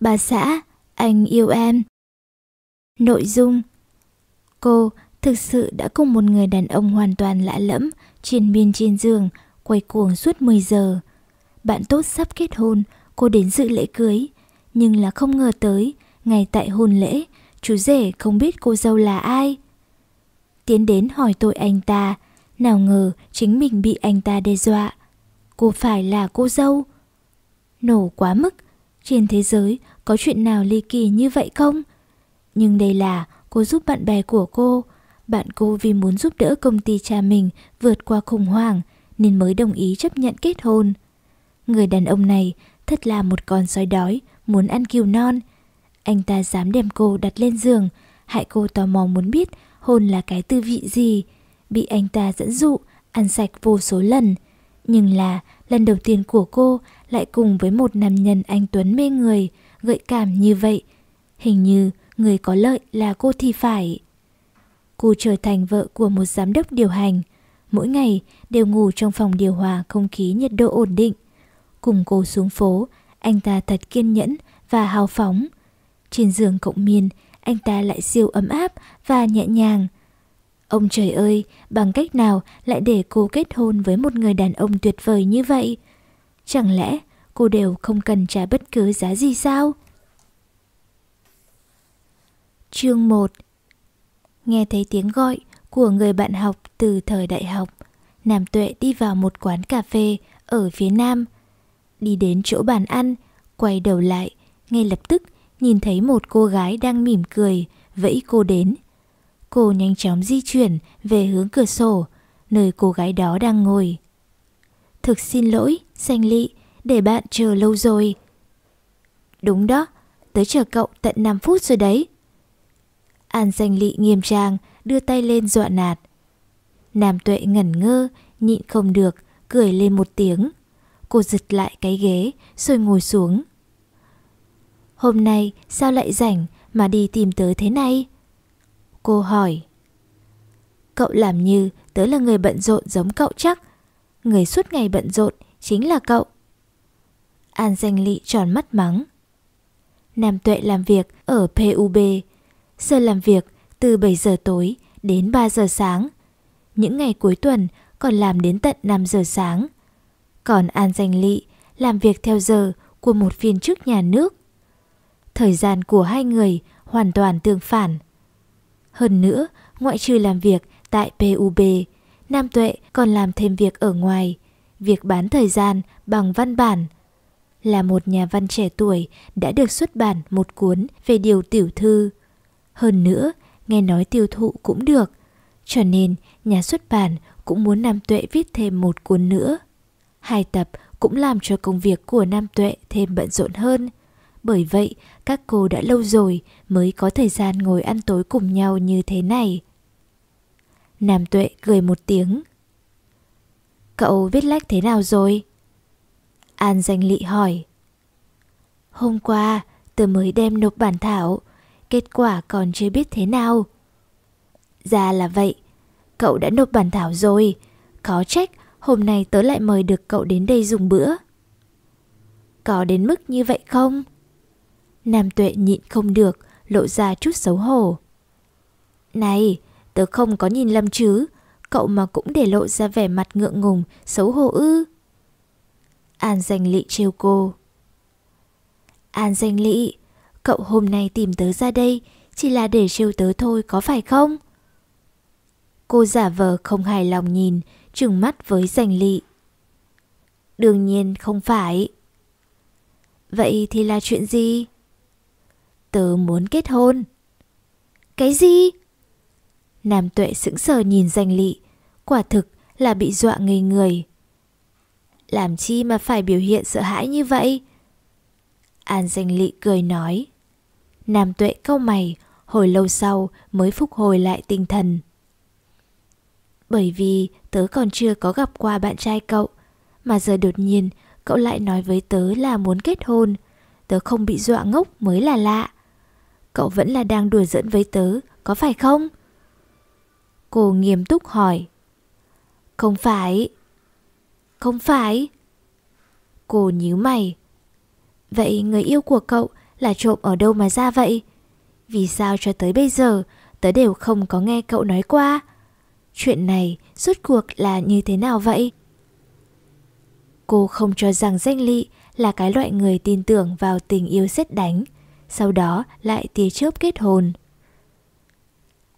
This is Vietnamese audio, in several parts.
Bà xã, anh yêu em. Nội dung Cô thực sự đã cùng một người đàn ông hoàn toàn lạ lẫm, triền miên trên giường, quay cuồng suốt 10 giờ. Bạn tốt sắp kết hôn, cô đến dự lễ cưới, nhưng là không ngờ tới, ngay tại hôn lễ, chú rể không biết cô dâu là ai. Tiến đến hỏi tội anh ta, nào ngờ chính mình bị anh ta đe dọa. Cô phải là cô dâu. Nổ quá mức, trên thế giới có chuyện nào ly kỳ như vậy không? Nhưng đây là cô giúp bạn bè của cô. Bạn cô vì muốn giúp đỡ công ty cha mình vượt qua khủng hoảng nên mới đồng ý chấp nhận kết hôn. Người đàn ông này thật là một con sói đói, muốn ăn kiều non. Anh ta dám đem cô đặt lên giường, hại cô tò mò muốn biết hôn là cái tư vị gì. Bị anh ta dẫn dụ, ăn sạch vô số lần. Nhưng là lần đầu tiên của cô lại cùng với một nam nhân anh Tuấn mê người, gợi cảm như vậy. Hình như người có lợi là cô thì phải. Cô trở thành vợ của một giám đốc điều hành. Mỗi ngày đều ngủ trong phòng điều hòa không khí nhiệt độ ổn định. Cùng cô xuống phố, anh ta thật kiên nhẫn và hào phóng. Trên giường cộng miên, anh ta lại siêu ấm áp và nhẹ nhàng. Ông trời ơi, bằng cách nào lại để cô kết hôn với một người đàn ông tuyệt vời như vậy? Chẳng lẽ cô đều không cần trả bất cứ giá gì sao? Chương 1 Nghe thấy tiếng gọi của người bạn học từ thời đại học, Nam Tuệ đi vào một quán cà phê ở phía nam. Đi đến chỗ bàn ăn, quay đầu lại, ngay lập tức nhìn thấy một cô gái đang mỉm cười, vẫy cô đến. Cô nhanh chóng di chuyển về hướng cửa sổ, nơi cô gái đó đang ngồi. Thực xin lỗi, Xanh Lị, để bạn chờ lâu rồi. Đúng đó, tới chờ cậu tận 5 phút rồi đấy. An danh lị nghiêm trang, đưa tay lên dọa nạt. Nam tuệ ngẩn ngơ, nhịn không được, cười lên một tiếng. Cô giật lại cái ghế, rồi ngồi xuống. Hôm nay sao lại rảnh mà đi tìm tớ thế này? Cô hỏi. Cậu làm như tớ là người bận rộn giống cậu chắc. Người suốt ngày bận rộn chính là cậu. An danh lị tròn mắt mắng. Nam tuệ làm việc ở PUB Giờ làm việc từ 7 giờ tối đến 3 giờ sáng. Những ngày cuối tuần còn làm đến tận 5 giờ sáng. Còn An Danh Lị làm việc theo giờ của một viên chức nhà nước. Thời gian của hai người hoàn toàn tương phản. Hơn nữa, ngoại trừ làm việc tại PUB, Nam Tuệ còn làm thêm việc ở ngoài, việc bán thời gian bằng văn bản. Là một nhà văn trẻ tuổi đã được xuất bản một cuốn về điều tiểu thư hơn nữa, nghe nói tiêu thụ cũng được. Cho nên, nhà xuất bản cũng muốn Nam Tuệ viết thêm một cuốn nữa. Hai tập cũng làm cho công việc của Nam Tuệ thêm bận rộn hơn. Bởi vậy, các cô đã lâu rồi mới có thời gian ngồi ăn tối cùng nhau như thế này. Nam Tuệ cười một tiếng. Cậu viết lách thế nào rồi? An danh lị hỏi. Hôm qua, tớ mới đem nộp bản thảo, kết quả còn chưa biết thế nào. Ra là vậy, cậu đã nộp bản thảo rồi, có trách hôm nay tớ lại mời được cậu đến đây dùng bữa. Có đến mức như vậy không? Nam tuệ nhịn không được, lộ ra chút xấu hổ. Này, tớ không có nhìn lầm chứ, cậu mà cũng để lộ ra vẻ mặt ngượng ngùng, xấu hổ ư. An danh lị trêu cô. An danh lị, Cậu hôm nay tìm tớ ra đây chỉ là để trêu tớ thôi có phải không? Cô giả vờ không hài lòng nhìn, trừng mắt với danh lị. Đương nhiên không phải. Vậy thì là chuyện gì? Tớ muốn kết hôn. Cái gì? Nam tuệ sững sờ nhìn danh lị, quả thực là bị dọa ngây người. Làm chi mà phải biểu hiện sợ hãi như vậy? An danh lị cười nói. Nam tuệ câu mày, hồi lâu sau mới phục hồi lại tinh thần. Bởi vì tớ còn chưa có gặp qua bạn trai cậu, mà giờ đột nhiên cậu lại nói với tớ là muốn kết hôn, tớ không bị dọa ngốc mới là lạ. Cậu vẫn là đang đùa giỡn với tớ, có phải không? Cô nghiêm túc hỏi. Không phải. Không phải. Cô nhíu mày. Vậy người yêu của cậu là trộm ở đâu mà ra vậy? Vì sao cho tới bây giờ tớ đều không có nghe cậu nói qua? Chuyện này rốt cuộc là như thế nào vậy? Cô không cho rằng danh lị là cái loại người tin tưởng vào tình yêu xét đánh, sau đó lại tia chớp kết hôn.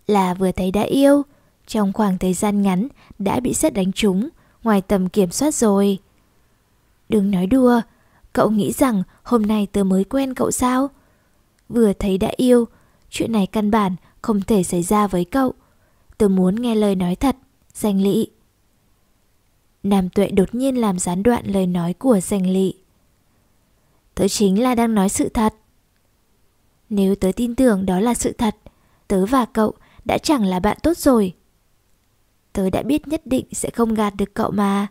Là vừa thấy đã yêu, trong khoảng thời gian ngắn đã bị xét đánh trúng, ngoài tầm kiểm soát rồi. Đừng nói đùa, cậu nghĩ rằng hôm nay tớ mới quen cậu sao? Vừa thấy đã yêu, chuyện này căn bản không thể xảy ra với cậu. Tớ muốn nghe lời nói thật, danh lị. Nam tuệ đột nhiên làm gián đoạn lời nói của danh lị. Tớ chính là đang nói sự thật. Nếu tớ tin tưởng đó là sự thật, tớ và cậu đã chẳng là bạn tốt rồi. Tớ đã biết nhất định sẽ không gạt được cậu mà.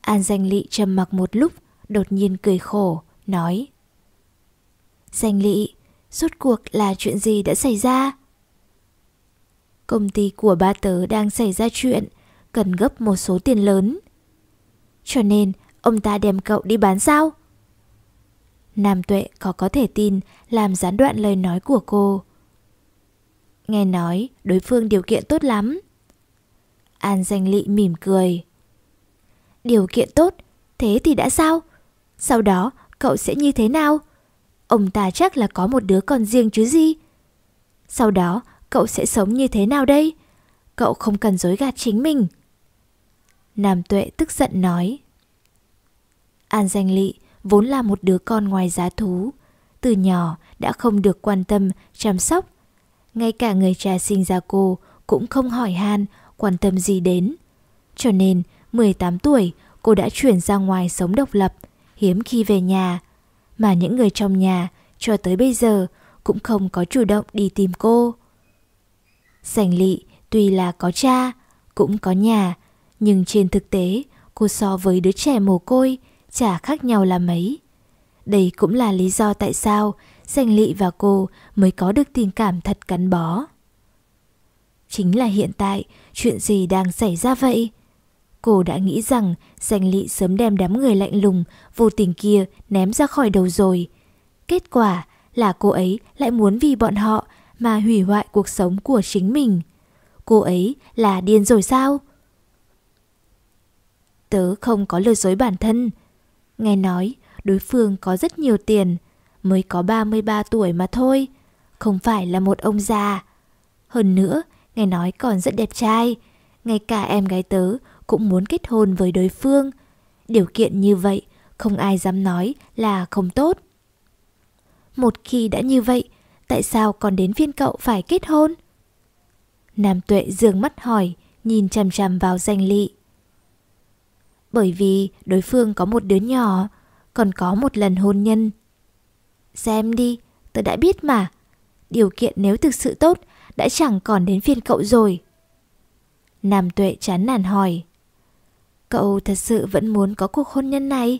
An danh lị trầm mặc một lúc, đột nhiên cười khổ, nói. Danh lị, rốt cuộc là chuyện gì đã xảy ra? Công ty của ba tớ đang xảy ra chuyện, cần gấp một số tiền lớn. Cho nên, ông ta đem cậu đi bán sao? Nam Tuệ có có thể tin làm gián đoạn lời nói của cô. Nghe nói đối phương điều kiện tốt lắm. An danh lị mỉm cười. Điều kiện tốt, thế thì đã sao? Sau đó cậu sẽ như thế nào? Ông ta chắc là có một đứa con riêng chứ gì? Sau đó cậu sẽ sống như thế nào đây? Cậu không cần dối gạt chính mình. Nam Tuệ tức giận nói. An danh lị vốn là một đứa con ngoài giá thú. Từ nhỏ đã không được quan tâm, chăm sóc. Ngay cả người cha sinh ra cô cũng không hỏi han, quan tâm gì đến. Cho nên, 18 tuổi, cô đã chuyển ra ngoài sống độc lập, hiếm khi về nhà. Mà những người trong nhà, cho tới bây giờ, cũng không có chủ động đi tìm cô. Sành lị tuy là có cha, cũng có nhà, nhưng trên thực tế, cô so với đứa trẻ mồ côi, chả khác nhau là mấy. Đây cũng là lý do tại sao Sành Lị và cô mới có được tình cảm thật gắn bó. Chính là hiện tại, chuyện gì đang xảy ra vậy? Cô đã nghĩ rằng Danh Lị sớm đem đám người lạnh lùng, vô tình kia ném ra khỏi đầu rồi. Kết quả là cô ấy lại muốn vì bọn họ mà hủy hoại cuộc sống của chính mình. Cô ấy là điên rồi sao? Tớ không có lừa dối bản thân, Nghe nói đối phương có rất nhiều tiền, mới có 33 tuổi mà thôi, không phải là một ông già. Hơn nữa, nghe nói còn rất đẹp trai, ngay cả em gái tớ cũng muốn kết hôn với đối phương. Điều kiện như vậy, không ai dám nói là không tốt. Một khi đã như vậy, tại sao còn đến phiên cậu phải kết hôn? Nam tuệ dường mắt hỏi, nhìn chằm chằm vào danh lị. Bởi vì đối phương có một đứa nhỏ, còn có một lần hôn nhân. Xem đi, tớ đã biết mà. Điều kiện nếu thực sự tốt, đã chẳng còn đến phiên cậu rồi. Nam tuệ chán nản hỏi. Cậu thật sự vẫn muốn có cuộc hôn nhân này?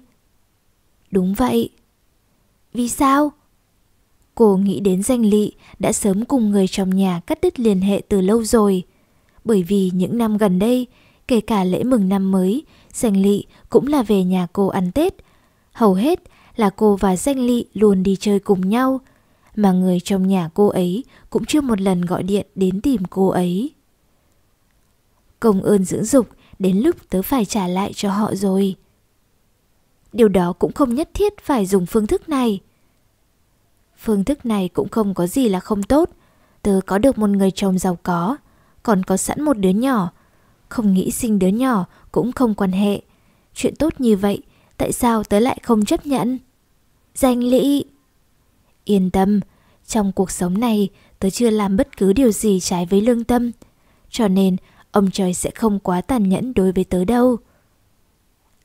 Đúng vậy. Vì sao? Cô nghĩ đến danh lị đã sớm cùng người trong nhà cắt đứt liên hệ từ lâu rồi. Bởi vì những năm gần đây, kể cả lễ mừng năm mới, Danh Lị cũng là về nhà cô ăn Tết. Hầu hết là cô và Danh Lị luôn đi chơi cùng nhau, mà người trong nhà cô ấy cũng chưa một lần gọi điện đến tìm cô ấy. Công ơn dưỡng dục đến lúc tớ phải trả lại cho họ rồi. Điều đó cũng không nhất thiết phải dùng phương thức này. Phương thức này cũng không có gì là không tốt. Tớ có được một người chồng giàu có, còn có sẵn một đứa nhỏ. Không nghĩ sinh đứa nhỏ cũng không quan hệ. Chuyện tốt như vậy, tại sao tớ lại không chấp nhận? Danh lĩ! Yên tâm, trong cuộc sống này tớ chưa làm bất cứ điều gì trái với lương tâm. Cho nên ông trời sẽ không quá tàn nhẫn đối với tớ đâu.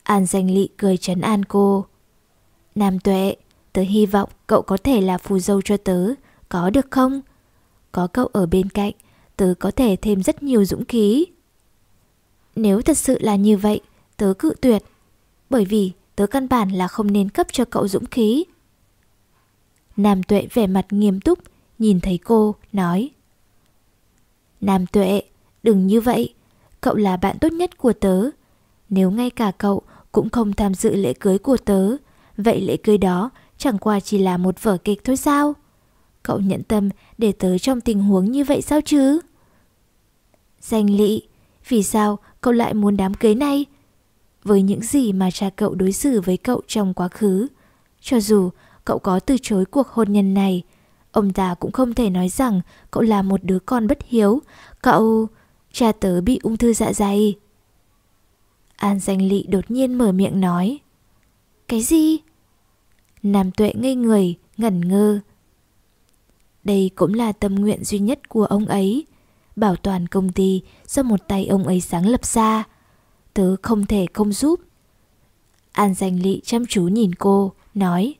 An danh lị cười trấn an cô. Nam tuệ, tớ hy vọng cậu có thể là phù dâu cho tớ, có được không? Có cậu ở bên cạnh, tớ có thể thêm rất nhiều dũng khí. Nếu thật sự là như vậy, tớ cự tuyệt. Bởi vì tớ căn bản là không nên cấp cho cậu dũng khí. Nam Tuệ vẻ mặt nghiêm túc, nhìn thấy cô, nói. Nam Tuệ, đừng như vậy. Cậu là bạn tốt nhất của tớ. Nếu ngay cả cậu cũng không tham dự lễ cưới của tớ, vậy lễ cưới đó chẳng qua chỉ là một vở kịch thôi sao? Cậu nhận tâm để tớ trong tình huống như vậy sao chứ? Danh lị, vì sao cậu lại muốn đám cưới này? Với những gì mà cha cậu đối xử với cậu trong quá khứ, cho dù cậu có từ chối cuộc hôn nhân này, ông ta cũng không thể nói rằng cậu là một đứa con bất hiếu. Cậu cha tớ bị ung thư dạ dày. An danh lị đột nhiên mở miệng nói. Cái gì? Nam tuệ ngây người, ngẩn ngơ. Đây cũng là tâm nguyện duy nhất của ông ấy. Bảo toàn công ty do một tay ông ấy sáng lập ra. Tớ không thể không giúp. An danh lị chăm chú nhìn cô, nói.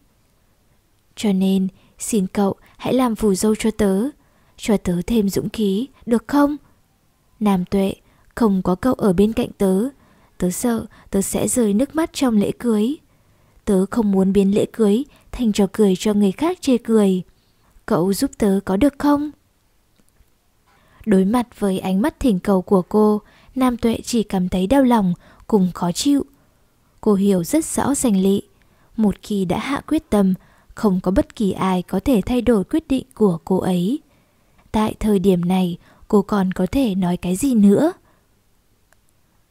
Cho nên, xin cậu hãy làm phù dâu cho tớ. Cho tớ thêm dũng khí, được không? Nam tuệ, không có cậu ở bên cạnh tớ. Tớ sợ tớ sẽ rơi nước mắt trong lễ cưới. Tớ không muốn biến lễ cưới thành trò cười cho người khác chê cười. Cậu giúp tớ có được không? Đối mặt với ánh mắt thỉnh cầu của cô, Nam Tuệ chỉ cảm thấy đau lòng cùng khó chịu. Cô hiểu rất rõ danh lị. Một khi đã hạ quyết tâm, không có bất kỳ ai có thể thay đổi quyết định của cô ấy. Tại thời điểm này, cô còn có thể nói cái gì nữa?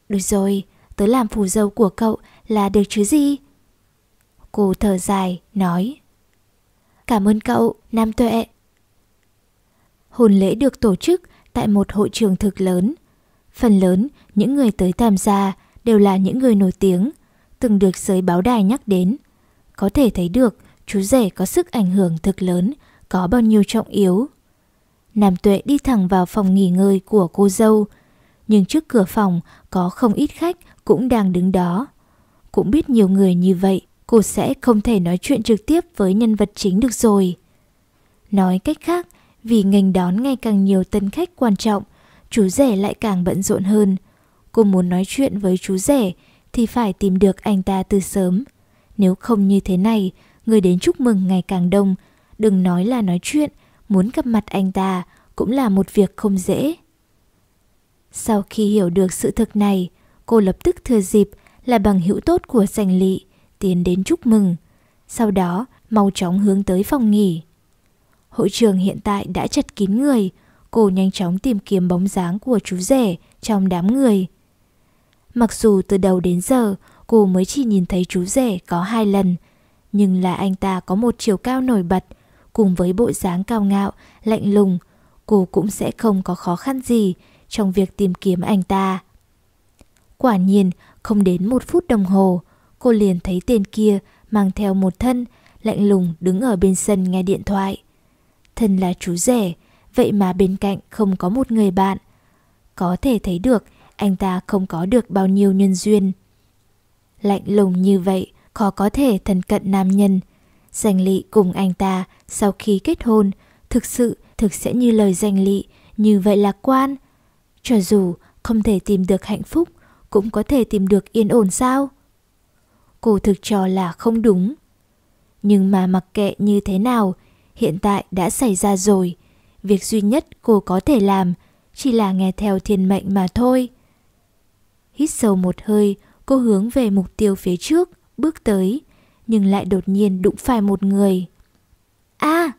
Được rồi, tớ làm phù dâu của cậu là được chứ gì? Cô thở dài, nói Cảm ơn cậu, Nam Tuệ. Hôn lễ được tổ chức tại một hội trường thực lớn. Phần lớn, những người tới tham gia đều là những người nổi tiếng, từng được giới báo đài nhắc đến. Có thể thấy được chú rể có sức ảnh hưởng thực lớn, có bao nhiêu trọng yếu. Nam Tuệ đi thẳng vào phòng nghỉ ngơi của cô dâu, nhưng trước cửa phòng có không ít khách cũng đang đứng đó. Cũng biết nhiều người như vậy, cô sẽ không thể nói chuyện trực tiếp với nhân vật chính được rồi. Nói cách khác, vì ngành đón ngày càng nhiều tân khách quan trọng, chú rể lại càng bận rộn hơn. Cô muốn nói chuyện với chú rể thì phải tìm được anh ta từ sớm. Nếu không như thế này, người đến chúc mừng ngày càng đông, đừng nói là nói chuyện, muốn gặp mặt anh ta cũng là một việc không dễ. Sau khi hiểu được sự thực này, cô lập tức thừa dịp là bằng hữu tốt của danh lị, tiến đến chúc mừng. Sau đó, mau chóng hướng tới phòng nghỉ. Hội trường hiện tại đã chật kín người, cô nhanh chóng tìm kiếm bóng dáng của chú rể trong đám người. Mặc dù từ đầu đến giờ cô mới chỉ nhìn thấy chú rể có hai lần, nhưng là anh ta có một chiều cao nổi bật, cùng với bộ dáng cao ngạo, lạnh lùng, cô cũng sẽ không có khó khăn gì trong việc tìm kiếm anh ta. Quả nhiên, không đến một phút đồng hồ, cô liền thấy tên kia mang theo một thân, lạnh lùng đứng ở bên sân nghe điện thoại. Thân là chú rể, vậy mà bên cạnh không có một người bạn. Có thể thấy được anh ta không có được bao nhiêu nhân duyên. Lạnh lùng như vậy, khó có thể thân cận nam nhân. Danh lị cùng anh ta sau khi kết hôn, thực sự thực sẽ như lời danh lị, như vậy lạc quan. Cho dù không thể tìm được hạnh phúc, cũng có thể tìm được yên ổn sao? Cô thực cho là không đúng. Nhưng mà mặc kệ như thế nào, hiện tại đã xảy ra rồi. Việc duy nhất cô có thể làm chỉ là nghe theo thiên mệnh mà thôi. Hít sâu một hơi, cô hướng về mục tiêu phía trước, bước tới, nhưng lại đột nhiên đụng phải một người. A!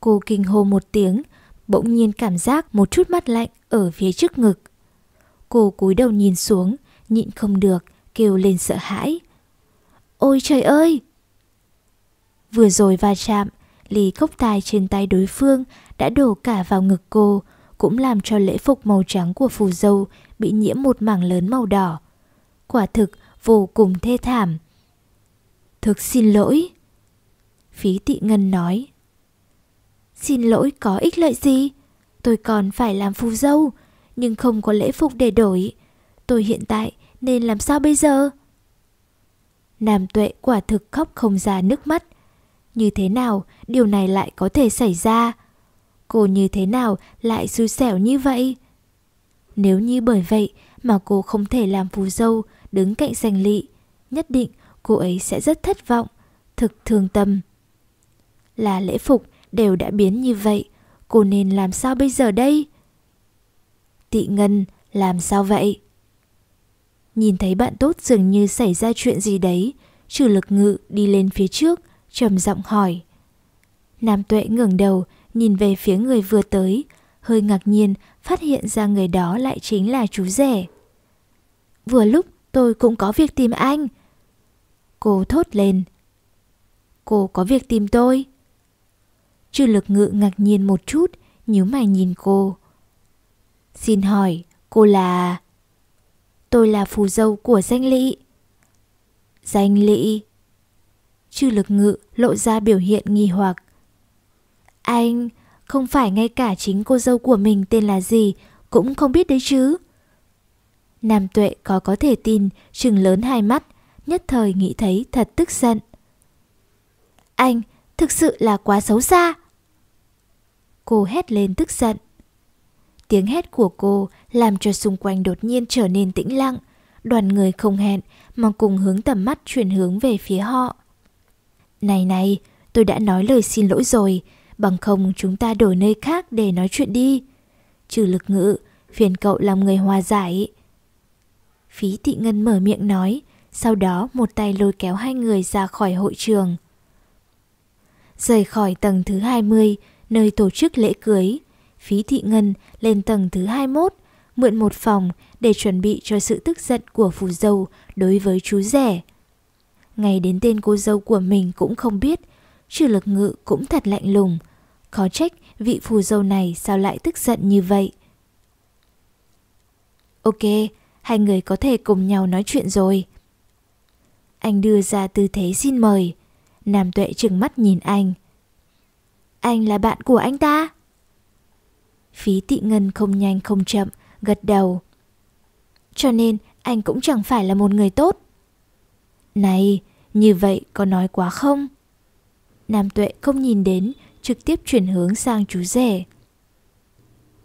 Cô kinh hô một tiếng, bỗng nhiên cảm giác một chút mắt lạnh ở phía trước ngực. Cô cúi đầu nhìn xuống, nhịn không được, kêu lên sợ hãi. Ôi trời ơi! Vừa rồi va chạm, ly cốc tài trên tay đối phương đã đổ cả vào ngực cô, cũng làm cho lễ phục màu trắng của phù dâu bị nhiễm một mảng lớn màu đỏ. Quả thực vô cùng thê thảm. Thực xin lỗi. Phí tị ngân nói. Xin lỗi có ích lợi gì? Tôi còn phải làm phù dâu, nhưng không có lễ phục để đổi. Tôi hiện tại nên làm sao bây giờ? Nam tuệ quả thực khóc không ra nước mắt. Như thế nào điều này lại có thể xảy ra? Cô như thế nào lại xui xẻo như vậy? Nếu như bởi vậy mà cô không thể làm phù dâu đứng cạnh danh lị, nhất định cô ấy sẽ rất thất vọng, thực thương tâm. Là lễ phục đều đã biến như vậy, cô nên làm sao bây giờ đây? Tị Ngân, làm sao vậy? Nhìn thấy bạn tốt dường như xảy ra chuyện gì đấy, trừ lực ngự đi lên phía trước, trầm giọng hỏi. Nam Tuệ ngẩng đầu, nhìn về phía người vừa tới, hơi ngạc nhiên phát hiện ra người đó lại chính là chú rể. Vừa lúc tôi cũng có việc tìm anh. Cô thốt lên. Cô có việc tìm tôi. Trừ lực ngự ngạc nhiên một chút, nhíu mày nhìn cô. Xin hỏi, cô là... Tôi là phù dâu của danh lị. Danh lị. Trừ lực ngự lộ ra biểu hiện nghi hoặc. Anh, không phải ngay cả chính cô dâu của mình tên là gì cũng không biết đấy chứ. Nam tuệ có có thể tin, trừng lớn hai mắt, nhất thời nghĩ thấy thật tức giận. Anh, thực sự là quá xấu xa. Cô hét lên tức giận. Tiếng hét của cô làm cho xung quanh đột nhiên trở nên tĩnh lặng, đoàn người không hẹn mà cùng hướng tầm mắt chuyển hướng về phía họ. Này này, tôi đã nói lời xin lỗi rồi, bằng không chúng ta đổi nơi khác để nói chuyện đi. Trừ lực ngữ, phiền cậu làm người hòa giải. Phí thị ngân mở miệng nói, sau đó một tay lôi kéo hai người ra khỏi hội trường. Rời khỏi tầng thứ 20, nơi tổ chức lễ cưới, Phí Thị Ngân lên tầng thứ 21, mượn một phòng để chuẩn bị cho sự tức giận của phù dâu đối với chú rẻ Ngày đến tên cô dâu của mình cũng không biết, trừ lực ngự cũng thật lạnh lùng. Khó trách vị phù dâu này sao lại tức giận như vậy. Ok, hai người có thể cùng nhau nói chuyện rồi. Anh đưa ra tư thế xin mời. Nam tuệ trừng mắt nhìn anh. Anh là bạn của anh ta? Phí tị ngân không nhanh không chậm, gật đầu. Cho nên anh cũng chẳng phải là một người tốt. Này, như vậy có nói quá không? Nam tuệ không nhìn đến, trực tiếp chuyển hướng sang chú rể.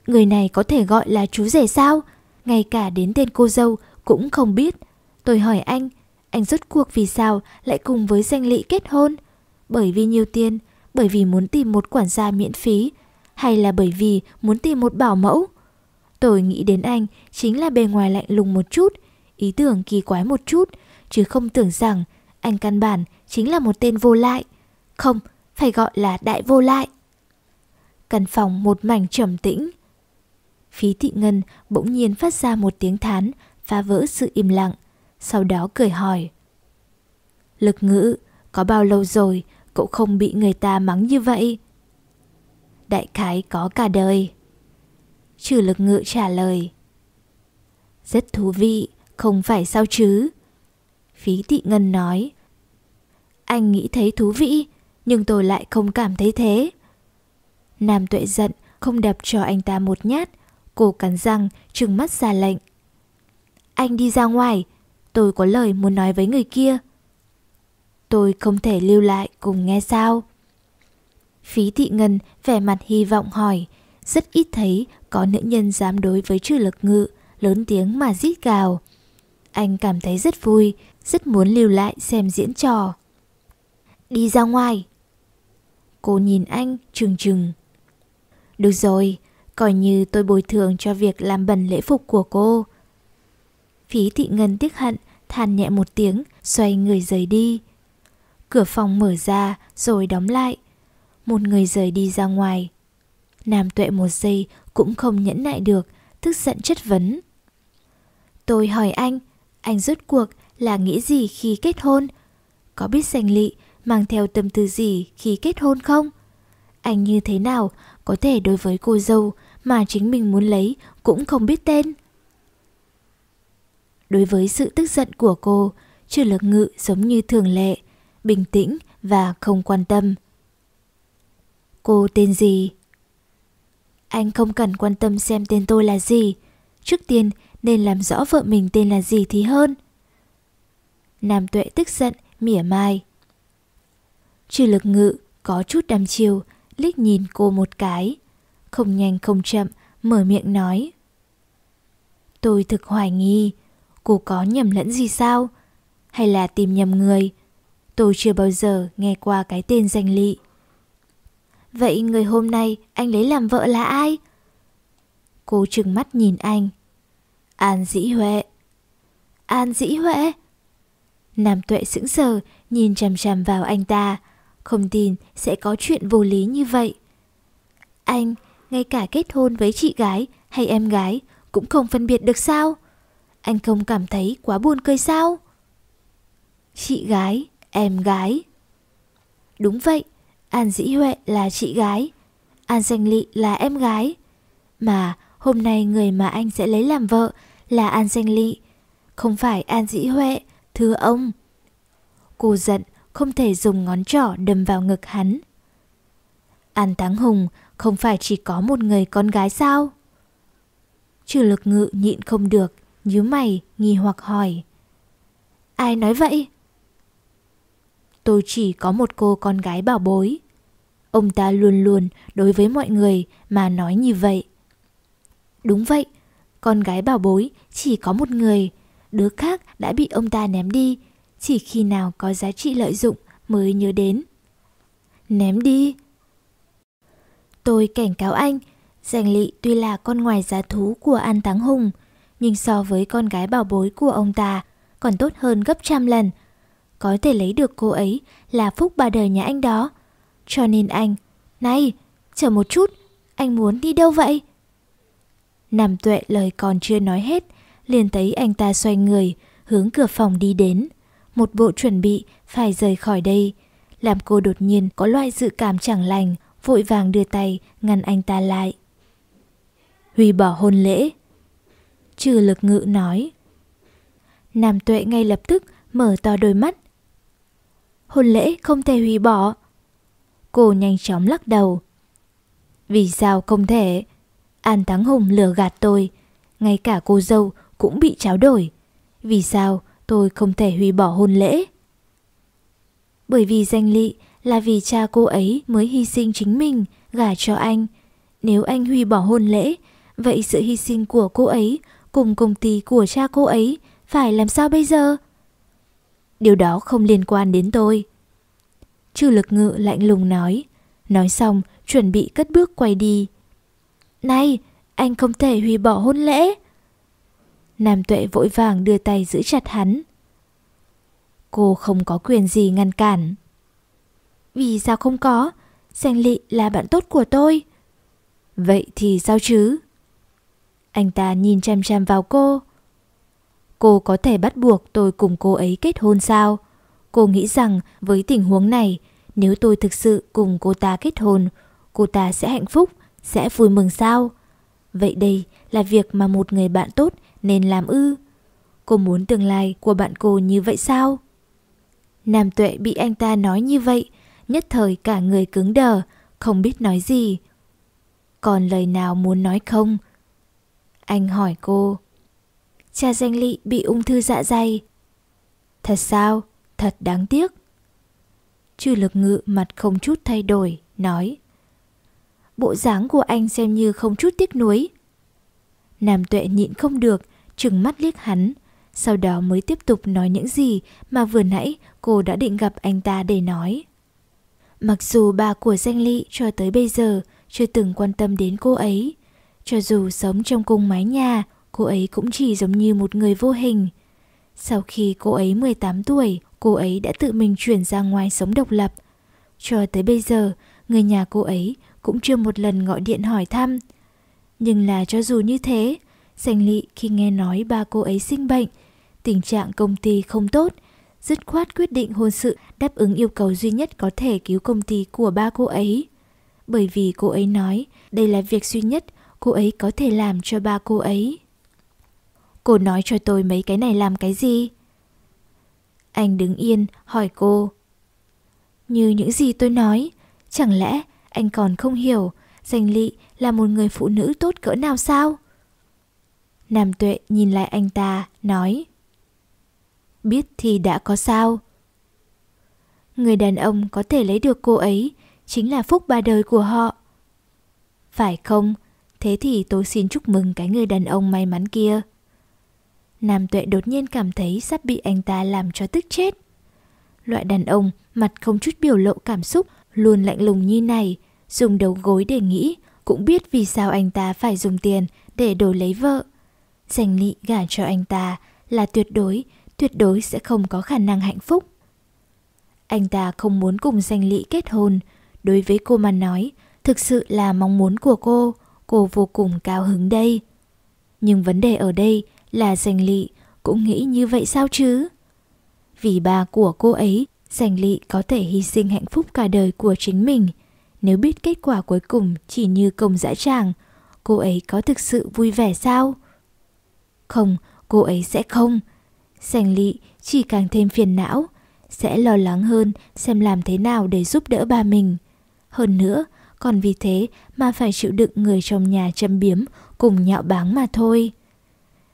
Người này có thể gọi là chú rể sao? Ngay cả đến tên cô dâu cũng không biết. Tôi hỏi anh, anh rốt cuộc vì sao lại cùng với danh lị kết hôn? Bởi vì nhiều tiền, bởi vì muốn tìm một quản gia miễn phí, hay là bởi vì muốn tìm một bảo mẫu? Tôi nghĩ đến anh chính là bề ngoài lạnh lùng một chút, ý tưởng kỳ quái một chút, chứ không tưởng rằng anh căn bản chính là một tên vô lại. Không, phải gọi là đại vô lại. Căn phòng một mảnh trầm tĩnh. Phí thị ngân bỗng nhiên phát ra một tiếng thán, phá vỡ sự im lặng, sau đó cười hỏi. Lực ngữ, có bao lâu rồi cậu không bị người ta mắng như vậy? Đại khái có cả đời. Trừ lực ngữ trả lời. Rất thú vị, không phải sao chứ? Phí thị ngân nói. Anh nghĩ thấy thú vị, nhưng tôi lại không cảm thấy thế. Nam tuệ giận, không đập cho anh ta một nhát, cô cắn răng, trừng mắt ra lệnh. Anh đi ra ngoài, tôi có lời muốn nói với người kia. Tôi không thể lưu lại cùng nghe sao. Phí thị ngân vẻ mặt hy vọng hỏi, rất ít thấy có nữ nhân dám đối với trừ lực ngự, lớn tiếng mà rít gào. Anh cảm thấy rất vui, rất muốn lưu lại xem diễn trò. Đi ra ngoài. Cô nhìn anh trừng trừng. Được rồi, coi như tôi bồi thường cho việc làm bẩn lễ phục của cô. Phí thị ngân tiếc hận, than nhẹ một tiếng, xoay người rời đi. Cửa phòng mở ra rồi đóng lại. Một người rời đi ra ngoài. Nam tuệ một giây cũng không nhẫn nại được, tức giận chất vấn. Tôi hỏi anh, anh rốt cuộc là nghĩ gì khi kết hôn? Có biết danh lị mang theo tâm tư gì khi kết hôn không? Anh như thế nào có thể đối với cô dâu mà chính mình muốn lấy cũng không biết tên? Đối với sự tức giận của cô, trừ lực ngự giống như thường lệ, bình tĩnh và không quan tâm. Cô tên gì? Anh không cần quan tâm xem tên tôi là gì. Trước tiên nên làm rõ vợ mình tên là gì thì hơn. Nam tuệ tức giận, mỉa mai. Trừ lực ngự, có chút đăm chiều, liếc nhìn cô một cái. Không nhanh không chậm, mở miệng nói. Tôi thực hoài nghi, cô có nhầm lẫn gì sao? Hay là tìm nhầm người? Tôi chưa bao giờ nghe qua cái tên danh lị. Vậy người hôm nay anh lấy làm vợ là ai? Cô trừng mắt nhìn anh. An Dĩ Huệ. An Dĩ Huệ? Nam Tuệ sững sờ, nhìn chằm chằm vào anh ta. không tin sẽ có chuyện vô lý như vậy. Anh, ngay cả kết hôn với chị gái hay em gái cũng không phân biệt được sao? Anh không cảm thấy quá buồn cười sao? Chị gái, em gái. Đúng vậy, An Dĩ Huệ là chị gái, An Danh Lị là em gái. Mà hôm nay người mà anh sẽ lấy làm vợ là An Danh Lị, không phải An Dĩ Huệ, thưa ông. Cô giận, không thể dùng ngón trỏ đâm vào ngực hắn. An Táng Hùng không phải chỉ có một người con gái sao? Trừ lực ngự nhịn không được, nhíu mày, nghi hoặc hỏi. Ai nói vậy? Tôi chỉ có một cô con gái bảo bối. Ông ta luôn luôn đối với mọi người mà nói như vậy. Đúng vậy, con gái bảo bối chỉ có một người, đứa khác đã bị ông ta ném đi, chỉ khi nào có giá trị lợi dụng mới nhớ đến. Ném đi. Tôi cảnh cáo anh, Giành Lị tuy là con ngoài giá thú của An Táng Hùng, nhưng so với con gái bảo bối của ông ta còn tốt hơn gấp trăm lần. Có thể lấy được cô ấy là phúc bà đời nhà anh đó. Cho nên anh, này, chờ một chút, anh muốn đi đâu vậy? Nam tuệ lời còn chưa nói hết, liền thấy anh ta xoay người, hướng cửa phòng đi đến. Một bộ chuẩn bị phải rời khỏi đây. Làm cô đột nhiên có loại dự cảm chẳng lành, vội vàng đưa tay ngăn anh ta lại. Hủy bỏ hôn lễ. Trừ lực ngự nói. Nam tuệ ngay lập tức mở to đôi mắt. Hôn lễ không thể hủy bỏ. Cô nhanh chóng lắc đầu. Vì sao không thể? An Thắng Hùng lừa gạt tôi. Ngay cả cô dâu cũng bị tráo đổi. Vì sao tôi không thể hủy bỏ hôn lễ? Bởi vì danh lị là vì cha cô ấy mới hy sinh chính mình gả cho anh. Nếu anh hủy bỏ hôn lễ, vậy sự hy sinh của cô ấy cùng công ty của cha cô ấy phải làm sao bây giờ? Điều đó không liên quan đến tôi. Trừ lực ngự lạnh lùng nói. Nói xong, chuẩn bị cất bước quay đi. Này, anh không thể hủy bỏ hôn lễ. Nam tuệ vội vàng đưa tay giữ chặt hắn. Cô không có quyền gì ngăn cản. Vì sao không có? Danh lị là bạn tốt của tôi. Vậy thì sao chứ? Anh ta nhìn chăm chăm vào cô. Cô có thể bắt buộc tôi cùng cô ấy kết hôn sao? Cô nghĩ rằng với tình huống này, nếu tôi thực sự cùng cô ta kết hôn, cô ta sẽ hạnh phúc, sẽ vui mừng sao? Vậy đây là việc mà một người bạn tốt nên làm ư? Cô muốn tương lai của bạn cô như vậy sao? Nam Tuệ bị anh ta nói như vậy, nhất thời cả người cứng đờ, không biết nói gì. Còn lời nào muốn nói không? Anh hỏi cô. Cha danh lị bị ung thư dạ dày. Thật sao? Thật đáng tiếc. chư lực ngự mặt không chút thay đổi, nói. Bộ dáng của anh xem như không chút tiếc nuối. Nam tuệ nhịn không được, trừng mắt liếc hắn, sau đó mới tiếp tục nói những gì mà vừa nãy cô đã định gặp anh ta để nói. Mặc dù bà của danh lị cho tới bây giờ chưa từng quan tâm đến cô ấy, cho dù sống trong cùng mái nhà, cô ấy cũng chỉ giống như một người vô hình. Sau khi cô ấy 18 tuổi, cô ấy đã tự mình chuyển ra ngoài sống độc lập. Cho tới bây giờ, người nhà cô ấy cũng chưa một lần gọi điện hỏi thăm. Nhưng là cho dù như thế, Sành Lị khi nghe nói ba cô ấy sinh bệnh, tình trạng công ty không tốt, dứt khoát quyết định hôn sự đáp ứng yêu cầu duy nhất có thể cứu công ty của ba cô ấy. Bởi vì cô ấy nói đây là việc duy nhất cô ấy có thể làm cho ba cô ấy. Cô nói cho tôi mấy cái này làm cái gì? Anh đứng yên hỏi cô. Như những gì tôi nói, chẳng lẽ anh còn không hiểu Danh Lị là một người phụ nữ tốt cỡ nào sao? Nam Tuệ nhìn lại anh ta, nói Biết thì đã có sao? Người đàn ông có thể lấy được cô ấy chính là phúc ba đời của họ. Phải không? Thế thì tôi xin chúc mừng cái người đàn ông may mắn kia. Nam Tuệ đột nhiên cảm thấy sắp bị anh ta làm cho tức chết. Loại đàn ông mặt không chút biểu lộ cảm xúc, luôn lạnh lùng như này, dùng đầu gối để nghĩ, cũng biết vì sao anh ta phải dùng tiền để đổi lấy vợ. Giành lị gả cho anh ta là tuyệt đối, tuyệt đối sẽ không có khả năng hạnh phúc. Anh ta không muốn cùng danh lị kết hôn. Đối với cô mà nói, thực sự là mong muốn của cô. Cô vô cùng cao hứng đây. Nhưng vấn đề ở đây là giành lị cũng nghĩ như vậy sao chứ? Vì ba của cô ấy, giành lị có thể hy sinh hạnh phúc cả đời của chính mình. Nếu biết kết quả cuối cùng chỉ như công dã tràng, cô ấy có thực sự vui vẻ sao? Không, cô ấy sẽ không. giành lị chỉ càng thêm phiền não, sẽ lo lắng hơn xem làm thế nào để giúp đỡ ba mình. Hơn nữa, còn vì thế mà phải chịu đựng người trong nhà châm biếm cùng nhạo báng mà thôi.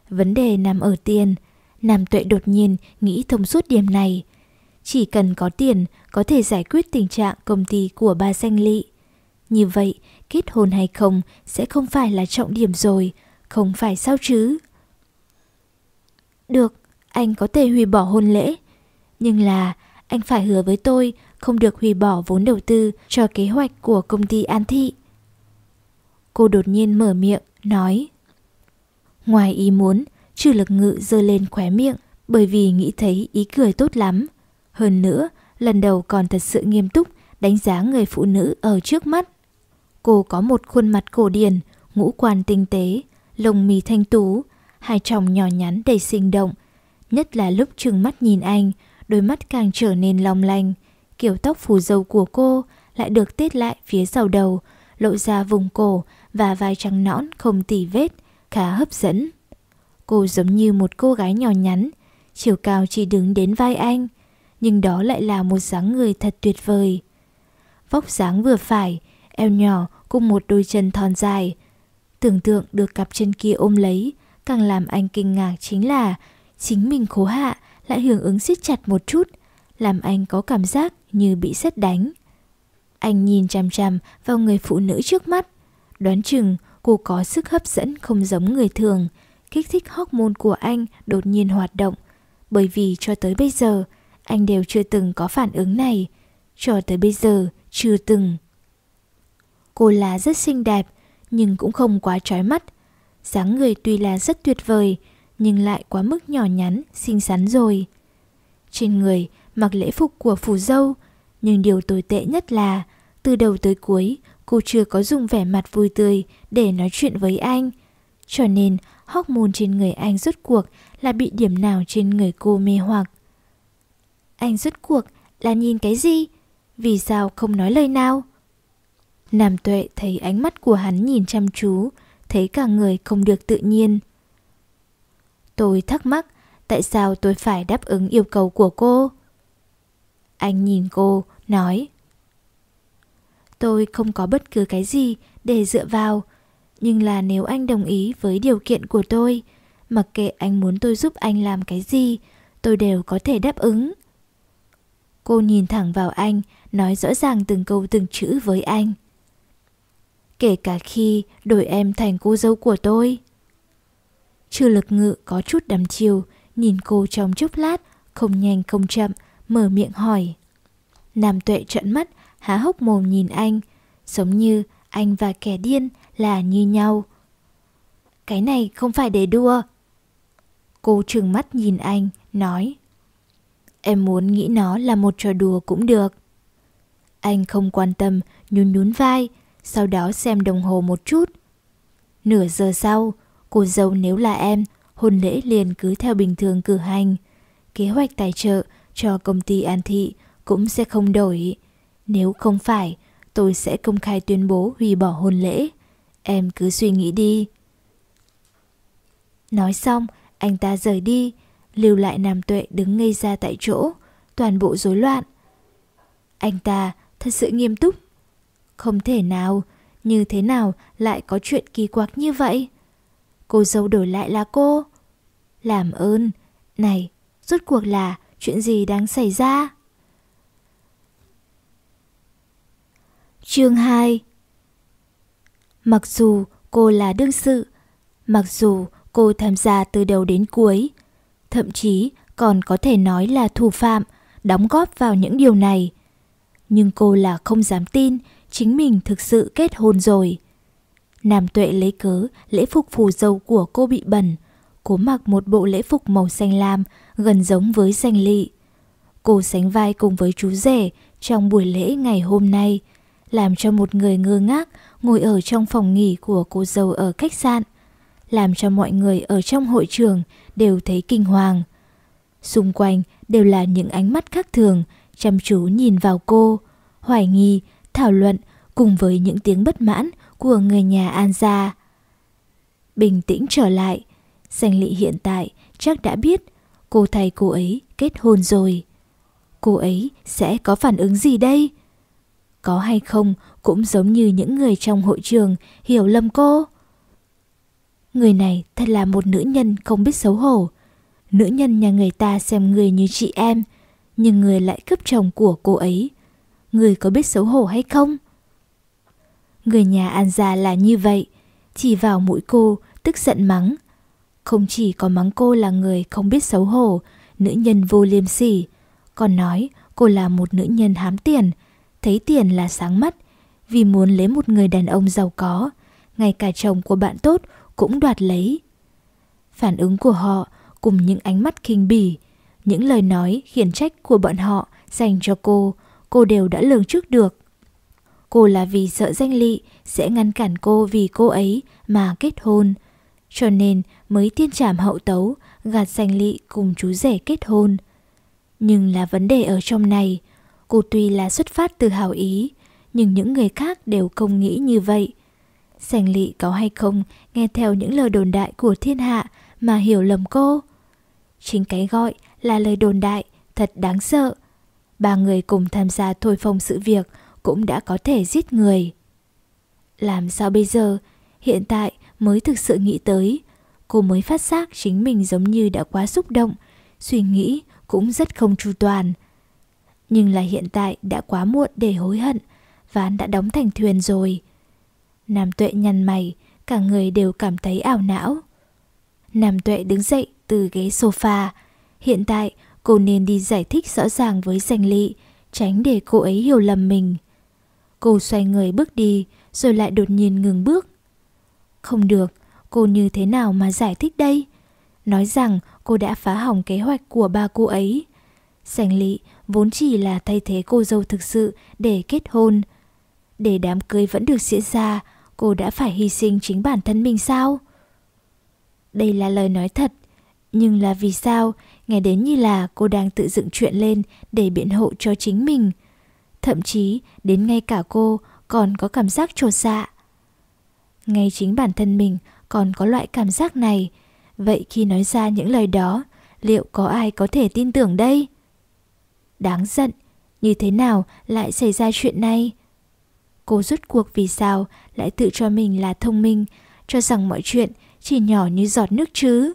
Vấn đề nằm ở tiền, Nam Tuệ đột nhiên nghĩ thông suốt điểm này. Chỉ cần có tiền có thể giải quyết tình trạng công ty của ba danh lị. Như vậy, kết hôn hay không sẽ không phải là trọng điểm rồi, không phải sao chứ? Được, anh có thể hủy bỏ hôn lễ. Nhưng là anh phải hứa với tôi không được hủy bỏ vốn đầu tư cho kế hoạch của công ty An Thị. Cô đột nhiên mở miệng, nói. Ngoài ý muốn, trừ lực ngự rơi lên khóe miệng bởi vì nghĩ thấy ý cười tốt lắm. Hơn nữa, lần đầu còn thật sự nghiêm túc đánh giá người phụ nữ ở trước mắt. Cô có một khuôn mặt cổ điển, ngũ quan tinh tế, lông mì thanh tú, hai tròng nhỏ nhắn đầy sinh động. Nhất là lúc trừng mắt nhìn anh, đôi mắt càng trở nên long lanh. Kiểu tóc phù dâu của cô lại được tết lại phía sau đầu, lộ ra vùng cổ và vai trắng nõn không tỉ vết, khá hấp dẫn. Cô giống như một cô gái nhỏ nhắn, chiều cao chỉ đứng đến vai anh, nhưng đó lại là một dáng người thật tuyệt vời. Vóc dáng vừa phải, eo nhỏ cùng một đôi chân thon dài. Tưởng tượng được cặp chân kia ôm lấy, càng làm anh kinh ngạc chính là chính mình khố hạ lại hưởng ứng siết chặt một chút, làm anh có cảm giác như bị xét đánh. Anh nhìn chằm chằm vào người phụ nữ trước mắt, đoán chừng cô có sức hấp dẫn không giống người thường, kích thích hormone của anh đột nhiên hoạt động, bởi vì cho tới bây giờ anh đều chưa từng có phản ứng này, cho tới bây giờ chưa từng. Cô là rất xinh đẹp, nhưng cũng không quá trói mắt. dáng người tuy là rất tuyệt vời, nhưng lại quá mức nhỏ nhắn, xinh xắn rồi. Trên người mặc lễ phục của phù dâu, nhưng điều tồi tệ nhất là từ đầu tới cuối cô chưa có dùng vẻ mặt vui tươi để nói chuyện với anh. Cho nên hormone trên người anh rốt cuộc là bị điểm nào trên người cô mê hoặc. Anh rốt cuộc là nhìn cái gì? Vì sao không nói lời nào? Nam tuệ thấy ánh mắt của hắn nhìn chăm chú, thấy cả người không được tự nhiên. Tôi thắc mắc tại sao tôi phải đáp ứng yêu cầu của cô. Anh nhìn cô, nói Tôi không có bất cứ cái gì để dựa vào, nhưng là nếu anh đồng ý với điều kiện của tôi, mặc kệ anh muốn tôi giúp anh làm cái gì, tôi đều có thể đáp ứng. Cô nhìn thẳng vào anh, nói rõ ràng từng câu từng chữ với anh. Kể cả khi đổi em thành cô dâu của tôi. Trừ lực ngự có chút đắm chiều, nhìn cô trong chốc lát, không nhanh không chậm, mở miệng hỏi. Nam tuệ trợn mắt, há hốc mồm nhìn anh, giống như anh và kẻ điên là như nhau. Cái này không phải để đua. Cô trừng mắt nhìn anh, nói. Em muốn nghĩ nó là một trò đùa cũng được. Anh không quan tâm, nhún nhún vai, sau đó xem đồng hồ một chút. Nửa giờ sau, cô dâu nếu là em, hôn lễ liền cứ theo bình thường cử hành. Kế hoạch tài trợ cho công ty An Thị cũng sẽ không đổi. Nếu không phải, tôi sẽ công khai tuyên bố hủy bỏ hôn lễ. Em cứ suy nghĩ đi. Nói xong, anh ta rời đi, lưu lại Nam Tuệ đứng ngây ra tại chỗ, toàn bộ rối loạn. Anh ta thật sự nghiêm túc. Không thể nào, như thế nào lại có chuyện kỳ quặc như vậy? Cô dâu đổi lại là cô. Làm ơn, này, rốt cuộc là chuyện gì đang xảy ra? Chương 2 Mặc dù cô là đương sự, mặc dù cô tham gia từ đầu đến cuối, thậm chí còn có thể nói là thủ phạm, đóng góp vào những điều này. Nhưng cô là không dám tin chính mình thực sự kết hôn rồi. Nam tuệ lấy cớ lễ phục phù dâu của cô bị bẩn, cố mặc một bộ lễ phục màu xanh lam gần giống với danh lị. cô sánh vai cùng với chú rể trong buổi lễ ngày hôm nay, làm cho một người ngơ ngác ngồi ở trong phòng nghỉ của cô dâu ở khách sạn, làm cho mọi người ở trong hội trường đều thấy kinh hoàng. Xung quanh đều là những ánh mắt khác thường, chăm chú nhìn vào cô, hoài nghi, thảo luận cùng với những tiếng bất mãn của người nhà An gia. Bình tĩnh trở lại, danh lị hiện tại chắc đã biết cô thầy cô ấy kết hôn rồi. Cô ấy sẽ có phản ứng gì đây? Có hay không cũng giống như những người trong hội trường hiểu lầm cô. Người này thật là một nữ nhân không biết xấu hổ. Nữ nhân nhà người ta xem người như chị em, nhưng người lại cướp chồng của cô ấy. Người có biết xấu hổ hay không? Người nhà An gia là như vậy, chỉ vào mũi cô, tức giận mắng. Không chỉ có mắng cô là người không biết xấu hổ, nữ nhân vô liêm sỉ, còn nói cô là một nữ nhân hám tiền, thấy tiền là sáng mắt, vì muốn lấy một người đàn ông giàu có, ngay cả chồng của bạn tốt cũng đoạt lấy. Phản ứng của họ cùng những ánh mắt khinh bỉ, những lời nói khiển trách của bọn họ dành cho cô, cô đều đã lường trước được. Cô là vì sợ danh lị sẽ ngăn cản cô vì cô ấy mà kết hôn. Cho nên mới tiên trảm hậu tấu gạt danh lị cùng chú rể kết hôn. Nhưng là vấn đề ở trong này, cô tuy là xuất phát từ hào ý, nhưng những người khác đều không nghĩ như vậy. Sành lị có hay không nghe theo những lời đồn đại của thiên hạ mà hiểu lầm cô? Chính cái gọi là lời đồn đại thật đáng sợ. Ba người cùng tham gia thổi phồng sự việc cũng đã có thể giết người. Làm sao bây giờ? Hiện tại mới thực sự nghĩ tới. Cô mới phát giác chính mình giống như đã quá xúc động, suy nghĩ cũng rất không chu toàn. Nhưng là hiện tại đã quá muộn để hối hận, ván đã đóng thành thuyền rồi. Nam tuệ nhăn mày, cả người đều cảm thấy ảo não. Nam tuệ đứng dậy từ ghế sofa. Hiện tại cô nên đi giải thích rõ ràng với danh lị, tránh để cô ấy hiểu lầm mình. Cô xoay người bước đi, rồi lại đột nhiên ngừng bước. Không được, cô như thế nào mà giải thích đây? Nói rằng cô đã phá hỏng kế hoạch của ba cô ấy. Sành lị vốn chỉ là thay thế cô dâu thực sự để kết hôn. Để đám cưới vẫn được diễn ra, cô đã phải hy sinh chính bản thân mình sao? Đây là lời nói thật, nhưng là vì sao nghe đến như là cô đang tự dựng chuyện lên để biện hộ cho chính mình. Thậm chí đến ngay cả cô còn có cảm giác trột dạ. Ngay chính bản thân mình còn có loại cảm giác này, vậy khi nói ra những lời đó, liệu có ai có thể tin tưởng đây? Đáng giận, như thế nào lại xảy ra chuyện này? Cô rút cuộc vì sao lại tự cho mình là thông minh, cho rằng mọi chuyện chỉ nhỏ như giọt nước chứ?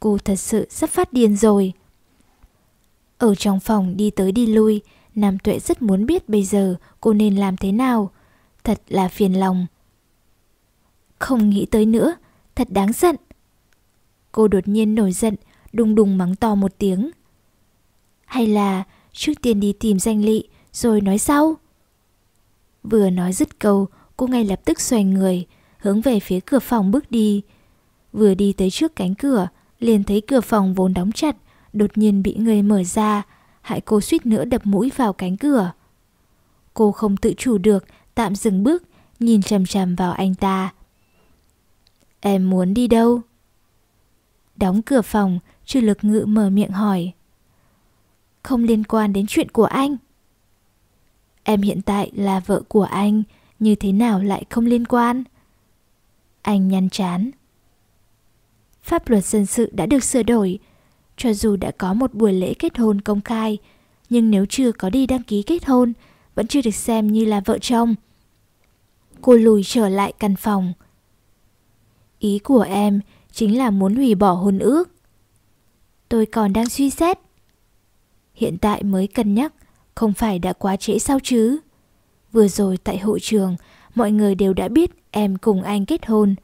Cô thật sự sắp phát điên rồi. Ở trong phòng đi tới đi lui, Nam Tuệ rất muốn biết bây giờ cô nên làm thế nào. Thật là phiền lòng. Không nghĩ tới nữa, thật đáng giận. Cô đột nhiên nổi giận, đùng đùng mắng to một tiếng. Hay là trước tiên đi tìm danh lị rồi nói sau? Vừa nói dứt câu, cô ngay lập tức xoay người, hướng về phía cửa phòng bước đi. Vừa đi tới trước cánh cửa, liền thấy cửa phòng vốn đóng chặt, đột nhiên bị người mở ra, hại cô suýt nữa đập mũi vào cánh cửa. Cô không tự chủ được, tạm dừng bước, nhìn chằm chằm vào anh ta. Em muốn đi đâu? Đóng cửa phòng, trừ lực ngự mở miệng hỏi. Không liên quan đến chuyện của anh. Em hiện tại là vợ của anh, như thế nào lại không liên quan? Anh nhăn chán. Pháp luật dân sự đã được sửa đổi, cho dù đã có một buổi lễ kết hôn công khai, nhưng nếu chưa có đi đăng ký kết hôn, vẫn chưa được xem như là vợ chồng. Cô lùi trở lại căn phòng. Ý của em chính là muốn hủy bỏ hôn ước. Tôi còn đang suy xét. Hiện tại mới cân nhắc, không phải đã quá trễ sao chứ? Vừa rồi tại hội trường, mọi người đều đã biết em cùng anh kết hôn.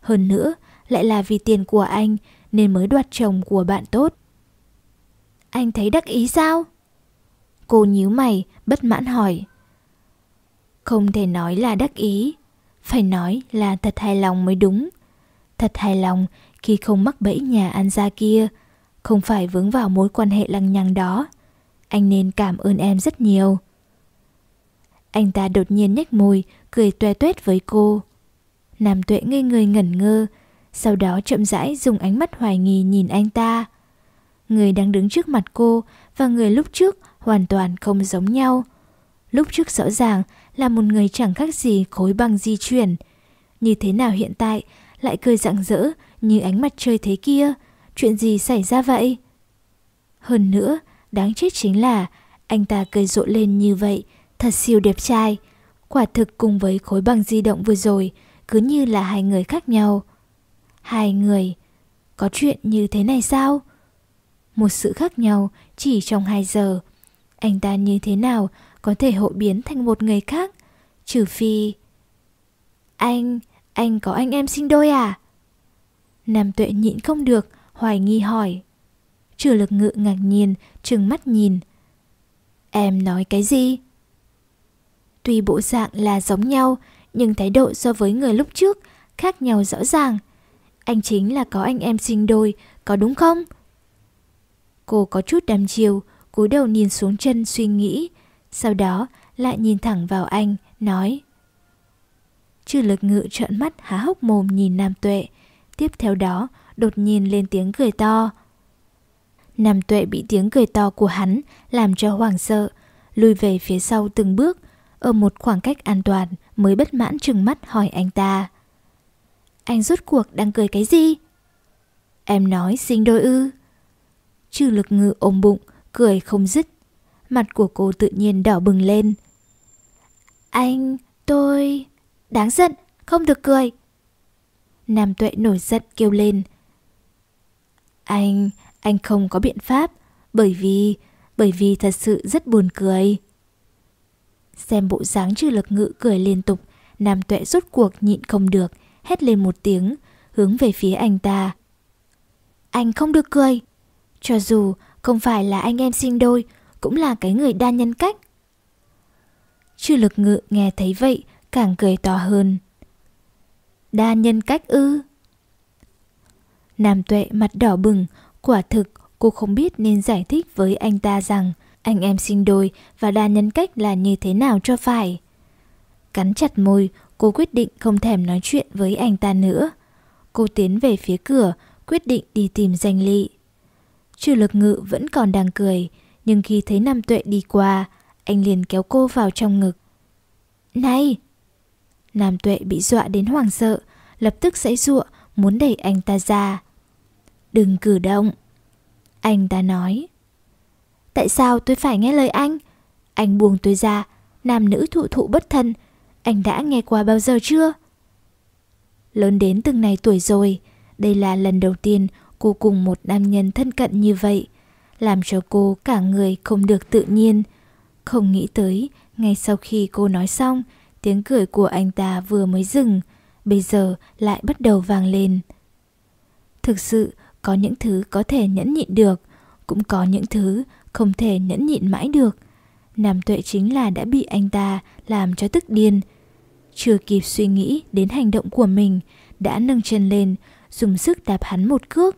Hơn nữa, lại là vì tiền của anh nên mới đoạt chồng của bạn tốt. Anh thấy đắc ý sao? Cô nhíu mày, bất mãn hỏi. Không thể nói là đắc ý, phải nói là thật hài lòng mới đúng. Thật hài lòng khi không mắc bẫy nhà ăn gia kia, không phải vướng vào mối quan hệ lằng nhằng đó. anh nên cảm ơn em rất nhiều. Anh ta đột nhiên nhếch môi, cười toe toét với cô. Nam tuệ ngây người ngẩn ngơ, sau đó chậm rãi dùng ánh mắt hoài nghi nhìn anh ta. Người đang đứng trước mặt cô và người lúc trước hoàn toàn không giống nhau. Lúc trước rõ ràng là một người chẳng khác gì khối băng di chuyển. Như thế nào hiện tại lại cười rạng rỡ như ánh mặt trời thế kia? Chuyện gì xảy ra vậy? Hơn nữa, đáng chết chính là anh ta cười rộ lên như vậy, thật siêu đẹp trai. Quả thực cùng với khối băng di động vừa rồi, cứ như là hai người khác nhau. Hai người, có chuyện như thế này sao? Một sự khác nhau chỉ trong hai giờ. Anh ta như thế nào có thể hộ biến thành một người khác? Trừ phi... Anh, anh có anh em sinh đôi à? Nam tuệ nhịn không được, hoài nghi hỏi. Trừ lực ngự ngạc nhiên, trừng mắt nhìn. Em nói cái gì? Tuy bộ dạng là giống nhau, nhưng thái độ so với người lúc trước khác nhau rõ ràng. Anh chính là có anh em sinh đôi, có đúng không? Cô có chút đăm chiều, cúi đầu nhìn xuống chân suy nghĩ, sau đó lại nhìn thẳng vào anh, nói chư lực ngự trợn mắt há hốc mồm nhìn Nam Tuệ, tiếp theo đó đột nhiên lên tiếng cười to. Nam Tuệ bị tiếng cười to của hắn làm cho hoảng sợ, lùi về phía sau từng bước, ở một khoảng cách an toàn mới bất mãn trừng mắt hỏi anh ta. Anh rốt cuộc đang cười cái gì? Em nói sinh đôi ư. Trừ lực ngự ôm bụng, cười không dứt. Mặt của cô tự nhiên đỏ bừng lên. Anh, tôi... Đáng giận, không được cười. Nam tuệ nổi giận kêu lên. Anh, anh không có biện pháp, bởi vì, bởi vì thật sự rất buồn cười. Xem bộ dáng trừ lực ngự cười liên tục, Nam tuệ rốt cuộc nhịn không được, hét lên một tiếng, hướng về phía anh ta. Anh không được cười. Cho dù không phải là anh em sinh đôi, cũng là cái người đa nhân cách. Trừ lực ngự nghe thấy vậy, càng cười to hơn. Đa nhân cách ư? Nam tuệ mặt đỏ bừng, quả thực cô không biết nên giải thích với anh ta rằng anh em sinh đôi và đa nhân cách là như thế nào cho phải. Cắn chặt môi, cô quyết định không thèm nói chuyện với anh ta nữa. Cô tiến về phía cửa, quyết định đi tìm danh lị. Trừ lực ngự vẫn còn đang cười, nhưng khi thấy Nam Tuệ đi qua, anh liền kéo cô vào trong ngực. Này! Nam Tuệ bị dọa đến hoảng sợ, lập tức giãy giụa muốn đẩy anh ta ra. Đừng cử động. Anh ta nói. Tại sao tôi phải nghe lời anh? Anh buông tôi ra, nam nữ thụ thụ bất thân, anh đã nghe qua bao giờ chưa? Lớn đến từng này tuổi rồi, đây là lần đầu tiên cô cùng một nam nhân thân cận như vậy, làm cho cô cả người không được tự nhiên. Không nghĩ tới, ngay sau khi cô nói xong, tiếng cười của anh ta vừa mới dừng, bây giờ lại bắt đầu vang lên. Thực sự, có những thứ có thể nhẫn nhịn được, cũng có những thứ không thể nhẫn nhịn mãi được. Nam tuệ chính là đã bị anh ta làm cho tức điên. Chưa kịp suy nghĩ đến hành động của mình, đã nâng chân lên, dùng sức đạp hắn một cước.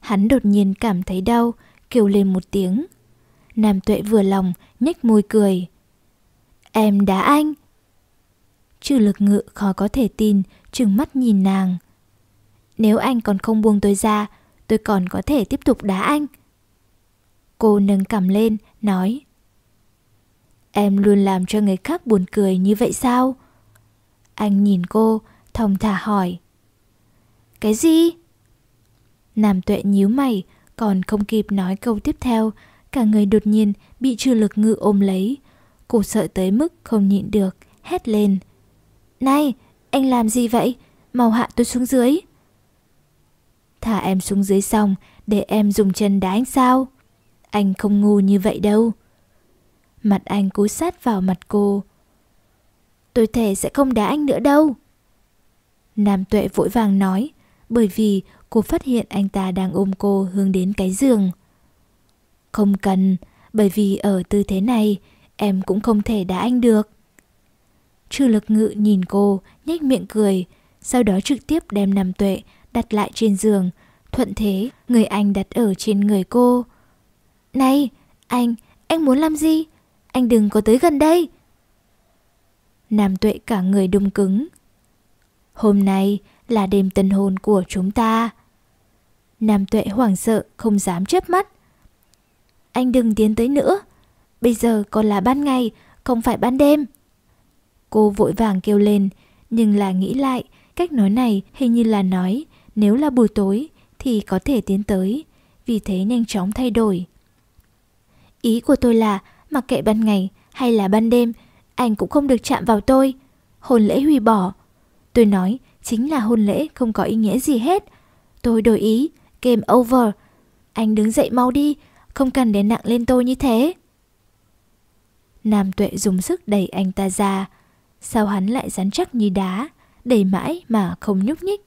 Hắn đột nhiên cảm thấy đau, kêu lên một tiếng. Nam tuệ vừa lòng, nhếch môi cười. Em đá anh. Trừ lực ngự khó có thể tin, trừng mắt nhìn nàng. Nếu anh còn không buông tôi ra, tôi còn có thể tiếp tục đá anh. Cô nâng cầm lên, nói. Em luôn làm cho người khác buồn cười như vậy sao? Anh nhìn cô, thong thả hỏi. Cái gì? Nam tuệ nhíu mày, còn không kịp nói câu tiếp theo, cả người đột nhiên bị trừ lực ngự ôm lấy. Cô sợ tới mức không nhịn được, hét lên. Này, anh làm gì vậy? Mau hạ tôi xuống dưới. Thả em xuống dưới xong, để em dùng chân đá anh sao? Anh không ngu như vậy đâu. Mặt anh cúi sát vào mặt cô. Tôi thể sẽ không đá anh nữa đâu. Nam tuệ vội vàng nói, bởi vì cô phát hiện anh ta đang ôm cô hướng đến cái giường. Không cần, bởi vì ở tư thế này, em cũng không thể đá anh được. Trừ lực ngự nhìn cô, nhếch miệng cười, sau đó trực tiếp đem Nam Tuệ đặt lại trên giường. Thuận thế, người anh đặt ở trên người cô. Này, anh, anh muốn làm gì? Anh đừng có tới gần đây. Nam tuệ cả người đung cứng. Hôm nay là đêm tân hôn của chúng ta. Nam tuệ hoảng sợ không dám chớp mắt. Anh đừng tiến tới nữa. Bây giờ còn là ban ngày, không phải ban đêm. Cô vội vàng kêu lên, nhưng là nghĩ lại, cách nói này hình như là nói nếu là buổi tối thì có thể tiến tới, vì thế nhanh chóng thay đổi. Ý của tôi là mặc kệ ban ngày hay là ban đêm, anh cũng không được chạm vào tôi. Hôn lễ hủy bỏ. Tôi nói chính là hôn lễ không có ý nghĩa gì hết. Tôi đổi ý, game over. Anh đứng dậy mau đi, không cần đến nặng lên tôi như thế. Nam tuệ dùng sức đẩy anh ta ra. Sao hắn lại rắn chắc như đá, đầy mãi mà không nhúc nhích.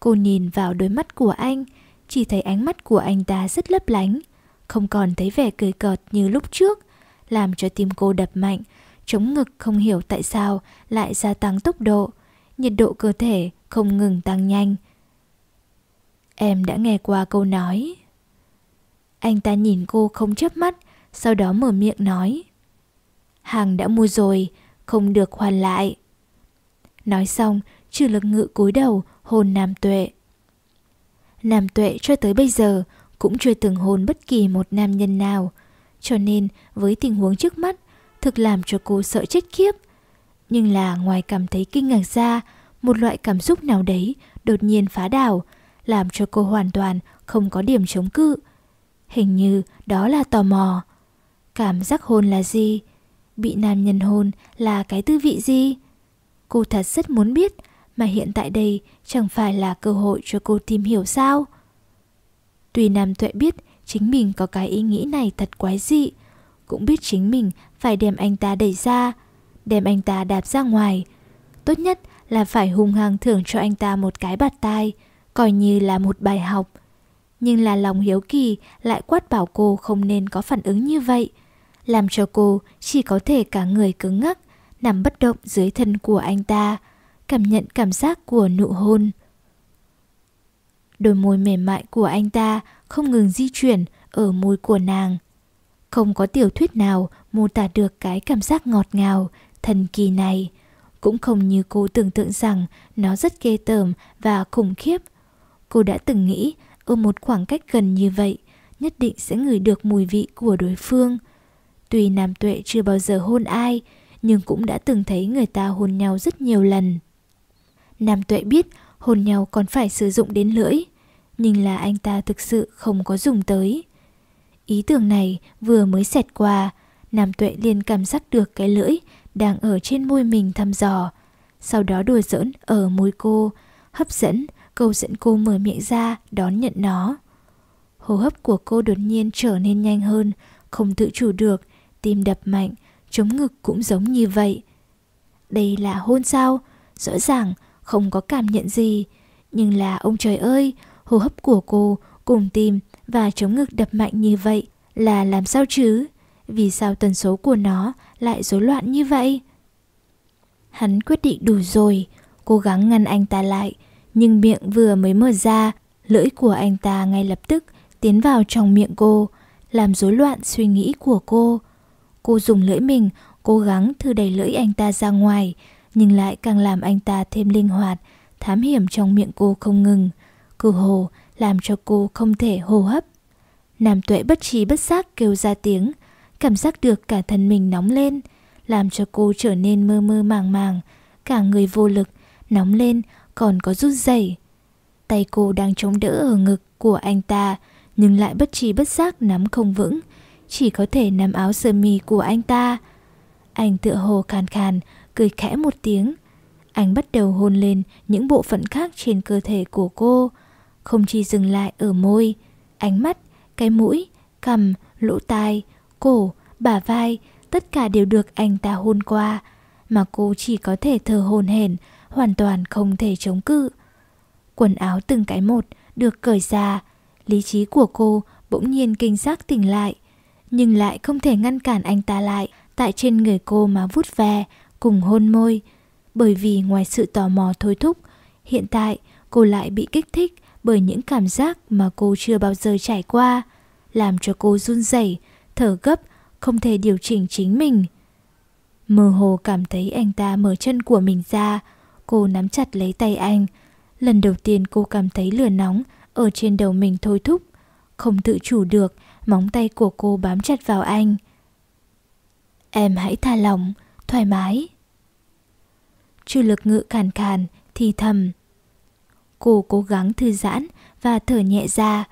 Cô nhìn vào đôi mắt của anh, chỉ thấy ánh mắt của anh ta rất lấp lánh, không còn thấy vẻ cười cợt như lúc trước, làm cho tim cô đập mạnh, chống ngực không hiểu tại sao lại gia tăng tốc độ, nhiệt độ cơ thể không ngừng tăng nhanh. Em đã nghe qua câu nói. Anh ta nhìn cô không chớp mắt, sau đó mở miệng nói. Hàng đã mua rồi, không được hoàn lại. Nói xong, trừ lực ngự cúi đầu hôn Nam Tuệ. Nam Tuệ cho tới bây giờ cũng chưa từng hôn bất kỳ một nam nhân nào, cho nên với tình huống trước mắt thực làm cho cô sợ chết khiếp. Nhưng là ngoài cảm thấy kinh ngạc ra, một loại cảm xúc nào đấy đột nhiên phá đảo, làm cho cô hoàn toàn không có điểm chống cự. Hình như đó là tò mò. Cảm giác hôn là gì? Bị nam nhân hôn là cái tư vị gì? Cô thật rất muốn biết, mà hiện tại đây chẳng phải là cơ hội cho cô tìm hiểu sao? Tuy Nam Tuệ biết chính mình có cái ý nghĩ này thật quái dị, cũng biết chính mình phải đem anh ta đẩy ra, đem anh ta đạp ra ngoài. Tốt nhất là phải hung hăng thưởng cho anh ta một cái bạt tai, coi như là một bài học. Nhưng là lòng hiếu kỳ lại quát bảo cô không nên có phản ứng như vậy, làm cho cô chỉ có thể cả người cứng ngắc, nằm bất động dưới thân của anh ta, cảm nhận cảm giác của nụ hôn. Đôi môi mềm mại của anh ta không ngừng di chuyển ở môi của nàng. Không có tiểu thuyết nào mô tả được cái cảm giác ngọt ngào, thần kỳ này. Cũng không như cô tưởng tượng rằng nó rất ghê tởm và khủng khiếp. Cô đã từng nghĩ ở một khoảng cách gần như vậy, nhất định sẽ ngửi được mùi vị của đối phương. Tuy Nam Tuệ chưa bao giờ hôn ai, nhưng cũng đã từng thấy người ta hôn nhau rất nhiều lần. Nam Tuệ biết hôn nhau còn phải sử dụng đến lưỡi, nhưng là anh ta thực sự không có dùng tới. Ý tưởng này vừa mới xẹt qua, Nam Tuệ liền cảm giác được cái lưỡi đang ở trên môi mình thăm dò, sau đó đùa giỡn ở môi cô, hấp dẫn, câu dẫn cô mở miệng ra đón nhận nó. Hô hấp của cô đột nhiên trở nên nhanh hơn, không tự chủ được, tim đập mạnh, chống ngực cũng giống như vậy. Đây là hôn sao? Rõ ràng không có cảm nhận gì, nhưng là ông trời ơi, hô hấp của cô cùng tim và chống ngực đập mạnh như vậy là làm sao chứ? Vì sao tần số của nó lại rối loạn như vậy? Hắn quyết định đủ rồi, cố gắng ngăn anh ta lại, nhưng miệng vừa mới mở ra, lưỡi của anh ta ngay lập tức tiến vào trong miệng cô, làm rối loạn suy nghĩ của cô. Cô dùng lưỡi mình cố gắng thư đẩy lưỡi anh ta ra ngoài, nhưng lại càng làm anh ta thêm linh hoạt, thám hiểm trong miệng cô không ngừng. cử hồ làm cho cô không thể hô hấp. Nam tuệ bất trí bất giác kêu ra tiếng, cảm giác được cả thân mình nóng lên, làm cho cô trở nên mơ mơ màng màng, cả người vô lực, nóng lên còn có rút rẩy. Tay cô đang chống đỡ ở ngực của anh ta, nhưng lại bất trí bất giác nắm không vững, chỉ có thể nắm áo sơ mi của anh ta. Anh tựa hồ khàn khàn, cười khẽ một tiếng. Anh bắt đầu hôn lên những bộ phận khác trên cơ thể của cô, không chỉ dừng lại ở môi, ánh mắt, cái mũi, cằm, lỗ tai, cổ, bả vai, tất cả đều được anh ta hôn qua, mà cô chỉ có thể thờ hồn hển, hoàn toàn không thể chống cự. Quần áo từng cái một được cởi ra, lý trí của cô bỗng nhiên kinh giác tỉnh lại, nhưng lại không thể ngăn cản anh ta lại tại trên người cô mà vút ve, cùng hôn môi. Bởi vì ngoài sự tò mò thôi thúc, hiện tại cô lại bị kích thích bởi những cảm giác mà cô chưa bao giờ trải qua, làm cho cô run rẩy, thở gấp, không thể điều chỉnh chính mình. Mơ hồ cảm thấy anh ta mở chân của mình ra, cô nắm chặt lấy tay anh. Lần đầu tiên cô cảm thấy lửa nóng ở trên đầu mình thôi thúc. Không tự chủ được, móng tay của cô bám chặt vào anh. Em hãy tha lòng, thoải mái. Chu lực ngự khàn khàn, thì thầm. Cô cố gắng thư giãn và thở nhẹ ra.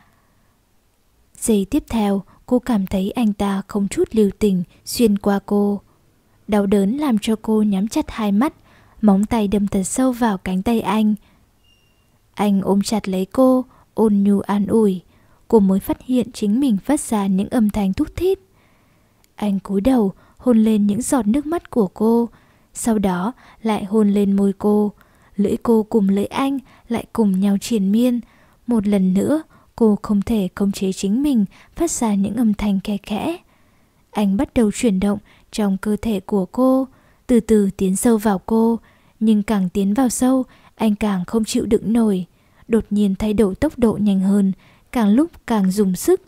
Giây tiếp theo, cô cảm thấy anh ta không chút lưu tình xuyên qua cô. Đau đớn làm cho cô nhắm chặt hai mắt, móng tay đâm thật sâu vào cánh tay anh. Anh ôm chặt lấy cô, ôn nhu an ủi. Cô mới phát hiện chính mình phát ra những âm thanh thút thít. Anh cúi đầu, hôn lên những giọt nước mắt của cô, sau đó lại hôn lên môi cô. Lưỡi cô cùng lưỡi anh lại cùng nhau triền miên. Một lần nữa, cô không thể khống chế chính mình phát ra những âm thanh khe khẽ. Anh bắt đầu chuyển động trong cơ thể của cô, từ từ tiến sâu vào cô, nhưng càng tiến vào sâu, anh càng không chịu đựng nổi. Đột nhiên thay đổi tốc độ nhanh hơn, càng lúc càng dùng sức.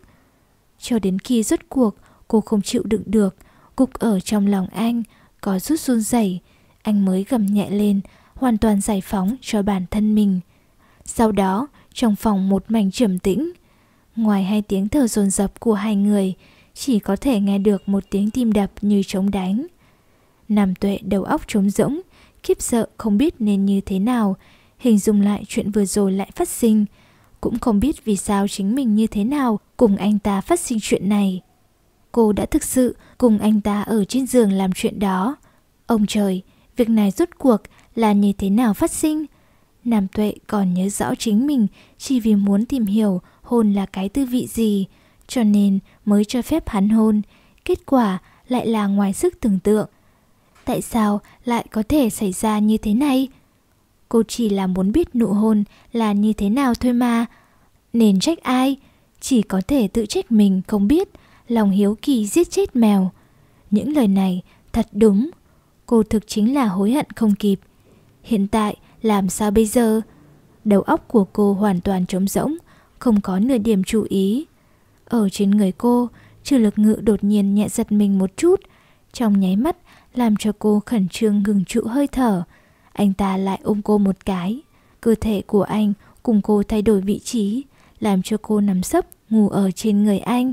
Cho đến khi rốt cuộc, cô không chịu đựng được, cục ở trong lòng anh, có rút run rẩy, anh mới gầm nhẹ lên, hoàn toàn giải phóng cho bản thân mình. Sau đó, trong phòng một mảnh trầm tĩnh, ngoài hai tiếng thở dồn dập của hai người, chỉ có thể nghe được một tiếng tim đập như trống đánh. Nam tuệ đầu óc trống rỗng, khiếp sợ không biết nên như thế nào, hình dung lại chuyện vừa rồi lại phát sinh, cũng không biết vì sao chính mình như thế nào cùng anh ta phát sinh chuyện này. Cô đã thực sự cùng anh ta ở trên giường làm chuyện đó. Ông trời, việc này rốt cuộc là như thế nào phát sinh? Nam Tuệ còn nhớ rõ chính mình chỉ vì muốn tìm hiểu hôn là cái tư vị gì, cho nên mới cho phép hắn hôn. Kết quả lại là ngoài sức tưởng tượng. Tại sao lại có thể xảy ra như thế này? Cô chỉ là muốn biết nụ hôn là như thế nào thôi mà. Nên trách ai? Chỉ có thể tự trách mình không biết, lòng hiếu kỳ giết chết mèo. Những lời này thật đúng. Cô thực chính là hối hận không kịp. Hiện tại làm sao bây giờ? Đầu óc của cô hoàn toàn trống rỗng, không có nửa điểm chú ý. Ở trên người cô, trừ lực ngự đột nhiên nhẹ giật mình một chút, trong nháy mắt làm cho cô khẩn trương ngừng trụ hơi thở. Anh ta lại ôm cô một cái. Cơ thể của anh cùng cô thay đổi vị trí, làm cho cô nằm sấp ngủ ở trên người anh.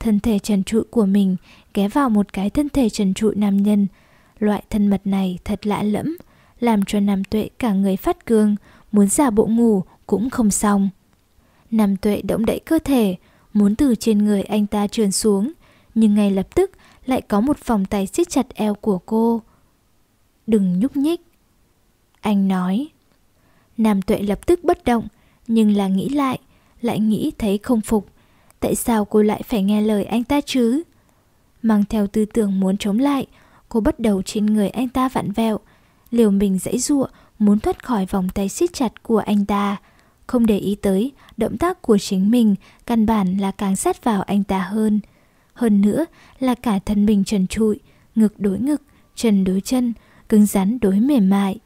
Thân thể trần trụi của mình ghé vào một cái thân thể trần trụi nam nhân. Loại thân mật này thật lạ lẫm, làm cho Nam Tuệ cả người phát cương, muốn giả bộ ngủ cũng không xong. Nam Tuệ động đậy cơ thể, muốn từ trên người anh ta trườn xuống, nhưng ngay lập tức lại có một vòng tay siết chặt eo của cô. Đừng nhúc nhích. Anh nói. Nam Tuệ lập tức bất động, nhưng là nghĩ lại, lại nghĩ thấy không phục. Tại sao cô lại phải nghe lời anh ta chứ? Mang theo tư tưởng muốn chống lại, cô bắt đầu trên người anh ta vặn vẹo, liều mình dãy giụa muốn thoát khỏi vòng tay siết chặt của anh ta. Không để ý tới, động tác của chính mình căn bản là càng sát vào anh ta hơn. Hơn nữa là cả thân mình trần trụi, ngực đối ngực, chân đối chân, cứng rắn đối mềm mại.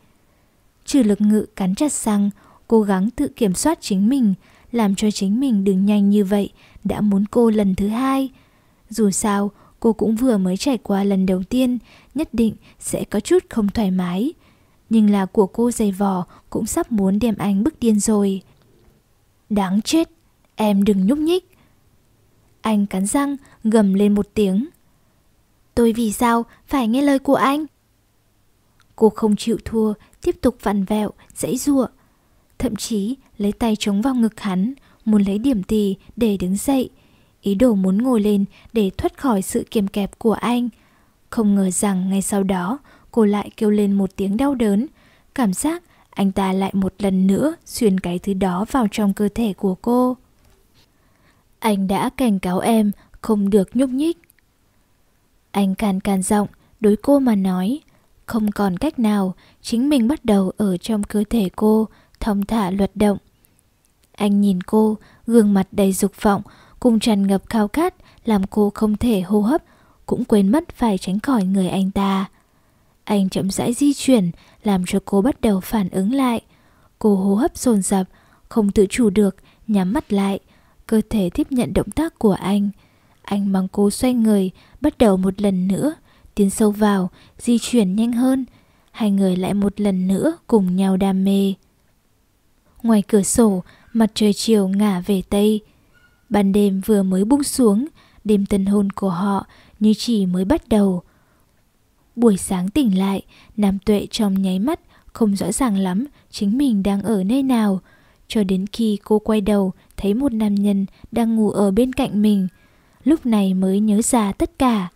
Trừ lực ngự cắn chặt răng, cố gắng tự kiểm soát chính mình, làm cho chính mình đừng nhanh như vậy, đã muốn cô lần thứ hai. Dù sao, cô cũng vừa mới trải qua lần đầu tiên, nhất định sẽ có chút không thoải mái. Nhưng là của cô dày vò cũng sắp muốn đem anh bức điên rồi. Đáng chết, em đừng nhúc nhích. Anh cắn răng, gầm lên một tiếng. Tôi vì sao phải nghe lời của anh? Cô không chịu thua, tiếp tục vặn vẹo, dãy giụa. Thậm chí lấy tay chống vào ngực hắn, muốn lấy điểm tì để đứng dậy. Ý đồ muốn ngồi lên để thoát khỏi sự kiềm kẹp của anh. Không ngờ rằng ngay sau đó cô lại kêu lên một tiếng đau đớn. Cảm giác anh ta lại một lần nữa xuyên cái thứ đó vào trong cơ thể của cô. Anh đã cảnh cáo em không được nhúc nhích. Anh càn càn giọng đối cô mà nói. Không còn cách nào, chính mình bắt đầu ở trong cơ thể cô, thong thả luật động. Anh nhìn cô, gương mặt đầy dục vọng, cùng tràn ngập khao khát, làm cô không thể hô hấp, cũng quên mất phải tránh khỏi người anh ta. Anh chậm rãi di chuyển, làm cho cô bắt đầu phản ứng lại. Cô hô hấp dồn dập, không tự chủ được, nhắm mắt lại, cơ thể tiếp nhận động tác của anh. Anh mang cô xoay người, bắt đầu một lần nữa, tiến sâu vào, di chuyển nhanh hơn. Hai người lại một lần nữa cùng nhau đam mê. Ngoài cửa sổ, mặt trời chiều ngả về Tây. Ban đêm vừa mới buông xuống, đêm tân hôn của họ như chỉ mới bắt đầu. Buổi sáng tỉnh lại, Nam Tuệ trong nháy mắt không rõ ràng lắm chính mình đang ở nơi nào. Cho đến khi cô quay đầu thấy một nam nhân đang ngủ ở bên cạnh mình. Lúc này mới nhớ ra tất cả.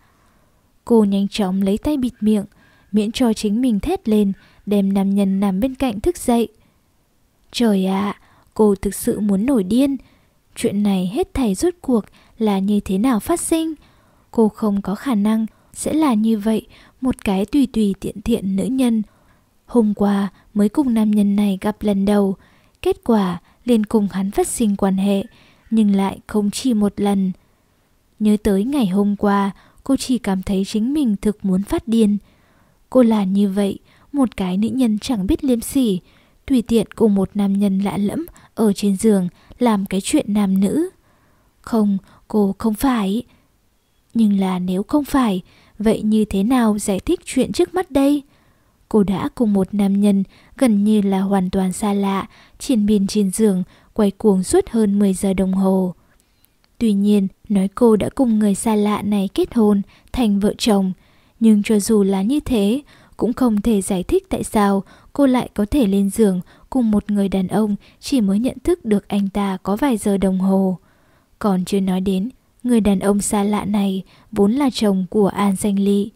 Cô nhanh chóng lấy tay bịt miệng, miễn cho chính mình thét lên, đem nam nhân nằm bên cạnh thức dậy. Trời ạ, cô thực sự muốn nổi điên. Chuyện này hết thảy rốt cuộc là như thế nào phát sinh? Cô không có khả năng sẽ là như vậy, một cái tùy tùy tiện tiện nữ nhân. Hôm qua mới cùng nam nhân này gặp lần đầu, kết quả liền cùng hắn phát sinh quan hệ, nhưng lại không chỉ một lần. Nhớ tới ngày hôm qua, cô chỉ cảm thấy chính mình thực muốn phát điên. Cô là như vậy, một cái nữ nhân chẳng biết liêm sỉ, tùy tiện cùng một nam nhân lạ lẫm ở trên giường làm cái chuyện nam nữ. Không, cô không phải. Nhưng là nếu không phải, vậy như thế nào giải thích chuyện trước mắt đây? Cô đã cùng một nam nhân gần như là hoàn toàn xa lạ, triển miên trên giường, quay cuồng suốt hơn 10 giờ đồng hồ. Tuy nhiên, nói cô đã cùng người xa lạ này kết hôn, thành vợ chồng. Nhưng cho dù là như thế, cũng không thể giải thích tại sao cô lại có thể lên giường cùng một người đàn ông chỉ mới nhận thức được anh ta có vài giờ đồng hồ. Còn chưa nói đến, người đàn ông xa lạ này vốn là chồng của An Danh Lị.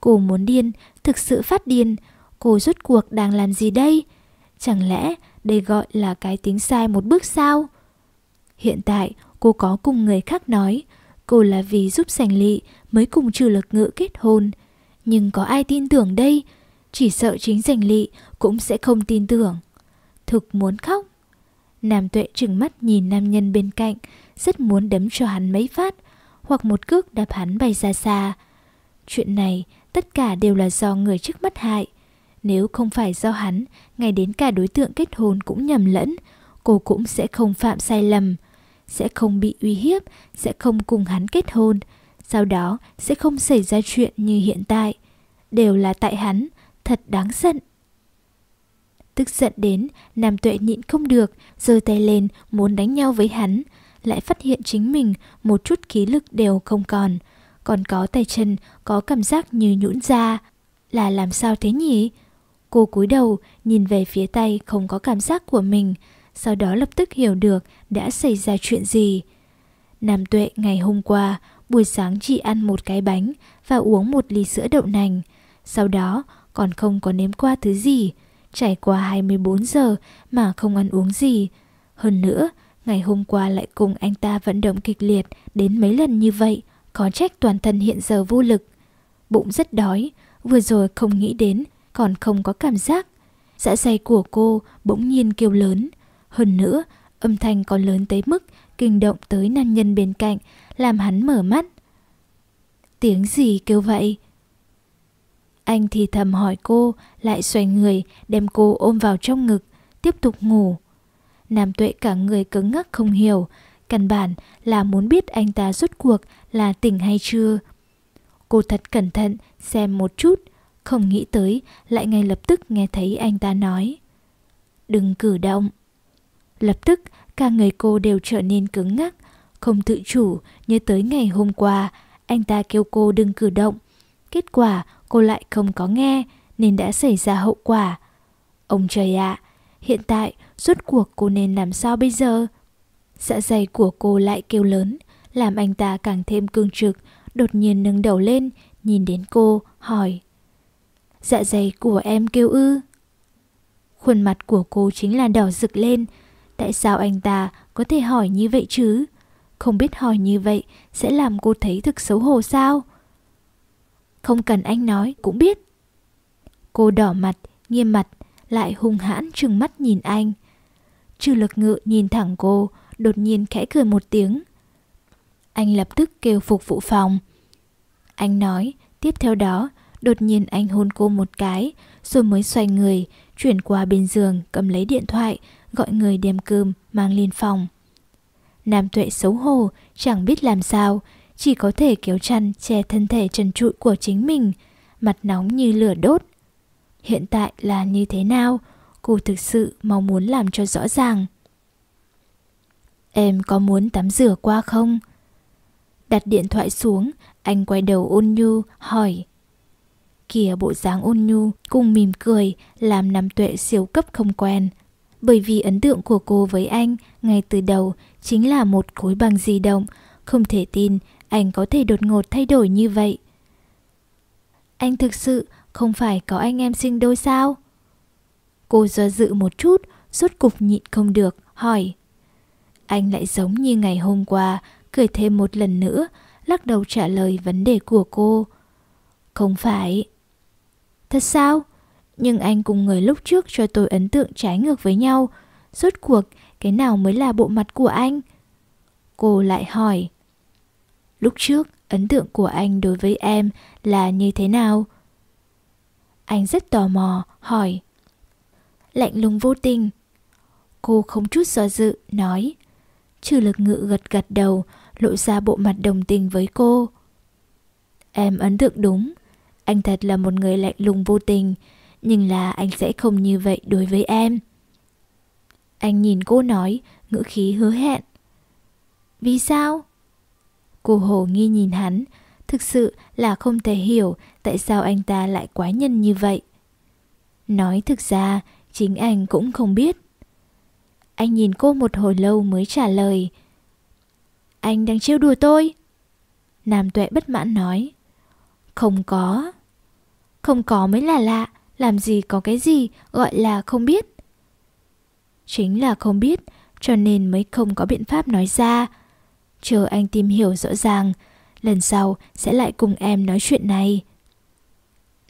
Cô muốn điên, thực sự phát điên. Cô rốt cuộc đang làm gì đây? Chẳng lẽ đây gọi là cái tính sai một bước sao? Hiện tại cô có cùng người khác nói cô là vì giúp sành lị mới cùng trừ lực ngự kết hôn. Nhưng có ai tin tưởng đây? Chỉ sợ chính sành lị cũng sẽ không tin tưởng. Thực muốn khóc. Nam tuệ trừng mắt nhìn nam nhân bên cạnh, rất muốn đấm cho hắn mấy phát, hoặc một cước đạp hắn bay ra xa. Chuyện này tất cả đều là do người trước mắt hại. Nếu không phải do hắn, ngay đến cả đối tượng kết hôn cũng nhầm lẫn, cô cũng sẽ không phạm sai lầm, sẽ không bị uy hiếp, sẽ không cùng hắn kết hôn, sau đó sẽ không xảy ra chuyện như hiện tại. Đều là tại hắn, thật đáng giận. Tức giận đến, Nam Tuệ nhịn không được, giơ tay lên muốn đánh nhau với hắn, lại phát hiện chính mình một chút khí lực đều không còn. Còn có tay chân, có cảm giác như nhũn ra. Là làm sao thế nhỉ? Cô cúi đầu, nhìn về phía tay không có cảm giác của mình, sau đó lập tức hiểu được đã xảy ra chuyện gì. Nam Tuệ ngày hôm qua, buổi sáng chỉ ăn một cái bánh và uống một ly sữa đậu nành. Sau đó còn không có nếm qua thứ gì. Trải qua 24 giờ mà không ăn uống gì. Hơn nữa, ngày hôm qua lại cùng anh ta vận động kịch liệt đến mấy lần như vậy, có trách toàn thân hiện giờ vô lực. Bụng rất đói, vừa rồi không nghĩ đến, còn không có cảm giác. Dạ dày của cô bỗng nhiên kêu lớn. Hơn nữa, âm thanh còn lớn tới mức kinh động tới nam nhân bên cạnh, làm hắn mở mắt. Tiếng gì kêu vậy? Anh thì thầm hỏi cô, lại xoay người, đem cô ôm vào trong ngực, tiếp tục ngủ. Nam tuệ cả người cứng ngắc không hiểu, căn bản là muốn biết anh ta rốt cuộc là tỉnh hay chưa. Cô thật cẩn thận xem một chút, không nghĩ tới lại ngay lập tức nghe thấy anh ta nói. Đừng cử động. Lập tức cả người cô đều trở nên cứng ngắc, không tự chủ như tới ngày hôm qua anh ta kêu cô đừng cử động. Kết quả cô lại không có nghe nên đã xảy ra hậu quả. Ông trời ạ, hiện tại rốt cuộc cô nên làm sao bây giờ? Dạ dày của cô lại kêu lớn, làm anh ta càng thêm cương trực, đột nhiên nâng đầu lên, nhìn đến cô, hỏi. Dạ dày của em kêu ư? Khuôn mặt của cô chính là đỏ rực lên. Tại sao anh ta có thể hỏi như vậy chứ? Không biết hỏi như vậy sẽ làm cô thấy thực xấu hổ sao? Không cần anh nói cũng biết. Cô đỏ mặt, nghiêm mặt, lại hung hãn trừng mắt nhìn anh. Trừ lực ngự nhìn thẳng cô, đột nhiên khẽ cười một tiếng. Anh lập tức kêu phục vụ phòng. Anh nói, tiếp theo đó, đột nhiên anh hôn cô một cái, rồi mới xoay người, chuyển qua bên giường cầm lấy điện thoại, gọi người đem cơm mang lên phòng. Nam tuệ xấu hổ, chẳng biết làm sao, chỉ có thể kéo chăn che thân thể trần trụi của chính mình, mặt nóng như lửa đốt. Hiện tại là như thế nào? Cô thực sự mong muốn làm cho rõ ràng. Em có muốn tắm rửa qua không? Đặt điện thoại xuống, anh quay đầu ôn nhu, hỏi. Kìa bộ dáng ôn nhu, cùng mỉm cười, làm nằm tuệ siêu cấp không quen. Bởi vì ấn tượng của cô với anh ngay từ đầu chính là một khối băng di động, không thể tin anh có thể đột ngột thay đổi như vậy. Anh thực sự không phải có anh em sinh đôi sao? Cô do dự một chút, rốt cục nhịn không được, hỏi. Anh lại giống như ngày hôm qua, cười thêm một lần nữa, lắc đầu trả lời vấn đề của cô. Không phải. Thật sao? Nhưng anh cùng người lúc trước cho tôi ấn tượng trái ngược với nhau. Rốt cuộc, cái nào mới là bộ mặt của anh? Cô lại hỏi. Lúc trước, ấn tượng của anh đối với em là như thế nào? Anh rất tò mò, hỏi. Lạnh lùng vô tình. Cô không chút do dự, nói. Trừ lực ngự gật gật đầu, lộ ra bộ mặt đồng tình với cô. Em ấn tượng đúng, anh thật là một người lạnh lùng vô tình, nhưng là anh sẽ không như vậy đối với em. Anh nhìn cô nói, ngữ khí hứa hẹn. Vì sao? Cô hồ nghi nhìn hắn, thực sự là không thể hiểu tại sao anh ta lại quá nhân như vậy. Nói thực ra, chính anh cũng không biết. Anh nhìn cô một hồi lâu mới trả lời. Anh đang trêu đùa tôi. Nam tuệ bất mãn nói. Không có. Không có mới là lạ, làm gì có cái gì gọi là không biết. Chính là không biết, cho nên mới không có biện pháp nói ra. Chờ anh tìm hiểu rõ ràng, lần sau sẽ lại cùng em nói chuyện này.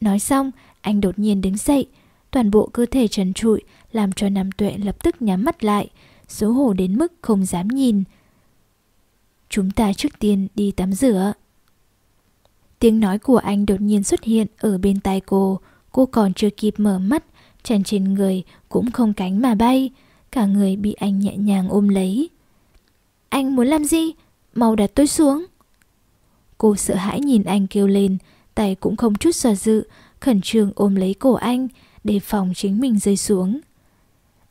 Nói xong, anh đột nhiên đứng dậy, toàn bộ cơ thể trần trụi làm cho Nam Tuệ lập tức nhắm mắt lại, xấu hổ đến mức không dám nhìn. Chúng ta trước tiên đi tắm rửa. Tiếng nói của anh đột nhiên xuất hiện ở bên tai cô, cô còn chưa kịp mở mắt, tràn trên người cũng không cánh mà bay, cả người bị anh nhẹ nhàng ôm lấy. Anh muốn làm gì? Mau đặt tôi xuống. Cô sợ hãi nhìn anh kêu lên, tay cũng không chút do dự, khẩn trương ôm lấy cổ anh, để phòng chính mình rơi xuống.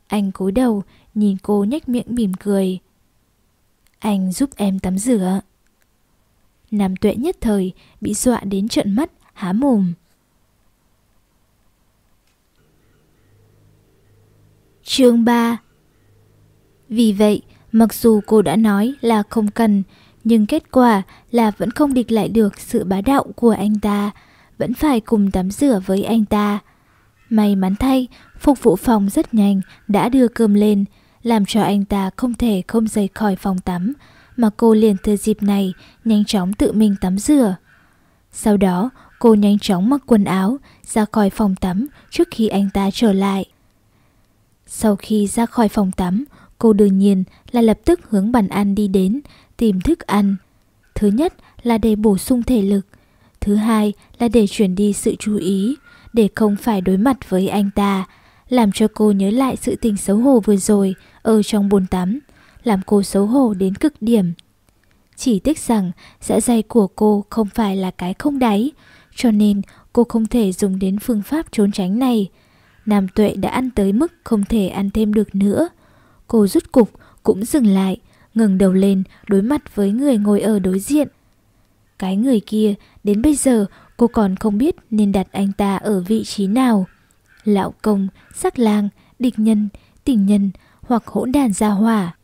Anh cúi đầu, nhìn cô nhếch miệng mỉm cười. Anh giúp em tắm rửa. Nam tuệ nhất thời bị dọa đến trợn mắt, há mồm. Chương 3 Vì vậy, mặc dù cô đã nói là không cần, nhưng kết quả là vẫn không địch lại được sự bá đạo của anh ta, vẫn phải cùng tắm rửa với anh ta. May mắn thay, phục vụ phòng rất nhanh đã đưa cơm lên, làm cho anh ta không thể không rời khỏi phòng tắm, mà cô liền từ dịp này nhanh chóng tự mình tắm rửa. Sau đó, cô nhanh chóng mặc quần áo ra khỏi phòng tắm trước khi anh ta trở lại. Sau khi ra khỏi phòng tắm, cô đương nhiên là lập tức hướng bàn ăn đi đến, tìm thức ăn. Thứ nhất là để bổ sung thể lực, thứ hai là để chuyển đi sự chú ý, để không phải đối mặt với anh ta, làm cho cô nhớ lại sự tình xấu hổ vừa rồi ở trong bồn tắm, làm cô xấu hổ đến cực điểm. Chỉ tiếc rằng dạ dày của cô không phải là cái không đáy, cho nên cô không thể dùng đến phương pháp trốn tránh này. Nam tuệ đã ăn tới mức không thể ăn thêm được nữa. Cô rút cục cũng dừng lại, ngừng đầu lên đối mặt với người ngồi ở đối diện. Cái người kia đến bây giờ cô còn không biết nên đặt anh ta ở vị trí nào. Lão công, sắc lang, địch nhân, tình nhân hoặc hỗn đàn gia hỏa.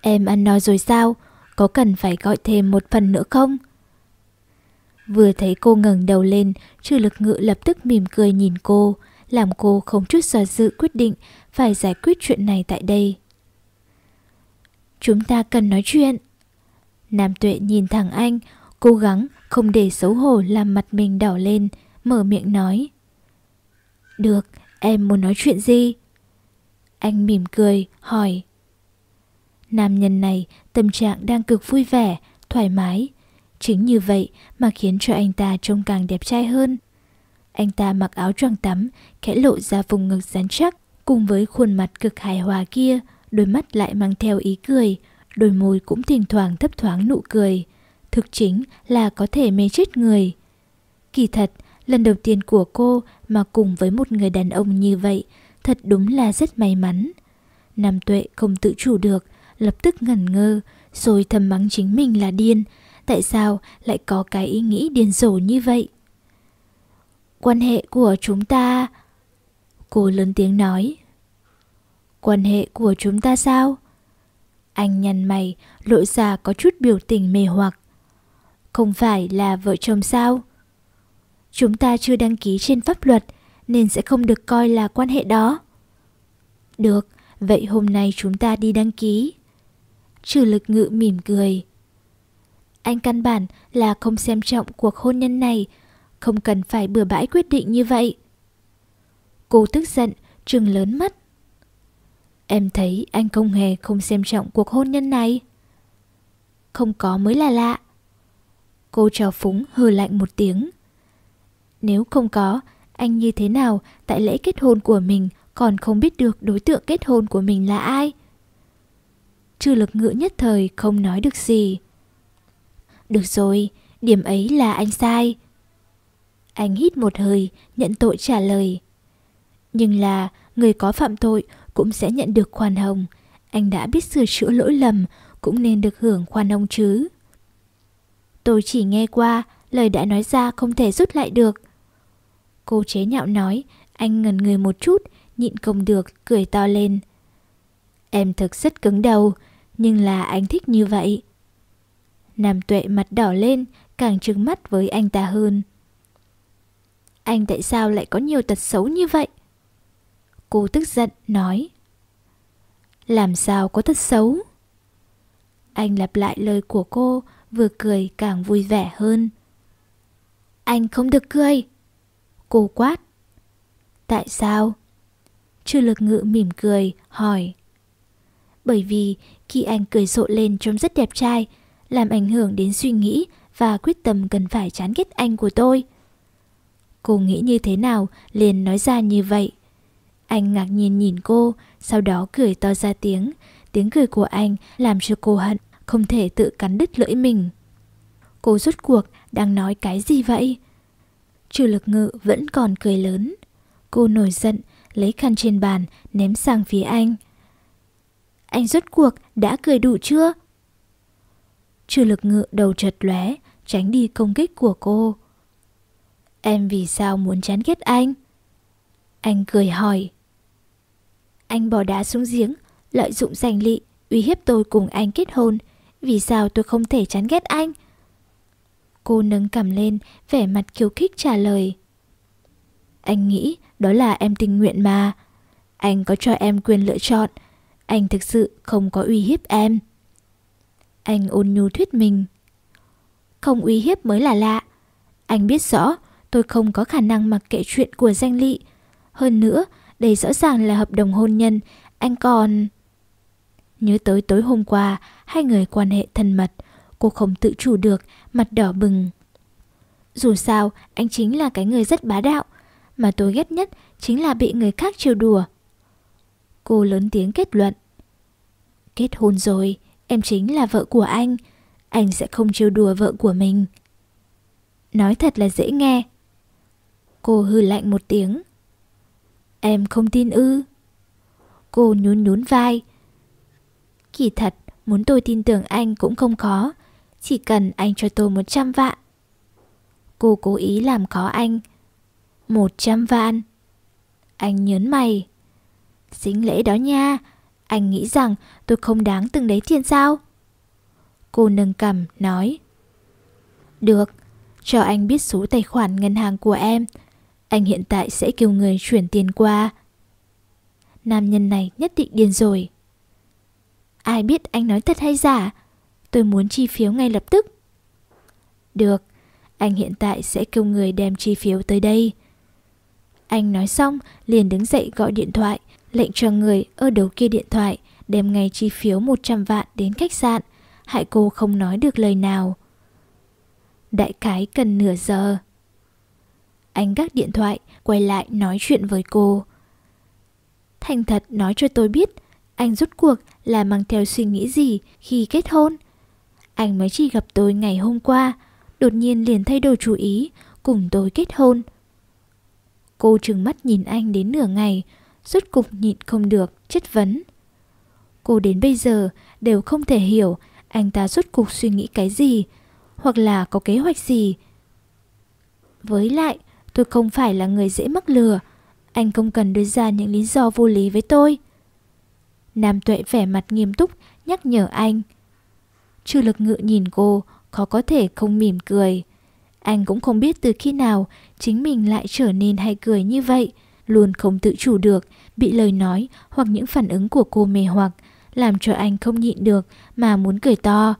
Em ăn nói rồi sao? Có cần phải gọi thêm một phần nữa không? Vừa thấy cô ngẩng đầu lên, trừ lực ngự lập tức mỉm cười nhìn cô, làm cô không chút do dự quyết định phải giải quyết chuyện này tại đây. Chúng ta cần nói chuyện. Nam tuệ nhìn thẳng anh, cố gắng không để xấu hổ làm mặt mình đỏ lên, mở miệng nói. Được, em muốn nói chuyện gì? Anh mỉm cười, hỏi. Nam nhân này tâm trạng đang cực vui vẻ, thoải mái. Chính như vậy mà khiến cho anh ta trông càng đẹp trai hơn. Anh ta mặc áo choàng tắm, khẽ lộ ra vùng ngực rắn chắc, cùng với khuôn mặt cực hài hòa kia, đôi mắt lại mang theo ý cười, đôi môi cũng thỉnh thoảng thấp thoáng nụ cười. thực chính là có thể mê chết người. Kỳ thật, lần đầu tiên của cô mà cùng với một người đàn ông như vậy, thật đúng là rất may mắn. Nam tuệ không tự chủ được, lập tức ngẩn ngơ, rồi thầm mắng chính mình là điên. Tại sao lại có cái ý nghĩ điên rồ như vậy? Quan hệ của chúng ta... Cô lớn tiếng nói. Quan hệ của chúng ta sao? Anh nhăn mày, lộ ra có chút biểu tình mê hoặc. Không phải là vợ chồng sao? Chúng ta chưa đăng ký trên pháp luật nên sẽ không được coi là quan hệ đó. Được, vậy hôm nay chúng ta đi đăng ký. Trừ lực ngự mỉm cười. Anh căn bản là không xem trọng cuộc hôn nhân này, không cần phải bừa bãi quyết định như vậy. Cô tức giận, trừng lớn mắt. Em thấy anh không hề không xem trọng cuộc hôn nhân này. Không có mới là lạ. Cô trào phúng hừ lạnh một tiếng. Nếu không có, anh như thế nào tại lễ kết hôn của mình còn không biết được đối tượng kết hôn của mình là ai? Trừ lực ngữ nhất thời không nói được gì. Được rồi, điểm ấy là anh sai. Anh hít một hơi, nhận tội trả lời. Nhưng là người có phạm tội cũng sẽ nhận được khoan hồng. Anh đã biết sửa chữa lỗi lầm, cũng nên được hưởng khoan hồng chứ. Tôi chỉ nghe qua, lời đã nói ra không thể rút lại được. Cô chế nhạo nói, anh ngần người một chút, nhịn không được, cười to lên. Em thực rất cứng đầu, nhưng là anh thích như vậy. Nam tuệ mặt đỏ lên, càng trừng mắt với anh ta hơn. Anh tại sao lại có nhiều tật xấu như vậy? Cô tức giận, nói. Làm sao có tật xấu? Anh lặp lại lời của cô, vừa cười càng vui vẻ hơn. Anh không được cười. Cô quát. Tại sao? Chư lực ngự mỉm cười, hỏi. Bởi vì khi anh cười rộ lên trông rất đẹp trai, làm ảnh hưởng đến suy nghĩ và quyết tâm cần phải chán ghét anh của tôi. Cô nghĩ như thế nào liền nói ra như vậy. Anh ngạc nhiên nhìn cô, sau đó cười to ra tiếng. Tiếng cười của anh làm cho cô hận, không thể tự cắn đứt lưỡi mình. Cô rút cuộc đang nói cái gì vậy? Trừ lực ngự vẫn còn cười lớn. Cô nổi giận, lấy khăn trên bàn, ném sang phía anh. Anh rốt cuộc đã cười đủ chưa? Trừ lực ngự đầu chật lóe, tránh đi công kích của cô. Em vì sao muốn chán ghét anh? Anh cười hỏi. Anh bỏ đá xuống giếng, lợi dụng giành lị, uy hiếp tôi cùng anh kết hôn. Vì sao tôi không thể chán ghét anh? Cô nâng cầm lên, vẻ mặt khiêu khích trả lời. Anh nghĩ đó là em tình nguyện mà. Anh có cho em quyền lựa chọn. Anh thực sự không có uy hiếp em. Anh ôn nhu thuyết mình. Không uy hiếp mới là lạ. Anh biết rõ tôi không có khả năng mặc kệ chuyện của danh lị. Hơn nữa, đây rõ ràng là hợp đồng hôn nhân. Anh còn... Nhớ tới tối hôm qua, hai người quan hệ thân mật. Cô không tự chủ được, mặt đỏ bừng. Dù sao, anh chính là cái người rất bá đạo. Mà tôi ghét nhất chính là bị người khác trêu đùa. Cô lớn tiếng kết luận. Kết hôn rồi, em chính là vợ của anh. Anh sẽ không trêu đùa vợ của mình. Nói thật là dễ nghe. Cô hư lạnh một tiếng. Em không tin ư? Cô nhún nhún vai. Kỳ thật, muốn tôi tin tưởng anh cũng không khó. Chỉ cần anh cho tôi 100 vạn. Cô cố ý làm khó anh. 100 vạn. Anh nhớn mày. Xính lễ đó nha. Anh nghĩ rằng tôi không đáng từng đấy tiền sao? Cô nâng cầm nói. Được, cho anh biết số tài khoản ngân hàng của em. Anh hiện tại sẽ kêu người chuyển tiền qua. Nam nhân này nhất định điên rồi. Ai biết anh nói thật hay giả? Tôi muốn chi phiếu ngay lập tức. Được, anh hiện tại sẽ kêu người đem chi phiếu tới đây. Anh nói xong, liền đứng dậy gọi điện thoại, lệnh cho người ở đầu kia điện thoại đem ngay chi phiếu 100 vạn đến khách sạn, hại cô không nói được lời nào. Đại cái cần nửa giờ. Anh gác điện thoại, quay lại nói chuyện với cô. Thành thật nói cho tôi biết, anh rút cuộc là mang theo suy nghĩ gì khi kết hôn. Anh mới chỉ gặp tôi ngày hôm qua, đột nhiên liền thay đổi chủ ý, cùng tôi kết hôn. Cô trừng mắt nhìn anh đến nửa ngày, rốt cục nhịn không được, chất vấn. Cô đến bây giờ đều không thể hiểu anh ta rốt cục suy nghĩ cái gì, hoặc là có kế hoạch gì. Với lại, tôi không phải là người dễ mắc lừa, anh không cần đưa ra những lý do vô lý với tôi. Nam tuệ vẻ mặt nghiêm túc nhắc nhở anh. Chư lực ngự nhìn cô, khó có thể không mỉm cười. Anh cũng không biết từ khi nào chính mình lại trở nên hay cười như vậy, luôn không tự chủ được, bị lời nói hoặc những phản ứng của cô mê hoặc, làm cho anh không nhịn được mà muốn cười to.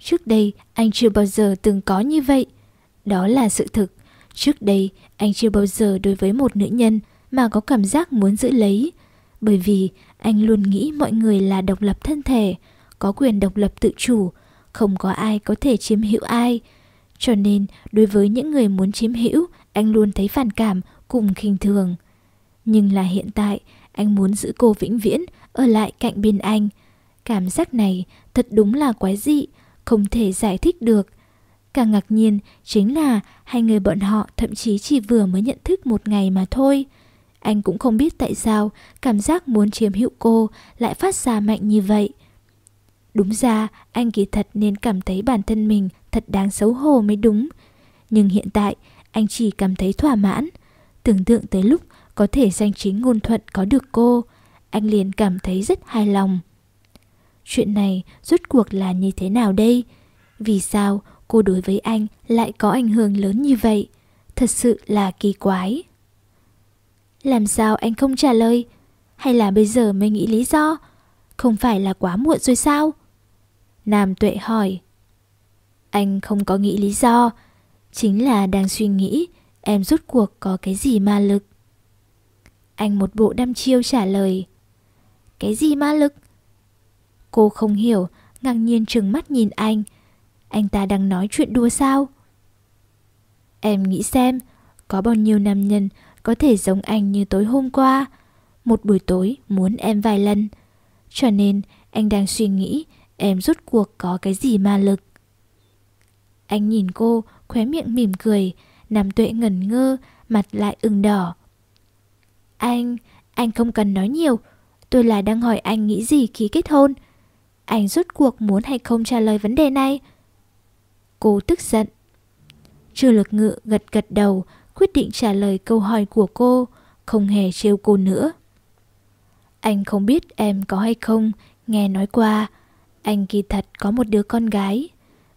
Trước đây anh chưa bao giờ từng có như vậy. Đó là sự thực. Trước đây anh chưa bao giờ đối với một nữ nhân mà có cảm giác muốn giữ lấy. Bởi vì anh luôn nghĩ mọi người là độc lập thân thể, có quyền độc lập tự chủ, không có ai có thể chiếm hữu ai. Cho nên, đối với những người muốn chiếm hữu, anh luôn thấy phản cảm cùng khinh thường. Nhưng là hiện tại, anh muốn giữ cô vĩnh viễn ở lại cạnh bên anh. Cảm giác này thật đúng là quái dị, không thể giải thích được. Càng ngạc nhiên chính là hai người bọn họ thậm chí chỉ vừa mới nhận thức một ngày mà thôi. Anh cũng không biết tại sao cảm giác muốn chiếm hữu cô lại phát ra mạnh như vậy. Đúng ra, anh kỳ thật nên cảm thấy bản thân mình thật đáng xấu hổ mới đúng. Nhưng hiện tại, anh chỉ cảm thấy thỏa mãn. Tưởng tượng tới lúc có thể danh chính ngôn thuận có được cô, anh liền cảm thấy rất hài lòng. Chuyện này rốt cuộc là như thế nào đây? Vì sao cô đối với anh lại có ảnh hưởng lớn như vậy? Thật sự là kỳ quái. Làm sao anh không trả lời? Hay là bây giờ mới nghĩ lý do? Không phải là quá muộn rồi sao? Nam Tuệ hỏi. Anh không có nghĩ lý do, chính là đang suy nghĩ em rút cuộc có cái gì ma lực. Anh một bộ đăm chiêu trả lời. Cái gì ma lực? Cô không hiểu, ngạc nhiên trừng mắt nhìn anh. Anh ta đang nói chuyện đùa sao? Em nghĩ xem, có bao nhiêu nam nhân có thể giống anh như tối hôm qua. Một buổi tối muốn em vài lần. Cho nên anh đang suy nghĩ em rốt cuộc có cái gì ma lực. Anh nhìn cô, khóe miệng mỉm cười, Nam Tuệ ngẩn ngơ, mặt lại ửng đỏ. Anh, anh không cần nói nhiều, tôi là đang hỏi anh nghĩ gì khi kết hôn. Anh rốt cuộc muốn hay không trả lời vấn đề này? Cô tức giận. Trừ lực ngự gật gật đầu, quyết định trả lời câu hỏi của cô, không hề trêu cô nữa. Anh không biết em có hay không, nghe nói qua, anh kỳ thật có một đứa con gái.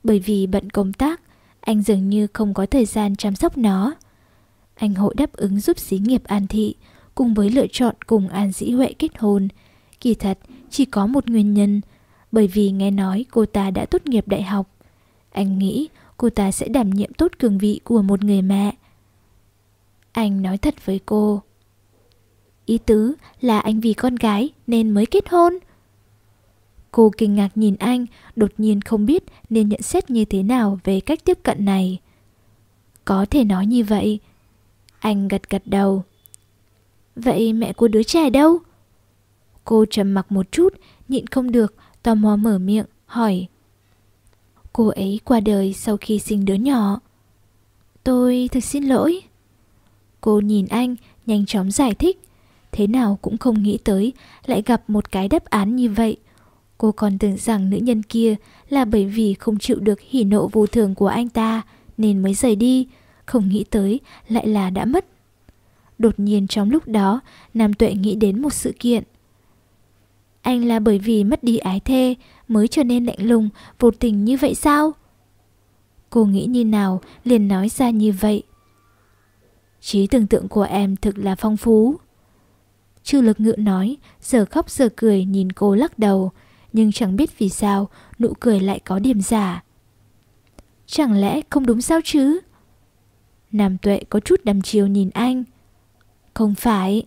Bởi vì bận công tác, anh dường như không có thời gian chăm sóc nó. Anh hội đáp ứng giúp xí nghiệp An Thị, cùng với lựa chọn cùng An Dĩ Huệ kết hôn. Kỳ thật, chỉ có một nguyên nhân, bởi vì nghe nói cô ta đã tốt nghiệp đại học. Anh nghĩ cô ta sẽ đảm nhiệm tốt cường vị của một người mẹ. Anh nói thật với cô. Ý tứ là anh vì con gái nên mới kết hôn. Cô kinh ngạc nhìn anh, đột nhiên không biết nên nhận xét như thế nào về cách tiếp cận này. Có thể nói như vậy. Anh gật gật đầu. Vậy mẹ của đứa trẻ đâu? Cô trầm mặc một chút, nhịn không được, tò mò mở miệng, hỏi. Cô ấy qua đời sau khi sinh đứa nhỏ. Tôi thực xin lỗi. Cô nhìn anh, nhanh chóng giải thích. Thế nào cũng không nghĩ tới lại gặp một cái đáp án như vậy. Cô còn tưởng rằng nữ nhân kia là bởi vì không chịu được hỉ nộ vô thường của anh ta nên mới rời đi, không nghĩ tới lại là đã mất. Đột nhiên trong lúc đó, Nam Tuệ nghĩ đến một sự kiện. Anh là bởi vì mất đi ái thê mới trở nên lạnh lùng, vô tình như vậy sao? Cô nghĩ như nào liền nói ra như vậy. Trí tưởng tượng của em thực là phong phú. Chư lực ngự nói, giờ khóc giờ cười nhìn cô lắc đầu, nhưng chẳng biết vì sao nụ cười lại có điểm giả. Chẳng lẽ không đúng sao chứ? Nam tuệ có chút đăm chiều nhìn anh. Không phải.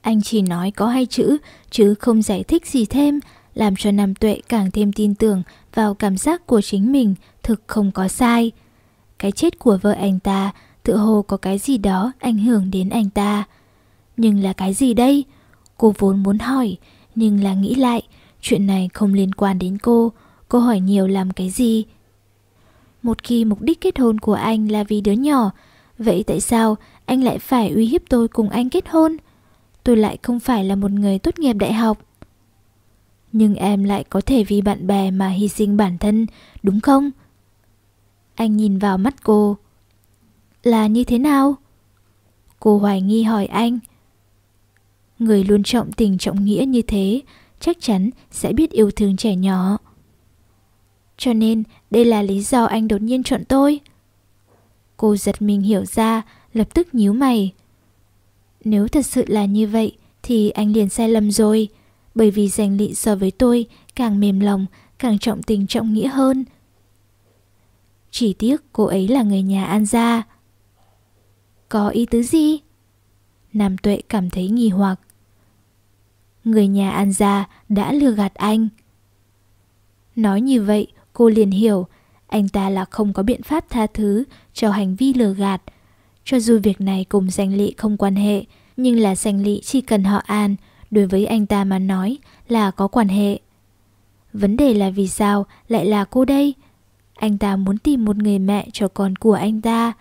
Anh chỉ nói có hai chữ chứ không giải thích gì thêm, làm cho Nam tuệ càng thêm tin tưởng vào cảm giác của chính mình thực không có sai. Cái chết của vợ anh ta tự hồ có cái gì đó ảnh hưởng đến anh ta. Nhưng là cái gì đây? Cô vốn muốn hỏi, nhưng là nghĩ lại Chuyện này không liên quan đến cô, Cô hỏi nhiều làm cái gì? Một khi mục đích kết hôn của anh là vì đứa nhỏ, vậy tại sao anh lại phải uy hiếp tôi cùng anh kết hôn? Tôi lại không phải là một người tốt nghiệp đại học. Nhưng em lại có thể vì bạn bè mà hy sinh bản thân, đúng không? Anh nhìn vào mắt cô. Là như thế nào? Cô hoài nghi hỏi anh. Người luôn trọng tình trọng nghĩa như thế, chắc chắn sẽ biết yêu thương trẻ nhỏ. Cho nên đây là lý do anh đột nhiên chọn tôi. Cô giật mình hiểu ra, lập tức nhíu mày. Nếu thật sự là như vậy thì anh liền sai lầm rồi, bởi vì danh lị so với tôi càng mềm lòng, càng trọng tình trọng nghĩa hơn. Chỉ tiếc cô ấy là người nhà An gia. Có ý tứ gì? Nam Tuệ cảm thấy nghi hoặc. Người nhà An gia đã lừa gạt anh. Nói như vậy, cô liền hiểu anh ta là không có biện pháp tha thứ cho hành vi lừa gạt. Cho dù việc này cùng danh lị không quan hệ, nhưng là danh lị chỉ cần họ An, đối với anh ta mà nói là có quan hệ. Vấn đề là vì sao lại là cô đây? Anh ta muốn tìm một người mẹ cho con của anh ta,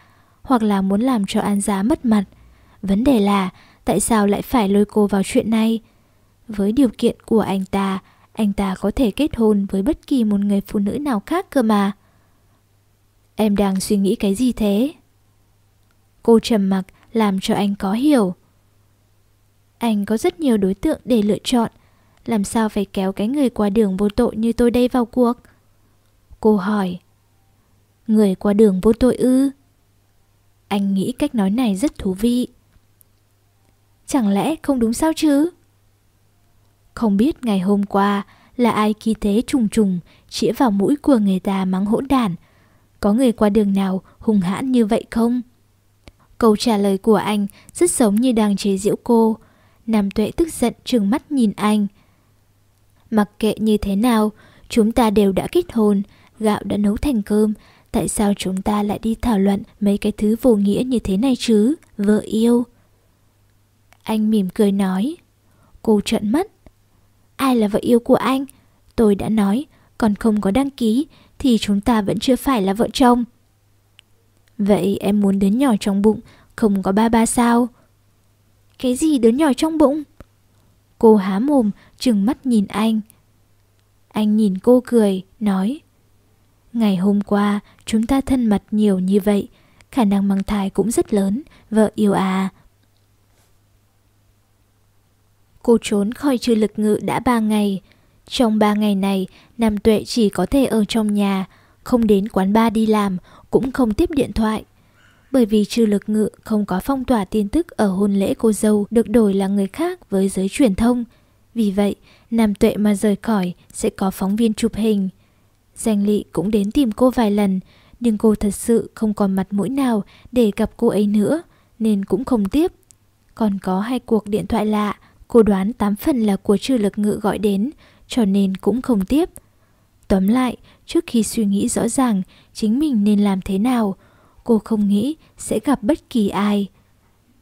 hoặc là muốn làm cho An Giá mất mặt. Vấn đề là tại sao lại phải lôi cô vào chuyện này? Với điều kiện của anh ta, anh ta có thể kết hôn với bất kỳ một người phụ nữ nào khác cơ mà. Em đang suy nghĩ cái gì thế? Cô trầm mặc làm cho anh có hiểu. Anh có rất nhiều đối tượng để lựa chọn, làm sao phải kéo cái người qua đường vô tội như tôi đây vào cuộc? Cô hỏi. Người qua đường vô tội ư? Anh nghĩ cách nói này rất thú vị. Chẳng lẽ không đúng sao chứ? Không biết ngày hôm qua là ai khi thế trùng trùng chĩa vào mũi của người ta mắng hỗn đản. Có người qua đường nào hùng hãn như vậy không? Câu trả lời của anh rất giống như đang chế giễu cô. Nam tuệ tức giận trừng mắt nhìn anh. Mặc kệ như thế nào, chúng ta đều đã kết hôn, gạo đã nấu thành cơm. Tại sao chúng ta lại đi thảo luận mấy cái thứ vô nghĩa như thế này chứ, vợ yêu? Anh mỉm cười nói. Cô trợn mắt. Ai là vợ yêu của anh? Tôi đã nói, còn không có đăng ký thì chúng ta vẫn chưa phải là vợ chồng. Vậy em muốn đứa nhỏ trong bụng không có ba ba sao? Cái gì đứa nhỏ trong bụng? Cô há mồm, trừng mắt nhìn anh. Anh nhìn cô cười, nói Ngày hôm qua chúng ta thân mật nhiều như vậy, khả năng mang thai cũng rất lớn, vợ yêu à. Cô trốn khỏi trừ lực ngự đã ba ngày. Trong ba ngày này, Nam Tuệ chỉ có thể ở trong nhà, không đến quán bar đi làm, cũng không tiếp điện thoại. Bởi vì trừ lực ngự không có phong tỏa tin tức ở hôn lễ cô dâu được đổi là người khác với giới truyền thông. Vì vậy, Nam Tuệ mà rời khỏi sẽ có phóng viên chụp hình. Danh Lị cũng đến tìm cô vài lần, nhưng cô thật sự không còn mặt mũi nào để gặp cô ấy nữa, nên cũng không tiếp. Còn có hai cuộc điện thoại lạ, cô đoán tám phần là của trừ lực ngự gọi đến, cho nên cũng không tiếp. Tóm lại, trước khi suy nghĩ rõ ràng chính mình nên làm thế nào, cô không nghĩ sẽ gặp bất kỳ ai.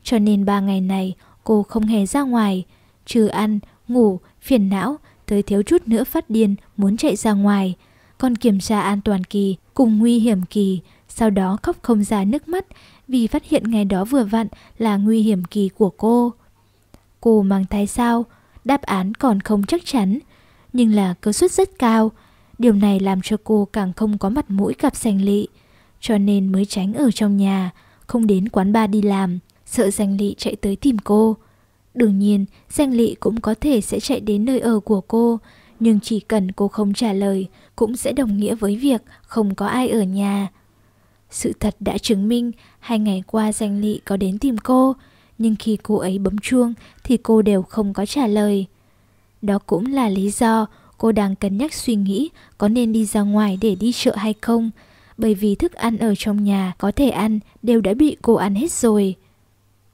Cho nên ba ngày này cô không hề ra ngoài, trừ ăn, ngủ, phiền não, tới thiếu chút nữa phát điên muốn chạy ra ngoài. Còn kiểm tra an toàn kỳ cùng nguy hiểm kỳ, sau đó khóc không ra nước mắt vì phát hiện ngày đó vừa vặn là nguy hiểm kỳ của cô. Cô mang thai sao? Đáp án còn không chắc chắn, nhưng là cơ suất rất cao. Điều này làm cho cô càng không có mặt mũi gặp sành lị, cho nên mới tránh ở trong nhà, không đến quán bar đi làm, sợ danh lị chạy tới tìm cô. Đương nhiên, danh lị cũng có thể sẽ chạy đến nơi ở của cô, nhưng chỉ cần cô không trả lời, cũng sẽ đồng nghĩa với việc không có ai ở nhà. Sự thật đã chứng minh hai ngày qua danh lị có đến tìm cô, nhưng khi cô ấy bấm chuông thì cô đều không có trả lời. Đó cũng là lý do cô đang cân nhắc suy nghĩ có nên đi ra ngoài để đi chợ hay không, bởi vì thức ăn ở trong nhà có thể ăn đều đã bị cô ăn hết rồi.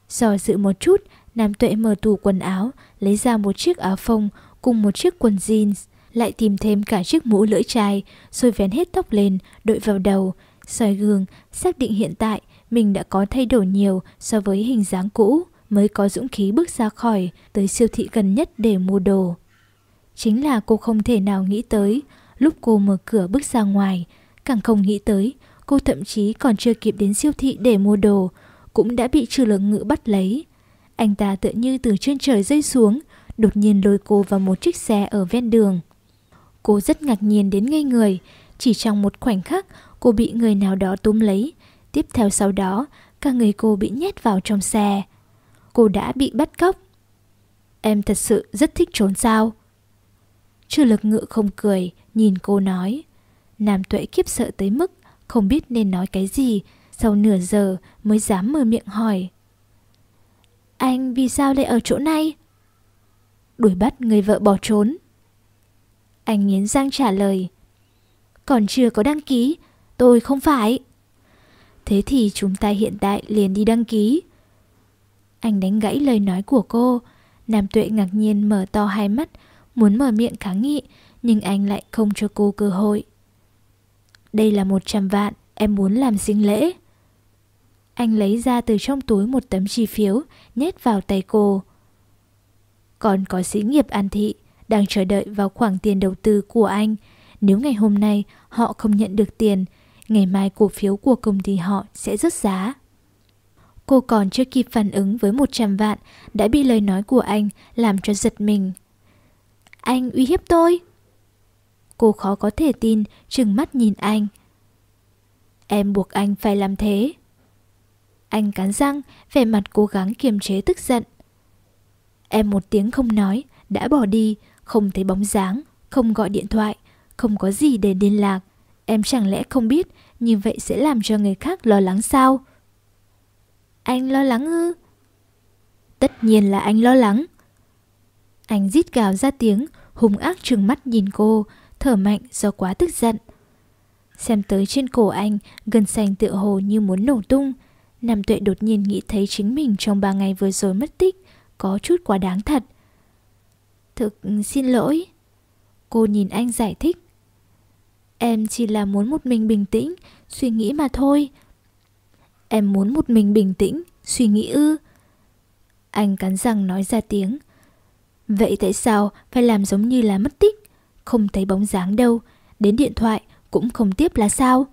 Do dự một chút, Nam Tuệ mở tủ quần áo, lấy ra một chiếc áo phông cùng một chiếc quần jeans, lại tìm thêm cả chiếc mũ lưỡi chai, rồi vén hết tóc lên, đội vào đầu, soi gương, xác định hiện tại mình đã có thay đổi nhiều so với hình dáng cũ, mới có dũng khí bước ra khỏi tới siêu thị gần nhất để mua đồ. Chính là cô không thể nào nghĩ tới, Lúc cô mở cửa bước ra ngoài, càng không nghĩ tới, cô thậm chí còn chưa kịp đến siêu thị để mua đồ, cũng đã bị trừ lượng ngữ bắt lấy. Anh ta tựa như từ trên trời rơi xuống, đột nhiên lôi cô vào một chiếc xe ở ven đường. Cô rất ngạc nhiên đến ngây người, chỉ trong một khoảnh khắc cô bị người nào đó túm lấy. Tiếp theo sau đó, cả người cô bị nhét vào trong xe. Cô đã bị bắt cóc. Em thật sự rất thích trốn sao? Trừ lực ngự không cười, nhìn cô nói. Nam tuệ kiếp sợ tới mức không biết nên nói cái gì, sau nửa giờ mới dám mở miệng hỏi. Anh vì sao lại ở chỗ này? Đuổi bắt người vợ bỏ trốn. Anh nghiến răng trả lời. Còn chưa có đăng ký, tôi không phải. Thế thì chúng ta hiện tại liền đi đăng ký. Anh đánh gãy lời nói của cô. Nam tuệ ngạc nhiên mở to hai mắt, muốn mở miệng kháng nghị, nhưng anh lại không cho cô cơ hội. Đây là một trăm vạn, em muốn làm sinh lễ. Anh lấy ra từ trong túi một tấm chi phiếu, nhét vào tay cô. Còn có sĩ nghiệp An Thị, đang chờ đợi vào khoản tiền đầu tư của anh. Nếu ngày hôm nay họ không nhận được tiền, ngày mai cổ phiếu của công ty họ sẽ rớt giá. Cô còn chưa kịp phản ứng với 100 vạn, đã bị lời nói của anh làm cho giật mình. Anh uy hiếp tôi. Cô khó có thể tin, trừng mắt nhìn anh. Em buộc anh phải làm thế. Anh cắn răng, vẻ mặt cố gắng kiềm chế tức giận. Em một tiếng không nói, đã bỏ đi, không thấy bóng dáng, không gọi điện thoại, không có gì để liên lạc. Em chẳng lẽ không biết như vậy sẽ làm cho người khác lo lắng sao? Anh lo lắng ư? Tất nhiên là anh lo lắng. Anh rít gào ra tiếng, hung ác trừng mắt nhìn cô, thở mạnh do quá tức giận. Xem tới trên cổ anh, gần xanh tựa hồ như muốn nổ tung. Nam tuệ đột nhiên nghĩ thấy chính mình trong ba ngày vừa rồi mất tích, có chút quá đáng thật. Thực xin lỗi. Cô nhìn anh giải thích. Em chỉ là muốn một mình bình tĩnh, suy nghĩ mà thôi. Em muốn một mình bình tĩnh, suy nghĩ ư. Anh cắn răng nói ra tiếng. Vậy tại sao phải làm giống như là mất tích? Không thấy bóng dáng đâu, đến điện thoại cũng không tiếp là sao?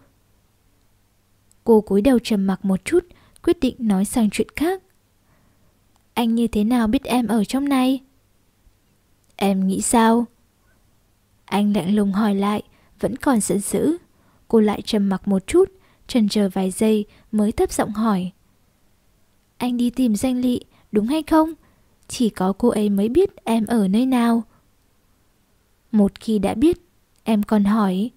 Cô cúi đầu trầm mặc một chút, quyết định nói sang chuyện khác. Anh như thế nào biết em ở trong này? Em nghĩ sao? Anh lạnh lùng hỏi lại, vẫn còn giận dữ. Cô lại trầm mặc một chút, trần chờ vài giây mới thấp giọng hỏi. Anh đi tìm danh lị, đúng hay không? Chỉ có cô ấy mới biết em ở nơi nào. Một khi đã biết, em còn hỏi.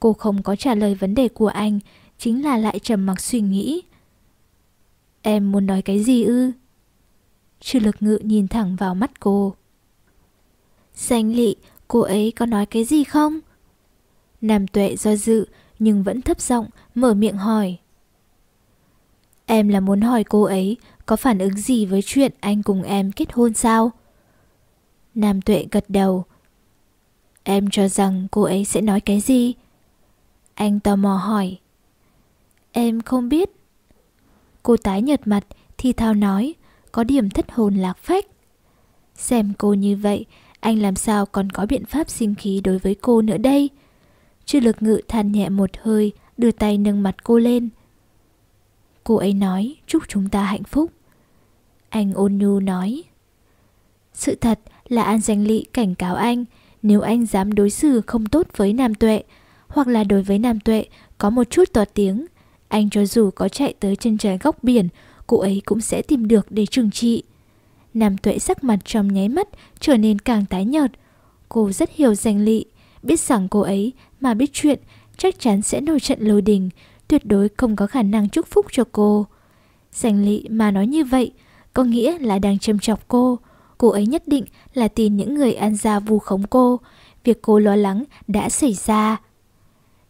Cô không có trả lời vấn đề của anh, chính là lại trầm mặc suy nghĩ. Em muốn nói cái gì ư? Trừ lực ngự nhìn thẳng vào mắt cô. Danh lị, cô ấy có nói cái gì không? Nam tuệ do dự nhưng vẫn thấp giọng mở miệng hỏi. Em là muốn hỏi cô ấy có phản ứng gì với chuyện anh cùng em kết hôn sao? Nam tuệ gật đầu. Em cho rằng cô ấy sẽ nói cái gì? Anh tò mò hỏi. Em không biết. Cô tái nhợt mặt thì thao nói, có điểm thất hồn lạc phách. Xem cô như vậy, anh làm sao còn có biện pháp sinh khí đối với cô nữa đây? Chư lực ngự than nhẹ một hơi, đưa tay nâng mặt cô lên. Cô ấy nói chúc chúng ta hạnh phúc. Anh ôn nhu nói. Sự thật là An Danh Lị cảnh cáo anh, nếu anh dám đối xử không tốt với Nam Tuệ, hoặc là đối với Nam Tuệ có một chút to tiếng, anh cho dù có chạy tới chân trời góc biển, cô ấy cũng sẽ tìm được để trừng trị. Nam Tuệ sắc mặt trong nháy mắt trở nên càng tái nhợt. Cô rất hiểu danh lị, biết rằng cô ấy mà biết chuyện chắc chắn sẽ nổi trận lôi đình, tuyệt đối không có khả năng chúc phúc cho cô. Danh lị mà nói như vậy, có nghĩa là đang châm chọc cô. Cô ấy nhất định là tin những người ăn ra vu khống cô. Việc cô lo lắng đã xảy ra.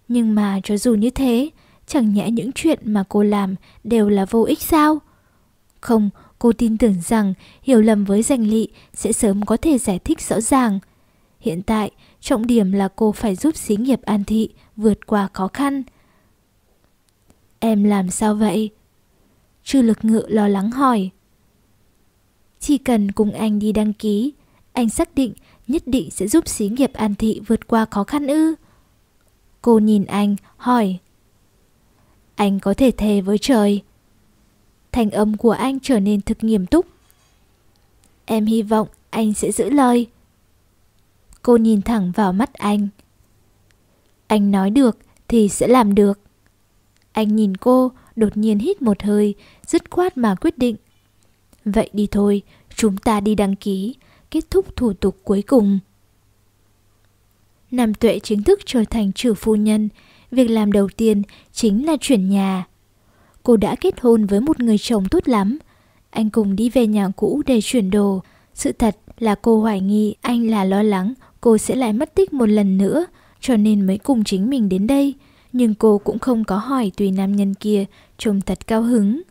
Nhưng mà cho dù như thế, chẳng nhẽ những chuyện mà cô làm đều là vô ích sao? Không, cô tin tưởng rằng hiểu lầm với danh lị sẽ sớm có thể giải thích rõ ràng. Hiện tại, trọng điểm là cô phải giúp xí nghiệp an thị vượt qua khó khăn. Em làm sao vậy? trư lực ngự lo lắng hỏi. Chỉ cần cùng anh đi đăng ký, anh xác định nhất định sẽ giúp xí nghiệp An Thị vượt qua khó khăn ư? Cô nhìn anh, hỏi. Anh có thể thề với trời. Thành âm của anh trở nên thực nghiêm túc. Em hy vọng anh sẽ giữ lời. Cô nhìn thẳng vào mắt anh. Anh nói được thì sẽ làm được. Anh nhìn cô, đột nhiên hít một hơi, dứt khoát mà quyết định. Vậy đi thôi, chúng ta đi đăng ký, kết thúc thủ tục cuối cùng. Nam Tuệ chính thức trở thành trưởng phu nhân, việc làm đầu tiên chính là chuyển nhà. Cô đã kết hôn với một người chồng tốt lắm. Anh cùng đi về nhà cũ để chuyển đồ. Sự thật là cô hoài nghi anh là lo lắng cô sẽ lại mất tích một lần nữa, cho nên mới cùng chính mình đến đây. Nhưng cô cũng không có hỏi tùy nam nhân kia, trông thật cao hứng.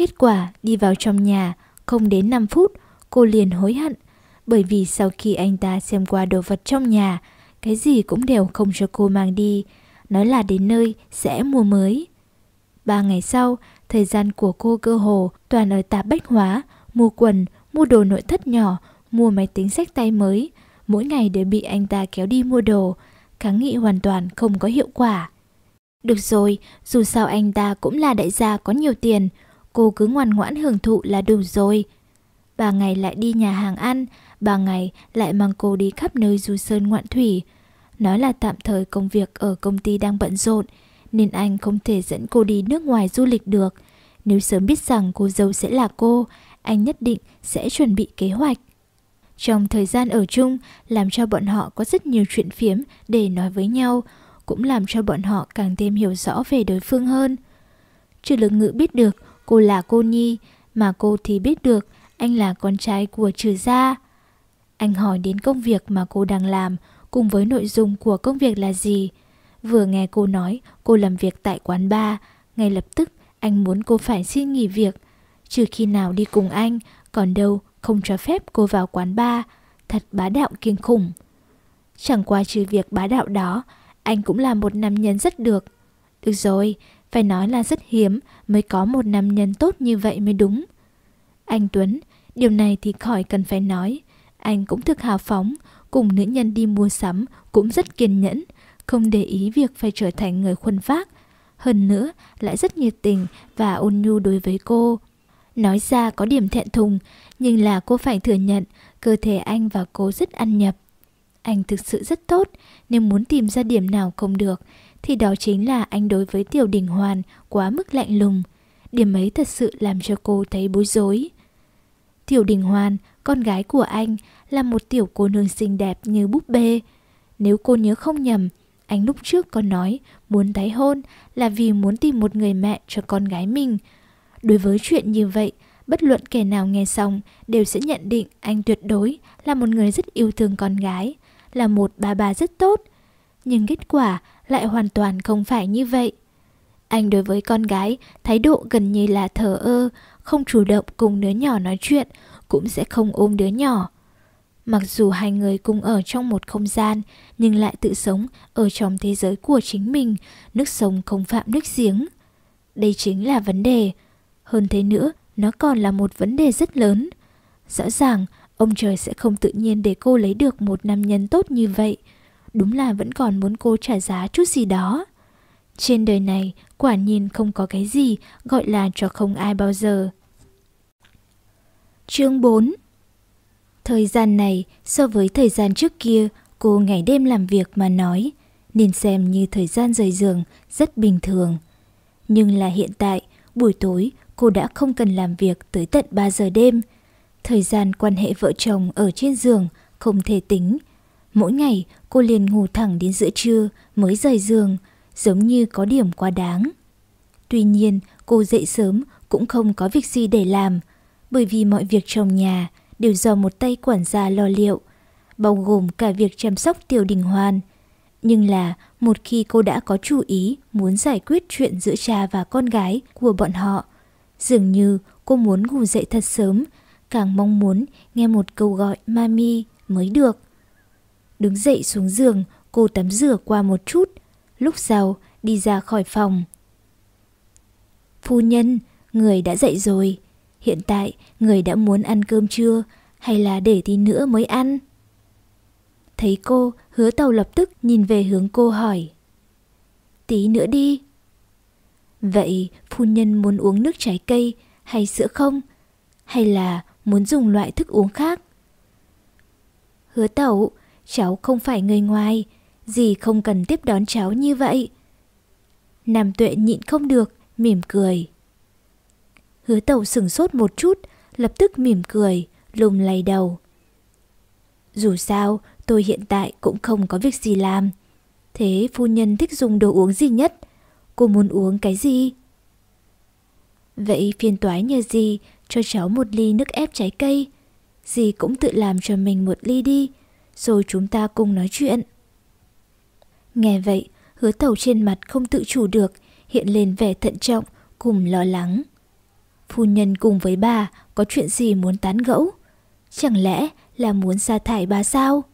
Kết quả đi vào trong nhà, không đến 5 phút, cô liền hối hận. Bởi vì sau khi anh ta xem qua đồ vật trong nhà, cái gì cũng đều không cho cô mang đi. Nói là đến nơi sẽ mua mới. Ba ngày sau, thời gian của cô cơ hồ toàn ở tạp bách hóa, mua quần, mua đồ nội thất nhỏ, mua máy tính sách tay mới. Mỗi ngày đều bị anh ta kéo đi mua đồ, kháng nghị hoàn toàn không có hiệu quả. Được rồi, dù sao anh ta cũng là đại gia có nhiều tiền, cô cứ ngoan ngoãn hưởng thụ là đủ rồi. Ba ngày lại đi nhà hàng ăn, ba ngày lại mang cô đi khắp nơi du sơn ngoạn thủy. Nói là tạm thời công việc ở công ty đang bận rộn, nên anh không thể dẫn cô đi nước ngoài du lịch được. Nếu sớm biết rằng cô dâu sẽ là cô, anh nhất định sẽ chuẩn bị kế hoạch. Trong thời gian ở chung, làm cho bọn họ có rất nhiều chuyện phiếm để nói với nhau, cũng làm cho bọn họ càng thêm hiểu rõ về đối phương hơn. Trừ lực ngữ biết được cô là cô Nhi, mà cô thì biết được anh là con trai của trừ gia. Anh hỏi đến công việc mà cô đang làm, cùng với nội dung của công việc là gì. Vừa nghe cô nói cô làm việc tại quán bar, ngay lập tức anh muốn cô phải xin nghỉ việc. Trừ khi nào đi cùng anh, còn đâu không cho phép cô vào quán bar. Thật bá đạo kinh khủng. Chẳng qua trừ việc bá đạo đó, anh cũng là một nam nhân rất được. Được rồi, phải nói là rất hiếm mới có một nam nhân tốt như vậy mới đúng. Anh Tuấn, điều này thì khỏi cần phải nói. Anh cũng thực hào phóng, cùng nữ nhân đi mua sắm cũng rất kiên nhẫn, không để ý việc phải trở thành người khuân phác. Hơn nữa, lại rất nhiệt tình và ôn nhu đối với cô. Nói ra có điểm thẹn thùng, nhưng là cô phải thừa nhận cơ thể anh và cô rất ăn nhập. Anh thực sự rất tốt, nếu muốn tìm ra điểm nào không được, thì đó chính là anh đối với Tiểu Đình Hoàn quá mức lạnh lùng. Điểm ấy thật sự làm cho cô thấy bối rối. Tiểu Đình Hoàn, con gái của anh, là một tiểu cô nương xinh đẹp như búp bê. Nếu cô nhớ không nhầm, anh lúc trước có nói muốn tái hôn là vì muốn tìm một người mẹ cho con gái mình. Đối với chuyện như vậy, bất luận kẻ nào nghe xong đều sẽ nhận định anh tuyệt đối là một người rất yêu thương con gái, là một bà bà rất tốt. Nhưng kết quả lại hoàn toàn không phải như vậy. Anh đối với con gái thái độ gần như là thờ ơ, không chủ động cùng đứa nhỏ nói chuyện, cũng sẽ không ôm đứa nhỏ. Mặc dù hai người cùng ở trong một không gian, nhưng lại tự sống ở trong thế giới của chính mình, nước sông không phạm nước giếng. Đây chính là vấn đề. Hơn thế nữa, nó còn là một vấn đề rất lớn. Rõ ràng, ông trời sẽ không tự nhiên để cô lấy được một nam nhân tốt như vậy. Đúng là vẫn còn muốn cô trả giá chút gì đó. Trên đời này, quả nhiên không có cái gì gọi là cho không ai bao giờ. Chương 4 Thời gian này, so với thời gian trước kia, cô ngày đêm làm việc mà nói, nên xem như thời gian rời giường rất bình thường. Nhưng là hiện tại, buổi tối cô đã không cần làm việc tới tận 3 giờ đêm. Thời gian quan hệ vợ chồng ở trên giường không thể tính. Mỗi ngày cô liền ngủ thẳng đến giữa trưa mới rời giường, giống như có điểm quá đáng. Tuy nhiên, cô dậy sớm cũng không có việc gì để làm, bởi vì mọi việc trong nhà đều do một tay quản gia lo liệu, bao gồm cả việc chăm sóc tiểu đình hoan. Nhưng là một khi cô đã có chủ ý muốn giải quyết chuyện giữa cha và con gái của bọn họ, dường như cô muốn ngủ dậy thật sớm, càng mong muốn nghe một câu gọi mami mới được. Đứng dậy xuống giường, cô tắm rửa qua một chút, lúc sau đi ra khỏi phòng. Phu nhân, người đã dậy rồi. Hiện tại, người đã muốn ăn cơm trưa hay là để tí nữa mới ăn? Thấy cô, hứa tàu lập tức nhìn về hướng cô hỏi. Tí nữa đi. Vậy phu nhân muốn uống nước trái cây hay sữa không? Hay là muốn dùng loại thức uống khác? Hứa tẩu, cháu không phải người ngoài, gì không cần tiếp đón cháu như vậy. Nam tuệ nhịn không được, mỉm cười. Hứa tẩu sừng sốt một chút, lập tức mỉm cười, lùm lay đầu. Dù sao, tôi hiện tại cũng không có việc gì làm. Thế phu nhân thích dùng đồ uống gì nhất? Cô muốn uống cái gì? Vậy phiền toái nhờ gì cho cháu một ly nước ép trái cây. Dì cũng tự làm cho mình một ly đi, rồi chúng ta cùng nói chuyện. Nghe vậy, hứa tẩu trên mặt không tự chủ được, hiện lên vẻ thận trọng cùng lo lắng. Phu nhân cùng với bà có chuyện gì muốn tán gẫu? Chẳng lẽ là muốn sa thải bà sao?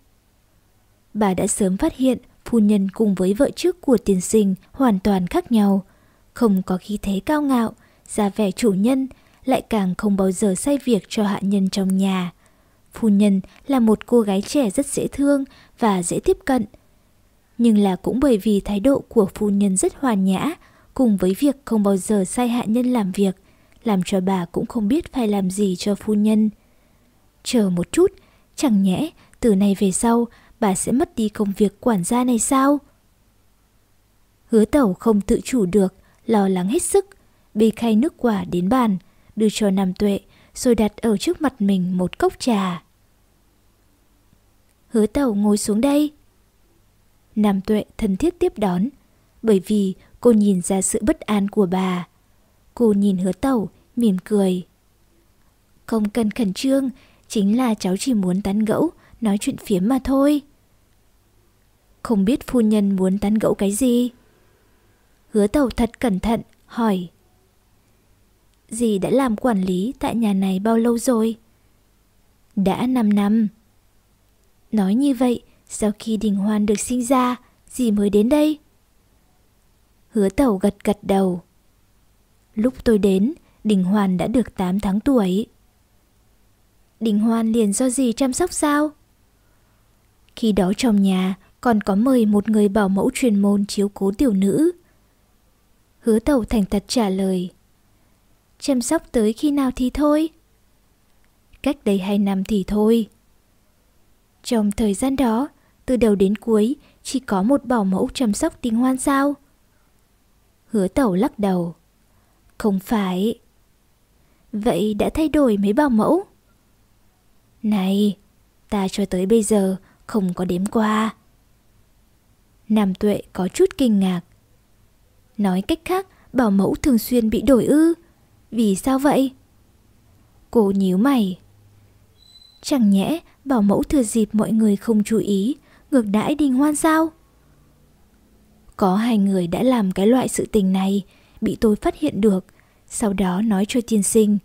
Bà đã sớm phát hiện phu nhân cùng với vợ trước của tiền sinh hoàn toàn khác nhau. Không có khí thế cao ngạo, ra vẻ chủ nhân, lại càng không bao giờ say việc cho hạ nhân trong nhà. Phu nhân là một cô gái trẻ rất dễ thương và dễ tiếp cận. Nhưng là cũng bởi vì thái độ của phu nhân rất hòa nhã, cùng với việc không bao giờ sai hạ nhân làm việc, làm cho bà cũng không biết phải làm gì cho phu nhân. Chờ một chút, chẳng nhẽ từ nay về sau bà sẽ mất đi công việc quản gia này sao? Hứa tẩu không tự chủ được, lo lắng hết sức, bê khay nước quả đến bàn, đưa cho Nam Tuệ, rồi đặt ở trước mặt mình một cốc trà. Hứa tẩu ngồi xuống đây. Nam Tuệ thân thiết tiếp đón, bởi vì cô nhìn ra sự bất an của bà. Cô nhìn hứa tẩu, mỉm cười. Không cần khẩn trương, chính là cháu chỉ muốn tán gẫu, nói chuyện phiếm mà thôi. Không biết phu nhân muốn tán gẫu cái gì? Hứa tàu thật cẩn thận, hỏi. Dì đã làm quản lý tại nhà này bao lâu rồi? Đã 5 năm. Nói như vậy, sau khi Đình Hoan được sinh ra, dì mới đến đây? Hứa Tẩu gật gật đầu. Lúc tôi đến, Đình Hoan đã được 8 tháng tuổi. Đình Hoan liền do dì chăm sóc sao? Khi đó trong nhà còn có mời một người bảo mẫu truyền môn chiếu cố tiểu nữ. Hứa Tẩu thành thật trả lời. Chăm sóc tới khi nào thì thôi. Cách đây hai năm thì thôi. Trong thời gian đó, từ đầu đến cuối chỉ có một bảo mẫu chăm sóc tình hoan sao? Hứa tẩu lắc đầu. Không phải. Vậy đã thay đổi mấy bảo mẫu? Này, ta cho tới bây giờ không có đếm qua. Nam Tuệ có chút kinh ngạc. Nói cách khác, bảo mẫu thường xuyên bị đổi ư. Vì sao vậy? Cô nhíu mày. Chẳng nhẽ bảo mẫu thừa dịp mọi người không chú ý, ngược đãi đình hoan sao? Có hai người đã làm cái loại sự tình này, bị tôi phát hiện được, sau đó nói cho tiên sinh.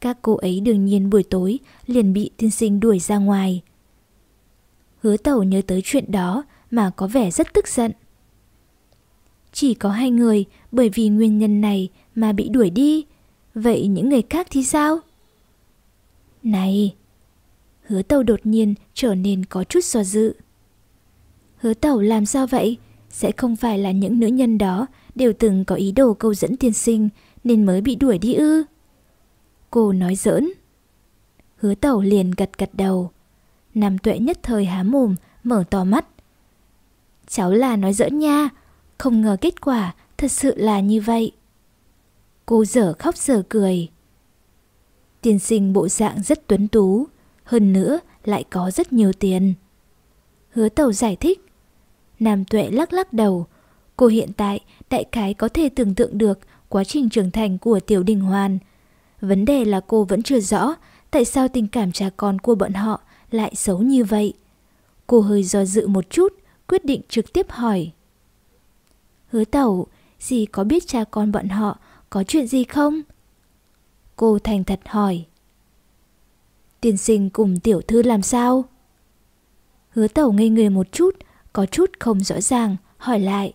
Các cô ấy đương nhiên buổi tối liền bị tiên sinh đuổi ra ngoài. Hứa tẩu nhớ tới chuyện đó mà có vẻ rất tức giận. Chỉ có hai người bởi vì nguyên nhân này mà bị đuổi đi, vậy những người khác thì sao? Này! Hứa tàu đột nhiên trở nên có chút do dự. Hứa tàu làm sao vậy? Sẽ không phải là những nữ nhân đó đều từng có ý đồ câu dẫn tiên sinh nên mới bị đuổi đi ư? Cô nói giỡn. Hứa tàu liền gật gật đầu. Nam tuệ nhất thời há mồm, mở to mắt. Cháu là nói giỡn nha, không ngờ kết quả thật sự là như vậy. Cô dở khóc dở cười. Tiên sinh bộ dạng rất tuấn tú, hơn nữa lại có rất nhiều tiền. Hứa tàu giải thích. Nam tuệ lắc lắc đầu. Cô hiện tại đại khái có thể tưởng tượng được quá trình trưởng thành của Tiểu Đình Hoàn. Vấn đề là cô vẫn chưa rõ tại sao tình cảm cha con của bọn họ lại xấu như vậy. Cô hơi do dự một chút, quyết định trực tiếp hỏi. Hứa tẩu, dì có biết cha con bọn họ có chuyện gì không? Cô thành thật hỏi. Tiên sinh cùng tiểu thư làm sao? Hứa tẩu ngây người một chút, có chút không rõ ràng, hỏi lại.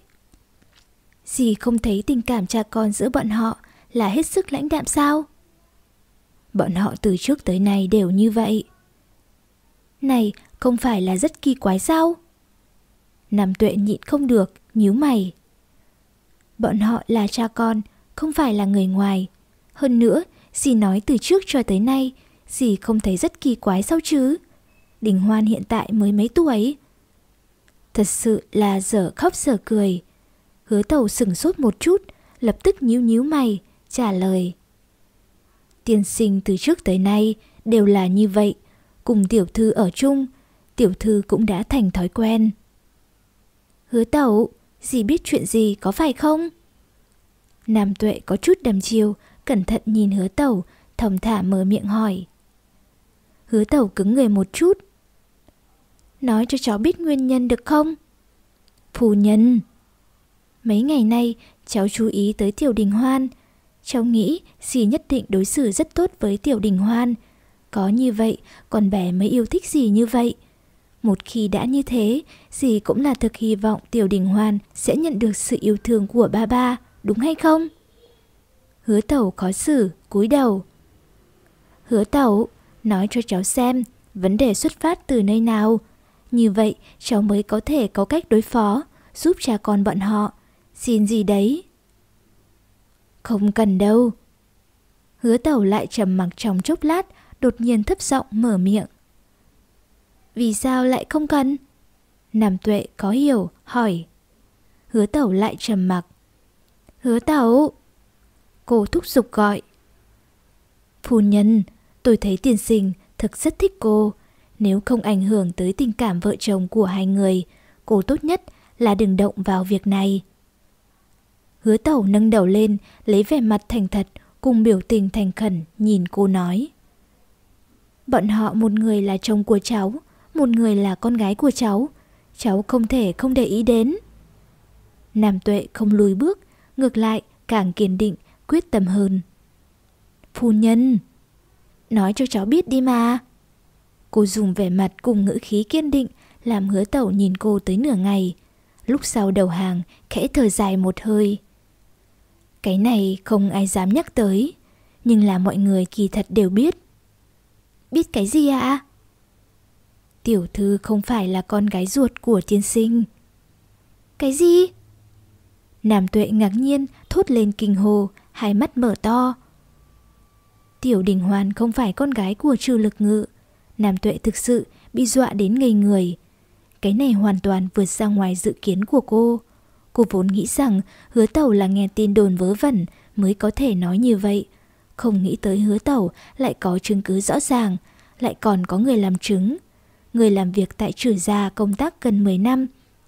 Dì không thấy tình cảm cha con giữa bọn họ là hết sức lãnh đạm sao? Bọn họ từ trước tới nay đều như vậy. Này, không phải là rất kỳ quái sao? Nam tuệ nhịn không được, nhíu mày. Bọn họ là cha con, không phải là người ngoài. Hơn nữa, dì nói từ trước cho tới nay, dì không thấy rất kỳ quái sao chứ? Đình Hoan hiện tại mới mấy tuổi. Thật sự là dở khóc dở cười. Hứa tàu sừng sốt một chút, lập tức nhíu nhíu mày, trả lời. Tiên sinh từ trước tới nay đều là như vậy, cùng tiểu thư ở chung, tiểu thư cũng đã thành thói quen. Hứa tẩu, dì biết chuyện gì có phải không? Nam tuệ có chút đầm chiều, cẩn thận nhìn hứa tẩu, thầm thả mở miệng hỏi. Hứa tẩu cứng người một chút. Nói cho cháu biết nguyên nhân được không? Phu nhân. Mấy ngày nay, cháu chú ý tới Tiểu Đình Hoan. Cháu nghĩ dì nhất định đối xử rất tốt với Tiểu Đình Hoan. Có như vậy, con bé mới yêu thích dì như vậy. Một khi đã như thế, dì cũng là thực hy vọng Tiểu Đình Hoan sẽ nhận được sự yêu thương của ba ba, đúng hay không? Hứa tẩu khó xử, cúi đầu. Hứa tẩu, nói cho cháu xem, vấn đề xuất phát từ nơi nào. Như vậy, cháu mới có thể có cách đối phó, giúp cha con bọn họ. Xin gì đấy? Không cần đâu. Hứa tẩu lại trầm mặc trong chốc lát, đột nhiên thấp giọng mở miệng. Vì sao lại không cần? Nam tuệ có hiểu, hỏi. Hứa tẩu lại trầm mặc. Hứa tẩu! Cô thúc giục gọi. Phu nhân, tôi thấy tiên sinh thực rất thích cô. Nếu không ảnh hưởng tới tình cảm vợ chồng của hai người, cô tốt nhất là đừng động vào việc này. Hứa tẩu nâng đầu lên, lấy vẻ mặt thành thật, cùng biểu tình thành khẩn nhìn cô nói. Bọn họ một người là chồng của cháu, một người là con gái của cháu. Cháu không thể không để ý đến. Nam tuệ không lùi bước, ngược lại càng kiên định, quyết tâm hơn. Phu nhân, nói cho cháu biết đi mà. Cô dùng vẻ mặt cùng ngữ khí kiên định, làm hứa tẩu nhìn cô tới nửa ngày. Lúc sau đầu hàng, khẽ thở dài một hơi. Cái này không ai dám nhắc tới, nhưng là mọi người kỳ thật đều biết. Biết cái gì ạ? À? Tiểu thư không phải là con gái ruột của tiên sinh. Cái gì? Nam tuệ ngạc nhiên thốt lên kinh hồ, hai mắt mở to. Tiểu đình hoàn không phải con gái của trừ lực ngự. Nam tuệ thực sự bị dọa đến ngây người. Cái này hoàn toàn vượt ra ngoài dự kiến của cô. Cô vốn nghĩ rằng hứa tẩu là nghe tin đồn vớ vẩn mới có thể nói như vậy. Không nghĩ tới hứa tẩu lại có chứng cứ rõ ràng, lại còn có người làm chứng. Người làm việc tại trừ gia công tác gần 10 năm.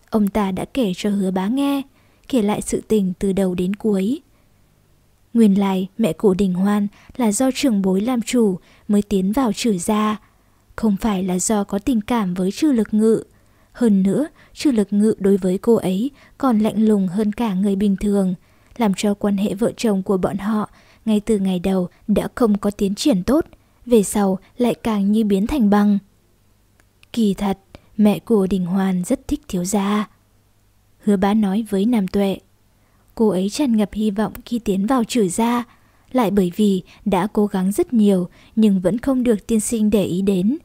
Ông ta đã kể cho hứa bá nghe, kể lại sự tình từ đầu đến cuối. Nguyên lai mẹ của Đình Hoan là do trưởng bối làm chủ mới tiến vào trừ gia. Không phải là do có tình cảm với trừ lực ngự. Hơn nữa, trừ lực ngự đối với cô ấy còn lạnh lùng hơn cả người bình thường, làm cho quan hệ vợ chồng của bọn họ ngay từ ngày đầu đã không có tiến triển tốt, về sau lại càng như biến thành băng. Kỳ thật, mẹ của Đình Hoàn rất thích thiếu gia. Hứa bá nói với Nam Tuệ. Cô ấy tràn ngập hy vọng khi tiến vào chửi ra, lại bởi vì đã cố gắng rất nhiều nhưng vẫn không được tiên sinh để ý đến.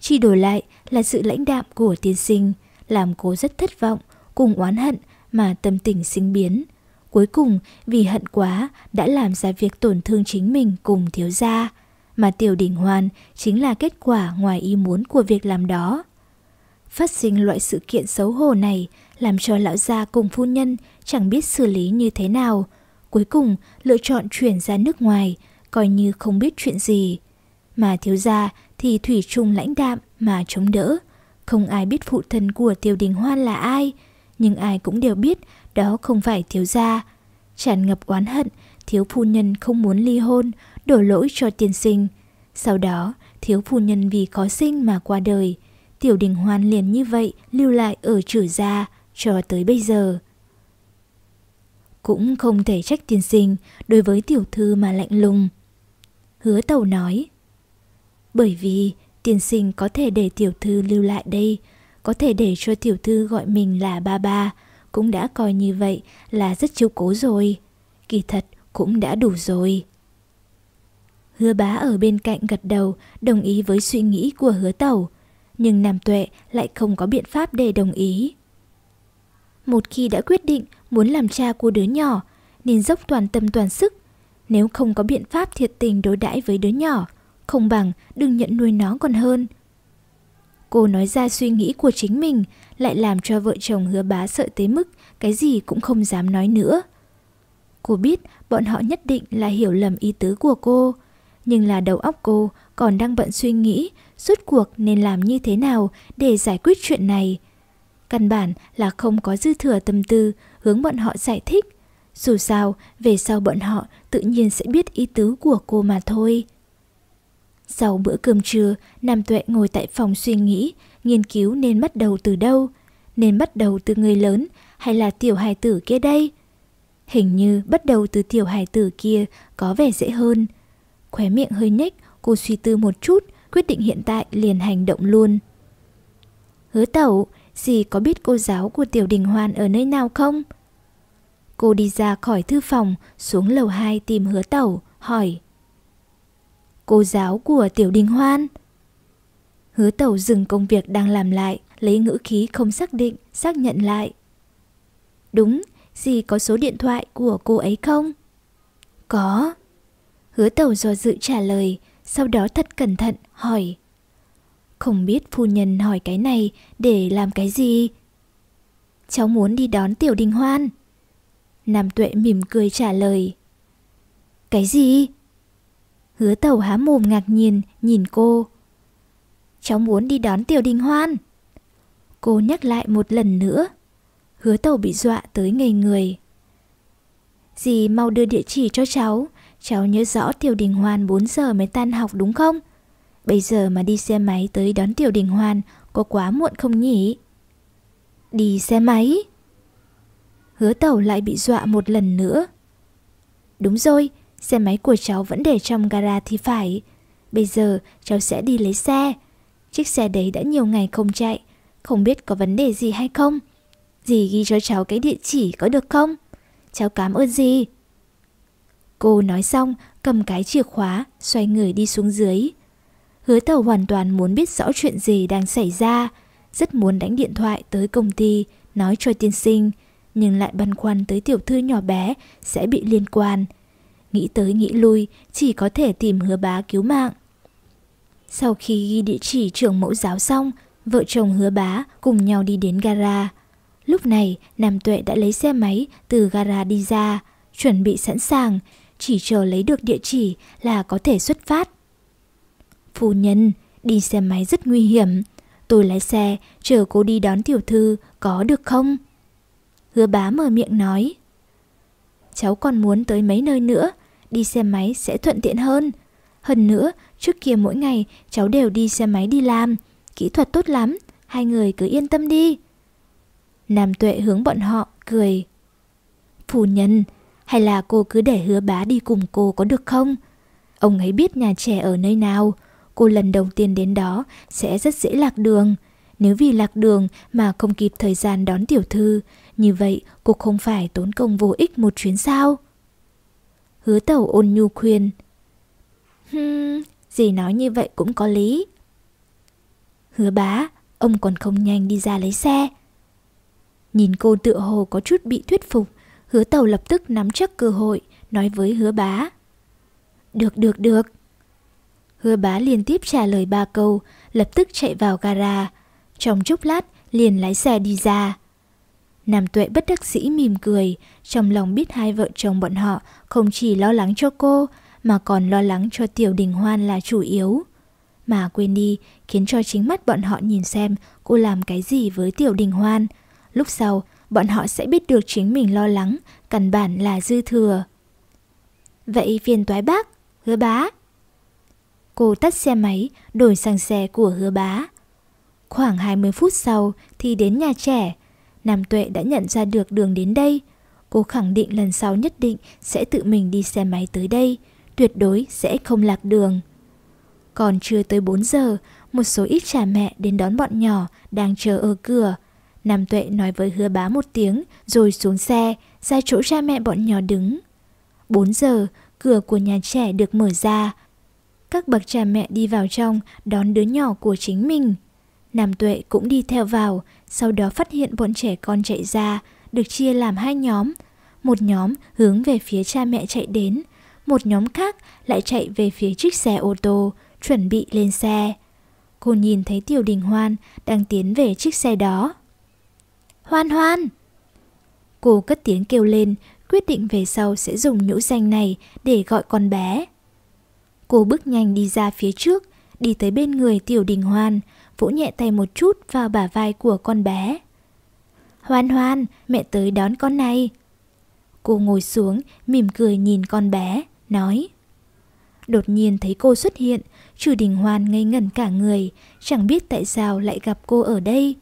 Chỉ đổi lại là sự lãnh đạm của tiên sinh, làm cô rất thất vọng, cùng oán hận mà tâm tình sinh biến. Cuối cùng vì hận quá đã làm ra việc tổn thương chính mình cùng thiếu gia mà tiểu đỉnh hoàn chính là kết quả ngoài ý muốn của việc làm đó. Phát sinh loại sự kiện xấu hổ này làm cho lão gia cùng phu nhân chẳng biết xử lý như thế nào. Cuối cùng lựa chọn chuyển ra nước ngoài, coi như không biết chuyện gì. Mà thiếu gia thì thủy chung lãnh đạm mà chống đỡ. Không ai biết phụ thân của tiểu đình hoan là ai, nhưng ai cũng đều biết đó không phải thiếu gia. Tràn ngập oán hận, thiếu phu nhân không muốn ly hôn, đổ lỗi cho tiên sinh. Sau đó, thiếu phu nhân vì khó sinh mà qua đời. Tiểu đình hoan liền như vậy lưu lại ở trừ gia cho tới bây giờ. Cũng không thể trách tiên sinh đối với tiểu thư mà lạnh lùng. Hứa tàu nói. Bởi vì tiên sinh có thể để tiểu thư lưu lại đây, có thể để cho tiểu thư gọi mình là ba ba, cũng đã coi như vậy là rất chiếu cố rồi. Kỳ thật cũng đã đủ rồi. Hứa bá ở bên cạnh gật đầu, đồng ý với suy nghĩ của hứa tẩu. nhưng Nam Tuệ lại không có biện pháp để đồng ý. Một khi đã quyết định muốn làm cha của đứa nhỏ, nên dốc toàn tâm toàn sức. Nếu không có biện pháp thiệt tình đối đãi với đứa nhỏ, không bằng đừng nhận nuôi nó còn hơn. Cô nói ra suy nghĩ của chính mình, lại làm cho vợ chồng hứa bá sợ tới mức cái gì cũng không dám nói nữa. Cô biết bọn họ nhất định là hiểu lầm ý tứ của cô, nhưng là đầu óc cô còn đang bận suy nghĩ rốt cuộc nên làm như thế nào để giải quyết chuyện này. Căn bản là không có dư thừa tâm tư hướng bọn họ giải thích. Dù sao, về sau bọn họ tự nhiên sẽ biết ý tứ của cô mà thôi. Sau bữa cơm trưa, Nam Tuệ ngồi tại phòng suy nghĩ, nghiên cứu nên bắt đầu từ đâu. Nên bắt đầu từ người lớn hay là tiểu hài tử kia đây? Hình như bắt đầu từ tiểu hài tử kia có vẻ dễ hơn. Khóe miệng hơi nhếch, cô suy tư một chút, quyết định hiện tại liền hành động luôn. Hứa tẩu, dì có biết cô giáo của Tiểu Đình Hoan ở nơi nào không? Cô đi ra khỏi thư phòng, xuống lầu 2 tìm hứa tẩu, hỏi. Cô giáo của Tiểu Đình Hoan? Hứa tẩu dừng công việc đang làm lại, lấy ngữ khí không xác định, xác nhận lại. Đúng, dì có số điện thoại của cô ấy không? Có. Hứa tẩu do dự trả lời, sau đó thật cẩn thận hỏi. Không biết phu nhân hỏi cái này để làm cái gì? Cháu muốn đi đón Tiểu Đình Hoan. Nam Tuệ mỉm cười trả lời. Cái gì? Hứa tàu há mồm ngạc nhiên nhìn cô. Cháu muốn đi đón Tiểu Đình Hoan. Cô nhắc lại một lần nữa. Hứa tàu bị dọa tới ngây người. Dì mau đưa địa chỉ cho cháu. Cháu nhớ rõ Tiểu Đình Hoan 4 giờ mới tan học đúng không? Bây giờ mà đi xe máy tới đón Tiểu Đình Hoan có quá muộn không nhỉ? Đi xe máy? Hứa tàu lại bị dọa một lần nữa. Đúng rồi, xe máy của cháu vẫn để trong gara thì phải. Bây giờ cháu sẽ đi lấy xe. Chiếc xe đấy đã nhiều ngày không chạy, không biết có vấn đề gì hay không. Dì ghi cho cháu cái địa chỉ có được không? Cháu cảm ơn dì. Cô nói xong, cầm cái chìa khóa, xoay người đi xuống dưới. Hứa tàu hoàn toàn muốn biết rõ chuyện gì đang xảy ra, rất muốn đánh điện thoại tới công ty, nói cho tiên sinh, nhưng lại băn khoăn tới tiểu thư nhỏ bé sẽ bị liên quan. Nghĩ tới nghĩ lui, chỉ có thể tìm hứa bá cứu mạng. Sau khi ghi địa chỉ trường mẫu giáo xong, vợ chồng hứa bá cùng nhau đi đến gara. Lúc này, Nam Tuệ đã lấy xe máy từ gara đi ra, chuẩn bị sẵn sàng, chỉ chờ lấy được địa chỉ là có thể xuất phát. Phu nhân, đi xe máy rất nguy hiểm. Tôi lái xe, chở cô đi đón tiểu thư, có được không? Hứa bá mở miệng nói. Cháu còn muốn tới mấy nơi nữa, đi xe máy sẽ thuận tiện hơn. Hơn nữa, trước kia mỗi ngày cháu đều đi xe máy đi làm, kỹ thuật tốt lắm, hai người cứ yên tâm đi. Nam tuệ hướng bọn họ, cười. Phu nhân, hay là cô cứ để hứa bá đi cùng cô có được không? Ông ấy biết nhà trẻ ở nơi nào, cô lần đầu tiên đến đó sẽ rất dễ lạc đường. Nếu vì lạc đường mà không kịp thời gian đón tiểu thư, như vậy cô không phải tốn công vô ích một chuyến sao? Hứa tẩu ôn nhu khuyên. Hmm, gì nói như vậy cũng có lý. Hứa bá, ông còn không nhanh đi ra lấy xe. Nhìn cô tựa hồ có chút bị thuyết phục, hứa tàu lập tức nắm chắc cơ hội, nói với hứa bá. Được, được, được. Hứa bá liên tiếp trả lời ba câu, lập tức chạy vào gara. Trong chốc lát, liền lái xe đi ra. Nam tuệ bất đắc sĩ mỉm cười, trong lòng biết hai vợ chồng bọn họ không chỉ lo lắng cho cô, mà còn lo lắng cho tiểu đình hoan là chủ yếu. Mà quên đi, khiến cho chính mắt bọn họ nhìn xem cô làm cái gì với tiểu đình hoan. Lúc sau, bọn họ sẽ biết được chính mình lo lắng, căn bản là dư thừa. Vậy phiền toái bác, hứa bá. Cô tắt xe máy, đổi sang xe của hứa bá. Khoảng 20 phút sau thì đến nhà trẻ. Nam Tuệ đã nhận ra được đường đến đây. Cô khẳng định lần sau nhất định sẽ tự mình đi xe máy tới đây. Tuyệt đối sẽ không lạc đường. Còn chưa tới 4 giờ, một số ít cha mẹ đến đón bọn nhỏ đang chờ ở cửa. Nam Tuệ nói với hứa bá một tiếng rồi xuống xe, ra chỗ cha mẹ bọn nhỏ đứng. 4 giờ, cửa của nhà trẻ được mở ra. Các bậc cha mẹ đi vào trong đón đứa nhỏ của chính mình. Nam Tuệ cũng đi theo vào, sau đó phát hiện bọn trẻ con chạy ra, được chia làm hai nhóm. Một nhóm hướng về phía cha mẹ chạy đến, một nhóm khác lại chạy về phía chiếc xe ô tô, chuẩn bị lên xe. Cô nhìn thấy Tiểu Đình Hoan đang tiến về chiếc xe đó. Hoan hoan! Cô cất tiếng kêu lên, quyết định về sau sẽ dùng nhũ danh này để gọi con bé. Cô bước nhanh đi ra phía trước, đi tới bên người Tiểu Đình Hoan, vỗ nhẹ tay một chút vào bả vai của con bé. Hoan hoan, mẹ tới đón con này. Cô ngồi xuống, mỉm cười nhìn con bé, nói. Đột nhiên thấy cô xuất hiện, Trừ đình hoan ngây ngẩn cả người, chẳng biết tại sao lại gặp cô ở đây.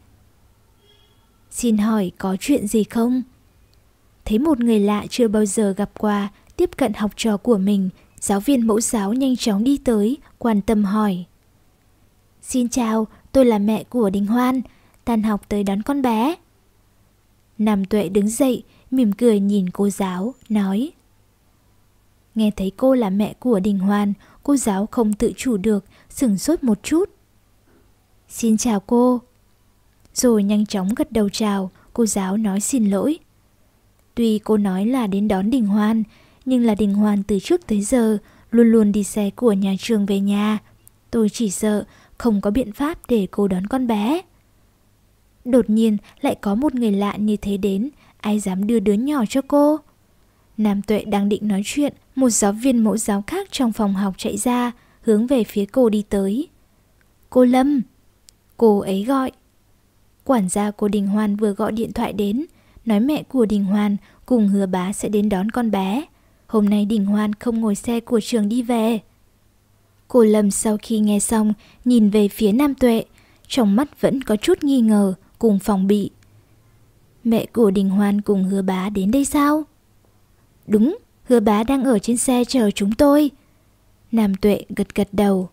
Xin hỏi có chuyện gì không? Thấy một người lạ chưa bao giờ gặp qua, tiếp cận học trò của mình, giáo viên mẫu giáo nhanh chóng đi tới, quan tâm hỏi. Xin chào, tôi là mẹ của Đình Hoan, tan học tới đón con bé. Nam Tuệ đứng dậy, mỉm cười nhìn cô giáo, nói. Nghe thấy cô là mẹ của Đình Hoan, cô giáo không tự chủ được, sửng sốt một chút. Xin chào cô. Rồi nhanh chóng gật đầu chào, cô giáo nói xin lỗi. Tuy cô nói là đến đón Đình Hoan, nhưng là Đình Hoan từ trước tới giờ luôn luôn đi xe của nhà trường về nhà. Tôi chỉ sợ không có biện pháp để cô đón con bé. Đột nhiên lại có một người lạ như thế đến, ai dám đưa đứa nhỏ cho cô? Nam Tuệ đang định nói chuyện, một giáo viên mẫu giáo khác trong phòng học chạy ra, hướng về phía cô đi tới. Cô Lâm! Cô ấy gọi. Quản gia của Đình Hoan vừa gọi điện thoại đến, nói mẹ của Đình Hoan cùng hứa bá sẽ đến đón con bé. Hôm nay Đình Hoan không ngồi xe của trường đi về. Cô Lâm sau khi nghe xong, nhìn về phía Nam Tuệ, trong mắt vẫn có chút nghi ngờ, cùng phòng bị. Mẹ của Đình Hoan cùng hứa bá đến đây sao? Đúng, hứa bá đang ở trên xe chờ chúng tôi. Nam Tuệ gật gật đầu.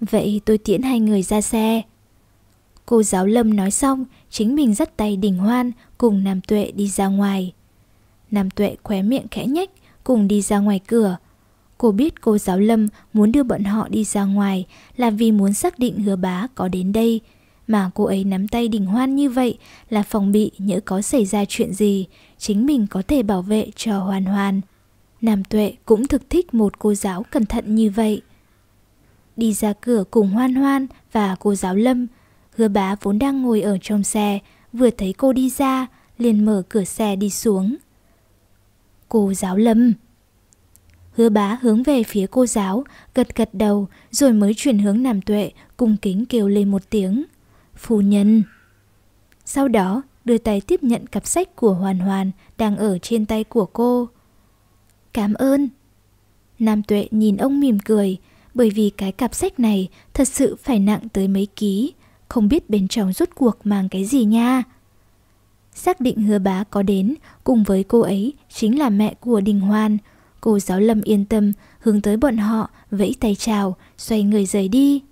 Vậy tôi tiễn hai người ra xe. Cô giáo Lâm nói xong, chính mình dắt tay Đình Hoan cùng Nam Tuệ đi ra ngoài. Nam Tuệ khóe miệng khẽ nhách cùng đi ra ngoài cửa. Cô biết cô giáo Lâm muốn đưa bọn họ đi ra ngoài là vì muốn xác định hứa bá có đến đây. Mà cô ấy nắm tay Đình Hoan như vậy là phòng bị nhỡ có xảy ra chuyện gì, chính mình có thể bảo vệ cho Hoan Hoan. Nam Tuệ cũng thực thích một cô giáo cẩn thận như vậy. Đi ra cửa cùng Hoan Hoan và cô giáo Lâm, hứa bá vốn đang ngồi ở trong xe, vừa thấy cô đi ra, liền mở cửa xe đi xuống. Cô giáo Lâm Hứa bá hướng về phía cô giáo, gật gật đầu, rồi mới chuyển hướng Nam Tuệ, cung kính kêu lên một tiếng. Phu nhân. Sau đó, đưa tay tiếp nhận cặp sách của Hoàn Hoàn đang ở trên tay của cô. Cảm ơn. Nam Tuệ nhìn ông mỉm cười, bởi vì cái cặp sách này thật sự phải nặng tới mấy ký, không biết bên trong rốt cuộc mang cái gì nha. Xác định hứa bá có đến, cùng với cô ấy chính là mẹ của Đình Hoan. Cô giáo Lâm yên tâm, hướng tới bọn họ, vẫy tay chào, xoay người rời đi.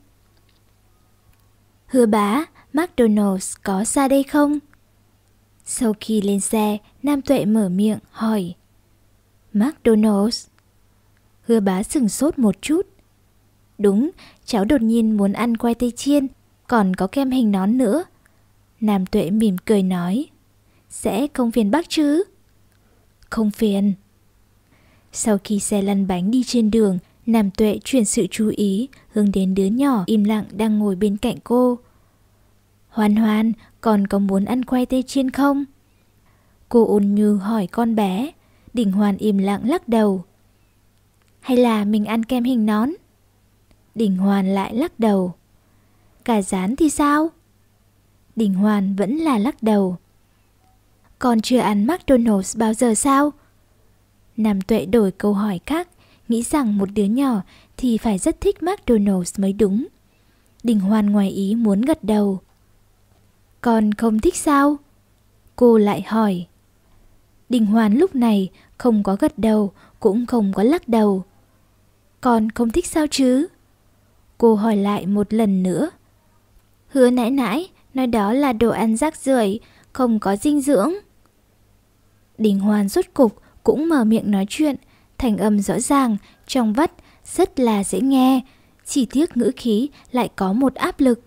Hứa bá, McDonald's có xa đây không? Sau khi lên xe, Nam Tuệ mở miệng hỏi. McDonald's? Hứa bá sừng sốt một chút. Đúng, cháu đột nhiên muốn ăn quay tây chiên, còn có kem hình nón nữa. Nam Tuệ mỉm cười nói. Sẽ không phiền bác chứ? Không phiền. Sau khi xe lăn bánh đi trên đường, Nam Tuệ chuyển sự chú ý hướng đến đứa nhỏ im lặng đang ngồi bên cạnh cô. Hoan hoan, còn có muốn ăn khoai tây chiên không? Cô ôn như hỏi con bé, Đình Hoan im lặng lắc đầu. Hay là mình ăn kem hình nón? Đình Hoan lại lắc đầu. Cả rán thì sao? Đình Hoan vẫn là lắc đầu. Con chưa ăn McDonald's bao giờ sao? Nam Tuệ đổi câu hỏi khác, nghĩ rằng một đứa nhỏ thì phải rất thích McDonald's mới đúng. Đình Hoan ngoài ý muốn gật đầu. Con không thích sao? Cô lại hỏi. Đình Hoan lúc này không có gật đầu, cũng không có lắc đầu. Con không thích sao chứ? Cô hỏi lại một lần nữa. Hứa nãy nãy, nói đó là đồ ăn rác rưởi, không có dinh dưỡng. Đình Hoan rốt cục cũng mở miệng nói chuyện, thành âm rõ ràng, trong vắt, rất là dễ nghe, chỉ tiếc ngữ khí lại có một áp lực.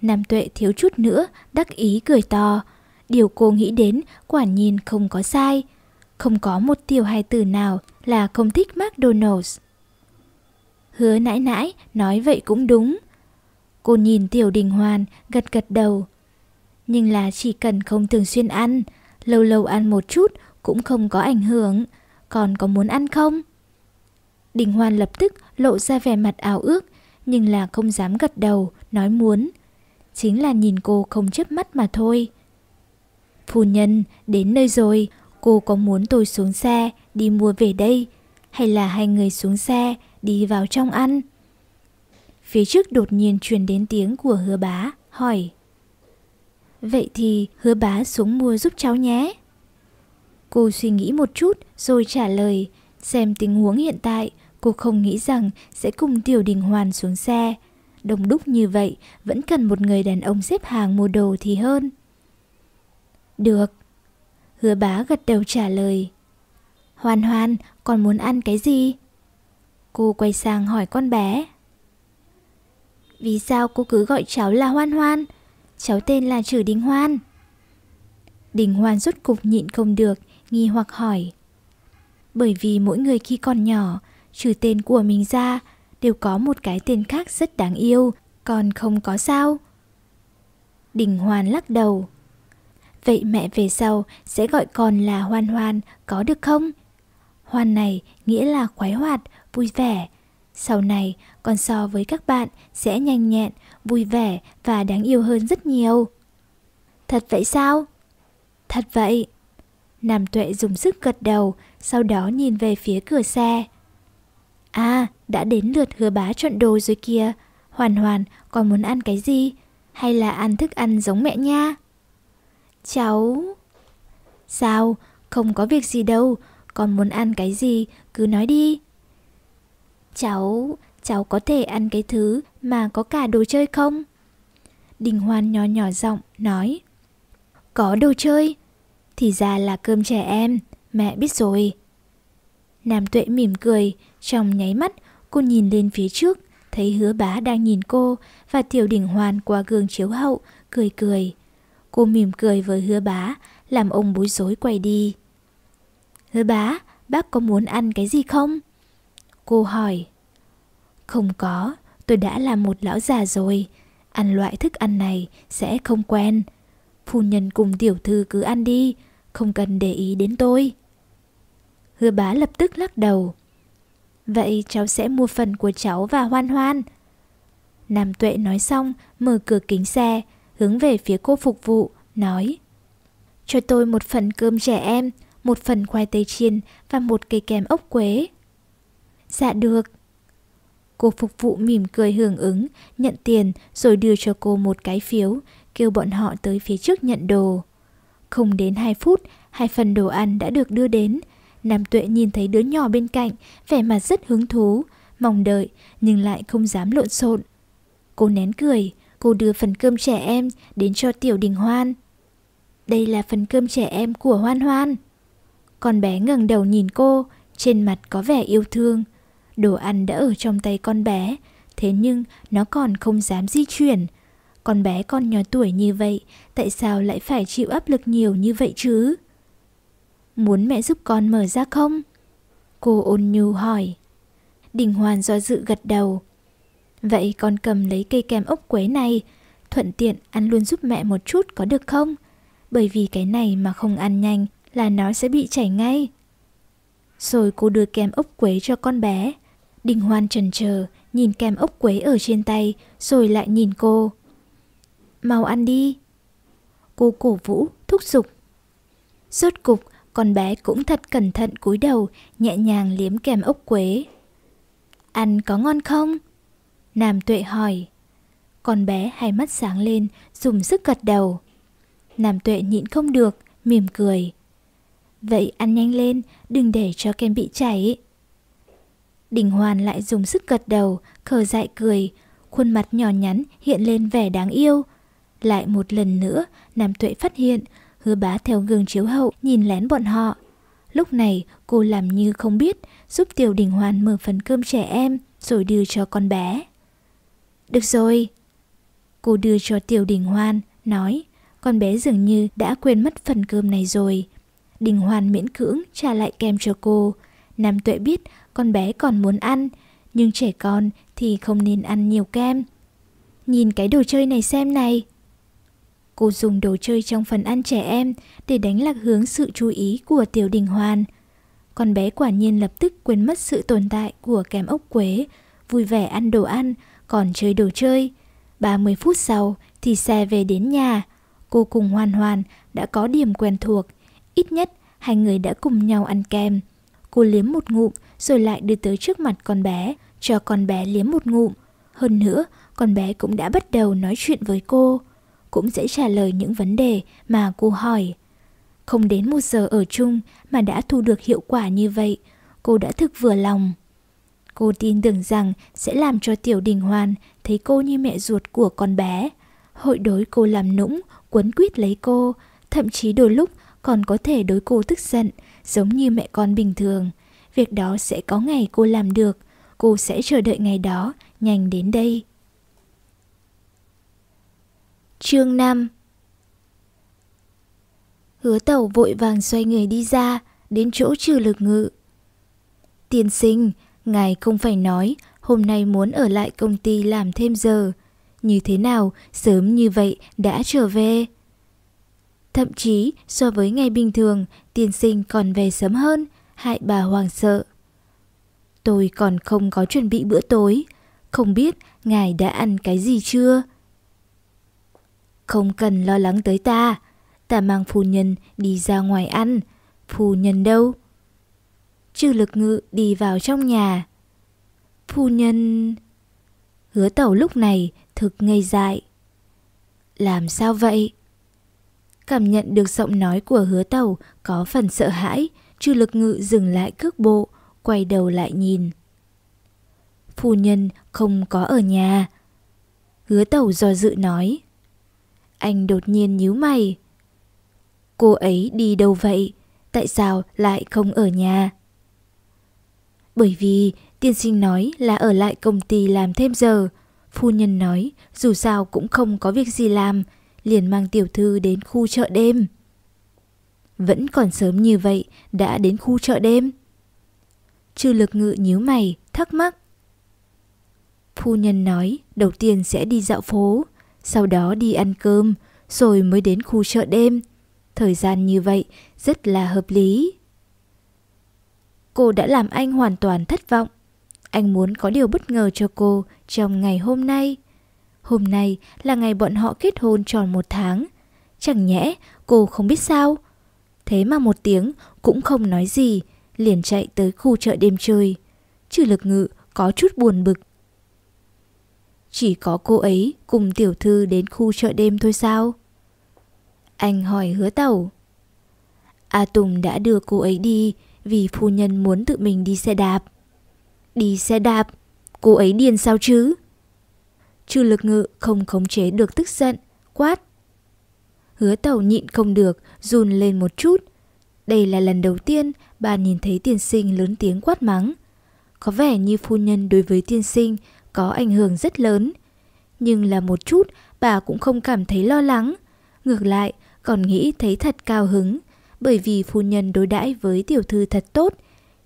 Nam tuệ thiếu chút nữa, đắc ý cười to. Điều cô nghĩ đến quả nhiên không có sai. Không có một tiểu hài tử nào là không thích McDonald's. Hứa nãi nãi, nói vậy cũng đúng. Cô nhìn tiểu đình hoàn, gật gật đầu. Nhưng là chỉ cần không thường xuyên ăn, lâu lâu ăn một chút cũng không có ảnh hưởng. Còn có muốn ăn không? Đình Hoan lập tức lộ ra vẻ mặt ảo ước, nhưng là không dám gật đầu, nói muốn. Chính là nhìn cô không chớp mắt mà thôi. Phu nhân, đến nơi rồi, cô có muốn tôi xuống xe, đi mua về đây, hay là hai người xuống xe, đi vào trong ăn? Phía trước đột nhiên truyền đến tiếng của hứa bá, hỏi. Vậy thì hứa bá xuống mua giúp cháu nhé. Cô suy nghĩ một chút rồi trả lời, xem tình huống hiện tại, cô không nghĩ rằng sẽ cùng Tiểu Đình Hoàn xuống xe. Đông đúc như vậy, vẫn cần một người đàn ông xếp hàng mua đồ thì hơn. Được. Hứa bá gật đầu trả lời. hoàn hoàn còn muốn ăn cái gì? Cô quay sang hỏi con bé. Vì sao cô cứ gọi cháu là Hoan Hoan? Cháu tên là Trử Đình Hoan. Đình Hoan rốt cục nhịn không được, nghi hoặc hỏi. Bởi vì mỗi người khi còn nhỏ, trừ tên của mình ra, đều có một cái tên khác rất đáng yêu, còn không có sao. Đình Hoan lắc đầu. Vậy mẹ về sau sẽ gọi con là Hoan Hoan, có được không? Hoan này nghĩa là khoái hoạt, vui vẻ. Sau này, con so với các bạn sẽ nhanh nhẹn, vui vẻ và đáng yêu hơn rất nhiều. Thật vậy sao? Thật vậy. Nam Tuệ dùng sức gật đầu, sau đó nhìn về phía cửa xe. À, đã đến lượt hứa bá chọn đồ rồi kìa. Hoàn hoàn, còn muốn ăn cái gì? Hay là ăn thức ăn giống mẹ nha? Cháu... Sao? Không có việc gì đâu. Còn muốn ăn cái gì? Cứ nói đi. Cháu... Cháu có thể ăn cái thứ mà có cả đồ chơi không? Đình Hoan nhỏ nhỏ giọng nói. Có đồ chơi? Thì ra là cơm trẻ em, mẹ biết rồi. Nam tuệ mỉm cười, trong nháy mắt cô nhìn lên phía trước, thấy hứa bá đang nhìn cô và tiểu đình hoàn qua gương chiếu hậu, cười cười. Cô mỉm cười với hứa bá, làm ông bối rối quay đi. Hứa bá, bác có muốn ăn cái gì không? Cô hỏi. Không có, tôi đã là một lão già rồi. Ăn loại thức ăn này sẽ không quen. Phu nhân cùng tiểu thư cứ ăn đi, không cần để ý đến tôi. Hứa bá lập tức lắc đầu. Vậy cháu sẽ mua phần của cháu và hoan hoan. Nam tuệ nói xong, mở cửa kính xe, hướng về phía cô phục vụ, nói. Cho tôi một phần cơm trẻ em, một phần khoai tây chiên và một cây kem ốc quế. Dạ được. Cô phục vụ mỉm cười hưởng ứng, nhận tiền rồi đưa cho cô một cái phiếu, kêu bọn họ tới phía trước nhận đồ. Không đến 2 phút, hai phần đồ ăn đã được đưa đến. Nam Tuệ nhìn thấy đứa nhỏ bên cạnh, vẻ mặt rất hứng thú, mong đợi nhưng lại không dám lộn xộn. Cô nén cười, cô đưa phần cơm trẻ em đến cho Tiểu Đình Hoan. Đây là phần cơm trẻ em của Hoan Hoan. Con bé ngẩng đầu nhìn cô, trên mặt có vẻ yêu thương. Đồ ăn đã ở trong tay con bé, thế nhưng nó còn không dám di chuyển. Con bé con nhỏ tuổi như vậy, tại sao lại phải chịu áp lực nhiều như vậy chứ? Muốn mẹ giúp con mở ra không? Cô ôn nhu hỏi. Đình Hoàn do dự gật đầu. Vậy con cầm lấy cây kem ốc quế này, thuận tiện ăn luôn giúp mẹ một chút có được không? Bởi vì cái này mà không ăn nhanh là nó sẽ bị chảy ngay. Rồi cô đưa kem ốc quế cho con bé. Đình Hoan trần chờ nhìn kem ốc quế ở trên tay, rồi lại nhìn cô. Mau ăn đi. Cô cổ vũ, thúc giục. Rốt cục, con bé cũng thật cẩn thận cúi đầu, nhẹ nhàng liếm kem ốc quế. Ăn có ngon không? Nam tuệ hỏi. Con bé hai mắt sáng lên, dùng sức gật đầu. Nam tuệ nhịn không được, mỉm cười. Vậy ăn nhanh lên, đừng để cho kem bị chảy. Đình Hoàn lại dùng sức gật đầu, khờ dại cười, khuôn mặt nhỏ nhắn hiện lên vẻ đáng yêu. Lại một lần nữa, Nam Tuệ phát hiện, hứa bá theo gương chiếu hậu nhìn lén bọn họ. Lúc này cô làm như không biết, giúp Tiểu Đình Hoàn mở phần cơm trẻ em rồi đưa cho con bé. Được rồi. Cô đưa cho Tiểu Đình Hoan, nói con bé dường như đã quên mất phần cơm này rồi. Đình Hoan miễn cưỡng trả lại kem cho cô. Nam Tuệ biết con bé còn muốn ăn, nhưng trẻ con thì không nên ăn nhiều kem. Nhìn cái đồ chơi này xem này. Cô dùng đồ chơi trong phần ăn trẻ em để đánh lạc hướng sự chú ý của Tiểu Đình Hoan. Con bé quả nhiên lập tức quên mất sự tồn tại của kém ốc quế, vui vẻ ăn đồ ăn, còn chơi đồ chơi. 30 phút sau thì xe về đến nhà. Cô cùng hoàn hoàn đã có điểm quen thuộc, ít nhất hai người đã cùng nhau ăn kem. Cô liếm một ngụm rồi lại đưa tới trước mặt con bé, cho con bé liếm một ngụm. Hơn nữa, con bé cũng đã bắt đầu nói chuyện với cô, cũng sẽ trả lời những vấn đề mà cô hỏi. Không đến một giờ ở chung mà đã thu được hiệu quả như vậy, cô đã thực vừa lòng. Cô tin tưởng rằng sẽ làm cho Tiểu Đình Hoan thấy cô như mẹ ruột của con bé. Hội đối cô làm nũng, quấn quýt lấy cô, thậm chí đôi lúc còn có thể đối cô tức giận, giống như mẹ con bình thường. Việc đó sẽ có ngày cô làm được, cô sẽ chờ đợi ngày đó, nhanh đến đây. Chương 5 Hứa tẩu vội vàng xoay người đi ra, đến chỗ trừ lực ngự. Tiên sinh, ngài không phải nói hôm nay muốn ở lại công ty làm thêm giờ. Như thế nào, sớm như vậy đã trở về. Thậm chí so với ngày bình thường, tiên sinh còn về sớm hơn, hại bà hoàng sợ. Tôi còn không có chuẩn bị bữa tối, không biết ngài đã ăn cái gì chưa? Không cần lo lắng tới ta, ta mang phu nhân đi ra ngoài ăn, phu nhân đâu? Trừ lực ngự đi vào trong nhà. Phu nhân... Hứa tẩu lúc này thực ngây dại. Làm sao vậy? Cảm nhận được giọng nói của hứa tẩu có phần sợ hãi, trừ lực ngự dừng lại cước bộ, quay đầu lại nhìn. Phu nhân không có ở nhà. Hứa tẩu do dự nói. Anh đột nhiên nhíu mày. Cô ấy đi đâu vậy? Tại sao lại không ở nhà? Bởi vì tiên sinh nói là ở lại công ty làm thêm giờ. Phu nhân nói dù sao cũng không có việc gì làm, liền mang tiểu thư đến khu chợ đêm. Vẫn còn sớm như vậy đã đến khu chợ đêm. Trừ lực ngự nhíu mày, thắc mắc. Phu nhân nói đầu tiên sẽ đi dạo phố, sau đó đi ăn cơm, rồi mới đến khu chợ đêm. Thời gian như vậy rất là hợp lý. Cô đã làm anh hoàn toàn thất vọng. Anh muốn có điều bất ngờ cho cô trong ngày hôm nay. Hôm nay là ngày bọn họ kết hôn tròn một tháng. Chẳng nhẽ cô không biết sao? Thế mà một tiếng cũng không nói gì, liền chạy tới khu chợ đêm chơi. Trừ lực ngự có chút buồn bực. Chỉ có cô ấy cùng tiểu thư đến khu chợ đêm thôi sao? Anh hỏi hứa tẩu. A Tùng đã đưa cô ấy đi vì phu nhân muốn tự mình đi xe đạp. Đi xe đạp? Cô ấy điên sao chứ? Trừ lực ngự không khống chế được tức giận, quát. Hứa tẩu nhịn không được, run lên một chút. Đây là lần đầu tiên bà nhìn thấy tiên sinh lớn tiếng quát mắng. Có vẻ như phu nhân đối với tiên sinh có ảnh hưởng rất lớn. Nhưng là một chút bà cũng không cảm thấy lo lắng. Ngược lại còn nghĩ thấy thật cao hứng bởi vì phu nhân đối đãi với tiểu thư thật tốt.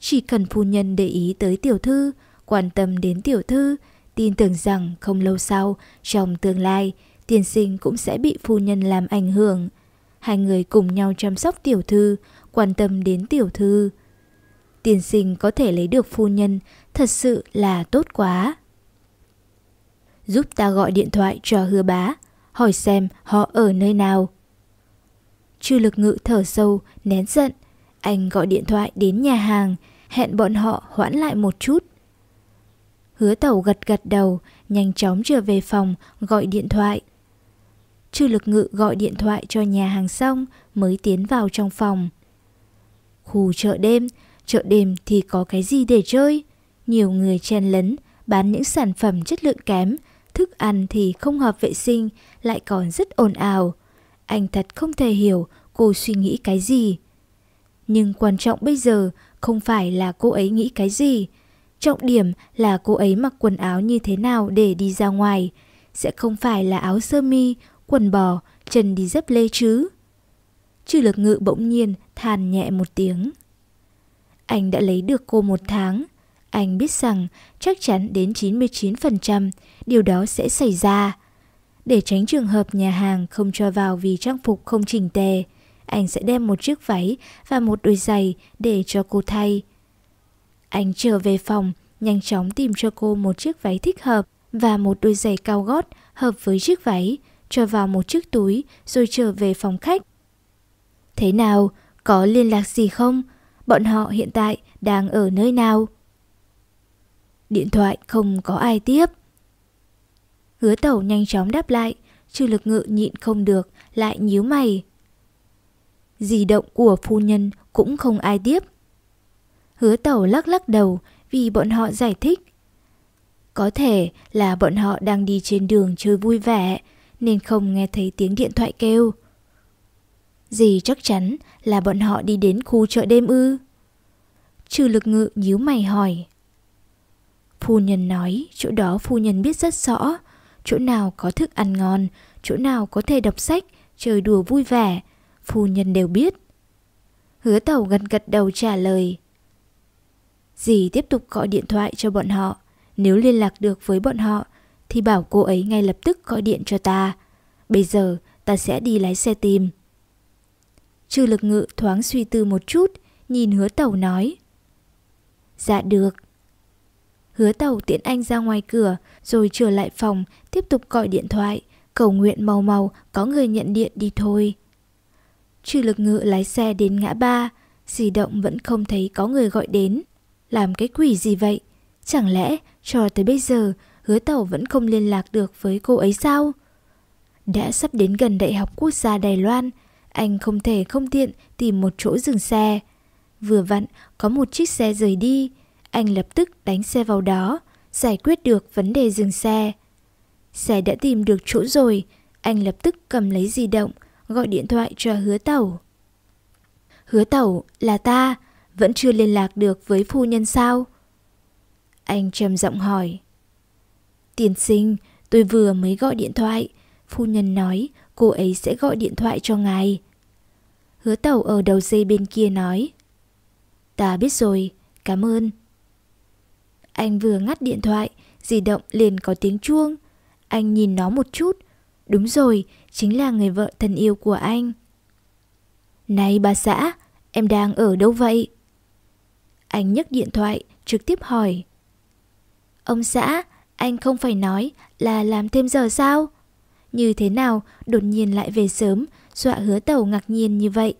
Chỉ cần phu nhân để ý tới tiểu thư, quan tâm đến tiểu thư, tin tưởng rằng không lâu sau, trong tương lai, tiên sinh cũng sẽ bị phu nhân làm ảnh hưởng. Hai người cùng nhau chăm sóc tiểu thư, quan tâm đến tiểu thư. Tiên sinh có thể lấy được phu nhân, thật sự là tốt quá. Giúp ta gọi điện thoại cho hứa bá, hỏi xem họ ở nơi nào. Chư lực ngự thở sâu, nén giận. Anh gọi điện thoại đến nhà hàng, hẹn bọn họ hoãn lại một chút. Hứa tẩu gật gật đầu, nhanh chóng trở về phòng, gọi điện thoại. Trư lực ngự gọi điện thoại cho nhà hàng xong mới tiến vào trong phòng. Khu chợ đêm, chợ đêm thì có cái gì để chơi? Nhiều người chen lấn, bán những sản phẩm chất lượng kém, thức ăn thì không hợp vệ sinh, lại còn rất ồn ào. Anh thật không thể hiểu cô suy nghĩ cái gì. Nhưng quan trọng bây giờ không phải là cô ấy nghĩ cái gì. Trọng điểm là cô ấy mặc quần áo như thế nào để đi ra ngoài. sẽ không phải là áo sơ mi, quần bò, chân đi dép lê chứ. Chư lực ngự bỗng nhiên than nhẹ một tiếng. Anh đã lấy được cô một tháng. Anh biết rằng chắc chắn đến 99% điều đó sẽ xảy ra. Để tránh trường hợp nhà hàng không cho vào vì trang phục không chỉnh tề, anh sẽ đem một chiếc váy và một đôi giày để cho cô thay. Anh trở về phòng, nhanh chóng tìm cho cô một chiếc váy thích hợp và một đôi giày cao gót hợp với chiếc váy, cho vào một chiếc túi rồi trở về phòng khách. Thế nào, có liên lạc gì không? Bọn họ hiện tại đang ở nơi nào? Điện thoại không có ai tiếp. Hứa tẩu nhanh chóng đáp lại, trừ lực ngự nhịn không được, lại nhíu mày. Di động của phu nhân cũng không ai tiếp. Hứa tẩu lắc lắc đầu vì bọn họ giải thích. Có thể là bọn họ đang đi trên đường chơi vui vẻ nên không nghe thấy tiếng điện thoại kêu. Dì chắc chắn là bọn họ đi đến khu chợ đêm ư. Trừ lực ngự nhíu mày hỏi. Phu nhân nói chỗ đó phu nhân biết rất rõ. Chỗ nào có thức ăn ngon, chỗ nào có thể đọc sách, chơi đùa vui vẻ. Phu nhân đều biết. Hứa tàu gật gật đầu trả lời. Dì tiếp tục gọi điện thoại cho bọn họ. Nếu liên lạc được với bọn họ, thì bảo cô ấy ngay lập tức gọi điện cho ta. Bây giờ ta sẽ đi lái xe tìm. Trừ lực ngự thoáng suy tư một chút, nhìn hứa tàu nói. Dạ được. Hứa tàu tiện anh ra ngoài cửa, rồi trở lại phòng, tiếp tục gọi điện thoại, cầu nguyện mau mau có người nhận điện đi thôi. Trừ lực ngự lái xe đến ngã ba, di động vẫn không thấy có người gọi đến. Làm cái quỷ gì vậy? Chẳng lẽ cho tới bây giờ hứa tàu vẫn không liên lạc được với cô ấy sao? Đã sắp đến gần Đại học Quốc gia Đài Loan, anh không thể không tiện tìm một chỗ dừng xe. Vừa vặn có một chiếc xe rời đi, anh lập tức đánh xe vào đó, giải quyết được vấn đề dừng xe. Xe đã tìm được chỗ rồi, anh lập tức cầm lấy di động, gọi điện thoại cho hứa tàu. Hứa tàu là ta, vẫn chưa liên lạc được với phu nhân sao? Anh trầm giọng hỏi. Tiên sinh, tôi vừa mới gọi điện thoại. Phu nhân nói cô ấy sẽ gọi điện thoại cho ngài. Hứa tàu ở đầu dây bên kia nói. Ta biết rồi, cảm ơn. Anh vừa ngắt điện thoại, di động liền có tiếng chuông. Anh nhìn nó một chút. Đúng rồi, chính là người vợ thân yêu của anh. Này bà xã, em đang ở đâu vậy? Anh nhấc điện thoại, trực tiếp hỏi. Ông xã, anh không phải nói là làm thêm giờ sao? Như thế nào đột nhiên lại về sớm, dọa hứa tàu ngạc nhiên như vậy?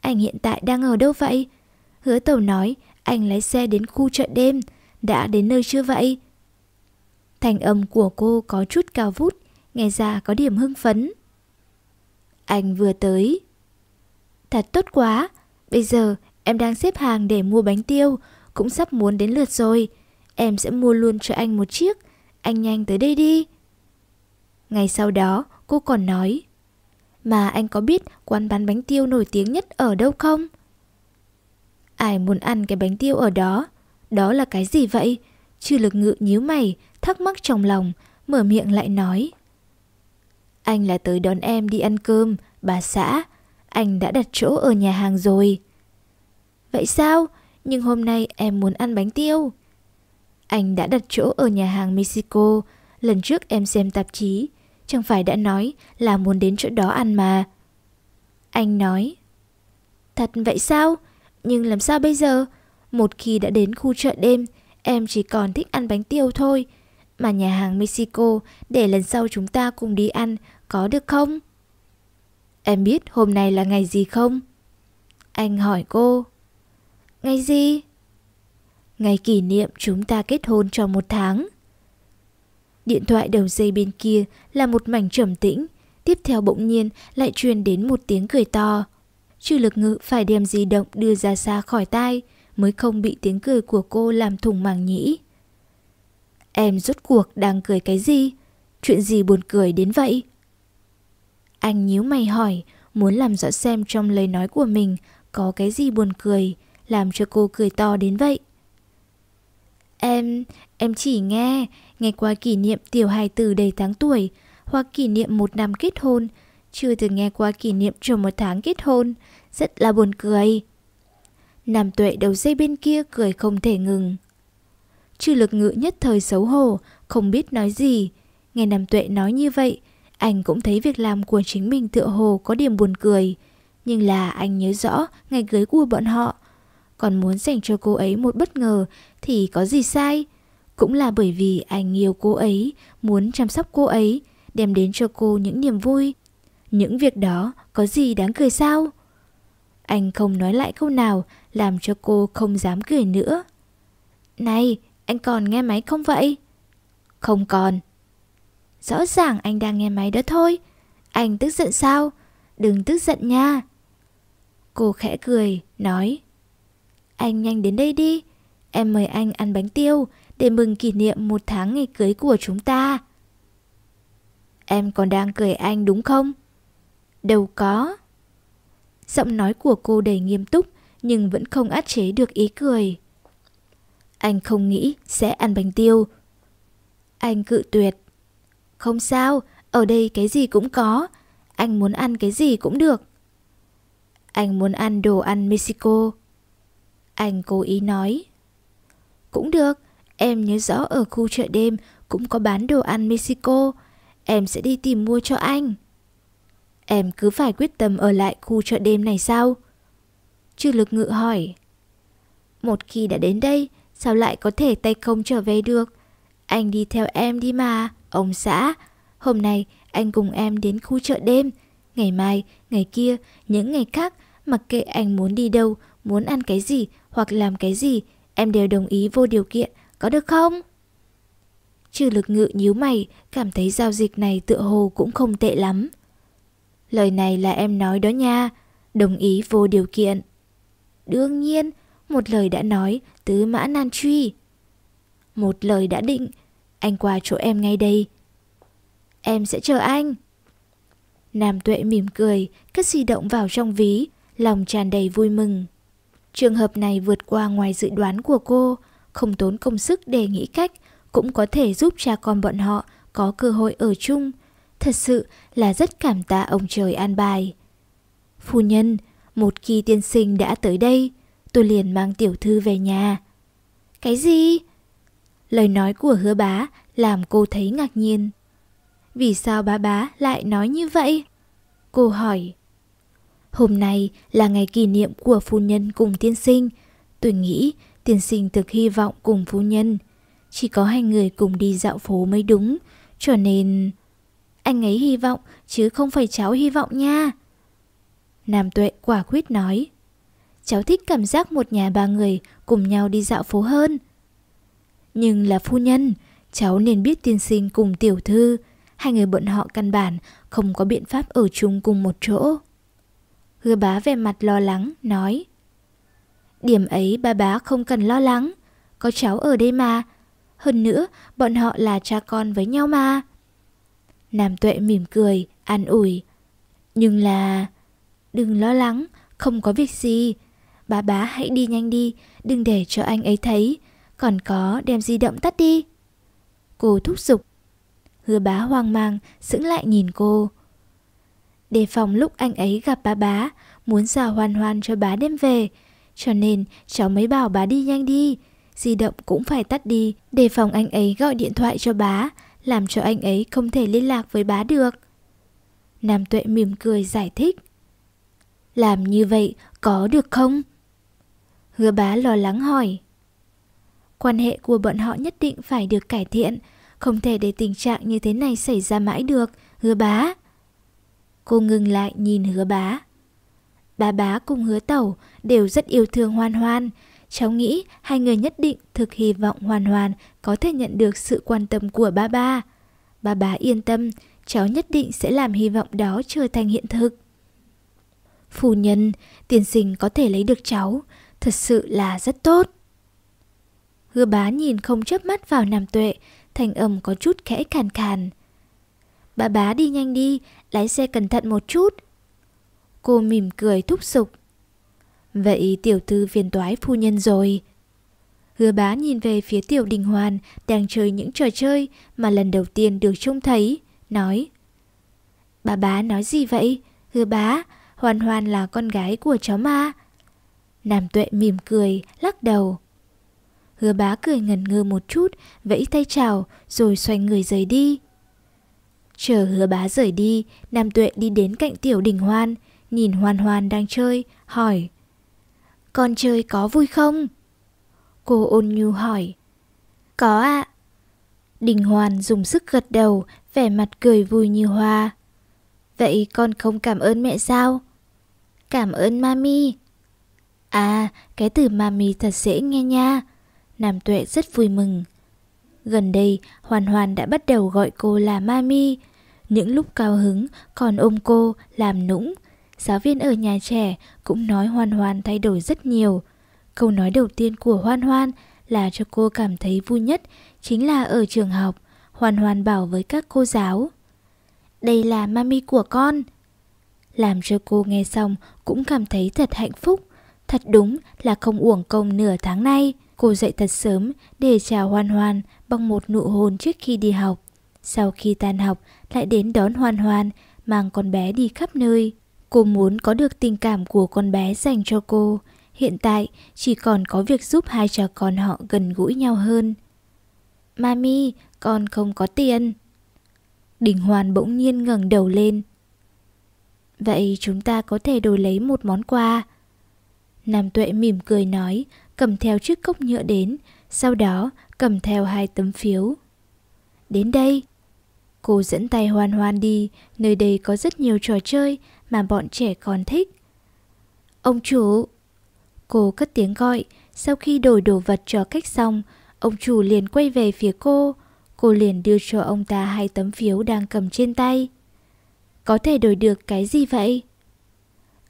Anh hiện tại đang ở đâu vậy? Hứa tàu nói anh lái xe đến khu chợ đêm, đã đến nơi chưa vậy? Thành âm của cô có chút cao vút, nghe ra có điểm hưng phấn. Anh vừa tới. Thật tốt quá, bây giờ em đang xếp hàng để mua bánh tiêu, cũng sắp muốn đến lượt rồi. Em sẽ mua luôn cho anh một chiếc, anh nhanh tới đây đi. Ngày sau đó, cô còn nói, mà anh có biết quán bán bánh tiêu nổi tiếng nhất ở đâu không? Ai muốn ăn cái bánh tiêu ở đó? Đó là cái gì vậy? Chư lực ngự nhíu mày, thắc mắc trong lòng, mở miệng lại nói. Anh là tới đón em đi ăn cơm, bà xã. Anh đã đặt chỗ ở nhà hàng rồi. Vậy sao? Nhưng hôm nay em muốn ăn bánh tiêu. Anh đã đặt chỗ ở nhà hàng Mexico. Lần trước em xem tạp chí. Chẳng phải đã nói là muốn đến chỗ đó ăn mà. Anh nói. Thật vậy sao? Nhưng làm sao bây giờ? Một khi đã đến khu chợ đêm, em chỉ còn thích ăn bánh tiêu thôi. Mà nhà hàng Mexico để lần sau chúng ta cùng đi ăn, có được không? Em biết hôm nay là ngày gì không? Anh hỏi cô. Ngày gì? Ngày kỷ niệm chúng ta kết hôn trong một tháng. Điện thoại đầu dây bên kia là một mảnh trầm tĩnh, tiếp theo bỗng nhiên lại truyền đến một tiếng cười to. Trừ lực ngự phải đem di động đưa ra xa khỏi tai mới không bị tiếng cười của cô làm thủng màng nhĩ. Em rốt cuộc đang cười cái gì? Chuyện gì buồn cười đến vậy? Anh nhíu mày hỏi, muốn làm rõ xem trong lời nói của mình có cái gì buồn cười, làm cho cô cười to đến vậy. Em, em chỉ nghe, nghe qua kỷ niệm tiểu hài tử đầy tháng tuổi, hoặc kỷ niệm một năm kết hôn, chưa từng nghe qua kỷ niệm tròn một tháng kết hôn, rất là buồn cười. Nam tuệ đầu dây bên kia cười không thể ngừng. Chư lực ngự nhất thời xấu hổ, không biết nói gì. Nghe Nam tuệ nói như vậy, anh cũng thấy việc làm của chính mình tựa hồ có điểm buồn cười. Nhưng là anh nhớ rõ ngày cưới của bọn họ. Còn muốn dành cho cô ấy một bất ngờ thì có gì sai. Cũng là bởi vì anh yêu cô ấy, muốn chăm sóc cô ấy, đem đến cho cô những niềm vui. Những việc đó có gì đáng cười sao? Anh không nói lại câu nào làm cho cô không dám cười nữa. Này, anh còn nghe máy không vậy? Không còn. Rõ ràng anh đang nghe máy đó thôi. Anh tức giận sao? Đừng tức giận nha. Cô khẽ cười, nói. Anh nhanh đến đây đi. Em mời anh ăn bánh tiêu để mừng kỷ niệm một tháng ngày cưới của chúng ta. Em còn đang cười anh đúng không? Đâu có. Giọng nói của cô đầy nghiêm túc nhưng vẫn không át chế được ý cười. Anh không nghĩ sẽ ăn bánh tiêu. Anh cự tuyệt. Không sao, ở đây cái gì cũng có. Anh muốn ăn cái gì cũng được. Anh muốn ăn đồ ăn Mexico. Anh cố ý nói. Cũng được, em nhớ rõ ở khu chợ đêm cũng có bán đồ ăn Mexico. Em sẽ đi tìm mua cho anh. Em cứ phải quyết tâm ở lại khu chợ đêm này sao? Chư lực ngự hỏi. Một khi đã đến đây, sao lại có thể tay không trở về được? Anh đi theo em đi mà, ông xã. Hôm nay anh cùng em đến khu chợ đêm. Ngày mai, ngày kia, những ngày khác, mặc kệ anh muốn đi đâu, muốn ăn cái gì hoặc làm cái gì, em đều đồng ý vô điều kiện, có được không? Trừ lực ngự nhíu mày, cảm thấy giao dịch này tựa hồ cũng không tệ lắm. Lời này là em nói đó nha, đồng ý vô điều kiện. Đương nhiên, một lời đã nói, tứ mã nan truy. Một lời đã định, anh qua chỗ em ngay đây. Em sẽ chờ anh. Nam tuệ mỉm cười, cất di động vào trong ví, lòng tràn đầy vui mừng. Trường hợp này vượt qua ngoài dự đoán của cô, không tốn công sức để nghĩ cách, cũng có thể giúp cha con bọn họ có cơ hội ở chung. Thật sự là rất cảm tạ ông trời an bài. Phu nhân, một khi tiên sinh đã tới đây, tôi liền mang tiểu thư về nhà. Cái gì? Lời nói của hứa bá làm cô thấy ngạc nhiên. Vì sao bá bá lại nói như vậy? Cô hỏi. Hôm nay là ngày kỷ niệm của phu nhân cùng tiên sinh. Tôi nghĩ tiên sinh thực hy vọng cùng phu nhân. Chỉ có hai người cùng đi dạo phố mới đúng. Cho nên... Anh ấy hy vọng chứ không phải cháu hy vọng nha. Nam Tuệ quả quyết nói. Cháu thích cảm giác một nhà ba người cùng nhau đi dạo phố hơn. Nhưng là phu nhân, cháu nên biết tiên sinh cùng tiểu thư. Hai người bọn họ căn bản không có biện pháp ở chung cùng một chỗ. Hứa bá về mặt lo lắng, nói Điểm ấy ba bá không cần lo lắng. Có cháu ở đây mà. Hơn nữa, bọn họ là cha con với nhau mà. Nam tuệ mỉm cười, an ủi Nhưng là... Đừng lo lắng, không có việc gì. Bà bá hãy đi nhanh đi Đừng để cho anh ấy thấy. Còn có đem di động tắt đi. Cô thúc giục. Hứa bá hoang mang, sững lại nhìn cô. Đề phòng lúc anh ấy gặp bà bá, muốn giả hoàn hoàn cho bá đem về. Cho nên cháu mới bảo bá đi nhanh đi, di động cũng phải tắt đi, đề phòng anh ấy gọi điện thoại cho bá, làm cho anh ấy không thể liên lạc với bá được. Nam Tuệ mỉm cười giải thích. Làm như vậy có được không? Hứa bá lo lắng hỏi. Quan hệ của bọn họ nhất định phải được cải thiện, không thể để tình trạng như thế này xảy ra mãi được, hứa bá. Cô ngừng lại nhìn hứa bá. bà bá cùng hứa tẩu đều rất yêu thương hoan hoan. Cháu nghĩ hai người nhất định thực hy vọng hoàn hoàn có thể nhận được sự quan tâm của ba ba. Ba bá yên tâm, cháu nhất định sẽ làm hy vọng đó trở thành hiện thực. Phu nhân, tiền sinh có thể lấy được cháu, thật sự là rất tốt. Hứa bá nhìn không chớp mắt vào Nam Tuệ, thành âm có chút khẽ khàn khàn. Bà bá đi nhanh đi, lái xe cẩn thận một chút. Cô mỉm cười thúc giục. Vậy tiểu thư phiền toái phu nhân rồi. Hứa bá nhìn về phía tiểu đình hoàn đang chơi những trò chơi mà lần đầu tiên được trông thấy, nói Bà bá nói gì vậy? Hứa bá, hoàn hoàn là con gái của cháu ma. Nam tuệ mỉm cười, lắc đầu. Hứa bá cười ngần ngơ một chút, vẫy tay chào rồi xoay người rời đi. Chờ hứa bá rời đi, Nam tuệ đi đến cạnh tiểu đình hoan, nhìn hoan hoan đang chơi, hỏi Con chơi có vui không? Cô ôn nhu hỏi Có ạ. À. Đình Hoàn dùng sức gật đầu, vẻ mặt cười vui như hoa. Vậy con không cảm ơn mẹ sao? Cảm ơn mami. À, cái từ mami thật dễ nghe nha. Nam Tuệ rất vui mừng. Gần đây, Hoàn Hoàn đã bắt đầu gọi cô là mami. Những lúc cao hứng còn ôm cô làm nũng. Giáo viên ở nhà trẻ cũng nói Hoàn Hoàn thay đổi rất nhiều. Câu nói đầu tiên của Hoan Hoan là cho cô cảm thấy vui nhất chính là ở trường học. Hoàn Hoàn bảo với các cô giáo. Đây là mami của con. Làm cho cô nghe xong cũng cảm thấy thật hạnh phúc. Thật đúng là không uổng công nửa tháng nay. Cô dậy thật sớm để chào Hoan Hoan bằng một nụ hôn trước khi đi học. Sau khi tan học lại đến đón Hoan Hoan mang con bé đi khắp nơi. Cô muốn có được tình cảm của con bé dành cho cô. Hiện tại chỉ còn có việc giúp hai cha con họ gần gũi nhau hơn. Mami, con không có tiền. Đình Hoàn bỗng nhiên ngẩng đầu lên. Vậy chúng ta có thể đổi lấy một món quà. Nam Tuệ mỉm cười nói, cầm theo chiếc cốc nhựa đến, sau đó cầm theo hai tấm phiếu. Đến đây. Cô dẫn tay Hoan Hoan đi, nơi đây có rất nhiều trò chơi mà bọn trẻ còn thích. Ông chủ, Cô cất tiếng gọi, sau khi đổi đồ vật cho khách xong, ông chủ liền quay về phía cô. Cô liền đưa cho ông ta hai tấm phiếu đang cầm trên tay. Có thể đổi được cái gì vậy?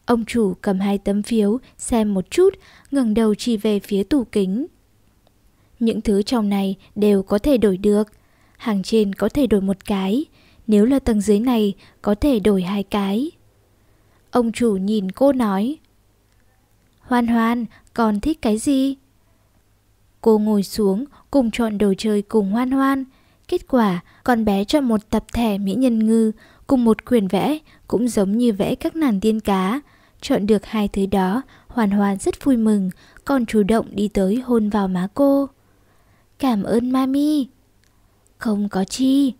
Ông chủ cầm hai tấm phiếu, xem một chút, ngẩng đầu chỉ về phía tủ kính. Những thứ trong này đều có thể đổi được. Hàng trên có thể đổi một cái, nếu là tầng dưới này có thể đổi hai cái. Ông chủ nhìn cô nói. Hoan hoan, còn thích cái gì? Cô ngồi xuống cùng chọn đồ chơi cùng hoan hoan. Kết quả, con bé chọn một tập thẻ mỹ nhân ngư cùng một quyển vẽ cũng giống như vẽ các nàng tiên cá. Chọn được hai thứ đó, Hoàn Hoàn rất vui mừng, còn chủ động đi tới hôn vào má cô. Cảm ơn mami. Không có chi.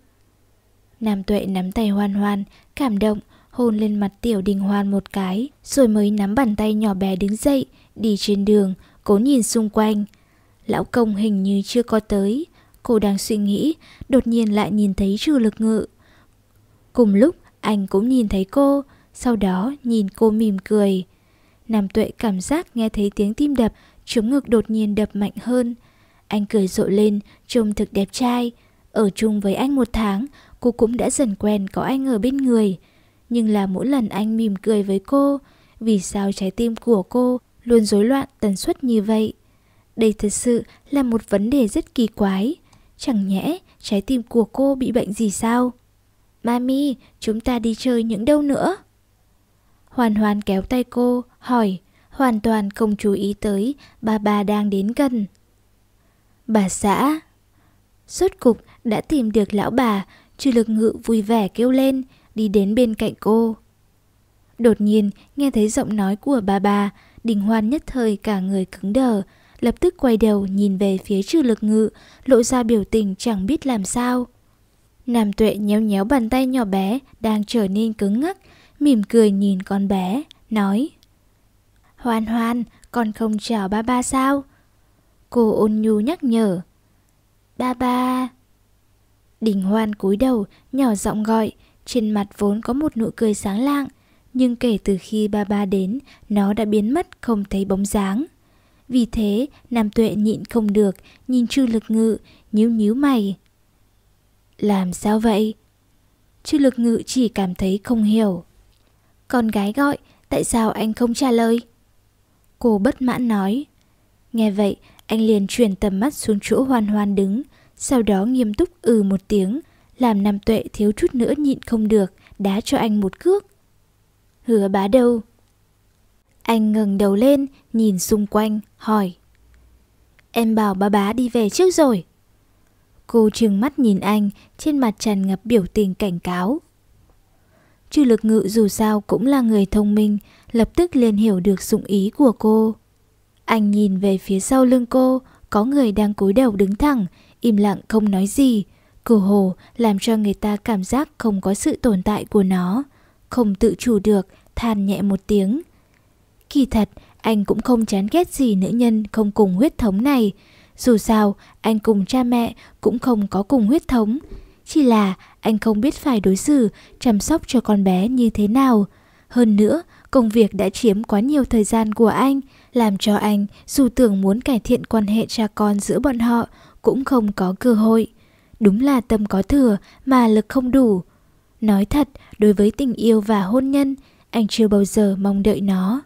Nam Tuệ nắm tay Hoàn Hoàn, cảm động, hôn lên mặt tiểu đình hoan một cái, rồi mới nắm bàn tay nhỏ bé đứng dậy, đi trên đường, cố nhìn xung quanh. Lão công hình như chưa có tới, cô đang suy nghĩ, đột nhiên lại nhìn thấy trừ lực ngự. Cùng lúc, anh cũng nhìn thấy cô, sau đó nhìn cô mỉm cười. Nam tuệ cảm giác nghe thấy tiếng tim đập, chống ngực đột nhiên đập mạnh hơn. Anh cười rộ lên, trông thực đẹp trai. Ở chung với anh một tháng, cô cũng đã dần quen có anh ở bên người. Nhưng là mỗi lần anh mỉm cười với cô, vì sao trái tim của cô luôn rối loạn tần suất như vậy? Đây thật sự là một vấn đề rất kỳ quái. Chẳng nhẽ trái tim của cô bị bệnh gì sao? Mami, chúng ta đi chơi những đâu nữa? Hoàn hoàn kéo tay cô, hỏi, hoàn toàn không chú ý tới bà bà đang đến gần. Bà xã Suốt cục đã tìm được lão bà, trừ lực ngự vui vẻ kêu lên, đi đến bên cạnh cô. Đột nhiên nghe thấy giọng nói của bà bà, đình hoan nhất thời cả người cứng đờ, lập tức quay đầu nhìn về phía trừ lực ngự, lộ ra biểu tình chẳng biết làm sao. Nam tuệ nhéo nhéo bàn tay nhỏ bé đang trở nên cứng ngắc, mỉm cười nhìn con bé, nói Hoan hoan, con không chào ba ba sao? Cô ôn nhu nhắc nhở Ba ba Đình hoan cúi đầu, nhỏ giọng gọi trên mặt vốn có một nụ cười sáng lạng, nhưng kể từ khi ba ba đến, nó đã biến mất không thấy bóng dáng. Vì thế, Nam Tuệ nhịn không được, nhìn Trư Lực Ngự, nhíu nhíu mày. Làm sao vậy? Trư Lực Ngự chỉ cảm thấy không hiểu. Con gái gọi, tại sao anh không trả lời? Cô bất mãn nói. Nghe vậy, anh liền chuyển tầm mắt xuống chỗ hoan hoan đứng, sau đó nghiêm túc ừ một tiếng, làm Nam Tuệ thiếu chút nữa nhịn không được, đá cho anh một cước. Hứa bá đâu? Anh ngẩng đầu lên, nhìn xung quanh, hỏi. Em bảo bà bá đi về trước rồi. Cô trừng mắt nhìn anh, trên mặt tràn ngập biểu tình cảnh cáo. Trư lực ngự dù sao cũng là người thông minh, lập tức liền hiểu được dụng ý của cô. Anh nhìn về phía sau lưng cô, có người đang cúi đầu đứng thẳng, im lặng không nói gì. Cửa hồ làm cho người ta cảm giác không có sự tồn tại của nó. Không tự chủ được, than nhẹ một tiếng. Kỳ thật, anh cũng không chán ghét gì nữ nhân không cùng huyết thống này. Dù sao, anh cùng cha mẹ cũng không có cùng huyết thống. Chỉ là anh không biết phải đối xử, chăm sóc cho con bé như thế nào. Hơn nữa, công việc đã chiếm quá nhiều thời gian của anh, làm cho anh dù tưởng muốn cải thiện quan hệ cha con giữa bọn họ cũng không có cơ hội. Đúng là tâm có thừa mà lực không đủ. Nói thật, đối với tình yêu và hôn nhân, anh chưa bao giờ mong đợi nó.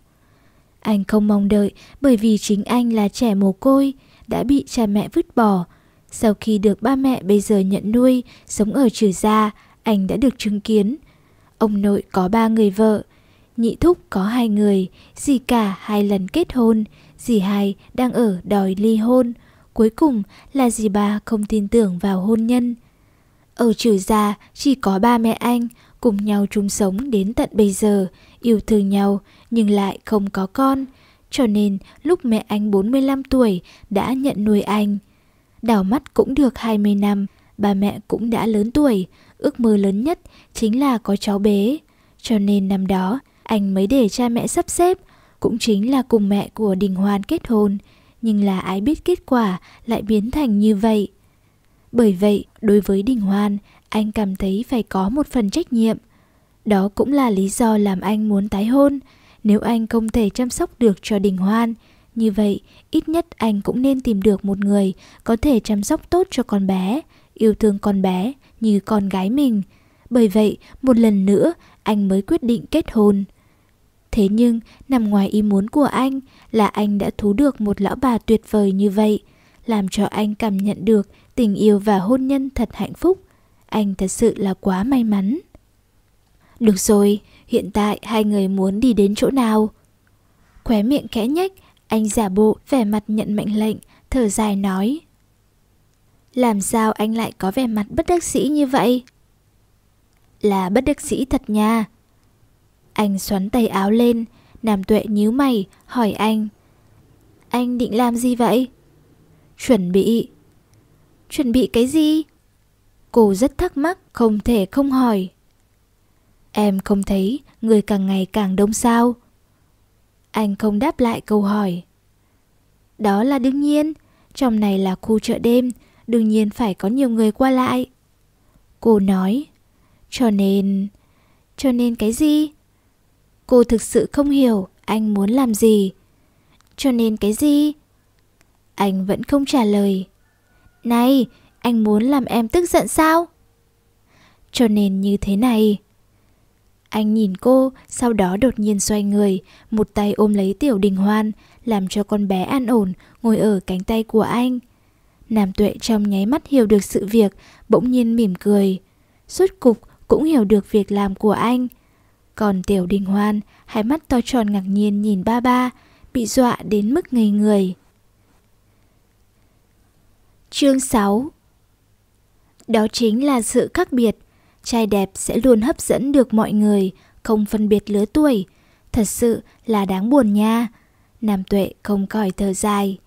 Anh không mong đợi bởi vì chính anh là trẻ mồ côi, đã bị cha mẹ vứt bỏ. Sau khi được ba mẹ bây giờ nhận nuôi, sống ở trừ gia, anh đã được chứng kiến. Ông nội có ba người vợ, nhị thúc có hai người, dì cả hai lần kết hôn, dì hai đang ở đòi ly hôn. Cuối cùng là dì ba không tin tưởng vào hôn nhân. Ở trừ gia chỉ có ba mẹ anh cùng nhau chung sống đến tận bây giờ, yêu thương nhau nhưng lại không có con. Cho nên lúc mẹ anh 45 tuổi đã nhận nuôi anh. Đảo mắt cũng được 20 năm, bà mẹ cũng đã lớn tuổi, ước mơ lớn nhất chính là có cháu bé. Cho nên năm đó anh mới để cha mẹ sắp xếp, cũng chính là cùng mẹ của Đình Hoan kết hôn. Nhưng là ai biết kết quả lại biến thành như vậy. Bởi vậy, đối với Đình Hoan, anh cảm thấy phải có một phần trách nhiệm. Đó cũng là lý do làm anh muốn tái hôn. Nếu anh không thể chăm sóc được cho Đình Hoan, như vậy ít nhất anh cũng nên tìm được một người có thể chăm sóc tốt cho con bé, yêu thương con bé như con gái mình. Bởi vậy, một lần nữa, anh mới quyết định kết hôn. Thế nhưng, nằm ngoài ý muốn của anh là anh đã thú được một lão bà tuyệt vời như vậy, làm cho anh cảm nhận được tình yêu và hôn nhân thật hạnh phúc. Anh thật sự là quá may mắn. Được rồi, hiện tại hai người muốn đi đến chỗ nào? Khóe miệng khẽ nhách, anh giả bộ vẻ mặt nhận mệnh lệnh, thở dài nói. Làm sao anh lại có vẻ mặt bất đắc sĩ như vậy? Là bất đắc sĩ thật nha. Anh xoắn tay áo lên, Nam Tuệ nhíu mày, hỏi anh. Anh định làm gì vậy? Chuẩn bị. Chuẩn bị cái gì? Cô rất thắc mắc, không thể không hỏi. Em không thấy người càng ngày càng đông sao? Anh không đáp lại câu hỏi. Đó là đương nhiên, trong này là khu chợ đêm, đương nhiên phải có nhiều người qua lại. Cô nói, cho nên... Cho nên cái gì? Cô thực sự không hiểu anh muốn làm gì. Cho nên cái gì? Anh vẫn không trả lời. Này, anh muốn làm em tức giận sao? Cho nên như thế này. Anh nhìn cô, sau đó đột nhiên xoay người, một tay ôm lấy tiểu đình hoan, làm cho con bé an ổn, ngồi ở cánh tay của anh. Nam tuệ trong nháy mắt hiểu được sự việc, bỗng nhiên mỉm cười. Suốt cục cũng hiểu được việc làm của anh. Còn tiểu đình hoan, hai mắt to tròn ngạc nhiên nhìn ba ba, bị dọa đến mức ngây người. Chương 6 Đó chính là sự khác biệt trai đẹp sẽ luôn hấp dẫn được mọi người, không phân biệt lứa tuổi. Thật sự là đáng buồn nha. Nam Tuệ không khỏi thở dài.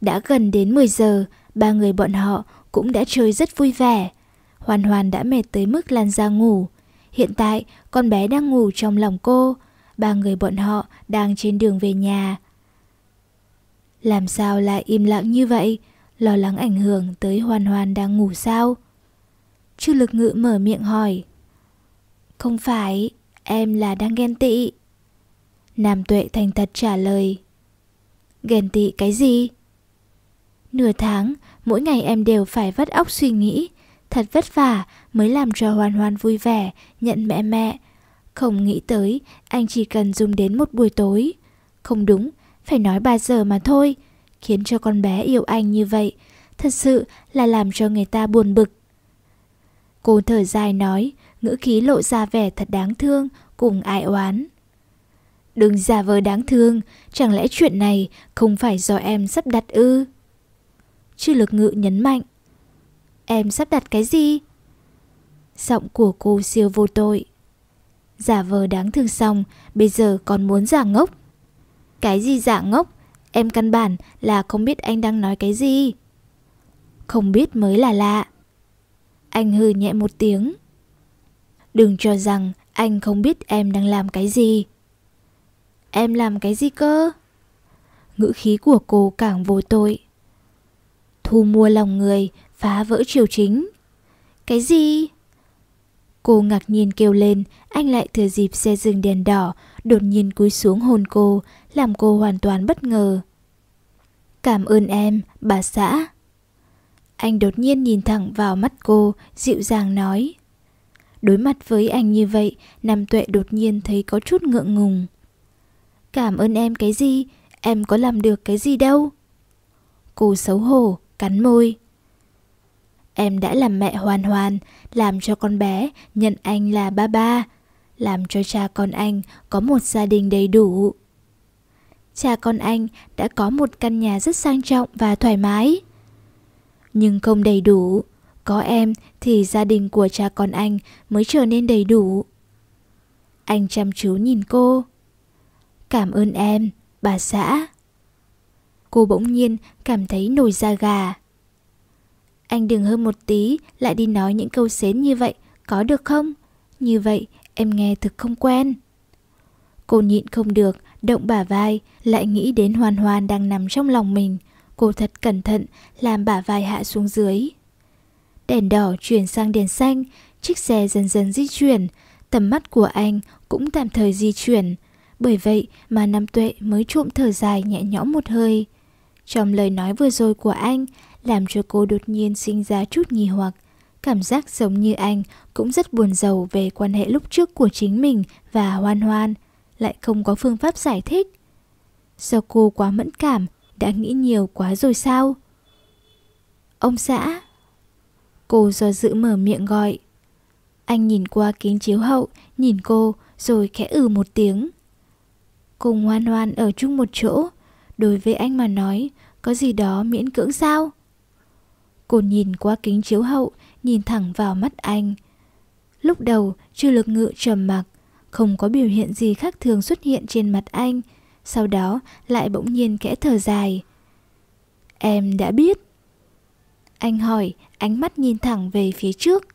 Đã gần đến 10 giờ, ba người bọn họ cũng đã chơi rất vui vẻ. Hoàn Hoàn đã mệt tới mức lan ra ngủ. Hiện tại, con bé đang ngủ trong lòng cô. Ba người bọn họ đang trên đường về nhà. Làm sao lại im lặng như vậy? Lo lắng ảnh hưởng tới Hoàn Hoàn đang ngủ sao? Chu lực ngự mở miệng hỏi. Không phải, em là đang ghen tị. Nam tuệ thành thật trả lời. Ghen tị cái gì? Nửa tháng, mỗi ngày em đều phải vắt óc suy nghĩ. Thật vất vả mới làm cho Hoàn Hoàn vui vẻ, nhận mẹ mẹ. Không nghĩ tới, anh chỉ cần dùng đến một buổi tối. Không đúng, phải nói 3 giờ mà thôi. Khiến cho con bé yêu anh như vậy, thật sự là làm cho người ta buồn bực. Cô thở dài nói, ngữ khí lộ ra vẻ thật đáng thương, cùng ai oán. Đừng giả vờ đáng thương, chẳng lẽ chuyện này không phải do em sắp đặt ư? Chư lực ngự nhấn mạnh. Em sắp đặt cái gì? Giọng của cô siêu vô tội. Giả vờ đáng thương xong, bây giờ còn muốn giả ngốc. Cái gì giả ngốc? Em căn bản là không biết anh đang nói cái gì. Không biết mới là lạ. Anh hừ nhẹ một tiếng. Đừng cho rằng anh không biết em đang làm cái gì. Em làm cái gì cơ? Ngữ khí của cô càng vô tội. Thu mua lòng người, phá vỡ triều chính. Cái gì? Cô ngạc nhiên kêu lên, anh lại thừa dịp xe dừng đèn đỏ, đột nhiên cúi xuống hôn cô, làm cô hoàn toàn bất ngờ. Cảm ơn em, bà xã. Anh đột nhiên nhìn thẳng vào mắt cô, dịu dàng nói. Đối mặt với anh như vậy, Nam Tuệ đột nhiên thấy có chút ngượng ngùng. Cảm ơn em cái gì? Em có làm được cái gì đâu? Cô xấu hổ, cắn môi. Em đã làm mẹ hoàn hoàn, làm cho con bé nhận anh là ba ba, làm cho cha con anh có một gia đình đầy đủ. Cha con anh đã có một căn nhà rất sang trọng và thoải mái. Nhưng không đầy đủ, có em thì gia đình của cha con anh mới trở nên đầy đủ. Anh chăm chú nhìn cô. Cảm ơn em, bà xã. Cô bỗng nhiên cảm thấy nổi da gà. Anh đừng hơn một tí lại đi nói những câu xến như vậy, có được không? Như vậy em nghe thực không quen. Cô nhịn không được, động bả vai, lại nghĩ đến hoàn hoàn đang nằm trong lòng mình. Cô thật cẩn thận, làm bả vai hạ xuống dưới. Đèn đỏ chuyển sang đèn xanh, chiếc xe dần dần di chuyển, tầm mắt của anh cũng tạm thời di chuyển. Bởi vậy mà Nam Tuệ mới trộm thở dài nhẹ nhõm một hơi. Trong lời nói vừa rồi của anh làm cho cô đột nhiên sinh ra chút nghi hoặc. Cảm giác giống như anh cũng rất buồn giàu về quan hệ lúc trước của chính mình và Hoan Hoan, lại không có phương pháp giải thích. Do cô quá mẫn cảm, đã nghĩ nhiều quá rồi sao? Ông xã. Cô do dự mở miệng gọi. Anh nhìn qua kính chiếu hậu, Nhìn cô, rồi khẽ ừ một tiếng. Cùng ngoan ngoan ở chung một chỗ. Đối với anh mà nói, Có gì đó miễn cưỡng sao? Cô nhìn qua kính chiếu hậu, Nhìn thẳng vào mắt anh. Lúc đầu, chưa lực ngự trầm mặc, Không có biểu hiện gì khác thường xuất hiện trên mặt anh. Sau đó lại bỗng nhiên kẽ thở dài. Em đã biết. Anh hỏi, ánh mắt nhìn thẳng về phía trước.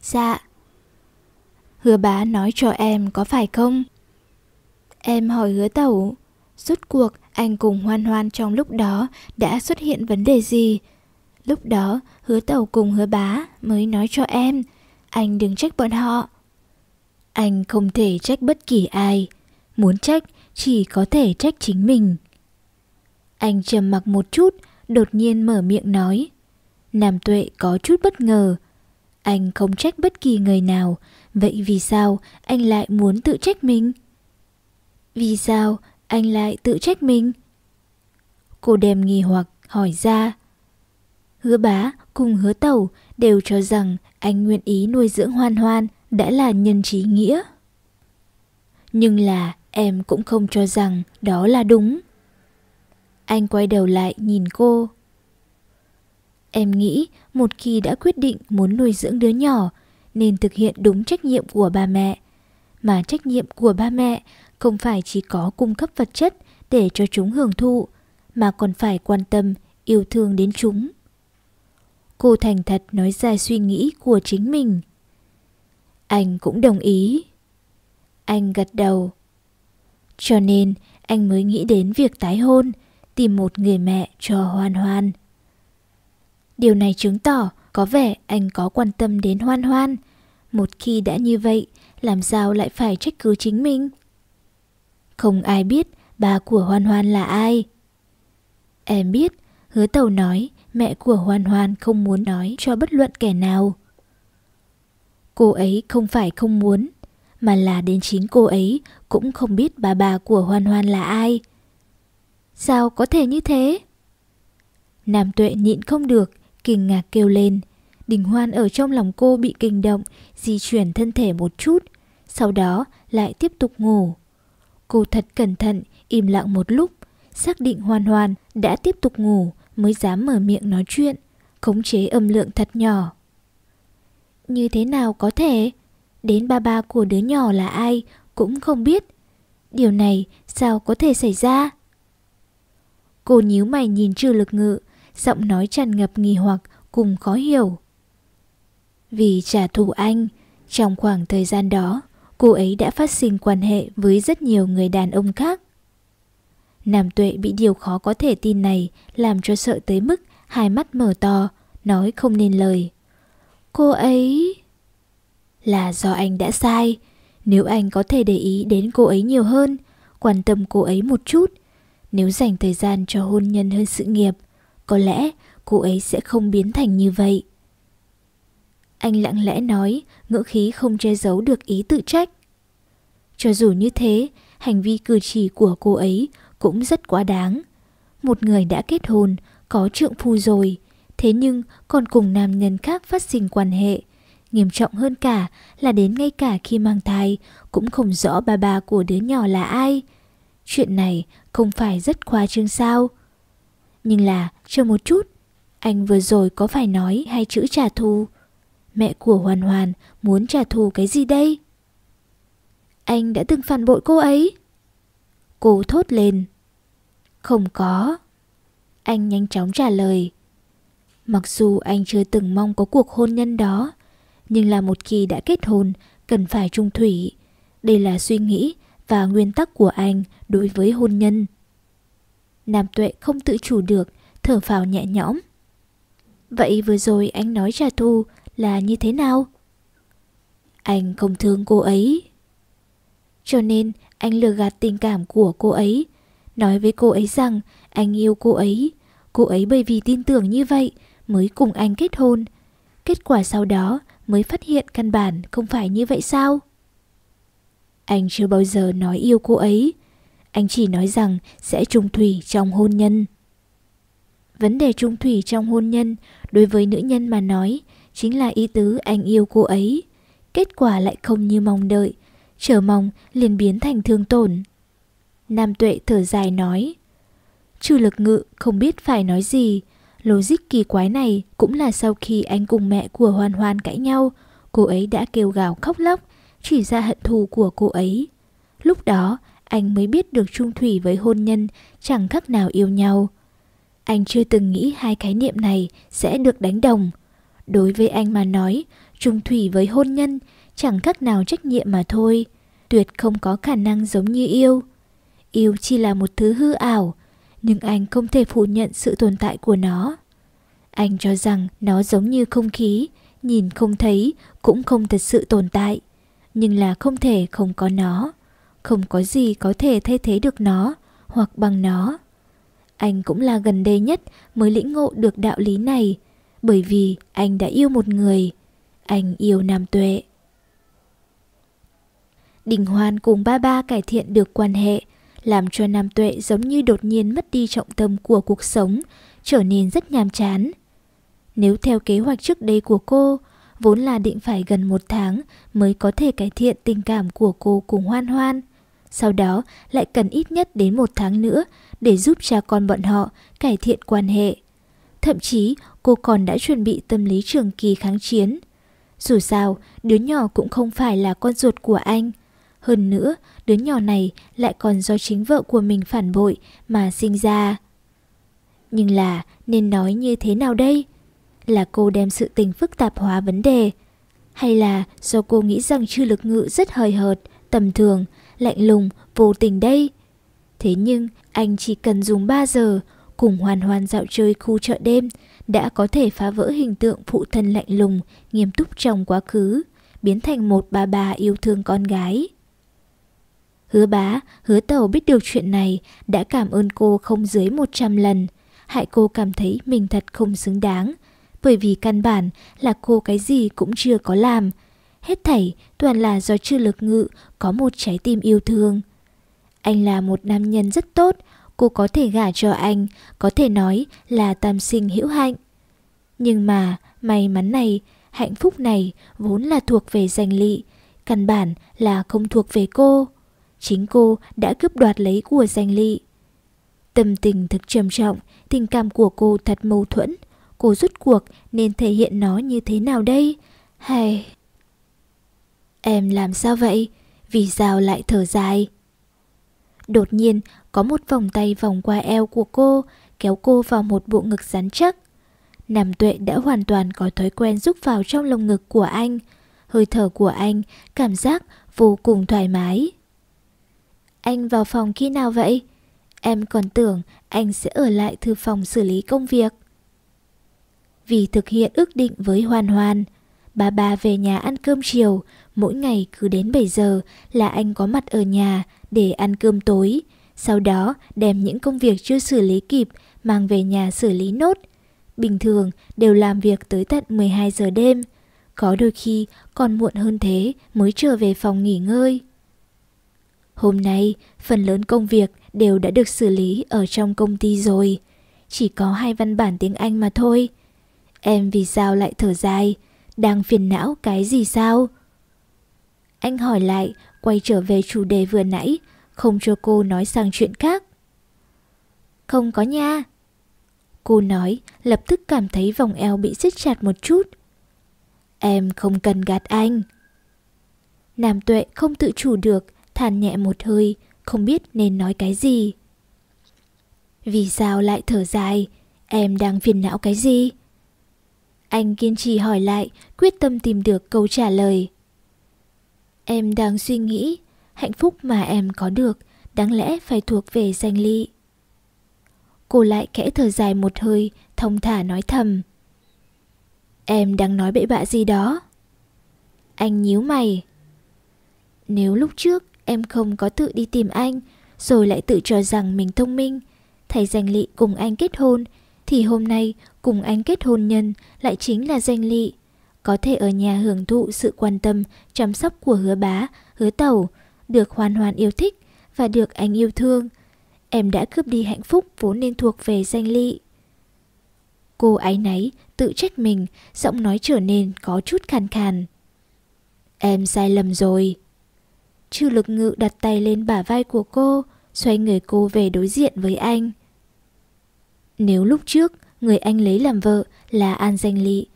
Dạ. Hứa bá nói cho em có phải không? Em hỏi hứa tẩu. Rốt cuộc, anh cùng hoan hoan trong lúc đó đã xuất hiện vấn đề gì? Lúc đó, hứa tẩu cùng hứa bá mới nói cho em, Anh đừng trách bọn họ. Anh không thể trách bất kỳ ai. Muốn trách chỉ có thể trách chính mình Anh trầm mặc một chút, Đột nhiên mở miệng nói, Nam tuệ có chút bất ngờ Anh không trách bất kỳ người nào, Vậy vì sao anh lại muốn tự trách mình? Vì sao anh lại tự trách mình? Cô đem nghi hoặc hỏi ra Hứa bá cùng hứa tẩu đều cho rằng anh nguyện ý nuôi dưỡng hoan hoan đã là nhân trí nghĩa. Nhưng là em cũng không cho rằng đó là đúng. Anh quay đầu lại nhìn cô. Em nghĩ một khi đã quyết định muốn nuôi dưỡng đứa nhỏ nên thực hiện đúng trách nhiệm của ba mẹ. Mà trách nhiệm của ba mẹ không phải chỉ có cung cấp vật chất để cho chúng hưởng thụ, mà còn phải quan tâm, yêu thương đến chúng. Cô thành thật nói ra suy nghĩ của chính mình. Anh cũng đồng ý. Anh gật đầu. Cho nên anh mới nghĩ đến việc tái hôn, tìm một người mẹ cho Hoan Hoan. Điều này chứng tỏ có vẻ anh có quan tâm đến Hoan Hoan. Một khi đã như vậy, làm sao lại phải trách cứ chính mình? Không ai biết bà của Hoan Hoan là ai. Em biết, hứa tàu nói mẹ của Hoan Hoan không muốn nói cho bất luận kẻ nào. Cô ấy không phải không muốn, mà là đến chính cô ấy cũng không biết bà bà của Hoan Hoan là ai. Sao có thể như thế? Nam tuệ nhịn không được, kinh ngạc kêu lên. Đình Hoan ở trong lòng cô bị kinh động, di chuyển thân thể một chút, sau đó lại tiếp tục ngủ. Cô thật cẩn thận, im lặng một lúc, xác định Hoan Hoan đã tiếp tục ngủ mới dám mở miệng nói chuyện, khống chế âm lượng thật nhỏ. Như thế nào có thể? Đến ba ba của đứa nhỏ là ai cũng không biết. Điều này sao có thể xảy ra? Cô nhíu mày nhìn trừ lực ngự, giọng nói tràn ngập nghi hoặc cùng khó hiểu. Vì trả thù anh, trong khoảng thời gian đó, cô ấy đã phát sinh quan hệ với rất nhiều người đàn ông khác. Nam tuệ bị điều khó có thể tin này làm cho sợ tới mức hai mắt mở to, nói không nên lời. Cô ấy... Là do anh đã sai. Nếu anh có thể để ý đến cô ấy nhiều hơn, quan tâm cô ấy một chút, nếu dành thời gian cho hôn nhân hơn sự nghiệp, có lẽ cô ấy sẽ không biến thành như vậy. Anh lặng lẽ nói, ngữ khí không che giấu được ý tự trách. Cho dù như thế, hành vi cử chỉ của cô ấy cũng rất quá đáng. Một người đã kết hôn, có trượng phu rồi, thế nhưng còn cùng nam nhân khác phát sinh quan hệ. Nghiêm trọng hơn cả là đến ngay cả khi mang thai cũng không rõ bà bà của đứa nhỏ là ai. Chuyện này không phải rất khoa trương sao? Nhưng là, chờ một chút, anh vừa rồi có phải nói hai chữ trả thù? Mẹ của Hoàn Hoàn muốn trả thù cái gì đây? Anh đã từng phản bội cô ấy. Cô thốt lên. Không có. Anh nhanh chóng trả lời. Mặc dù anh chưa từng mong có cuộc hôn nhân đó, nhưng là một khi đã kết hôn, cần phải trung thủy. Đây là suy nghĩ và nguyên tắc của anh đối với hôn nhân. Nam tuệ không tự chủ được, thở phào nhẹ nhõm. Vậy vừa rồi anh nói trả thù là như thế nào? Anh không thương cô ấy. Cho nên anh lừa gạt tình cảm của cô ấy, nói với cô ấy rằng anh yêu cô ấy. Cô ấy bởi vì tin tưởng như vậy mới cùng anh kết hôn. Kết quả sau đó mới phát hiện căn bản không phải như vậy sao? Anh chưa bao giờ nói yêu cô ấy. Anh chỉ nói rằng sẽ trung thủy trong hôn nhân. Vấn đề trung thủy trong hôn nhân đối với nữ nhân mà nói chính là ý tứ anh yêu cô ấy. Kết quả lại không như mong đợi, chờ mong liền biến thành thương tổn. Nam tuệ thở dài nói. trừ lực ngự không biết phải nói gì. Logic kỳ quái này cũng là sau khi anh cùng mẹ của Hoan Hoan cãi nhau, cô ấy đã kêu gào khóc lóc, chỉ ra hận thù của cô ấy. Lúc đó, anh mới biết được trung thủy với hôn nhân chẳng khác nào yêu nhau. Anh chưa từng nghĩ hai khái niệm này sẽ được đánh đồng. Đối với anh mà nói, trung thủy với hôn nhân chẳng khác nào trách nhiệm mà thôi. Tuyệt không có khả năng giống như yêu. Yêu chỉ là một thứ hư ảo, nhưng anh không thể phủ nhận sự tồn tại của nó. Anh cho rằng nó giống như không khí, nhìn không thấy cũng không thật sự tồn tại, nhưng là không thể không có nó. Không có gì có thể thay thế được nó hoặc bằng nó. Anh cũng là gần đây nhất mới lĩnh ngộ được đạo lý này, bởi vì anh đã yêu một người. Anh yêu Nam Tuệ. Đình Hoan cùng ba ba cải thiện được quan hệ, làm cho Nam Tuệ giống như đột nhiên mất đi trọng tâm của cuộc sống, trở nên rất nhàm chán. Nếu theo kế hoạch trước đây của cô, vốn là định phải gần một tháng mới có thể cải thiện tình cảm của cô cùng Hoan Hoan. Sau đó lại cần ít nhất đến một tháng nữa để giúp cha con bọn họ cải thiện quan hệ. Thậm chí cô còn đã chuẩn bị tâm lý trường kỳ kháng chiến. Dù sao, đứa nhỏ cũng không phải là con ruột của anh. Hơn nữa, đứa nhỏ này lại còn do chính vợ của mình phản bội mà sinh ra. Nhưng là nên nói như thế nào đây? Là cô đem sự tình phức tạp hóa vấn đề? Hay là do cô nghĩ rằng chư lực ngự rất hời hợt, tầm thường, lạnh lùng, vô tình đây? Thế nhưng anh chỉ cần dùng 3 giờ cùng hoàn hoàn dạo chơi khu chợ đêm đã có thể phá vỡ hình tượng phụ thân lạnh lùng, nghiêm túc trong quá khứ, biến thành một bà bà yêu thương con gái. Hứa bá, hứa tàu biết được chuyện này đã cảm ơn cô không dưới 100 lần, hại cô cảm thấy mình thật không xứng đáng, bởi vì căn bản là cô cái gì cũng chưa có làm. Hết thảy toàn là do chưa lực ngự có một trái tim yêu thương. Anh là một nam nhân rất tốt, cô có thể gả cho anh, có thể nói là tam sinh hữu hạnh. Nhưng mà may mắn này, hạnh phúc này vốn là thuộc về danh lị, căn bản là không thuộc về cô. Chính cô đã cướp đoạt lấy của danh ly. Tâm tình thực trầm trọng, tình cảm của cô thật mâu thuẫn. Cô rút cuộc nên thể hiện nó như thế nào đây? Hay... Em làm sao vậy? Vì sao lại thở dài? Đột nhiên, có một vòng tay vòng qua eo của cô, kéo cô vào một bộ ngực rắn chắc. Nam tuệ đã hoàn toàn có thói quen rúc vào trong lồng ngực của anh. Hơi thở của anh, cảm giác vô cùng thoải mái. Anh vào phòng khi nào vậy? Em còn tưởng anh sẽ ở lại thư phòng xử lý công việc. Vì thực hiện ước định với hoàn hoàn, bà bà về nhà ăn cơm chiều, mỗi ngày cứ đến 7 giờ là anh có mặt ở nhà để ăn cơm tối. Sau đó đem những công việc chưa xử lý kịp mang về nhà xử lý nốt. Bình thường đều làm việc tới tận 12 giờ đêm. Có đôi khi còn muộn hơn thế mới trở về phòng nghỉ ngơi. Hôm nay, phần lớn công việc đều đã được xử lý ở trong công ty rồi. Chỉ có hai văn bản tiếng Anh mà thôi. Em vì sao lại thở dài? Đang phiền não cái gì sao? Anh hỏi lại, quay trở về chủ đề vừa nãy, không cho cô nói sang chuyện khác. Không có nha. Cô nói, lập tức cảm thấy vòng eo bị siết chặt một chút. Em không cần gạt anh. Nam tuệ không tự chủ được, than nhẹ một hơi, không biết nên nói cái gì. Vì sao lại thở dài? Em đang phiền não cái gì? Anh kiên trì hỏi lại, quyết tâm tìm được câu trả lời. Em đang suy nghĩ, hạnh phúc mà em có được đáng lẽ phải thuộc về danh ly. Cô lại kẽ thở dài một hơi, thông thả nói thầm. Em đang nói bậy bạ gì đó? Anh nhíu mày. Nếu lúc trước em không có tự đi tìm anh, rồi lại tự cho rằng mình thông minh, thầy danh lị cùng anh kết hôn, thì hôm nay cùng anh kết hôn nhân lại chính là danh lị. Có thể ở nhà hưởng thụ sự quan tâm, chăm sóc của hứa bá, hứa tẩu, được hoàn hoàn yêu thích và được anh yêu thương. Em đã cướp đi hạnh phúc vốn nên thuộc về danh lị. Cô áy náy, tự trách mình, giọng nói trở nên có chút khàn khàn. Em sai lầm rồi. Chư lực ngự đặt tay lên bả vai của cô, xoay người cô về đối diện với anh. Nếu lúc trước người anh lấy làm vợ là An Danh Lị,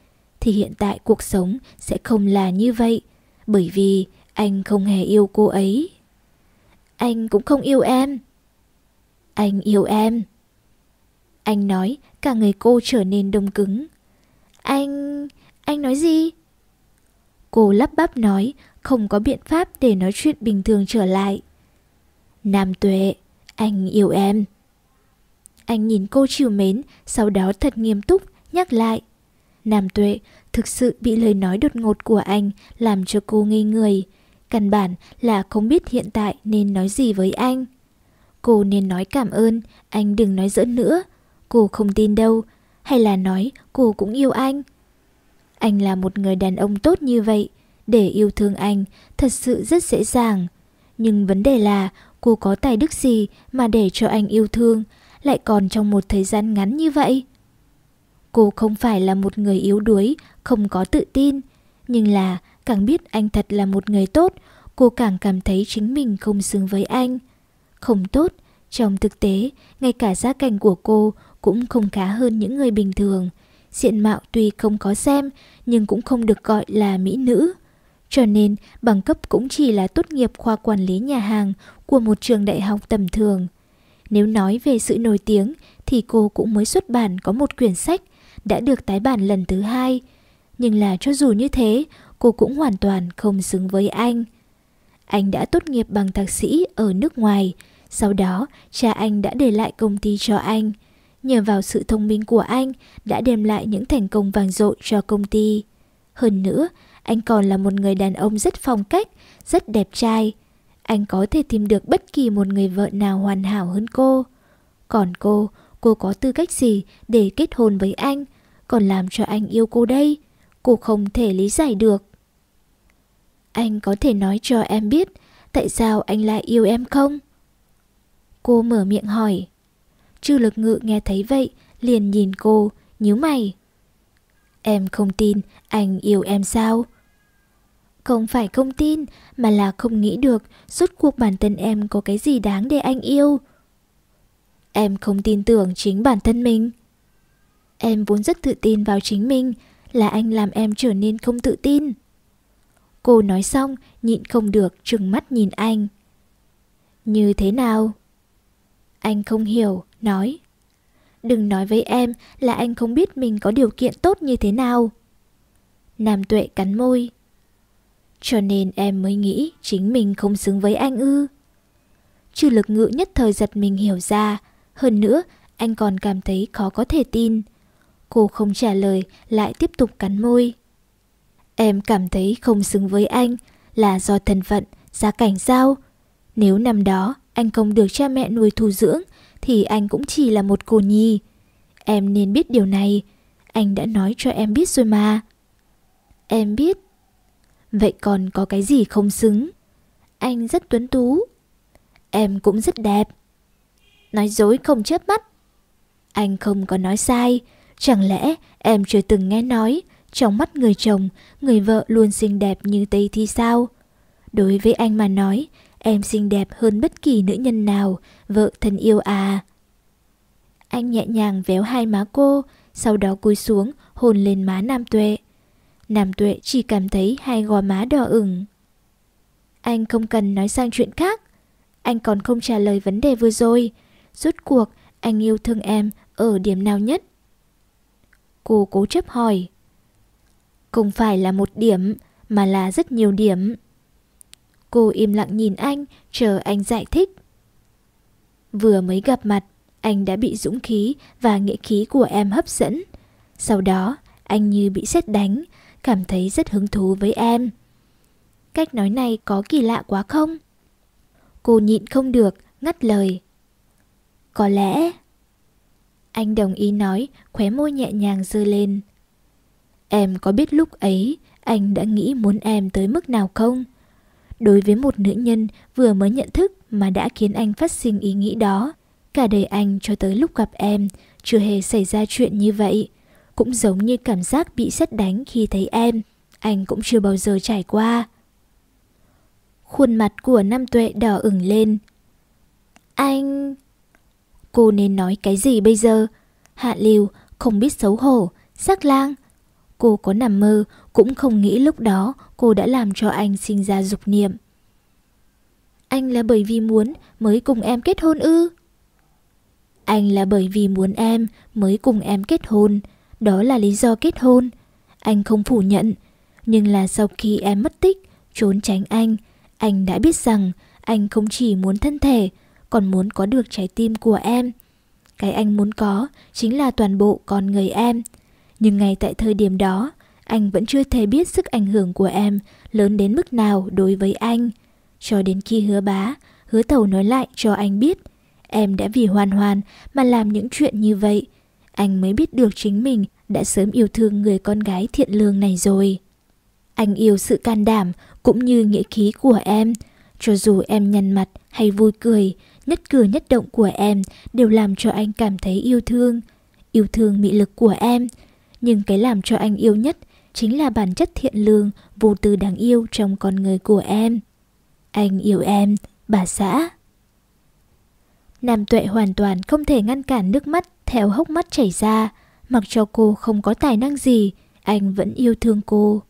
thì hiện tại cuộc sống sẽ không là như vậy, bởi vì anh không hề yêu cô ấy. Anh cũng không yêu em. Anh yêu em. Anh nói cả người cô trở nên đông cứng. Anh... anh nói gì? Cô lắp bắp nói không có biện pháp để nói chuyện bình thường trở lại. Nam tuệ, anh yêu em. Anh nhìn cô chiều mến, sau đó thật nghiêm túc, nhắc lại. Nam tuệ thực sự bị lời nói đột ngột của anh làm cho cô ngây người. Căn bản là không biết hiện tại nên nói gì với anh. Cô nên nói cảm ơn, anh đừng nói giỡn nữa. Cô không tin đâu, hay là nói cô cũng yêu anh. Anh là một người đàn ông tốt như vậy, để yêu thương anh thật sự rất dễ dàng. Nhưng vấn đề là cô có tài đức gì mà để cho anh yêu thương, lại còn trong một thời gian ngắn như vậy. Cô không phải là một người yếu đuối, không có tự tin, nhưng là càng biết anh thật là một người tốt, cô càng cảm thấy chính mình không xứng với anh. Không tốt, trong thực tế, ngay cả gia cảnh của cô cũng không khá hơn những người bình thường. Diện mạo tuy không có xem, nhưng cũng không được gọi là mỹ nữ. Cho nên, bằng cấp cũng chỉ là tốt nghiệp khoa quản lý nhà hàng của một trường đại học tầm thường. Nếu nói về sự nổi tiếng, thì cô cũng mới xuất bản có một quyển sách, đã được tái bản lần thứ hai. Nhưng là cho dù như thế, cô cũng hoàn toàn không xứng với anh. Anh đã tốt nghiệp bằng thạc sĩ ở nước ngoài, sau đó cha anh đã để lại công ty cho anh. Nhờ vào sự thông minh của anh đã đem lại những thành công vang dội cho công ty. Hơn nữa, anh còn là một người đàn ông rất phong cách, rất đẹp trai. Anh có thể tìm được bất kỳ một người vợ nào hoàn hảo hơn cô. Còn cô, cô có tư cách gì để kết hôn với anh, còn làm cho anh yêu cô đây? Cô không thể lý giải được. Anh có thể nói cho em biết tại sao anh lại yêu em không? Cô mở miệng hỏi. Chư lực ngự nghe thấy vậy, liền nhìn cô, nhíu mày. Em không tin anh yêu em sao? Không phải không tin, mà là không nghĩ được rốt cuộc bản thân em có cái gì đáng để anh yêu. Em không tin tưởng chính bản thân mình. Em vốn rất tự tin vào chính mình, là anh làm em trở nên không tự tin. Cô nói xong, nhịn không được, trừng mắt nhìn anh. Như thế nào? Anh không hiểu, nói. Đừng nói với em là anh không biết mình có điều kiện tốt như thế nào. Nam tuệ cắn môi. Cho nên em mới nghĩ chính mình không xứng với anh ư. Chư lực ngữ nhất thời giật mình hiểu ra. Hơn nữa, anh còn cảm thấy khó có thể tin. Cô không trả lời, lại tiếp tục cắn môi. Em cảm thấy không xứng với anh là do thân phận, gia cảnh sao? Nếu năm đó anh không được cha mẹ nuôi thu dưỡng thì anh cũng chỉ là một cô nhi. Em nên biết điều này, anh đã nói cho em biết rồi mà. Em biết. Vậy còn có cái gì không xứng? Anh rất tuấn tú. Em cũng rất đẹp. Nói dối không chớp mắt. Anh không có nói sai. Chẳng lẽ em chưa từng nghe nói trong mắt người chồng, người vợ luôn xinh đẹp như Tây thì sao? Đối với anh mà nói, em xinh đẹp hơn bất kỳ nữ nhân nào, vợ thân yêu à. Anh nhẹ nhàng véo hai má cô, sau đó cúi xuống hôn lên má Nam Tuệ. Nam Tuệ chỉ cảm thấy hai gò má đỏ ửng. Anh không cần nói sang chuyện khác. Anh còn không trả lời vấn đề vừa rồi. Rốt cuộc, anh yêu thương em ở điểm nào nhất? Cô cố chấp hỏi. Không phải là một điểm, mà là rất nhiều điểm. Cô im lặng nhìn anh, chờ anh giải thích. Vừa mới gặp mặt, anh đã bị dũng khí và nghĩa khí của em hấp dẫn. Sau đó, anh như bị xét đánh, cảm thấy rất hứng thú với em. Cách nói này có kỳ lạ quá không? Cô nhịn không được, ngắt lời. Có lẽ... Anh đồng ý nói, khóe môi nhẹ nhàng dơ lên. Em có biết lúc ấy anh đã nghĩ muốn em tới mức nào không? Đối với một nữ nhân vừa mới nhận thức mà đã khiến anh phát sinh ý nghĩ đó, cả đời anh cho tới lúc gặp em chưa hề xảy ra chuyện như vậy. Cũng giống như cảm giác bị sét đánh khi thấy em, anh cũng chưa bao giờ trải qua. Khuôn mặt của Nam Tuệ đỏ ửng lên. Anh... Cô nên nói cái gì bây giờ? Hạ Lưu không biết xấu hổ, sắc lang. Cô có nằm mơ cũng không nghĩ lúc đó cô đã làm cho anh sinh ra dục niệm. Anh là bởi vì muốn mới cùng em kết hôn ư? Anh là bởi vì muốn em mới cùng em kết hôn. Đó là lý do kết hôn. Anh không phủ nhận. Nhưng là sau khi em mất tích, trốn tránh anh, anh đã biết rằng anh không chỉ muốn thân thể, còn muốn có được trái tim của em. Cái anh muốn có chính là toàn bộ con người em. Nhưng ngay tại thời điểm đó, anh vẫn chưa thể biết sức ảnh hưởng của em lớn đến mức nào đối với anh. Cho đến khi hứa bá, hứa tàu nói lại cho anh biết, em đã vì hoàn hoàn mà làm những chuyện như vậy. Anh mới biết được chính mình đã sớm yêu thương người con gái thiện lương này rồi. Anh yêu sự can đảm cũng như nghĩa khí của em. Cho dù em nhăn mặt hay vui cười, nhất cử nhất động của em đều làm cho anh cảm thấy yêu thương. Yêu thương mị lực của em. Nhưng cái làm cho anh yêu nhất chính là bản chất thiện lương, vô tư đáng yêu trong con người của em. Anh yêu em, bà xã. Nam tuệ hoàn toàn không thể ngăn cản nước mắt theo hốc mắt chảy ra. Mặc cho cô không có tài năng gì, anh vẫn yêu thương cô.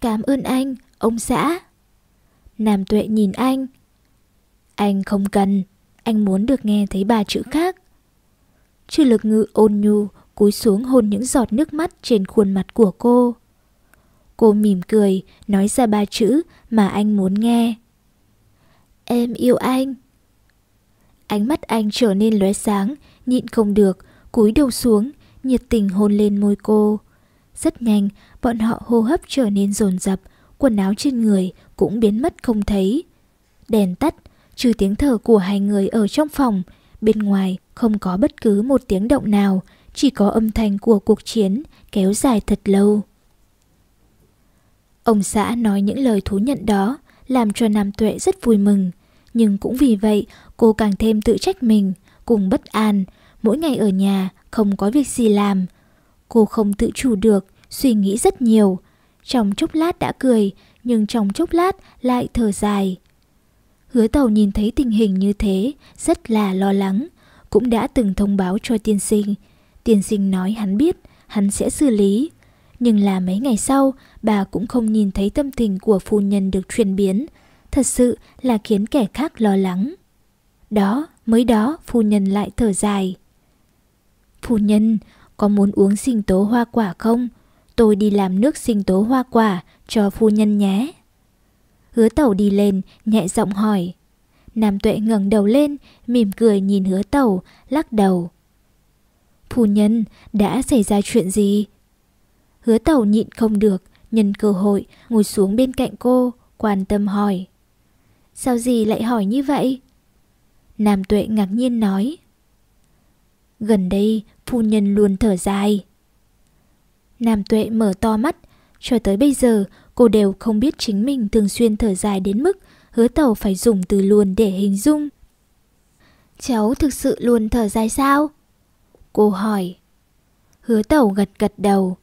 Cảm ơn anh, ông xã. Nam tuệ nhìn anh. Anh không cần, anh muốn được nghe thấy ba chữ khác. Chư lực ngự ôn nhu, cúi xuống hôn những giọt nước mắt trên khuôn mặt của cô. Cô mỉm cười, nói ra ba chữ mà anh muốn nghe. Em yêu anh. Ánh mắt anh trở nên lóe sáng, nhịn không được, cúi đầu xuống, nhiệt tình hôn lên môi cô. Rất nhanh, bọn họ hô hấp trở nên dồn dập, quần áo trên người cũng biến mất không thấy. Đèn tắt, trừ tiếng thở của hai người ở trong phòng, bên ngoài không có bất cứ một tiếng động nào, chỉ có âm thanh của cuộc chiến kéo dài thật lâu. Ông xã nói những lời thú nhận đó làm cho Nam Tuệ rất vui mừng. Nhưng cũng vì vậy cô càng thêm tự trách mình, cùng bất an, mỗi ngày ở nhà không có việc gì làm. Cô không tự chủ được, suy nghĩ rất nhiều. Trong chốc lát đã cười, nhưng trong chốc lát lại thở dài. Hứa tàu nhìn thấy tình hình như thế, rất là lo lắng. cũng đã từng thông báo cho tiên sinh. Tiên sinh nói hắn biết, hắn sẽ xử lý. Nhưng là mấy ngày sau, bà cũng không nhìn thấy tâm tình của phu nhân được chuyển biến. Thật sự là khiến kẻ khác lo lắng. Đó, mới đó, phu nhân lại thở dài. Phu nhân, có muốn uống sinh tố hoa quả không? Tôi đi làm nước sinh tố hoa quả cho phu nhân nhé. Hứa tẩu đi lên, nhẹ giọng hỏi. Nam tuệ ngẩng đầu lên, mỉm cười nhìn hứa tẩu, lắc đầu. Phu nhân, đã xảy ra chuyện gì? Hứa tẩu nhịn không được, nhân cơ hội ngồi xuống bên cạnh cô, quan tâm hỏi. Sao gì lại hỏi như vậy? Nam tuệ ngạc nhiên nói. Gần đây, phu nhân luôn thở dài. Nam tuệ mở to mắt, cho tới bây giờ cô đều không biết chính mình thường xuyên thở dài đến mức hứa tàu phải dùng từ luôn để hình dung. Cháu thực sự luôn thở dài sao? Cô hỏi. Hứa tàu gật gật đầu.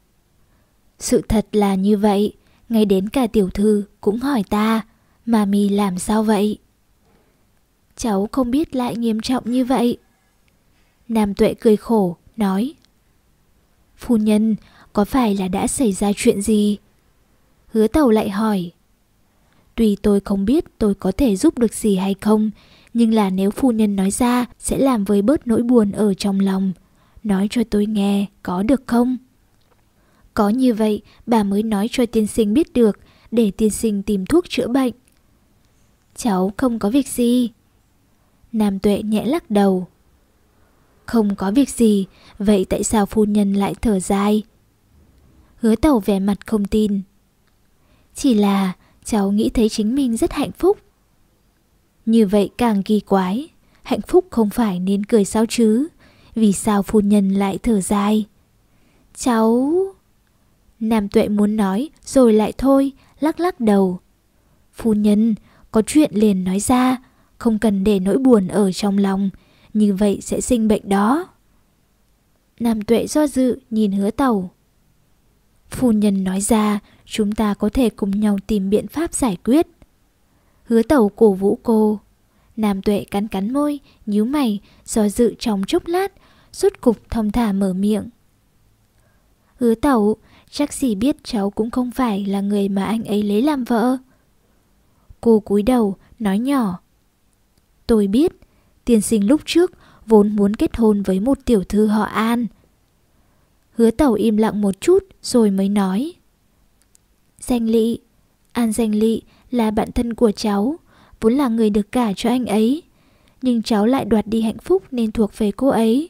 Sự thật là như vậy, ngay đến cả tiểu thư cũng hỏi ta, mà mi làm sao vậy? Cháu không biết lại nghiêm trọng như vậy. Nam tuệ cười khổ, nói. Phu nhân, có phải là đã xảy ra chuyện gì? Hứa tàu lại hỏi. Tuy tôi không biết tôi có thể giúp được gì hay không, nhưng là nếu phu nhân nói ra sẽ làm với bớt nỗi buồn ở trong lòng. Nói cho tôi nghe, có được không? Có như vậy, bà mới nói cho tiên sinh biết được, để tiên sinh tìm thuốc chữa bệnh. Cháu không có việc gì. Nam tuệ nhẹ lắc đầu. Không có việc gì, vậy tại sao phu nhân lại thở dài? Hứa tàu vẻ mặt không tin. Chỉ là cháu nghĩ thấy chính mình rất hạnh phúc. Như vậy càng kỳ quái, hạnh phúc không phải nên cười sao chứ? Vì sao phu nhân lại thở dài? Cháu... Nam tuệ muốn nói rồi lại thôi, lắc lắc đầu. Phu nhân, có chuyện liền nói ra, không cần để nỗi buồn ở trong lòng, như vậy sẽ sinh bệnh đó. Nam tuệ do dự nhìn hứa tàu. Phu nhân nói ra, chúng ta có thể cùng nhau tìm biện pháp giải quyết. Hứa tàu cổ vũ cô. Nam tuệ cắn cắn môi, nhíu mày, do dự trong chốc lát, rút cục thong thả mở miệng. Hứa tàu, chắc gì biết cháu cũng không phải là người mà anh ấy lấy làm vợ. Cô cúi đầu, nói nhỏ. Tôi biết, tiên sinh lúc trước vốn muốn kết hôn với một tiểu thư họ An. Hứa tẩu im lặng một chút rồi mới nói. Danh Lị, An Danh Lị là bạn thân của cháu, vốn là người được cả cho anh ấy. Nhưng cháu lại đoạt đi hạnh phúc nên thuộc về cô ấy.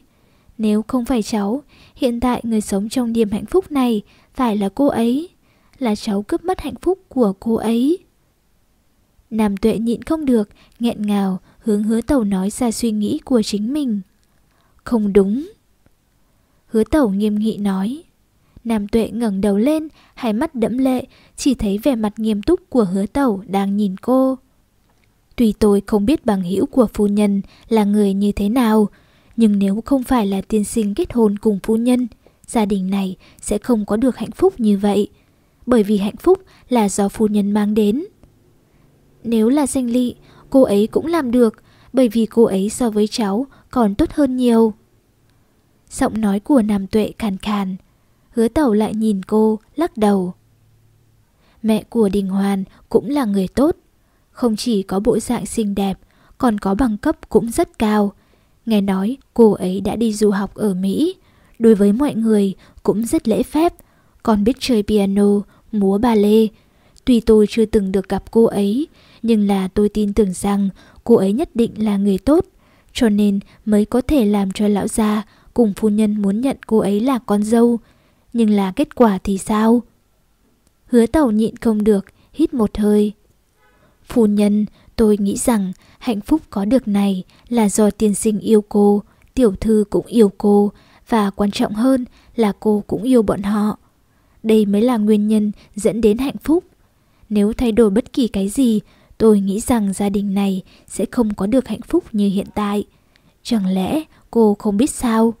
Nếu không phải cháu, hiện tại người sống trong niềm hạnh phúc này phải là cô ấy. Là cháu cướp mất hạnh phúc của cô ấy. Nam tuệ nhịn không được, nghẹn ngào, hướng hứa Tẩu nói ra suy nghĩ của chính mình. Không đúng. Hứa Tẩu nghiêm nghị nói. Nam tuệ ngẩng đầu lên, hai mắt đẫm lệ, chỉ thấy vẻ mặt nghiêm túc của hứa Tẩu đang nhìn cô. Tuy tôi không biết bằng hữu của phu nhân là người như thế nào, nhưng nếu không phải là tiên sinh kết hôn cùng phu nhân, gia đình này sẽ không có được hạnh phúc như vậy. Bởi vì hạnh phúc là do phu nhân mang đến. Nếu là danh lị, cô ấy cũng làm được, bởi vì cô ấy so với cháu còn tốt hơn nhiều. Giọng nói của Nam Tuệ khàn khàn, hứa tẩu lại nhìn cô, lắc đầu. Mẹ của Đình Hoàn cũng là người tốt, không chỉ có bộ dạng xinh đẹp, còn có bằng cấp cũng rất cao. Nghe nói cô ấy đã đi du học ở Mỹ, đối với mọi người cũng rất lễ phép, còn biết chơi piano, múa ballet. Tuy tôi chưa từng được gặp cô ấy, nhưng là tôi tin tưởng rằng cô ấy nhất định là người tốt, cho nên mới có thể làm cho lão gia cùng phu nhân muốn nhận cô ấy là con dâu. Nhưng là kết quả thì sao? Hứa tàu nhịn không được, hít một hơi. Phu nhân, tôi nghĩ rằng hạnh phúc có được này là do tiên sinh yêu cô, tiểu thư cũng yêu cô, và quan trọng hơn là cô cũng yêu bọn họ. Đây mới là nguyên nhân dẫn đến hạnh phúc. Nếu thay đổi bất kỳ cái gì, tôi nghĩ rằng gia đình này sẽ không có được hạnh phúc như hiện tại. Chẳng lẽ cô không biết sao?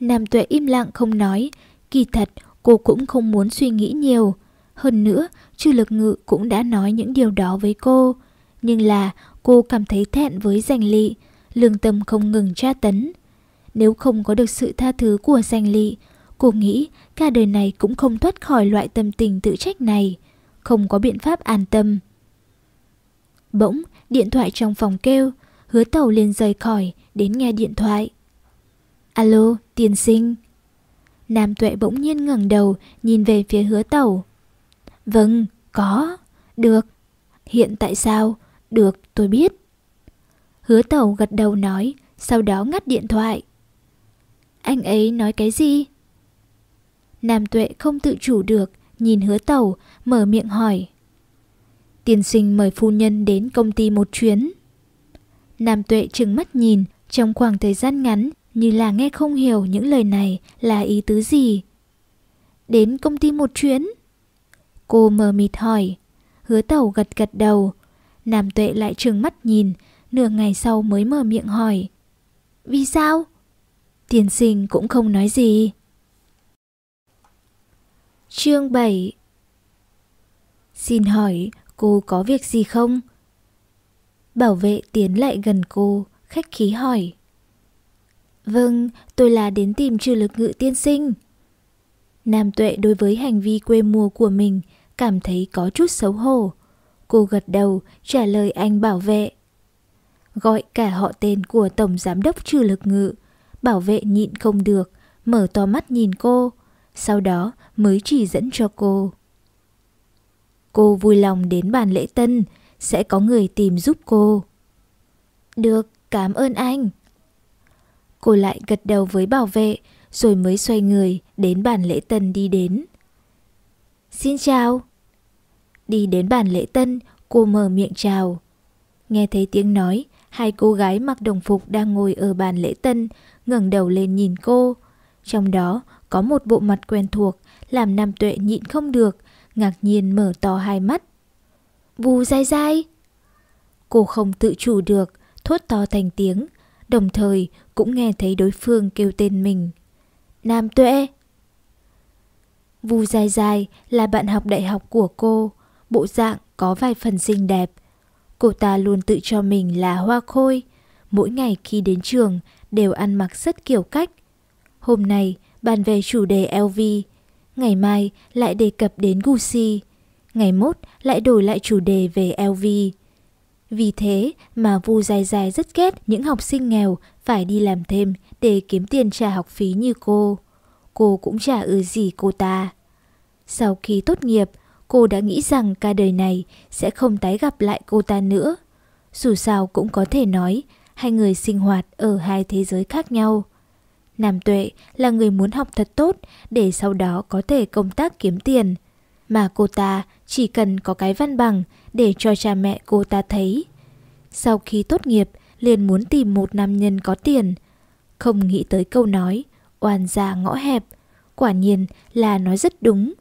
Nam tuệ im lặng không nói, kỳ thật cô cũng không muốn suy nghĩ nhiều. Hơn nữa, chư lực ngự cũng đã nói những điều đó với cô. Nhưng là cô cảm thấy thẹn với danh lị, lương tâm không ngừng tra tấn. Nếu không có được sự tha thứ của danh lị, cô nghĩ cả đời này cũng không thoát khỏi loại tâm tình tự trách này, không có biện pháp an tâm. Bỗng, điện thoại trong phòng kêu, hứa tàu liền rời khỏi, đến nghe điện thoại. Alo, tiên sinh. Nam tuệ bỗng nhiên ngẩng đầu, nhìn về phía hứa tàu. Vâng, có, được. Hiện tại sao? Được, tôi biết. Hứa tàu gật đầu nói, sau đó ngắt điện thoại. Anh ấy nói cái gì? Nam tuệ không tự chủ được, nhìn hứa tàu, mở miệng hỏi. Tiên sinh mời phu nhân đến công ty một chuyến. Nam tuệ trừng mắt nhìn, trong khoảng thời gian ngắn như là nghe không hiểu những lời này là ý tứ gì. Đến công ty một chuyến? Cô mờ mịt hỏi. Hứa tàu gật gật đầu. Nam tuệ lại trừng mắt nhìn, nửa ngày sau mới mở miệng hỏi. Vì sao? Tiền sinh cũng không nói gì. Chương 7 Xin hỏi cô có việc gì không? Bảo vệ tiến lại gần cô, khách khí hỏi. Vâng, tôi là đến tìm trừ lực ngự tiên sinh. Nam tuệ đối với hành vi quê mùa của mình cảm thấy có chút xấu hổ. Cô gật đầu trả lời anh bảo vệ. Gọi cả họ tên của Tổng Giám đốc trừ lực ngự. Bảo vệ nhịn không được, mở to mắt nhìn cô. Sau đó mới chỉ dẫn cho cô. Cô vui lòng đến bàn lễ tân, sẽ có người tìm giúp cô. Được, cảm ơn anh. Cô lại gật đầu với bảo vệ, rồi mới xoay người đến bàn lễ tân đi đến. Xin chào. Đi đến bàn lễ tân, cô mở miệng chào. Nghe thấy tiếng nói, hai cô gái mặc đồng phục đang ngồi ở bàn lễ tân, ngẩng đầu lên nhìn cô. Trong đó có một bộ mặt quen thuộc, làm Nam Tuệ nhịn không được, ngạc nhiên mở to hai mắt. Vù dai dai. Cô không tự chủ được, thốt to thành tiếng, đồng thời cũng nghe thấy đối phương kêu tên mình. Nam Tuệ. Vu dài dài là bạn học đại học của cô, bộ dạng có vài phần xinh đẹp. Cô ta luôn tự cho mình là hoa khôi, mỗi ngày khi đến trường đều ăn mặc rất kiểu cách. Hôm nay bàn về chủ đề LV, ngày mai lại đề cập đến Gucci, ngày mốt lại đổi lại chủ đề về LV. Vì thế mà Vu dài dài rất ghét những học sinh nghèo phải đi làm thêm để kiếm tiền trả học phí như cô. Cô cũng chả ư gì cô ta. Sau khi tốt nghiệp, cô đã nghĩ rằng cả đời này sẽ không tái gặp lại cô ta nữa. Dù sao cũng có thể nói, hai người sinh hoạt ở hai thế giới khác nhau. Nam Tuệ là người muốn học thật tốt để sau đó có thể công tác kiếm tiền. Mà cô ta chỉ cần có cái văn bằng để cho cha mẹ cô ta thấy. Sau khi tốt nghiệp, liền muốn tìm một nam nhân có tiền. Không nghĩ tới câu nói, oan gia ngõ hẹp. Quả nhiên là nói rất đúng.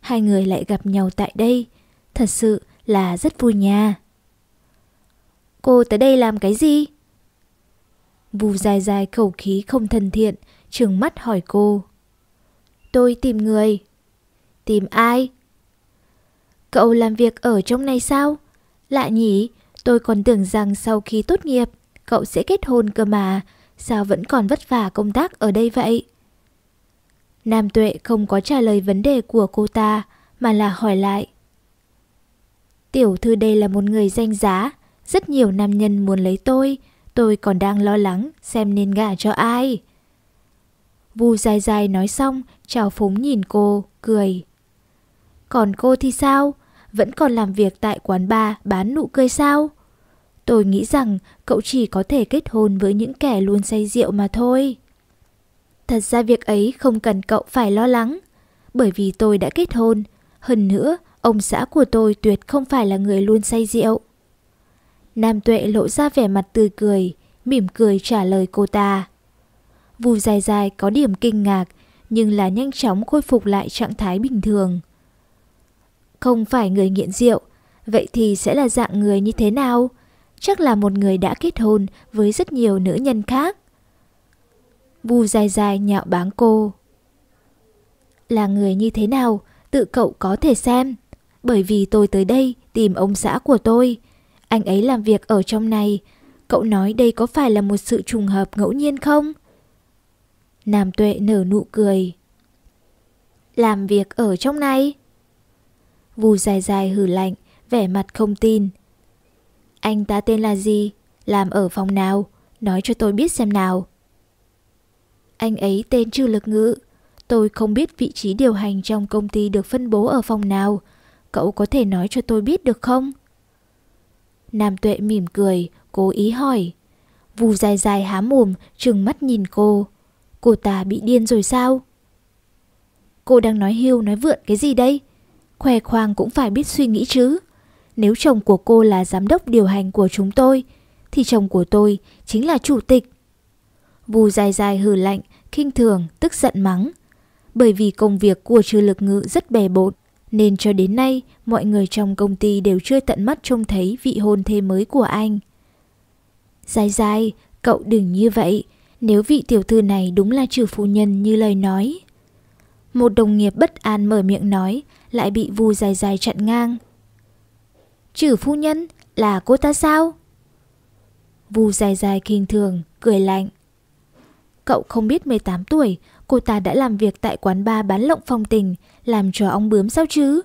Hai người lại gặp nhau tại đây. Thật sự là rất vui nha. Cô tới đây làm cái gì? Vù dài dài khẩu khí không thân thiện, trừng mắt hỏi cô. Tôi tìm người. Tìm ai? Cậu làm việc ở trong này sao? Lạ nhỉ, tôi còn tưởng rằng sau khi tốt nghiệp, cậu sẽ kết hôn cơ mà, sao vẫn còn vất vả công tác ở đây vậy? Nam Tuệ không có trả lời vấn đề của cô ta, mà là hỏi lại. Tiểu thư đây là một người danh giá, rất nhiều nam nhân muốn lấy tôi, tôi còn đang lo lắng xem nên gả cho ai. Vu dài dài nói xong, chào phúng nhìn cô, cười. Còn cô thì sao? Vẫn còn làm việc tại quán bar bán nụ cười sao? Tôi nghĩ rằng cậu chỉ có thể kết hôn với những kẻ luôn say rượu mà thôi. Thật ra việc ấy không cần cậu phải lo lắng, bởi vì tôi đã kết hôn. Hơn nữa, ông xã của tôi tuyệt không phải là người luôn say rượu. Nam Tuệ lộ ra vẻ mặt tươi cười, mỉm cười trả lời cô ta. Vù dài dài có điểm kinh ngạc, nhưng là nhanh chóng khôi phục lại trạng thái bình thường. Không phải người nghiện rượu, vậy thì sẽ là dạng người như thế nào? Chắc là một người đã kết hôn với rất nhiều nữ nhân khác. Vu dài dài nhạo báng cô. Là người như thế nào, tự cậu có thể xem. Bởi vì tôi tới đây tìm ông xã của tôi. Anh ấy làm việc ở trong này. Cậu nói đây có phải là một sự trùng hợp ngẫu nhiên không? Nam tuệ nở nụ cười. Làm việc ở trong này? Vù dài dài hử lạnh, vẻ mặt không tin. Anh ta tên là gì? Làm ở phòng nào? Nói cho tôi biết xem nào. Anh ấy tên Trư Lực ngữ Tôi không biết vị trí điều hành trong công ty được phân bố ở phòng nào. Cậu có thể nói cho tôi biết được không? Nam Tuệ mỉm cười, cố ý hỏi. Vù dài dài há mồm, trừng mắt nhìn cô. Cô ta bị điên rồi sao? Cô đang nói hưu nói vượn cái gì đây? Khoe khoang cũng phải biết suy nghĩ chứ. Nếu chồng của cô là giám đốc điều hành của chúng tôi, thì chồng của tôi chính là chủ tịch. Vù dài dài hừ lạnh, khinh thường, tức giận mắng. Bởi vì công việc của trừ lực ngự rất bề bộn, nên cho đến nay mọi người trong công ty đều chưa tận mắt trông thấy vị hôn thê mới của anh. Dài dài, cậu đừng như vậy, nếu vị tiểu thư này đúng là trừ phu nhân như lời nói. Một đồng nghiệp bất an mở miệng nói, lại bị vu dài dài chặn ngang. Trừ phu nhân, là cô ta sao? Vu dài dài kinh thường, cười lạnh. Cậu không biết 18 tuổi, cô ta đã làm việc tại quán bar bán lộng phong tình, làm cho ong bướm sao chứ?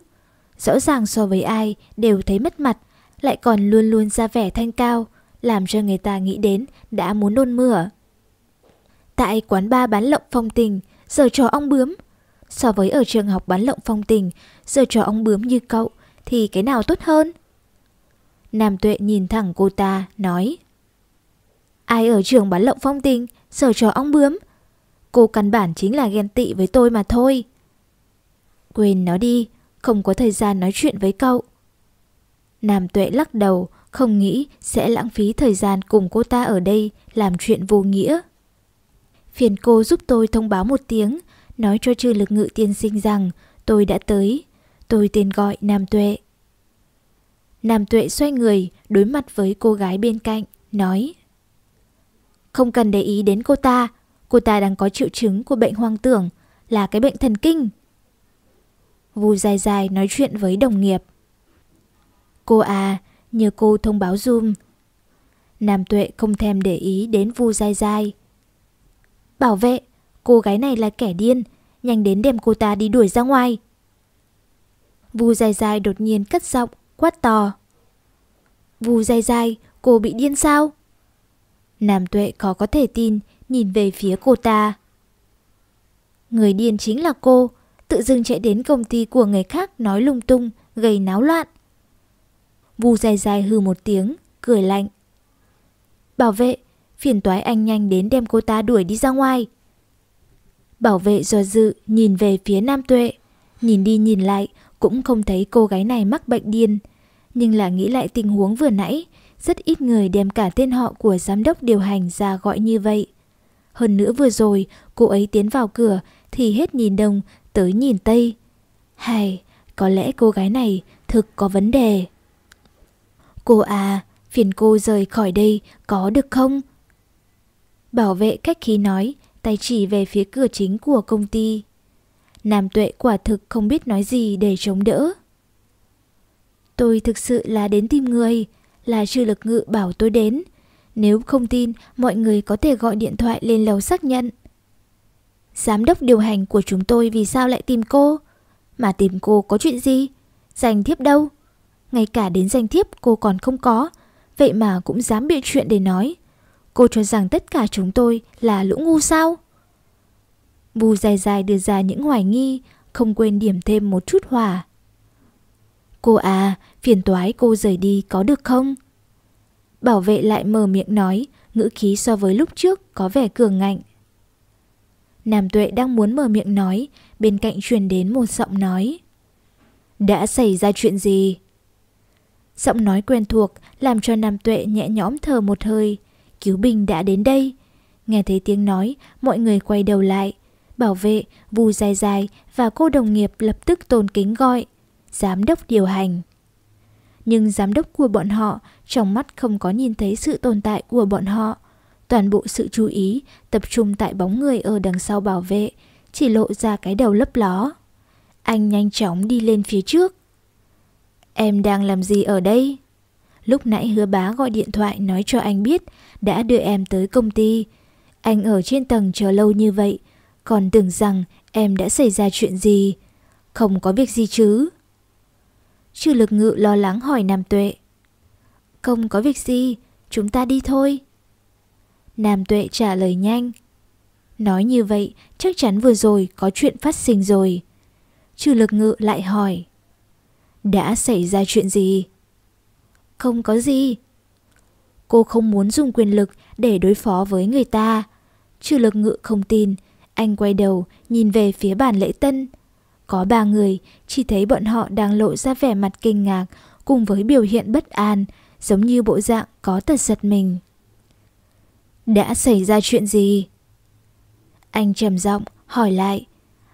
Rõ ràng so với ai đều thấy mất mặt, lại còn luôn luôn ra vẻ thanh cao, làm cho người ta nghĩ đến đã muốn nôn mửa. Tại quán bar bán lộng phong tình, giờ trò ong bướm. So với ở trường học bán lộng phong tình, giờ trò ong bướm như cậu, thì cái nào tốt hơn? Nam Tuệ nhìn thẳng cô ta, nói Ai ở trường bán lộng phong tình, giờ trò ong bướm? Cô căn bản chính là ghen tị với tôi mà thôi. Quên nó đi, không có thời gian nói chuyện với cậu. Nam Tuệ lắc đầu, không nghĩ sẽ lãng phí thời gian cùng cô ta ở đây làm chuyện vô nghĩa. Phiền cô giúp tôi thông báo một tiếng, nói cho trừ lực ngự tiên sinh rằng tôi đã tới. Tôi tên gọi Nam Tuệ. Nam Tuệ xoay người, đối mặt với cô gái bên cạnh, nói Không cần để ý đến cô ta, cô ta đang có triệu chứng của bệnh hoang tưởng, là cái bệnh thần kinh. Vu dài dài nói chuyện với đồng nghiệp. Cô à, nhờ cô thông báo Zoom. Nam Tuệ không thèm để ý đến Vu dài dài. Bảo vệ, cô gái này là kẻ điên, nhanh đến đem cô ta đi đuổi ra ngoài. Vu dài dài đột nhiên cất giọng, quát to. Vu dài dài, cô bị điên sao? Nam Tuệ khó có thể tin, nhìn về phía cô ta. Người điên chính là cô, tự dưng chạy đến công ty của người khác nói lung tung, gây náo loạn. Vu dài dài hư một tiếng, cười lạnh. Bảo vệ, phiền toái anh nhanh đến đem cô ta đuổi đi ra ngoài. Bảo vệ do dự nhìn về phía Nam Tuệ, nhìn đi nhìn lại cũng không thấy cô gái này mắc bệnh điên. Nhưng là nghĩ lại tình huống vừa nãy, rất ít người đem cả tên họ của giám đốc điều hành ra gọi như vậy. Hơn nữa vừa rồi, cô ấy tiến vào cửa thì hết nhìn đông tới nhìn tây. Hay, có lẽ cô gái này thực có vấn đề. Cô à, phiền cô rời khỏi đây có được không? Bảo vệ cách khí nói, tay chỉ về phía cửa chính của công ty. Nam tuệ quả thực không biết nói gì để chống đỡ. Tôi thực sự là đến tìm người, là trừ lực ngự bảo tôi đến. Nếu không tin, mọi người có thể gọi điện thoại lên lầu xác nhận. Giám đốc điều hành của chúng tôi vì sao lại tìm cô? Mà tìm cô có chuyện gì? Danh thiếp đâu? Ngay cả đến danh thiếp cô còn không có Vậy mà cũng dám bịa chuyện để nói Cô cho rằng tất cả chúng tôi là lũ ngu sao Bù dài dài đưa ra những hoài nghi Không quên điểm thêm một chút hòa Cô à, phiền toái cô rời đi có được không? Bảo vệ lại mở miệng nói Ngữ khí so với lúc trước có vẻ cường ngạnh Nam tuệ đang muốn mở miệng nói Bên cạnh truyền đến một giọng nói Đã xảy ra chuyện gì? Giọng nói quen thuộc làm cho Nam Tuệ nhẹ nhõm thở một hơi. Cứu Bình đã đến đây. Nghe thấy tiếng nói, mọi người quay đầu lại. Bảo vệ, vù dài dài và cô đồng nghiệp lập tức tôn kính gọi. Giám đốc điều hành. Nhưng giám đốc của bọn họ trong mắt không có nhìn thấy sự tồn tại của bọn họ. Toàn bộ sự chú ý tập trung tại bóng người ở đằng sau bảo vệ, chỉ lộ ra cái đầu lấp ló. Anh nhanh chóng đi lên phía trước. Em đang làm gì ở đây? lúc nãy hứa bá gọi điện thoại nói cho anh biết đã đưa em tới công ty. Anh ở trên tầng chờ lâu như vậy, còn tưởng rằng em đã xảy ra chuyện gì. Không có việc gì chứ? Chư lực ngự lo lắng hỏi Nam Tuệ. Không có việc gì, chúng ta đi thôi. Nam Tuệ trả lời nhanh. Nói như vậy, chắc chắn vừa rồi có chuyện phát sinh rồi. Trừ lực ngự lại hỏi. Đã xảy ra chuyện gì? Không có gì. Cô không muốn dùng quyền lực để đối phó với người ta. Trừ lực ngự không tin. Anh quay đầu nhìn về phía bàn lễ tân. Có ba người, chỉ thấy bọn họ đang lộ ra vẻ mặt kinh ngạc cùng với biểu hiện bất an, giống như bộ dạng có tật giật mình. Đã xảy ra chuyện gì? Anh trầm giọng hỏi lại.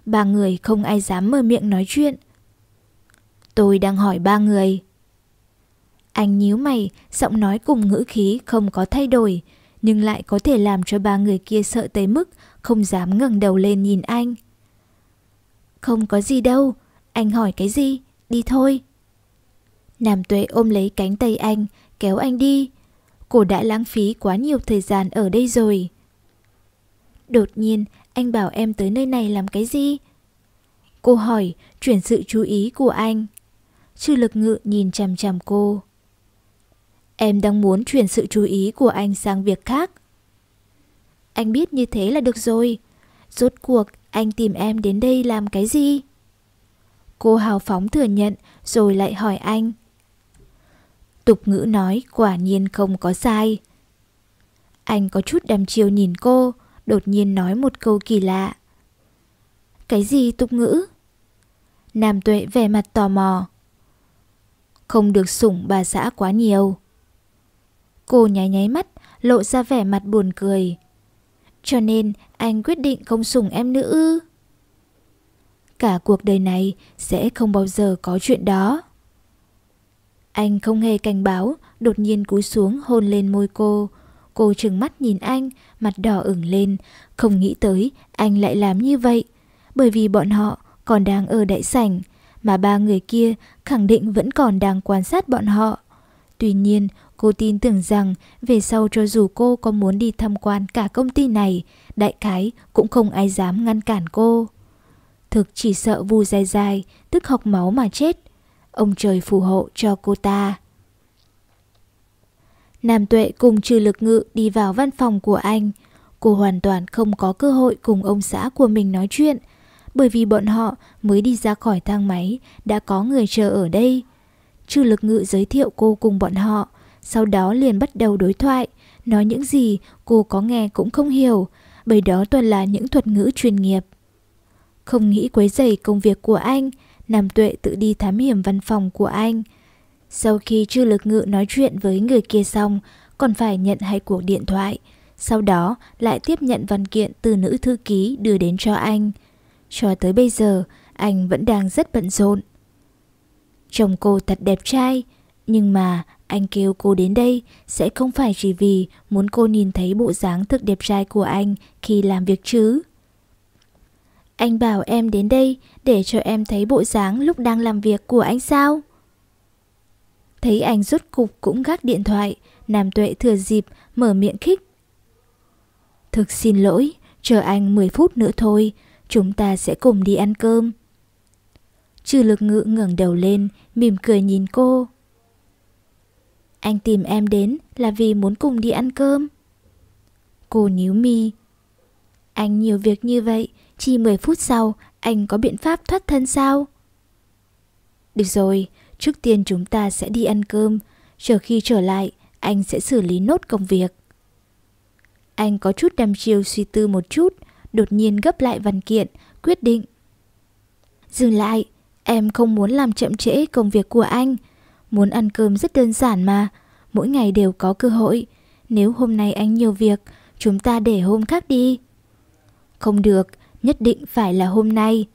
Ba người không ai dám mở miệng nói chuyện. Tôi đang hỏi ba người. Anh nhíu mày, giọng nói cùng ngữ khí không có thay đổi, nhưng lại có thể làm cho ba người kia sợ tới mức không dám ngẩng đầu lên nhìn anh. Không có gì đâu, anh hỏi cái gì, đi thôi. Nam tuệ ôm lấy cánh tay anh, kéo anh đi. Cô đã lãng phí quá nhiều thời gian ở đây rồi. Đột nhiên, anh bảo em tới nơi này làm cái gì? Cô hỏi, chuyển sự chú ý của anh. Chư lực ngự nhìn chằm chằm cô. Em đang muốn chuyển sự chú ý của anh sang việc khác. Anh biết như thế là được rồi. Rốt cuộc, anh tìm em đến đây làm cái gì? Cô hào phóng thừa nhận rồi lại hỏi anh. Tục ngữ nói quả nhiên không có sai. Anh có chút đăm chiêu nhìn cô, đột nhiên nói một câu kỳ lạ. Cái gì tục ngữ? Nam tuệ vẻ mặt tò mò. Không được sủng bà xã quá nhiều. Cô nháy nháy mắt, lộ ra vẻ mặt buồn cười. Cho nên anh quyết định không sủng em nữa ư? Cả cuộc đời này sẽ không bao giờ có chuyện đó. Anh không hề cảnh báo, đột nhiên cúi xuống hôn lên môi cô. Cô trừng mắt nhìn anh, mặt đỏ ửng lên, không nghĩ tới anh lại làm như vậy. Bởi vì bọn họ còn đang ở đại sảnh, mà ba người kia khẳng định vẫn còn đang quan sát bọn họ. Tuy nhiên, cô tin tưởng rằng về sau cho dù cô có muốn đi tham quan cả công ty này, đại khái cũng không ai dám ngăn cản cô. Thực chỉ sợ vu dài dài, tức học máu mà chết. Ông trời phù hộ cho cô ta. Nam Tuệ cùng trừ lực ngự đi vào văn phòng của anh. Cô hoàn toàn không có cơ hội cùng ông xã của mình nói chuyện, bởi vì bọn họ mới đi ra khỏi thang máy, đã có người chờ ở đây. Trừ lực ngự giới thiệu cô cùng bọn họ, sau đó liền bắt đầu đối thoại, nói những gì cô có nghe cũng không hiểu, bởi đó toàn là những thuật ngữ chuyên nghiệp. Không nghĩ quấy rầy công việc của anh, Nam Tuệ tự đi thám hiểm văn phòng của anh. Sau khi Trư Lực Ngự nói chuyện với người kia xong, còn phải nhận hai cuộc điện thoại, sau đó lại tiếp nhận văn kiện từ nữ thư ký đưa đến cho anh. Cho tới bây giờ, anh vẫn đang rất bận rộn. Chồng cô thật đẹp trai, nhưng mà anh kêu cô đến đây sẽ không phải chỉ vì muốn cô nhìn thấy bộ dáng thực đẹp trai của anh khi làm việc chứ. Anh bảo em đến đây để cho em thấy bộ dáng lúc đang làm việc của anh sao? Thấy anh rút cục cũng gác điện thoại, Nam Tuệ thừa dịp mở miệng khích. Thực xin lỗi, chờ anh 10 phút nữa thôi, chúng ta sẽ cùng đi ăn cơm. Trừ lực ngự ngẩng đầu lên, mỉm cười nhìn cô. Anh tìm em đến là vì muốn cùng đi ăn cơm. Cô nhíu mi. Anh nhiều việc như vậy, chỉ 10 phút sau anh có biện pháp thoát thân sao? Được rồi, trước tiên chúng ta sẽ đi ăn cơm, chờ khi trở lại anh sẽ xử lý nốt công việc. Anh có chút đăm chiêu suy tư một chút, đột nhiên gấp lại văn kiện, quyết định. Dừng lại, em không muốn làm chậm trễ công việc của anh. Muốn ăn cơm rất đơn giản mà, mỗi ngày đều có cơ hội. Nếu hôm nay anh nhiều việc, chúng ta để hôm khác đi. Không được, nhất định phải là hôm nay.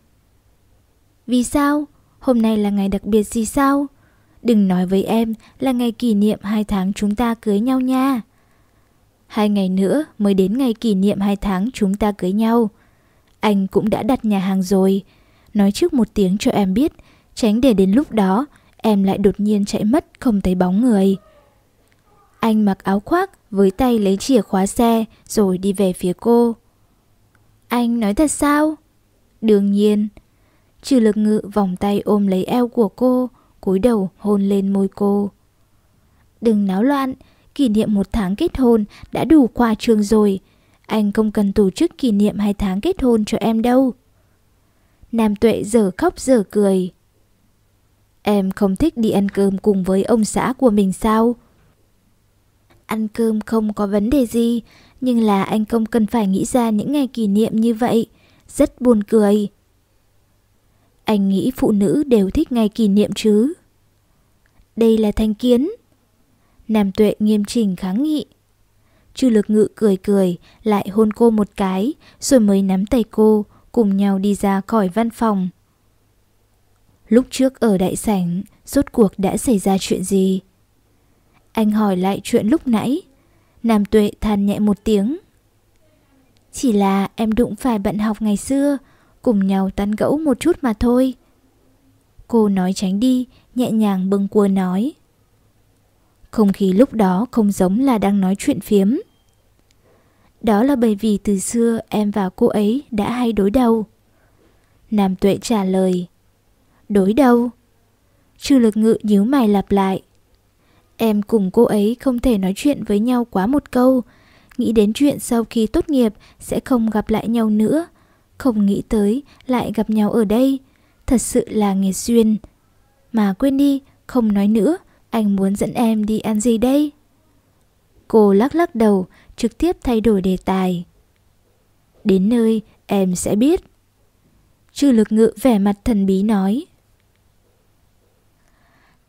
Vì sao? Hôm nay là ngày đặc biệt gì sao? Đừng nói với em là ngày kỷ niệm hai tháng chúng ta cưới nhau nha. Hai ngày nữa mới đến ngày kỷ niệm hai tháng chúng ta cưới nhau. Anh cũng đã đặt nhà hàng rồi. Nói trước một tiếng cho em biết, tránh để đến lúc đó em lại đột nhiên chạy mất không thấy bóng người. Anh mặc áo khoác với tay lấy chìa khóa xe rồi đi về phía cô. Anh nói thật sao? Đương nhiên. Trừ lực ngự vòng tay ôm lấy eo của cô, cúi đầu hôn lên môi cô. Đừng náo loạn, kỷ niệm một tháng kết hôn đã đủ qua trường rồi. Anh không cần tổ chức kỷ niệm hai tháng kết hôn cho em đâu. Nam Tuệ giờ khóc giờ cười. Em không thích đi ăn cơm cùng với ông xã của mình sao? Ăn cơm không có vấn đề gì, nhưng là anh không cần phải nghĩ ra những ngày kỷ niệm như vậy. Rất buồn cười. Anh nghĩ phụ nữ đều thích ngày kỷ niệm chứ. Đây là thanh kiến. Nam tuệ nghiêm chỉnh kháng nghị. Chu lực ngự cười cười, lại hôn cô một cái, rồi mới nắm tay cô, cùng nhau đi ra khỏi văn phòng. Lúc trước ở đại sảnh, rốt cuộc đã xảy ra chuyện gì? Anh hỏi lại chuyện lúc nãy. Nam Tuệ than nhẹ một tiếng. Chỉ là em đụng phải bận học ngày xưa, cùng nhau tán gẫu một chút mà thôi. Cô nói tránh đi, nhẹ nhàng bưng cua nói. Không khí lúc đó không giống là đang nói chuyện phiếm. Đó là bởi vì từ xưa em và cô ấy đã hay đối đầu. Nam Tuệ trả lời. Đối đầu? Trừ lực ngự nhíu mày lặp lại. Em cùng cô ấy không thể nói chuyện với nhau quá một câu. Nghĩ đến chuyện sau khi tốt nghiệp sẽ không gặp lại nhau nữa. Không nghĩ tới lại gặp nhau ở đây. Thật sự là nghề duyên. Mà quên đi, không nói nữa. Anh muốn dẫn em đi ăn gì đây? Cô lắc lắc đầu, trực tiếp thay đổi đề tài. Đến nơi, em sẽ biết. Trư lực ngự vẻ mặt thần bí nói.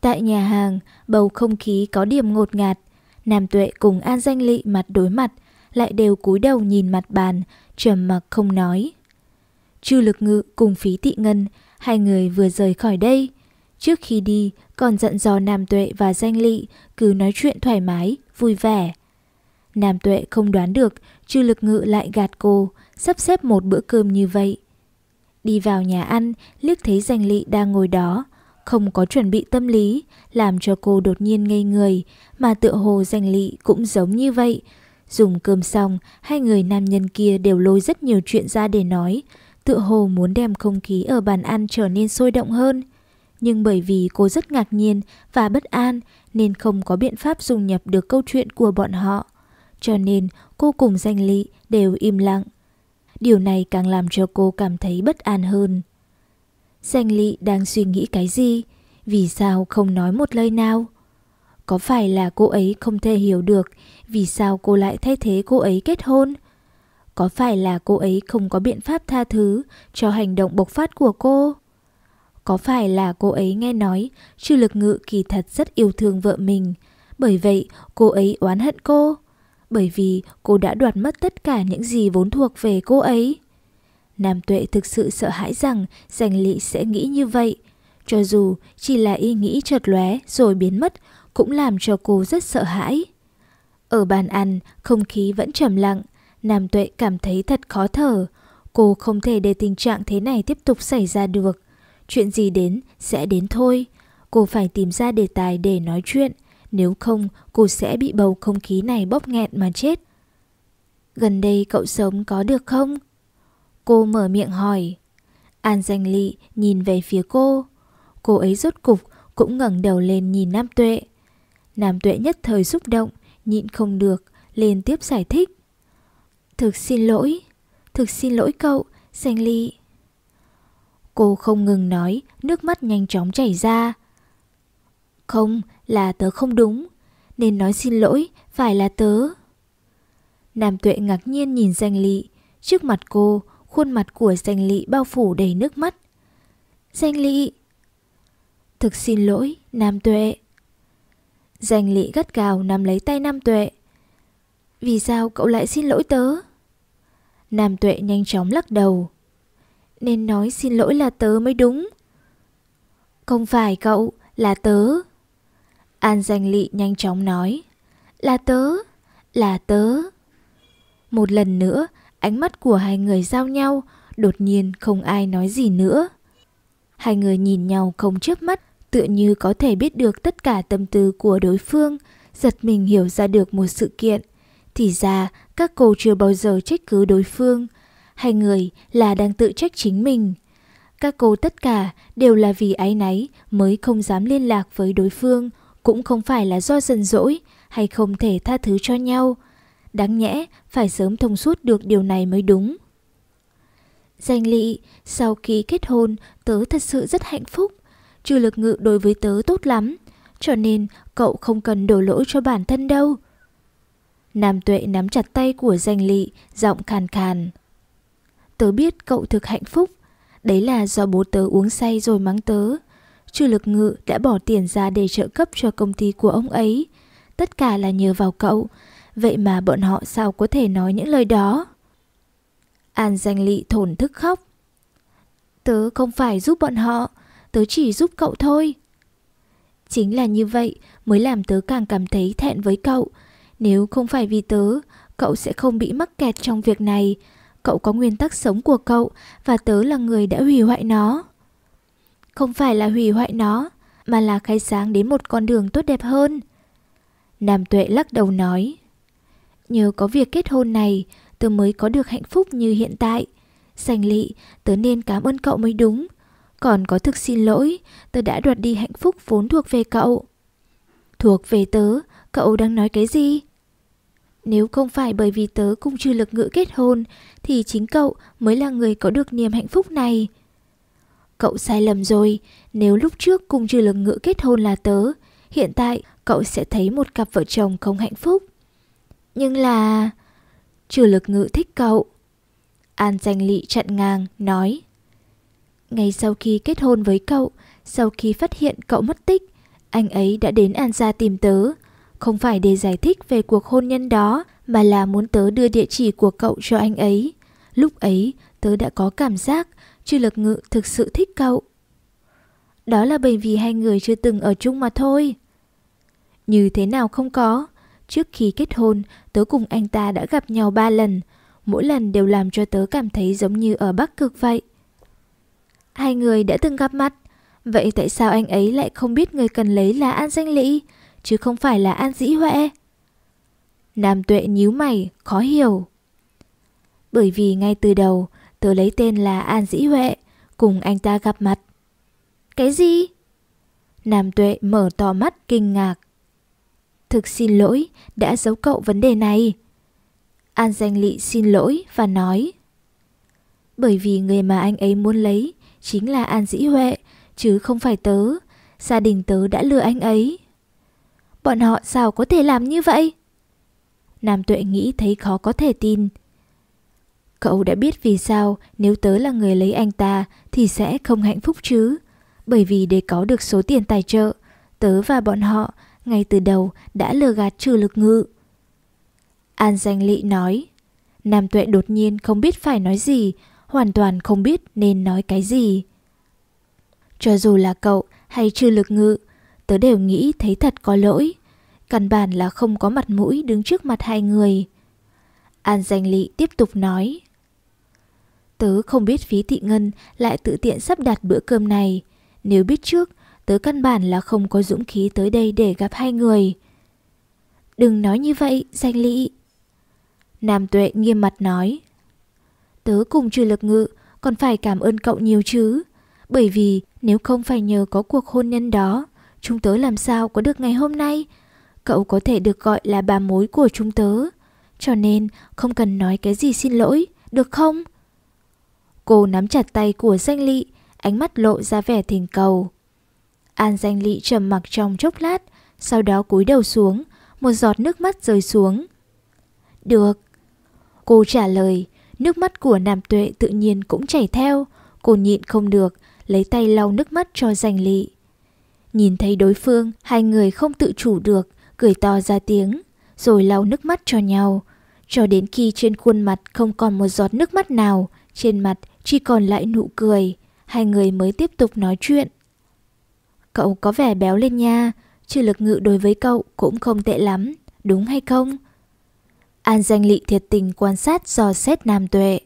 Tại nhà hàng, bầu không khí có điểm ngột ngạt. Nam Tuệ cùng An Danh Lị mặt đối mặt, lại đều cúi đầu nhìn mặt bàn, trầm mặc không nói. Chư Lực Ngự cùng Phí Tị Ngân, hai người vừa rời khỏi đây. Trước khi đi, còn dặn dò Nam Tuệ và Danh Lị cứ nói chuyện thoải mái, vui vẻ. Nam Tuệ không đoán được, Chư Lực Ngự lại gạt cô, sắp xếp một bữa cơm như vậy. Đi vào nhà ăn, liếc thấy Danh Lị đang ngồi đó, không có chuẩn bị tâm lý, làm cho cô đột nhiên ngây người, mà tựa hồ danh lị cũng giống như vậy. Dùng cơm xong, hai người nam nhân kia đều lôi rất nhiều chuyện ra để nói, tựa hồ muốn đem không khí ở bàn ăn trở nên sôi động hơn. Nhưng bởi vì cô rất ngạc nhiên và bất an nên không có biện pháp dùng nhập được câu chuyện của bọn họ. Cho nên cô cùng danh lị đều im lặng. Điều này càng làm cho cô cảm thấy bất an hơn. Danh Lị đang suy nghĩ cái gì? Vì sao không nói một lời nào? Có phải là cô ấy không thể hiểu được vì sao cô lại thay thế cô ấy kết hôn? Có phải là cô ấy không có biện pháp tha thứ cho hành động bộc phát của cô? Có phải là cô ấy nghe nói Trư lực ngự kỳ thật rất yêu thương vợ mình, Bởi vậy cô ấy oán hận cô Bởi vì cô đã đoạt mất tất cả những gì vốn thuộc về cô ấy Nam Tuệ thực sự sợ hãi rằng Giành lị sẽ nghĩ như vậy. Cho dù chỉ là ý nghĩ chợt lóe rồi biến mất cũng làm cho cô rất sợ hãi. Ở bàn ăn, không khí vẫn trầm lặng. Nam Tuệ cảm thấy thật khó thở. Cô không thể để tình trạng thế này tiếp tục xảy ra được. Chuyện gì đến sẽ đến thôi. Cô phải tìm ra đề tài để nói chuyện. Nếu không, cô sẽ bị bầu không khí này bóp nghẹn mà chết. Gần đây cậu sống có được không? Cô mở miệng hỏi. An danh lị nhìn về phía cô. Cô ấy rốt cục cũng ngẩng đầu lên nhìn Nam Tuệ. Nam Tuệ nhất thời xúc động, nhịn không được, lên tiếp giải thích. Thực xin lỗi, thực xin lỗi cậu, danh lị. Cô không ngừng nói, nước mắt nhanh chóng chảy ra. Không, là tớ không đúng, nên nói xin lỗi, phải là tớ. Nam Tuệ ngạc nhiên nhìn danh lị, trước mặt cô Khuôn mặt của danh lị bao phủ đầy nước mắt. Danh lị, Thực xin lỗi, Nam Tuệ. Danh lị gắt gào nắm lấy tay Nam Tuệ. Vì sao cậu lại xin lỗi tớ? Nam Tuệ nhanh chóng lắc đầu. Nên nói xin lỗi là tớ mới đúng. Không phải cậu, Là tớ. An danh lị nhanh chóng nói, Là tớ Là tớ. Một lần nữa Ánh mắt của hai người giao nhau, đột nhiên không ai nói gì nữa. Hai người nhìn nhau không chớp mắt, tựa như có thể biết được tất cả tâm tư của đối phương, giật mình hiểu ra được một sự kiện. Thì ra, các cô chưa bao giờ trách cứ đối phương. Hai người là đang tự trách chính mình. Các cô tất cả đều là vì ái náy mới không dám liên lạc với đối phương, cũng không phải là do giận dỗi hay không thể tha thứ cho nhau. Đáng nhẽ phải sớm thông suốt được điều này mới đúng. Danh lị, sau khi kết hôn, tớ thật sự rất hạnh phúc. Trừ lực ngự đối với tớ tốt lắm, cho nên cậu không cần đổ lỗi cho bản thân đâu. Nam tuệ nắm chặt tay của danh lị, giọng khàn khàn. Tớ biết cậu thực hạnh phúc, đấy là do bố tớ uống say rồi mắng tớ. Trừ lực ngự đã bỏ tiền ra để trợ cấp cho công ty của ông ấy. Tất cả là nhờ vào cậu, vậy mà bọn họ sao có thể nói những lời đó? An danh lị thổn thức khóc. Tớ không phải giúp bọn họ, tớ chỉ giúp cậu thôi. Chính là như vậy mới làm tớ càng cảm thấy thẹn với cậu. Nếu không phải vì tớ, cậu sẽ không bị mắc kẹt trong việc này. Cậu có nguyên tắc sống của cậu và tớ là người đã hủy hoại nó. Không phải là hủy hoại nó, mà là khai sáng đến một con đường tốt đẹp hơn. Nam Tuệ lắc đầu nói. Nhờ có việc kết hôn này, tớ mới có được hạnh phúc như hiện tại. Sành lị, tớ nên cảm ơn cậu mới đúng. Còn có thực xin lỗi, tớ đã đoạt đi hạnh phúc vốn thuộc về cậu. Thuộc về tớ, cậu đang nói cái gì? Nếu không phải bởi vì tớ cùng trừ lực ngữ kết hôn, thì chính cậu mới là người có được niềm hạnh phúc này. Cậu sai lầm rồi, nếu lúc trước cùng trừ lực ngữ kết hôn là tớ, hiện tại cậu sẽ thấy một cặp vợ chồng không hạnh phúc. Nhưng là... Trừ lực ngữ thích cậu. An danh lị chặn ngang, nói. Ngay sau khi kết hôn với cậu, sau khi phát hiện cậu mất tích, anh ấy đã đến An gia tìm tớ. Không phải để giải thích về cuộc hôn nhân đó, mà là muốn tớ đưa địa chỉ của cậu cho anh ấy. Lúc ấy, tớ đã có cảm giác Trừ lực ngự thực sự thích cậu. Đó là bởi vì hai người chưa từng ở chung mà thôi. Như thế nào không có, Trước khi kết hôn, tớ cùng anh ta đã gặp nhau ba lần. Mỗi lần đều làm cho tớ cảm thấy giống như ở Bắc Cực vậy. Hai người đã từng gặp mặt. Vậy tại sao anh ấy lại không biết người cần lấy là An Danh Lĩ, chứ không phải là An Dĩ Huệ? Nam Tuệ nhíu mày, khó hiểu. Bởi vì ngay từ đầu, tớ lấy tên là An Dĩ Huệ, cùng anh ta gặp mặt. Cái gì? Nam Tuệ mở to mắt kinh ngạc. Thực xin lỗi, đã giấu cậu vấn đề này. An danh lị xin lỗi và nói. Bởi vì người mà anh ấy muốn lấy chính là An Dĩ Huệ, chứ không phải tớ. Gia đình tớ đã lừa anh ấy. Bọn họ sao có thể làm như vậy? Nam Tuệ nghĩ thấy khó có thể tin. Cậu đã biết vì sao nếu tớ là người lấy anh ta thì sẽ không hạnh phúc chứ. Bởi vì để có được số tiền tài trợ, tớ và bọn họ ngay từ đầu đã lừa gạt trừ lực ngự. An danh lị nói, Nam Tuệ đột nhiên không biết phải nói gì, hoàn toàn không biết nên nói cái gì. Cho dù là cậu hay trừ lực ngự, tớ đều nghĩ thấy thật có lỗi. Căn bản là không có mặt mũi đứng trước mặt hai người. An danh lị tiếp tục nói. Tớ không biết phí thị ngân lại tự tiện sắp đặt bữa cơm này. Nếu biết trước, tớ căn bản là không có dũng khí tới đây để gặp hai người. Đừng nói như vậy, danh lị. Nam tuệ nghiêm mặt nói. Tớ cùng trừ lực ngự, còn phải cảm ơn cậu nhiều chứ. Bởi vì nếu không phải nhờ có cuộc hôn nhân đó, chúng tớ làm sao có được ngày hôm nay. Cậu có thể được gọi là bà mối của chúng tớ. Cho nên không cần nói cái gì xin lỗi, được không? Cô nắm chặt tay của danh lị, ánh mắt lộ ra vẻ thỉnh cầu. An danh lị trầm mặc trong chốc lát, sau đó cúi đầu xuống, một giọt nước mắt rơi xuống. Được. Cô trả lời, nước mắt của nam tuệ tự nhiên cũng chảy theo. Cô nhịn không được, lấy tay lau nước mắt cho danh lị. Nhìn thấy đối phương, hai người không tự chủ được, cười to ra tiếng, rồi lau nước mắt cho nhau. Cho đến khi trên khuôn mặt không còn một giọt nước mắt nào, trên mặt chỉ còn lại nụ cười, hai người mới tiếp tục nói chuyện. Cậu có vẻ béo lên nha, trừ lực ngự đối với cậu cũng không tệ lắm, đúng hay không? An danh lị thiệt tình quan sát dò xét Nam Tuệ.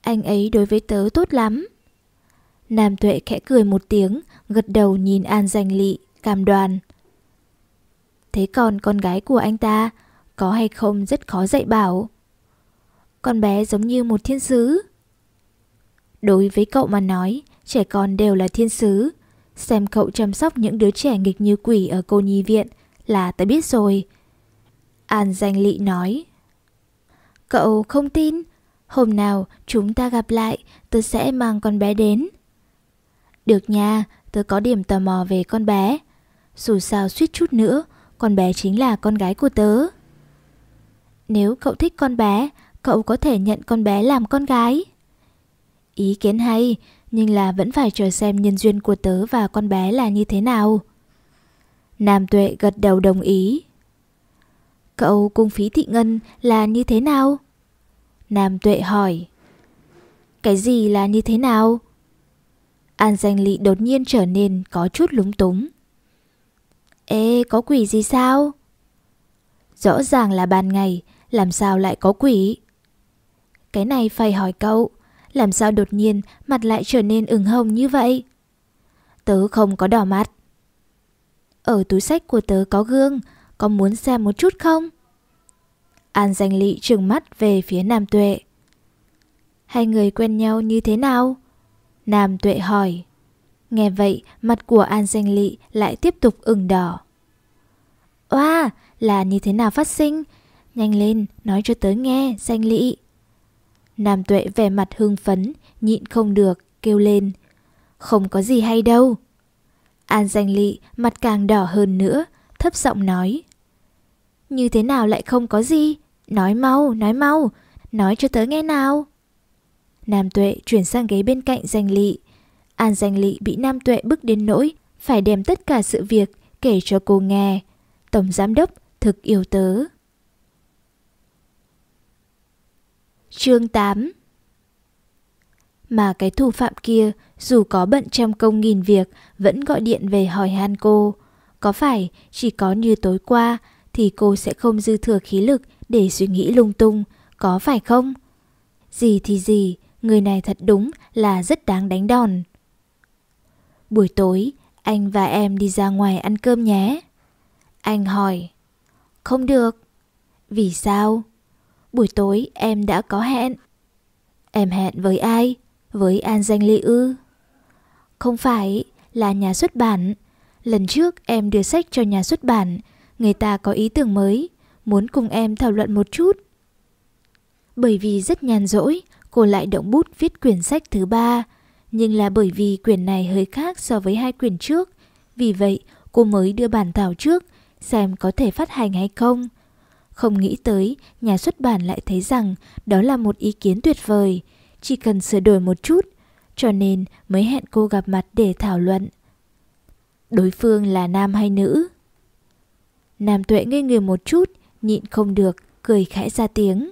Anh ấy đối với tớ tốt lắm. Nam Tuệ khẽ cười một tiếng, gật đầu nhìn An danh lị, cam đoan. Thế còn con gái của anh ta có hay không rất khó dạy bảo. Con bé giống như một thiên sứ. Đối với cậu mà nói, trẻ con đều là thiên sứ. Xem cậu chăm sóc những đứa trẻ nghịch như quỷ ở cô nhi viện là ta biết rồi. An danh lị nói. Cậu không tin? Hôm nào chúng ta gặp lại, tớ sẽ mang con bé đến. Được nha, tớ có điểm tò mò về con bé. Dù sao suýt chút nữa, con bé chính là con gái của tớ. Nếu cậu thích con bé, cậu có thể nhận con bé làm con gái. Ý kiến hay, nhưng là vẫn phải chờ xem nhân duyên của tớ và con bé là như thế nào. Nam Tuệ gật đầu đồng ý. Cậu cung phí thị ngân là như thế nào? Nam Tuệ hỏi. Cái gì là như thế nào? An danh lị đột nhiên trở nên có chút lúng túng. Ê, có quỷ gì sao? Rõ ràng là ban ngày, làm sao lại có quỷ? Cái này phải hỏi cậu, làm sao đột nhiên mặt lại trở nên ửng hồng như vậy? Tớ không có đỏ mặt. Ở túi sách của tớ có gương, có muốn xem một chút không? An danh lị trừng mắt về phía Nam Tuệ. Hai người quen nhau như thế nào? Nam Tuệ hỏi. Nghe vậy, mặt của An danh lị lại tiếp tục ửng đỏ. Oa, là như thế nào phát sinh? Nhanh lên, nói cho tớ nghe, danh lị. Nam Tuệ vẻ mặt hưng phấn, nhịn không được, kêu lên. Không có gì hay đâu. An danh lị mặt càng đỏ hơn nữa, thấp giọng nói. Như thế nào lại không có gì? Nói mau, nói mau, nói cho tớ nghe nào. Nam Tuệ chuyển sang ghế bên cạnh danh lị. An danh lị bị Nam Tuệ bức đến nỗi phải đem tất cả sự việc kể cho cô nghe. Tổng giám đốc thực yêu tớ. Chương 8 Mà cái thủ phạm kia dù có bận trăm công nghìn việc vẫn gọi điện về hỏi han cô. Có phải chỉ có như tối qua thì cô sẽ không dư thừa khí lực để suy nghĩ lung tung, có phải không? Gì thì gì, người này thật đúng là rất đáng đánh đòn. Buổi tối, anh và em đi ra ngoài ăn cơm nhé. Anh hỏi. Không được. Vì sao? Buổi tối em đã có hẹn. Em hẹn với ai? Với An Danh Lê ư? Không phải, là nhà xuất bản. Lần trước em đưa sách cho nhà xuất bản, người ta có ý tưởng mới, muốn cùng em thảo luận một chút. Bởi vì rất nhàn rỗi, cô lại động bút viết quyển sách thứ ba. Nhưng là bởi vì quyển này hơi khác so với hai quyển trước. Vì vậy, cô mới đưa bản thảo trước, xem có thể phát hành hay không. Không nghĩ tới, nhà xuất bản lại thấy rằng đó là một ý kiến tuyệt vời, chỉ cần sửa đổi một chút, cho nên mới hẹn cô gặp mặt để thảo luận. Đối phương là nam hay nữ? Nam tuệ ngây người một chút, nhịn không được, cười khẽ ra tiếng.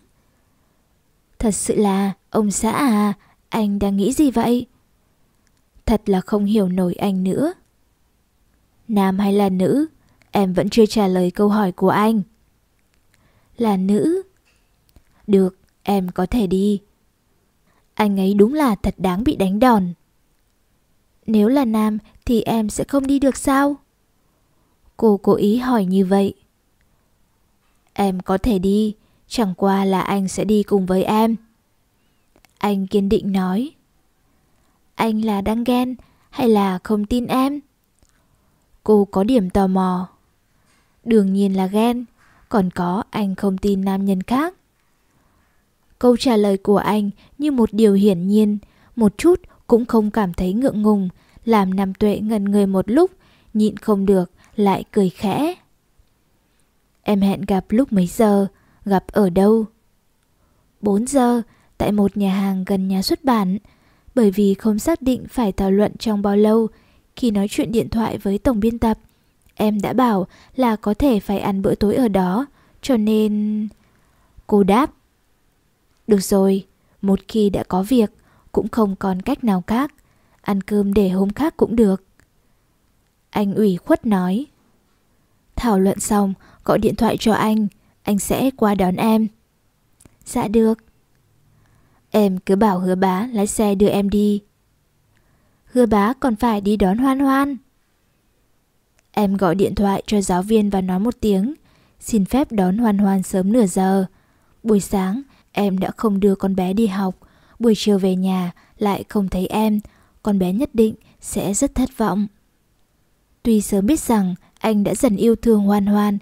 Thật sự là, ông xã à, anh đang nghĩ gì vậy? Thật là không hiểu nổi anh nữa. Nam hay là nữ? Em vẫn chưa trả lời câu hỏi của anh. Là nữ. Được, em có thể đi. Anh ấy đúng là thật đáng bị đánh đòn. Nếu là nam thì em sẽ không đi được sao? Cô cố ý hỏi như vậy. Em có thể đi, chẳng qua là anh sẽ đi cùng với em. Anh kiên định nói. Anh là đang ghen hay là không tin em? Cô có điểm tò mò. Đương nhiên là ghen, còn có anh không tin nam nhân khác. Câu trả lời của anh như một điều hiển nhiên, một chút cũng không cảm thấy ngượng ngùng, làm Nam Tuệ ngần người một lúc, nhịn không được, lại cười khẽ. Em hẹn gặp lúc mấy giờ, gặp ở đâu? 4 giờ, tại một nhà hàng gần nhà xuất bản. Bởi vì không xác định phải thảo luận trong bao lâu, khi nói chuyện điện thoại với tổng biên tập, em đã bảo là có thể phải ăn bữa tối ở đó, cho nên... Cô đáp. Được rồi, một khi đã có việc, cũng không còn cách nào khác. Ăn cơm để hôm khác cũng được. Anh ủy khuất nói. Thảo luận xong, gọi điện thoại cho anh, anh sẽ qua đón em. Dạ được. Em cứ bảo hứa bá lái xe đưa em đi. Hứa bá còn phải đi đón hoan hoan. Em gọi điện thoại cho giáo viên và nói một tiếng. Xin phép đón Hoan Hoan sớm nửa giờ. Buổi sáng, em đã không đưa con bé đi học. Buổi chiều về nhà, lại không thấy em. Con bé nhất định sẽ rất thất vọng. Tuy sớm biết rằng anh đã dần yêu thương Hoan Hoan,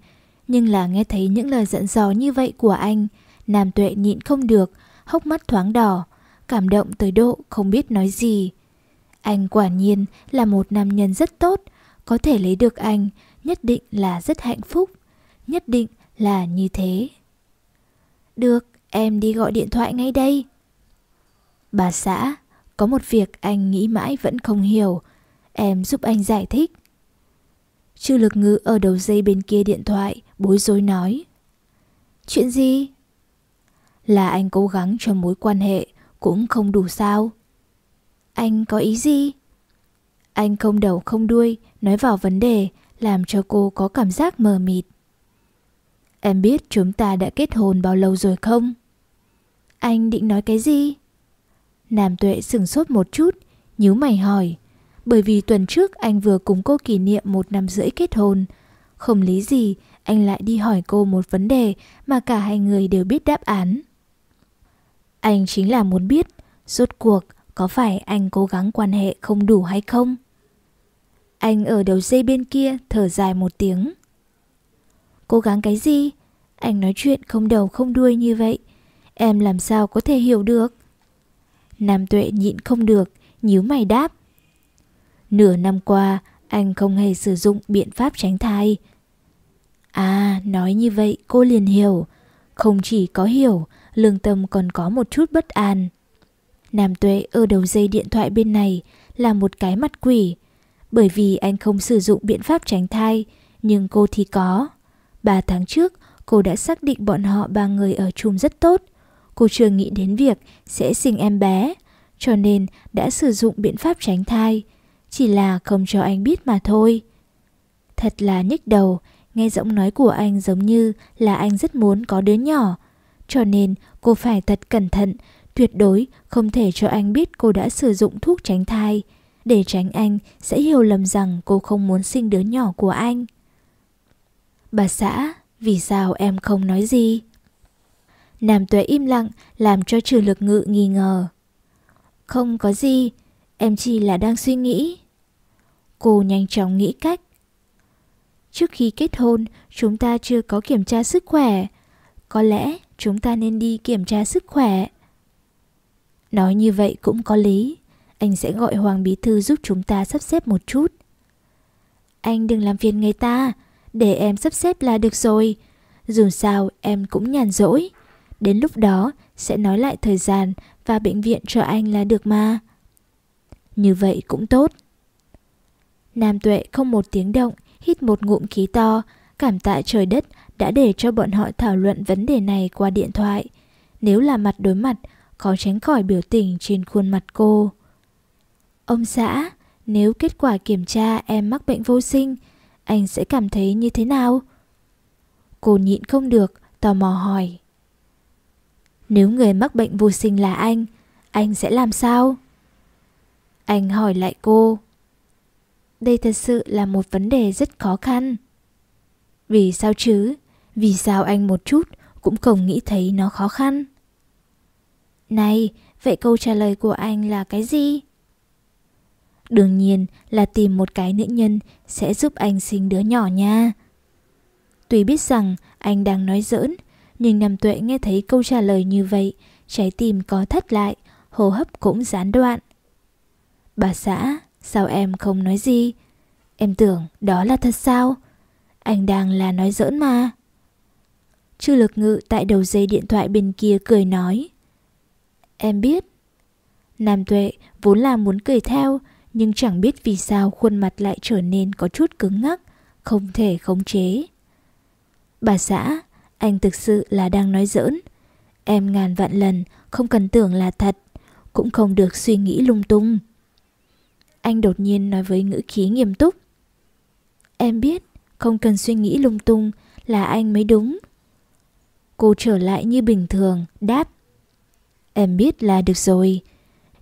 nhưng là nghe thấy những lời giận dò như vậy của anh, Nam Tuệ nhịn không được, hốc mắt thoáng đỏ, cảm động tới độ không biết nói gì. Anh quả nhiên là một nam nhân rất tốt, có thể lấy được anh, nhất định là rất hạnh phúc, nhất định là như thế. Được, em đi gọi điện thoại ngay đây. Bà xã, có một việc anh nghĩ mãi vẫn không hiểu, em giúp anh giải thích. Chư lực ngữ ở đầu dây bên kia điện thoại, bối rối nói. Chuyện gì? Là anh cố gắng cho mối quan hệ cũng không đủ sao. Anh có ý gì? Anh không đầu không đuôi, nói vào vấn đề, làm cho cô có cảm giác mờ mịt. Em biết chúng ta đã kết hôn bao lâu rồi không? Anh định nói cái gì? Nam tuệ sửng sốt một chút, nhíu mày hỏi. Bởi vì tuần trước anh vừa cùng cô kỷ niệm một năm rưỡi kết hôn. Không lý gì, anh lại đi hỏi cô một vấn đề mà cả hai người đều biết đáp án. Anh chính là muốn biết, rốt cuộc có phải anh cố gắng quan hệ không đủ hay không? Anh ở đầu dây bên kia thở dài một tiếng. Cố gắng cái gì? Anh nói chuyện không đầu không đuôi như vậy. Em làm sao có thể hiểu được? Nam tuệ nhịn không được, nhíu mày đáp. Nửa năm qua, anh không hề sử dụng biện pháp tránh thai. À, nói như vậy cô liền hiểu. Không chỉ có hiểu, lương tâm còn có một chút bất an. Nam Tuệ ở đầu dây điện thoại bên này là một cái mặt quỷ. Bởi vì anh không sử dụng biện pháp tránh thai, nhưng cô thì có. Ba tháng trước, cô đã xác định bọn họ ba người ở chung rất tốt. Cô chưa nghĩ đến việc sẽ sinh em bé, cho nên đã sử dụng biện pháp tránh thai. Chỉ là không cho anh biết mà thôi. Thật là nhức đầu, nghe giọng nói của anh giống như là anh rất muốn có đứa nhỏ. Cho nên cô phải thật cẩn thận, tuyệt đối không thể cho anh biết cô đã sử dụng thuốc tránh thai, để tránh anh sẽ hiểu lầm rằng cô không muốn sinh đứa nhỏ của anh. Bà xã, vì sao em không nói gì? Nam tuệ im lặng làm cho trừ lực ngự nghi ngờ. Không có gì, em chỉ là đang suy nghĩ. Cô nhanh chóng nghĩ cách. Trước khi kết hôn, chúng ta chưa có kiểm tra sức khỏe. Có lẽ chúng ta nên đi kiểm tra sức khỏe. Nói như vậy cũng có lý. Anh sẽ gọi Hoàng Bí Thư giúp chúng ta sắp xếp một chút. Anh đừng làm phiền người ta, để em sắp xếp là được rồi. Dù sao em cũng nhàn rỗi. Đến lúc đó sẽ nói lại thời gian và bệnh viện cho anh là được mà. Như vậy cũng tốt. Nam Tuệ không một tiếng động, hít một ngụm khí to, cảm tạ trời đất đã để cho bọn họ thảo luận vấn đề này qua điện thoại. Nếu là mặt đối mặt, khó tránh khỏi biểu tình trên khuôn mặt cô. Ông xã, nếu kết quả kiểm tra em mắc bệnh vô sinh, anh sẽ cảm thấy như thế nào? Cô nhịn không được, tò mò hỏi. Nếu người mắc bệnh vô sinh là anh, anh sẽ làm sao? Anh hỏi lại cô. Đây thật sự là một vấn đề rất khó khăn. Vì sao chứ? Vì sao anh một chút cũng không nghĩ thấy nó khó khăn? Này, vậy câu trả lời của anh là cái gì? Đương nhiên là tìm một cái nữ nhân sẽ giúp anh sinh đứa nhỏ nha. Tuy biết rằng anh đang nói giỡn, nhưng Nam Tuệ nghe thấy câu trả lời như vậy, trái tim có thắt lại, hô hấp cũng gián đoạn. Bà xã, sao em không nói gì? Em tưởng đó là thật sao? Anh đang là nói giỡn mà. Chư lực ngự tại đầu dây điện thoại bên kia cười nói. Em biết. Nam tuệ vốn là muốn cười theo, nhưng chẳng biết vì sao khuôn mặt lại trở nên có chút cứng ngắc, không thể khống chế. Bà xã, anh thực sự là đang nói giỡn. Em ngàn vạn lần không cần tưởng là thật, cũng không được suy nghĩ lung tung. Anh đột nhiên nói với ngữ khí nghiêm túc. Em biết, không cần suy nghĩ lung tung là anh mới đúng. Cô trở lại như bình thường, đáp. Em biết là được rồi,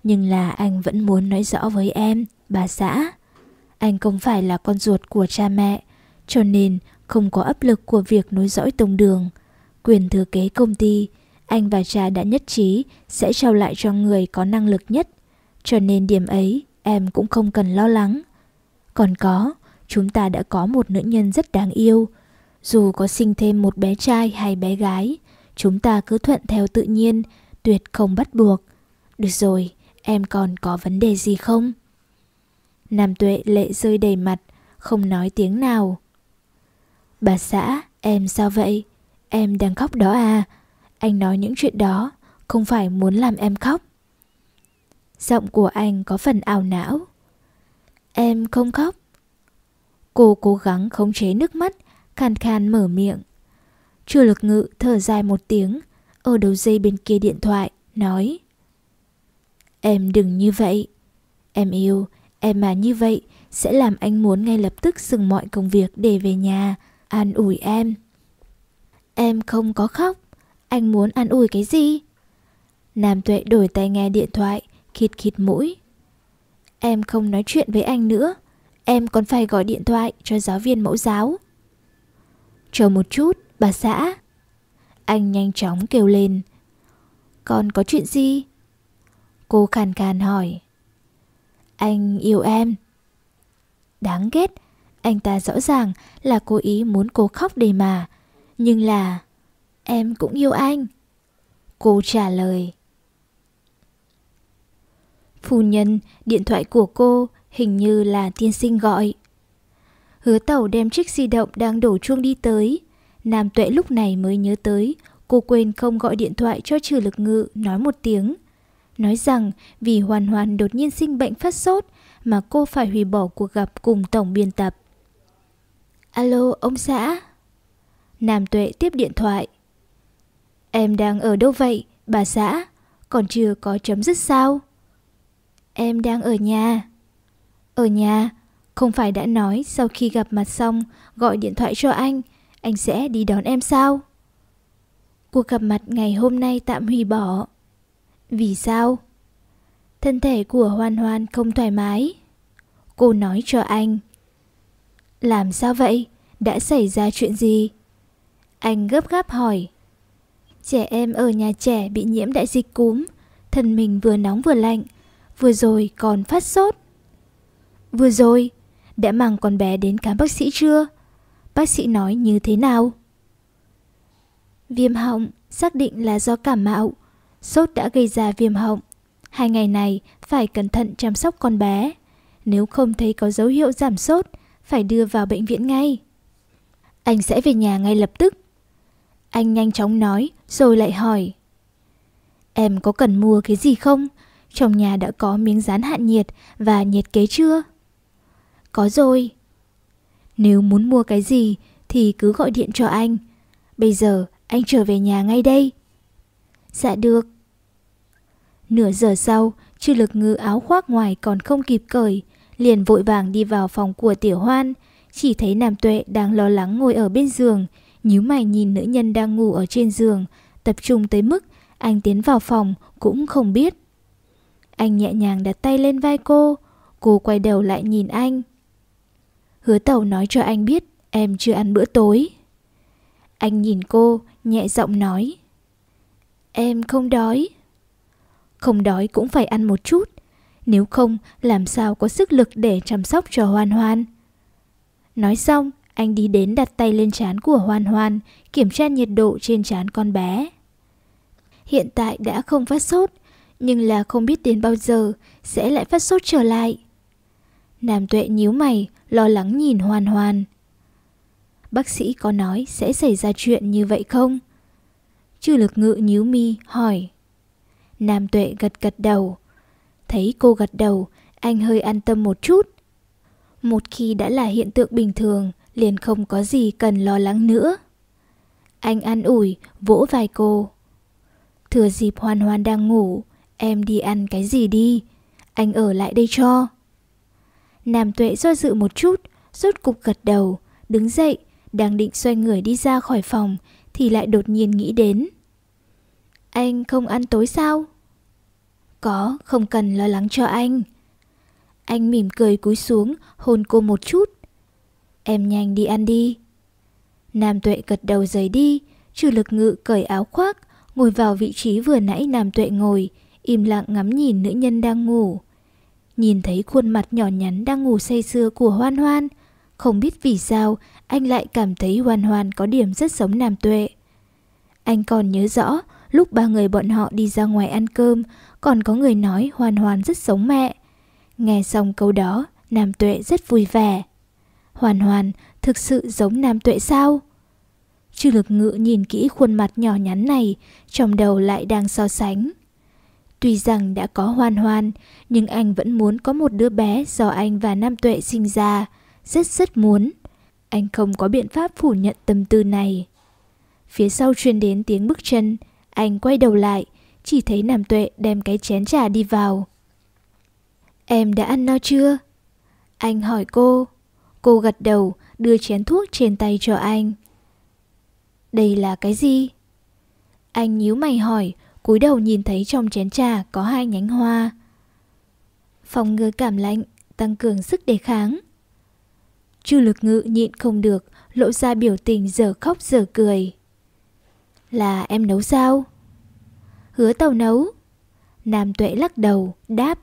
nhưng là anh vẫn muốn nói rõ với em, bà xã. Anh không phải là con ruột của cha mẹ, cho nên không có áp lực của việc nối dõi tông đường. Quyền thừa kế công ty, anh và cha đã nhất trí sẽ trao lại cho người có năng lực nhất. Cho nên điểm ấy em cũng không cần lo lắng. Còn có, chúng ta đã có một nữ nhân rất đáng yêu. Dù có sinh thêm một bé trai hay bé gái, chúng ta cứ thuận theo tự nhiên, tuyệt không bắt buộc. Được rồi, em còn có vấn đề gì không? Nam tuệ lệ rơi đầy mặt, không nói tiếng nào. Bà xã, em sao vậy? Em đang khóc đó à? Anh nói những chuyện đó, không phải muốn làm em khóc. Giọng của anh có phần ảo não. Em không khóc. Cô cố gắng khống chế nước mắt, khan khan mở miệng. Chua lực ngự thở dài một tiếng, ở đầu dây bên kia điện thoại, nói Em đừng như vậy. Em yêu, em mà như vậy sẽ làm anh muốn ngay lập tức dừng mọi công việc để về nhà, an ủi em. Em không có khóc, anh muốn an ủi cái gì? Nam Tuệ đổi tay nghe điện thoại, khịt khịt mũi. Em không nói chuyện với anh nữa, em còn phải gọi điện thoại cho giáo viên mẫu giáo. Chờ một chút, bà xã. Anh nhanh chóng kêu lên. Còn có chuyện gì? Cô khàn khàn hỏi. Anh yêu em. Đáng ghét, anh ta rõ ràng là cố ý muốn cô khóc để mà. Nhưng là... Em cũng yêu anh. Cô trả lời. Phu nhân, điện thoại của cô hình như là tiên sinh gọi. Hứa tẩu đem chiếc di động đang đổ chuông đi tới. Nam tuệ lúc này mới nhớ tới, cô quên không gọi điện thoại cho trừ lực ngự nói một tiếng. Nói rằng vì hoàn hoàn đột nhiên sinh bệnh phát sốt mà cô phải hủy bỏ cuộc gặp cùng tổng biên tập. Alo, ông xã. Nam tuệ tiếp điện thoại. Em đang ở đâu vậy, bà xã? Còn chưa có chấm dứt sao? Em đang ở nhà. Ở nhà, không phải đã nói sau khi gặp mặt xong gọi điện thoại cho anh, anh sẽ đi đón em sao? Cuộc gặp mặt ngày hôm nay tạm hủy bỏ. Vì sao? Thân thể của Hoan Hoan không thoải mái. Cô nói cho anh. Làm sao vậy? Đã xảy ra chuyện gì? Anh gấp gáp hỏi. Trẻ em ở nhà trẻ bị nhiễm đại dịch cúm, thân mình vừa nóng vừa lạnh, vừa rồi còn phát sốt. Vừa rồi, đã mang con bé đến khám bác sĩ chưa? Bác sĩ nói như thế nào? Viêm họng xác định là do cảm mạo, sốt đã gây ra viêm họng. Hai ngày này phải cẩn thận chăm sóc con bé. Nếu không thấy có dấu hiệu giảm sốt, phải đưa vào bệnh viện ngay. Anh sẽ về nhà ngay lập tức. Anh nhanh chóng nói rồi lại hỏi. Em có cần mua cái gì không? Trong nhà đã có miếng dán hạn nhiệt và nhiệt kế chưa? Có rồi. Nếu muốn mua cái gì thì cứ gọi điện cho anh. Bây giờ anh trở về nhà ngay đây. Dạ được. Nửa giờ sau, chư lực ngư áo khoác ngoài còn không kịp cởi, liền vội vàng đi vào phòng của tiểu hoan. Chỉ thấy Nam Tuệ đang lo lắng ngồi ở bên giường, nhíu mày nhìn nữ nhân đang ngủ ở trên giường, tập trung tới mức anh tiến vào phòng cũng không biết. Anh nhẹ nhàng đặt tay lên vai cô, cô quay đầu lại nhìn anh. Hứa tàu nói cho anh biết em chưa ăn bữa tối. Anh nhìn cô, nhẹ giọng nói. Em không đói. Không đói cũng phải ăn một chút. Nếu không, làm sao có sức lực để chăm sóc cho Hoan Hoan. Nói xong, anh đi đến đặt tay lên trán của Hoan Hoan, kiểm tra nhiệt độ trên trán con bé. Hiện tại đã không phát sốt, nhưng là không biết đến bao giờ sẽ lại phát sốt trở lại. Nam tuệ nhíu mày, lo lắng nhìn Hoan Hoan. Bác sĩ có nói sẽ xảy ra chuyện như vậy không? Chư lực ngự nhíu mi hỏi. Nam tuệ gật gật đầu. Thấy cô gật đầu, anh hơi an tâm một chút. Một khi đã là hiện tượng bình thường, liền không có gì cần lo lắng nữa. Anh an ủi, vỗ vai cô. Thừa dịp hoàn hoàn đang ngủ, em đi ăn cái gì đi, anh ở lại đây cho. Nam tuệ do dự một chút, rốt cục gật đầu, đứng dậy, đang định xoay người đi ra khỏi phòng, thì lại đột nhiên nghĩ đến. Anh không ăn tối sao? Có, không cần lo lắng cho anh. Anh mỉm cười cúi xuống, hôn cô một chút. Em nhanh đi ăn đi. Nam Tuệ gật đầu rời đi, Trừ lực ngự cởi áo khoác, ngồi vào vị trí vừa nãy Nam Tuệ ngồi, im lặng ngắm nhìn nữ nhân đang ngủ. Nhìn thấy khuôn mặt nhỏ nhắn đang ngủ say sưa của Hoan Hoan, không biết vì sao anh lại cảm thấy Hoan Hoan có điểm rất giống Nam Tuệ. Anh còn nhớ rõ lúc ba người bọn họ đi ra ngoài ăn cơm, còn có người nói hoàn hoàn rất giống mẹ. Nghe xong câu đó, Nam Tuệ rất vui vẻ. Hoàn Hoàn thực sự giống Nam Tuệ sao? Chư lực ngự nhìn kỹ khuôn mặt nhỏ nhắn này, trong đầu lại đang so sánh. Tuy rằng đã có hoàn hoàn nhưng anh vẫn muốn có một đứa bé do anh và Nam Tuệ sinh ra. Rất rất muốn. Anh không có biện pháp phủ nhận tâm tư này. Phía sau truyền đến tiếng bước chân, anh quay đầu lại, chỉ thấy Nam Tuệ đem cái chén trà đi vào. Em đã ăn no chưa? Anh hỏi cô. Cô gật đầu, đưa chén thuốc trên tay cho anh. Đây là cái gì? Anh nhíu mày hỏi, cúi đầu nhìn thấy trong chén trà có hai nhánh hoa. Phòng ngừa cảm lạnh, tăng cường sức đề kháng. Chu lực ngự nhịn không được, lộ ra biểu tình giờ khóc giờ cười. Là em nấu sao? Hứa tàu nấu. Nam tuệ lắc đầu, đáp.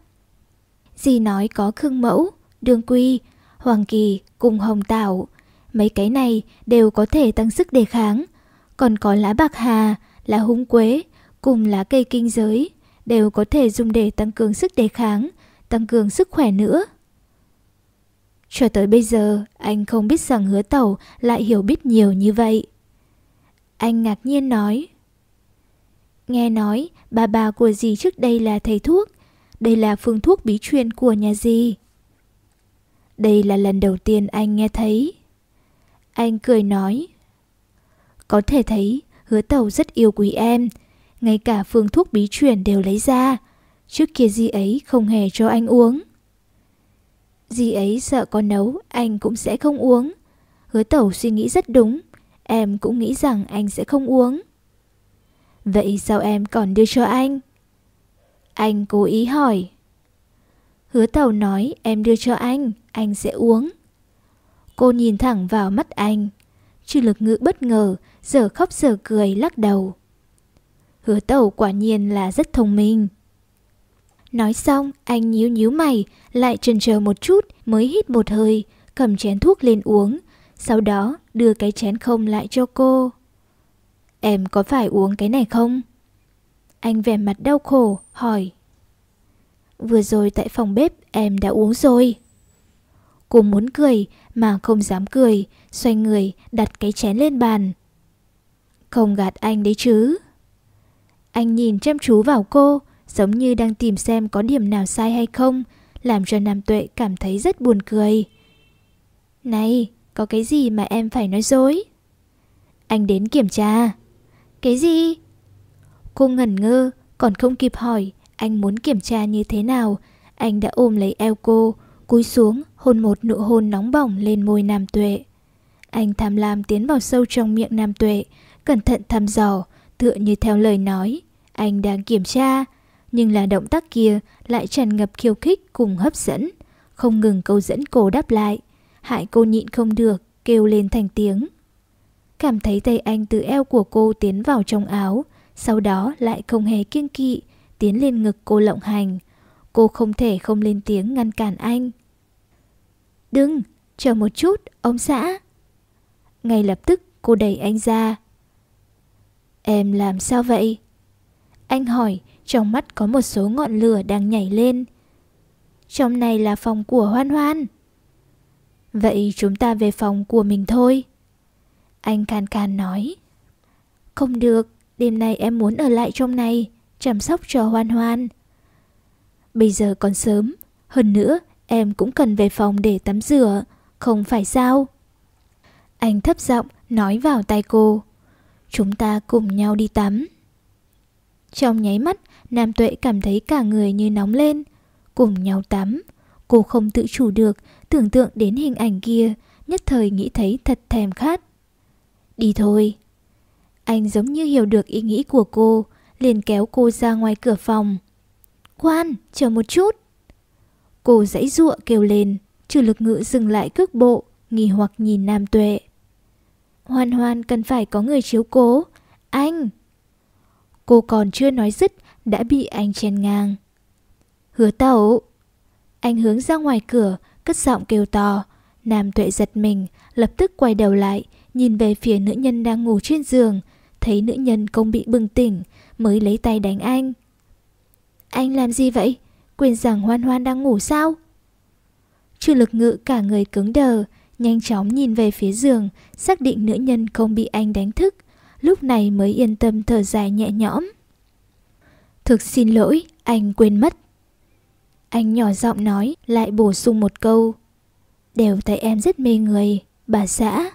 Dì nói có khương mẫu, đường quy, hoàng kỳ cùng hồng tảo. Mấy cái này đều có thể tăng sức đề kháng. Còn có lá bạc hà, lá húng quế, cùng lá cây kinh giới, đều có thể dùng để tăng cường sức đề kháng, tăng cường sức khỏe nữa. Cho tới bây giờ, anh không biết rằng hứa tẩu lại hiểu biết nhiều như vậy. Anh ngạc nhiên nói. Nghe nói, bà bà của dì trước đây là thầy thuốc. Đây là phương thuốc bí truyền của nhà dì. Đây là lần đầu tiên anh nghe thấy. Anh cười nói. Có thể thấy hứa tàu rất yêu quý em. Ngay cả phương thuốc bí truyền đều lấy ra. Trước kia dì ấy không hề cho anh uống. Dì ấy sợ có nấu, anh cũng sẽ không uống. Hứa tẩu suy nghĩ rất đúng. Em cũng nghĩ rằng anh sẽ không uống. Vậy sao em còn đưa cho anh? Anh cố ý hỏi. Hứa tàu nói em đưa cho anh, anh sẽ uống. Cô nhìn thẳng vào mắt anh. Chư lực ngữ bất ngờ, giờ khóc giờ cười lắc đầu. Hứa tàu quả nhiên là rất thông minh. Nói xong, anh nhíu nhíu mày, lại chần chờ một chút mới hít một hơi, cầm chén thuốc lên uống, sau đó đưa cái chén không lại cho cô. Em có phải uống cái này không? Anh vẻ mặt đau khổ, hỏi. Vừa rồi tại phòng bếp em đã uống rồi. Cô muốn cười mà không dám cười, xoay người đặt cái chén lên bàn. Không gạt anh đấy chứ. Anh nhìn chăm chú vào cô, giống như đang tìm xem có điểm nào sai hay không, làm cho Nam Tuệ cảm thấy rất buồn cười. Này, có cái gì mà em phải nói dối? Anh đến kiểm tra. Cái gì? Cô ngẩn ngơ, còn không kịp hỏi anh muốn kiểm tra như thế nào. Anh đã ôm lấy eo cô, cúi xuống, hôn một nụ hôn nóng bỏng lên môi Nam Tuệ. Anh tham lam tiến vào sâu trong miệng Nam Tuệ, cẩn thận thăm dò, tựa như theo lời nói. Anh đang kiểm tra, nhưng là động tác kia lại tràn ngập khiêu khích cùng hấp dẫn, không ngừng câu dẫn cô đáp lại, hại cô nhịn không được, kêu lên thành tiếng. Cảm thấy tay anh từ eo của cô tiến vào trong áo, sau đó lại không hề kiêng kỵ, tiến lên ngực cô lộng hành. Cô không thể không lên tiếng ngăn cản anh. Đừng, chờ một chút, ông xã. Ngay lập tức cô đẩy anh ra. Em làm sao vậy? Anh hỏi, trong mắt có một số ngọn lửa đang nhảy lên. Trong này là phòng của Hoan Hoan. Vậy chúng ta về phòng của mình thôi. Anh can can nói. Không được, đêm nay em muốn ở lại trong này, chăm sóc cho Hoan Hoan. Bây giờ còn sớm, hơn nữa em cũng cần về phòng để tắm rửa, không phải sao? Anh thấp giọng nói vào tay cô. Chúng ta cùng nhau đi tắm. Trong nháy mắt, Nam Tuệ cảm thấy cả người như nóng lên. Cùng nhau tắm. Cô không tự chủ được, tưởng tượng đến hình ảnh kia, nhất thời nghĩ thấy thật thèm khát. Đi thôi. Anh giống như hiểu được ý nghĩ của cô, liền kéo cô ra ngoài cửa phòng. Quan, chờ một chút. Cô dãy giụa kêu lên, trừ lực ngữ dừng lại cước bộ, nghi hoặc nhìn Nam Tuệ. Hoan hoan cần phải có người chiếu cố. Anh! Cô còn chưa nói dứt, đã bị anh chen ngang. Hứa tẩu! Anh hướng ra ngoài cửa, cất giọng kêu to. Nam Tuệ giật mình, lập tức quay đầu lại, nhìn về phía nữ nhân đang ngủ trên giường, thấy nữ nhân không bị bừng tỉnh, mới lấy tay đánh anh. Anh làm gì vậy? Quên rằng hoan hoan đang ngủ sao? Trừ lực ngự cả người cứng đờ, nhanh chóng nhìn về phía giường, xác định nữ nhân không bị anh đánh thức, lúc này mới yên tâm thở dài nhẹ nhõm. Thực xin lỗi, anh quên mất. Anh nhỏ giọng nói, lại bổ sung một câu. Đều thấy em rất mê người, bà xã.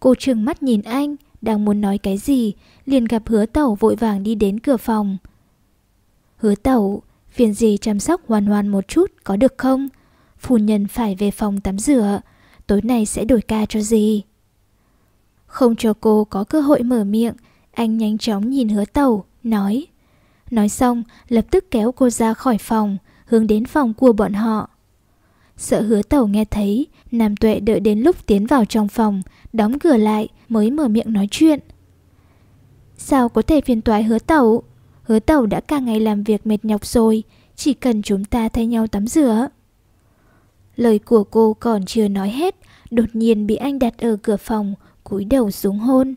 Cô trừng mắt nhìn anh, đang muốn nói cái gì, liền gặp hứa tẩu vội vàng đi đến cửa phòng. Hứa tẩu, phiền gì chăm sóc hoàn hoàn một chút có được không? Phu nhân phải về phòng tắm rửa, tối nay sẽ đổi ca cho gì? Không cho cô có cơ hội mở miệng, anh nhanh chóng nhìn hứa tẩu, nói. Nói xong, lập tức kéo cô ra khỏi phòng, hướng đến phòng của bọn họ. Sợ hứa tẩu nghe thấy, Nam Tuệ đợi đến lúc tiến vào trong phòng, đóng cửa lại mới mở miệng nói chuyện. Sao có thể phiền toái hứa tẩu? Hứa tẩu đã cả ngày làm việc mệt nhọc rồi, chỉ cần chúng ta thay nhau tắm rửa. Lời của cô còn chưa nói hết, đột nhiên bị anh đặt ở cửa phòng, cúi đầu xuống hôn.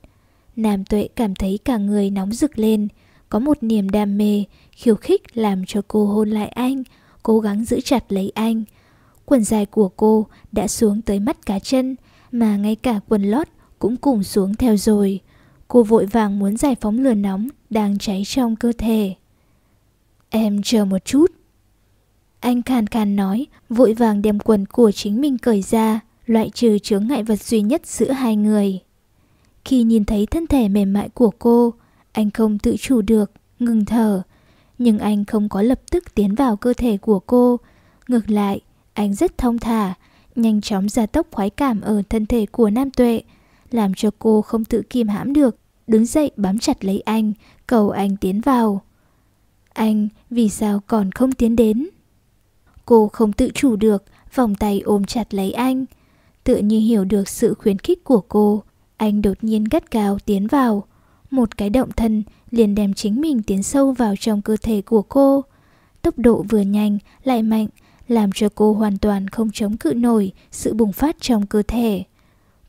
Nam Tuệ cảm thấy cả người nóng rực lên, có một niềm đam mê, khiêu khích làm cho cô hôn lại anh, cố gắng giữ chặt lấy anh. Quần dài của cô đã xuống tới mắt cá chân, mà ngay cả quần lót cũng cùng xuống theo rồi. Cô vội vàng muốn giải phóng lửa nóng đang cháy trong cơ thể. Em chờ một chút. Anh khàn khàn nói, vội vàng đem quần của chính mình cởi ra, loại trừ chướng ngại vật duy nhất giữa hai người. Khi nhìn thấy thân thể mềm mại của cô, anh không tự chủ được, ngừng thở. Nhưng anh không có lập tức tiến vào cơ thể của cô. Ngược lại, anh rất thông thả, nhanh chóng gia tốc khoái cảm ở thân thể của Nam Tuệ, làm cho cô không tự kìm hãm được, đứng dậy bám chặt lấy anh, cầu anh tiến vào. Anh vì sao còn không tiến đến? Cô không tự chủ được, vòng tay ôm chặt lấy anh. Tự như hiểu được sự khuyến khích của cô, anh đột nhiên gắt gao tiến vào. Một cái động thân liền đem chính mình tiến sâu vào trong cơ thể của cô. Tốc độ vừa nhanh lại mạnh, làm cho cô hoàn toàn không chống cự nổi sự bùng phát trong cơ thể.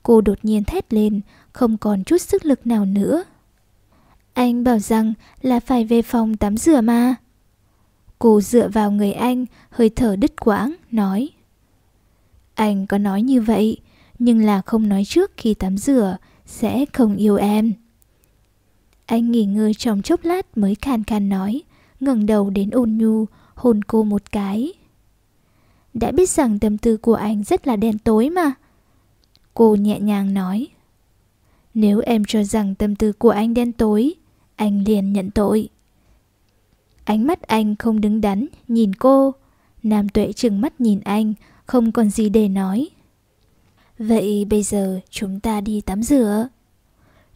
Cô đột nhiên thét lên, không còn chút sức lực nào nữa. Anh bảo rằng là phải về phòng tắm rửa mà. Cô dựa vào người anh, hơi thở đứt quãng, nói. Anh có nói như vậy, nhưng là không nói trước khi tắm rửa, sẽ không yêu em. Anh nghỉ ngơi trong chốc lát mới khan khan nói, ngẩng đầu đến ôn nhu, hôn cô một cái. Đã biết rằng tâm tư của anh rất là đen tối mà. Cô nhẹ nhàng nói. Nếu em cho rằng tâm tư của anh đen tối, anh liền nhận tội. Ánh mắt anh không đứng đắn, nhìn cô. Nam tuệ trừng mắt nhìn anh, không còn gì để nói. Vậy bây giờ chúng ta đi tắm rửa.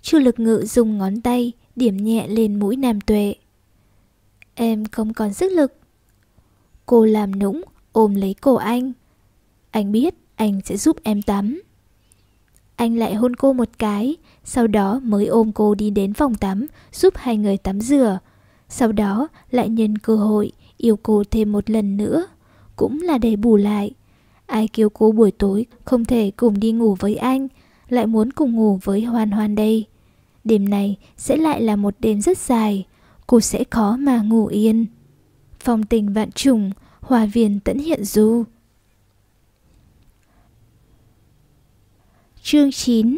Chu lực ngự dùng ngón tay điểm nhẹ lên mũi nam tuệ. Em không còn sức lực. Cô làm nũng, ôm lấy cổ anh. Anh biết anh sẽ giúp em tắm. Anh lại hôn cô một cái, sau đó mới ôm cô đi đến phòng tắm, giúp hai người tắm rửa. Sau đó lại nhân cơ hội yêu cô thêm một lần nữa, cũng là để bù lại. Ai kêu cô buổi tối không thể cùng đi ngủ với anh, lại muốn cùng ngủ với Hoan Hoan đây. Đêm này sẽ lại là một đêm rất dài, cô sẽ khó mà ngủ yên. Phong tình vạn trùng, hòa viên tẫn hiện du. Chương 9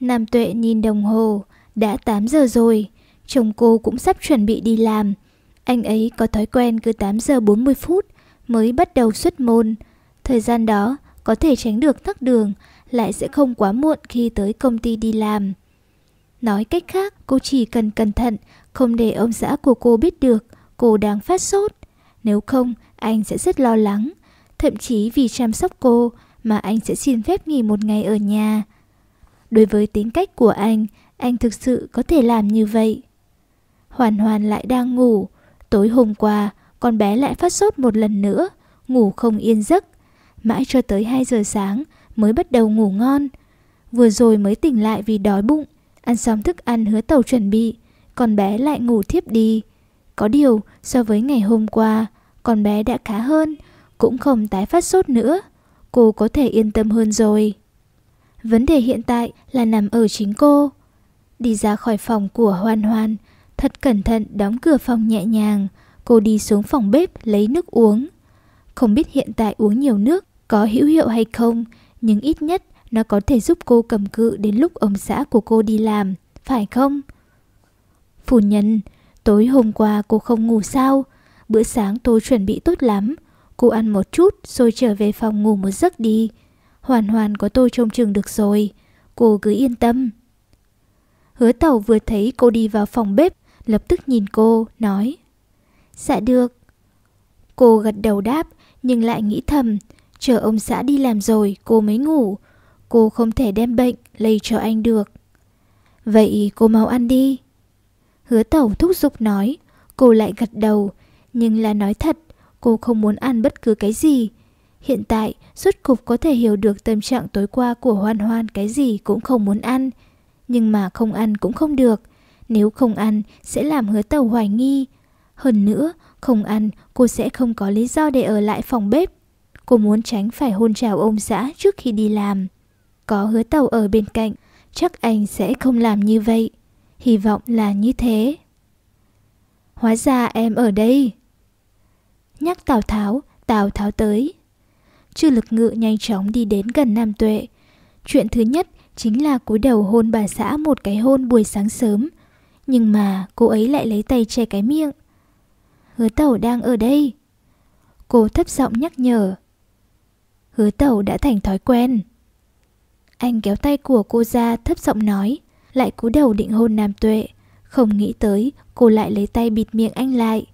Nam Tuệ nhìn đồng hồ, đã 8 giờ rồi, chồng cô cũng sắp chuẩn bị đi làm. Anh ấy có thói quen cứ 8 giờ 40 phút mới bắt đầu xuất môn. Thời gian đó có thể tránh được tắc đường, lại sẽ không quá muộn khi tới công ty đi làm. Nói cách khác, cô chỉ cần cẩn thận, không để ông xã của cô biết được cô đang phát sốt. Nếu không, anh sẽ rất lo lắng. Thậm chí vì chăm sóc cô mà anh sẽ xin phép nghỉ một ngày ở nhà. Đối với tính cách của anh, anh thực sự có thể làm như vậy. Hoàn Hoàn lại đang ngủ. Tối hôm qua, con bé lại phát sốt một lần nữa, ngủ không yên giấc. Mãi cho tới 2 giờ sáng mới bắt đầu ngủ ngon. Vừa rồi mới tỉnh lại vì đói bụng, ăn xong thức ăn hứa tàu chuẩn bị, con bé lại ngủ thiếp đi. Có điều, so với ngày hôm qua, con bé đã khá hơn, cũng không tái phát sốt nữa. Cô có thể yên tâm hơn rồi. Vấn đề hiện tại là nằm ở chính cô. Đi ra khỏi phòng của Hoan Hoan, thật cẩn thận đóng cửa phòng nhẹ nhàng, cô đi xuống phòng bếp lấy nước uống. Không biết hiện tại uống nhiều nước có hữu hiệu hay không, nhưng ít nhất nó có thể giúp cô cầm cự đến lúc ông xã của cô đi làm, phải không? Phu nhân, tối hôm qua cô không ngủ sao? Bữa sáng tôi chuẩn bị tốt lắm. Cô ăn một chút rồi trở về phòng ngủ một giấc đi. Hoàn hoàn có tôi trông chừng được rồi. Cô cứ yên tâm. Hứa tàu vừa thấy cô đi vào phòng bếp, lập tức nhìn cô, nói. Dạ được. Cô gật đầu đáp, nhưng lại nghĩ thầm, chờ ông xã đi làm rồi cô mới ngủ. Cô không thể đem bệnh lây cho anh được. Vậy cô mau ăn đi. Hứa tẩu thúc giục nói, cô lại gật đầu, nhưng là nói thật, cô không muốn ăn bất cứ cái gì. Hiện tại, suốt cục có thể hiểu được tâm trạng tối qua của Hoan Hoan cái gì cũng không muốn ăn. Nhưng mà không ăn cũng không được. Nếu không ăn, sẽ làm hứa tàu hoài nghi. Hơn nữa, không ăn, cô sẽ không có lý do để ở lại phòng bếp. Cô muốn tránh phải hôn chào ông xã trước khi đi làm. Có hứa tàu ở bên cạnh, chắc anh sẽ không làm như vậy. Hy vọng là như thế. Hóa ra em ở đây. Nhắc Tào Tháo, Tào Tháo tới. Chư lực ngự nhanh chóng đi đến gần Nam Tuệ. Chuyện thứ nhất chính là cúi đầu hôn bà xã một cái hôn buổi sáng sớm. Nhưng mà cô ấy lại lấy tay che cái miệng. Hứa tẩu đang ở đây. Cô thấp giọng nhắc nhở. Hứa tẩu đã thành thói quen. Anh kéo tay của cô ra thấp giọng nói, lại cúi đầu định hôn Nam Tuệ. Không nghĩ tới cô lại lấy tay bịt miệng anh lại.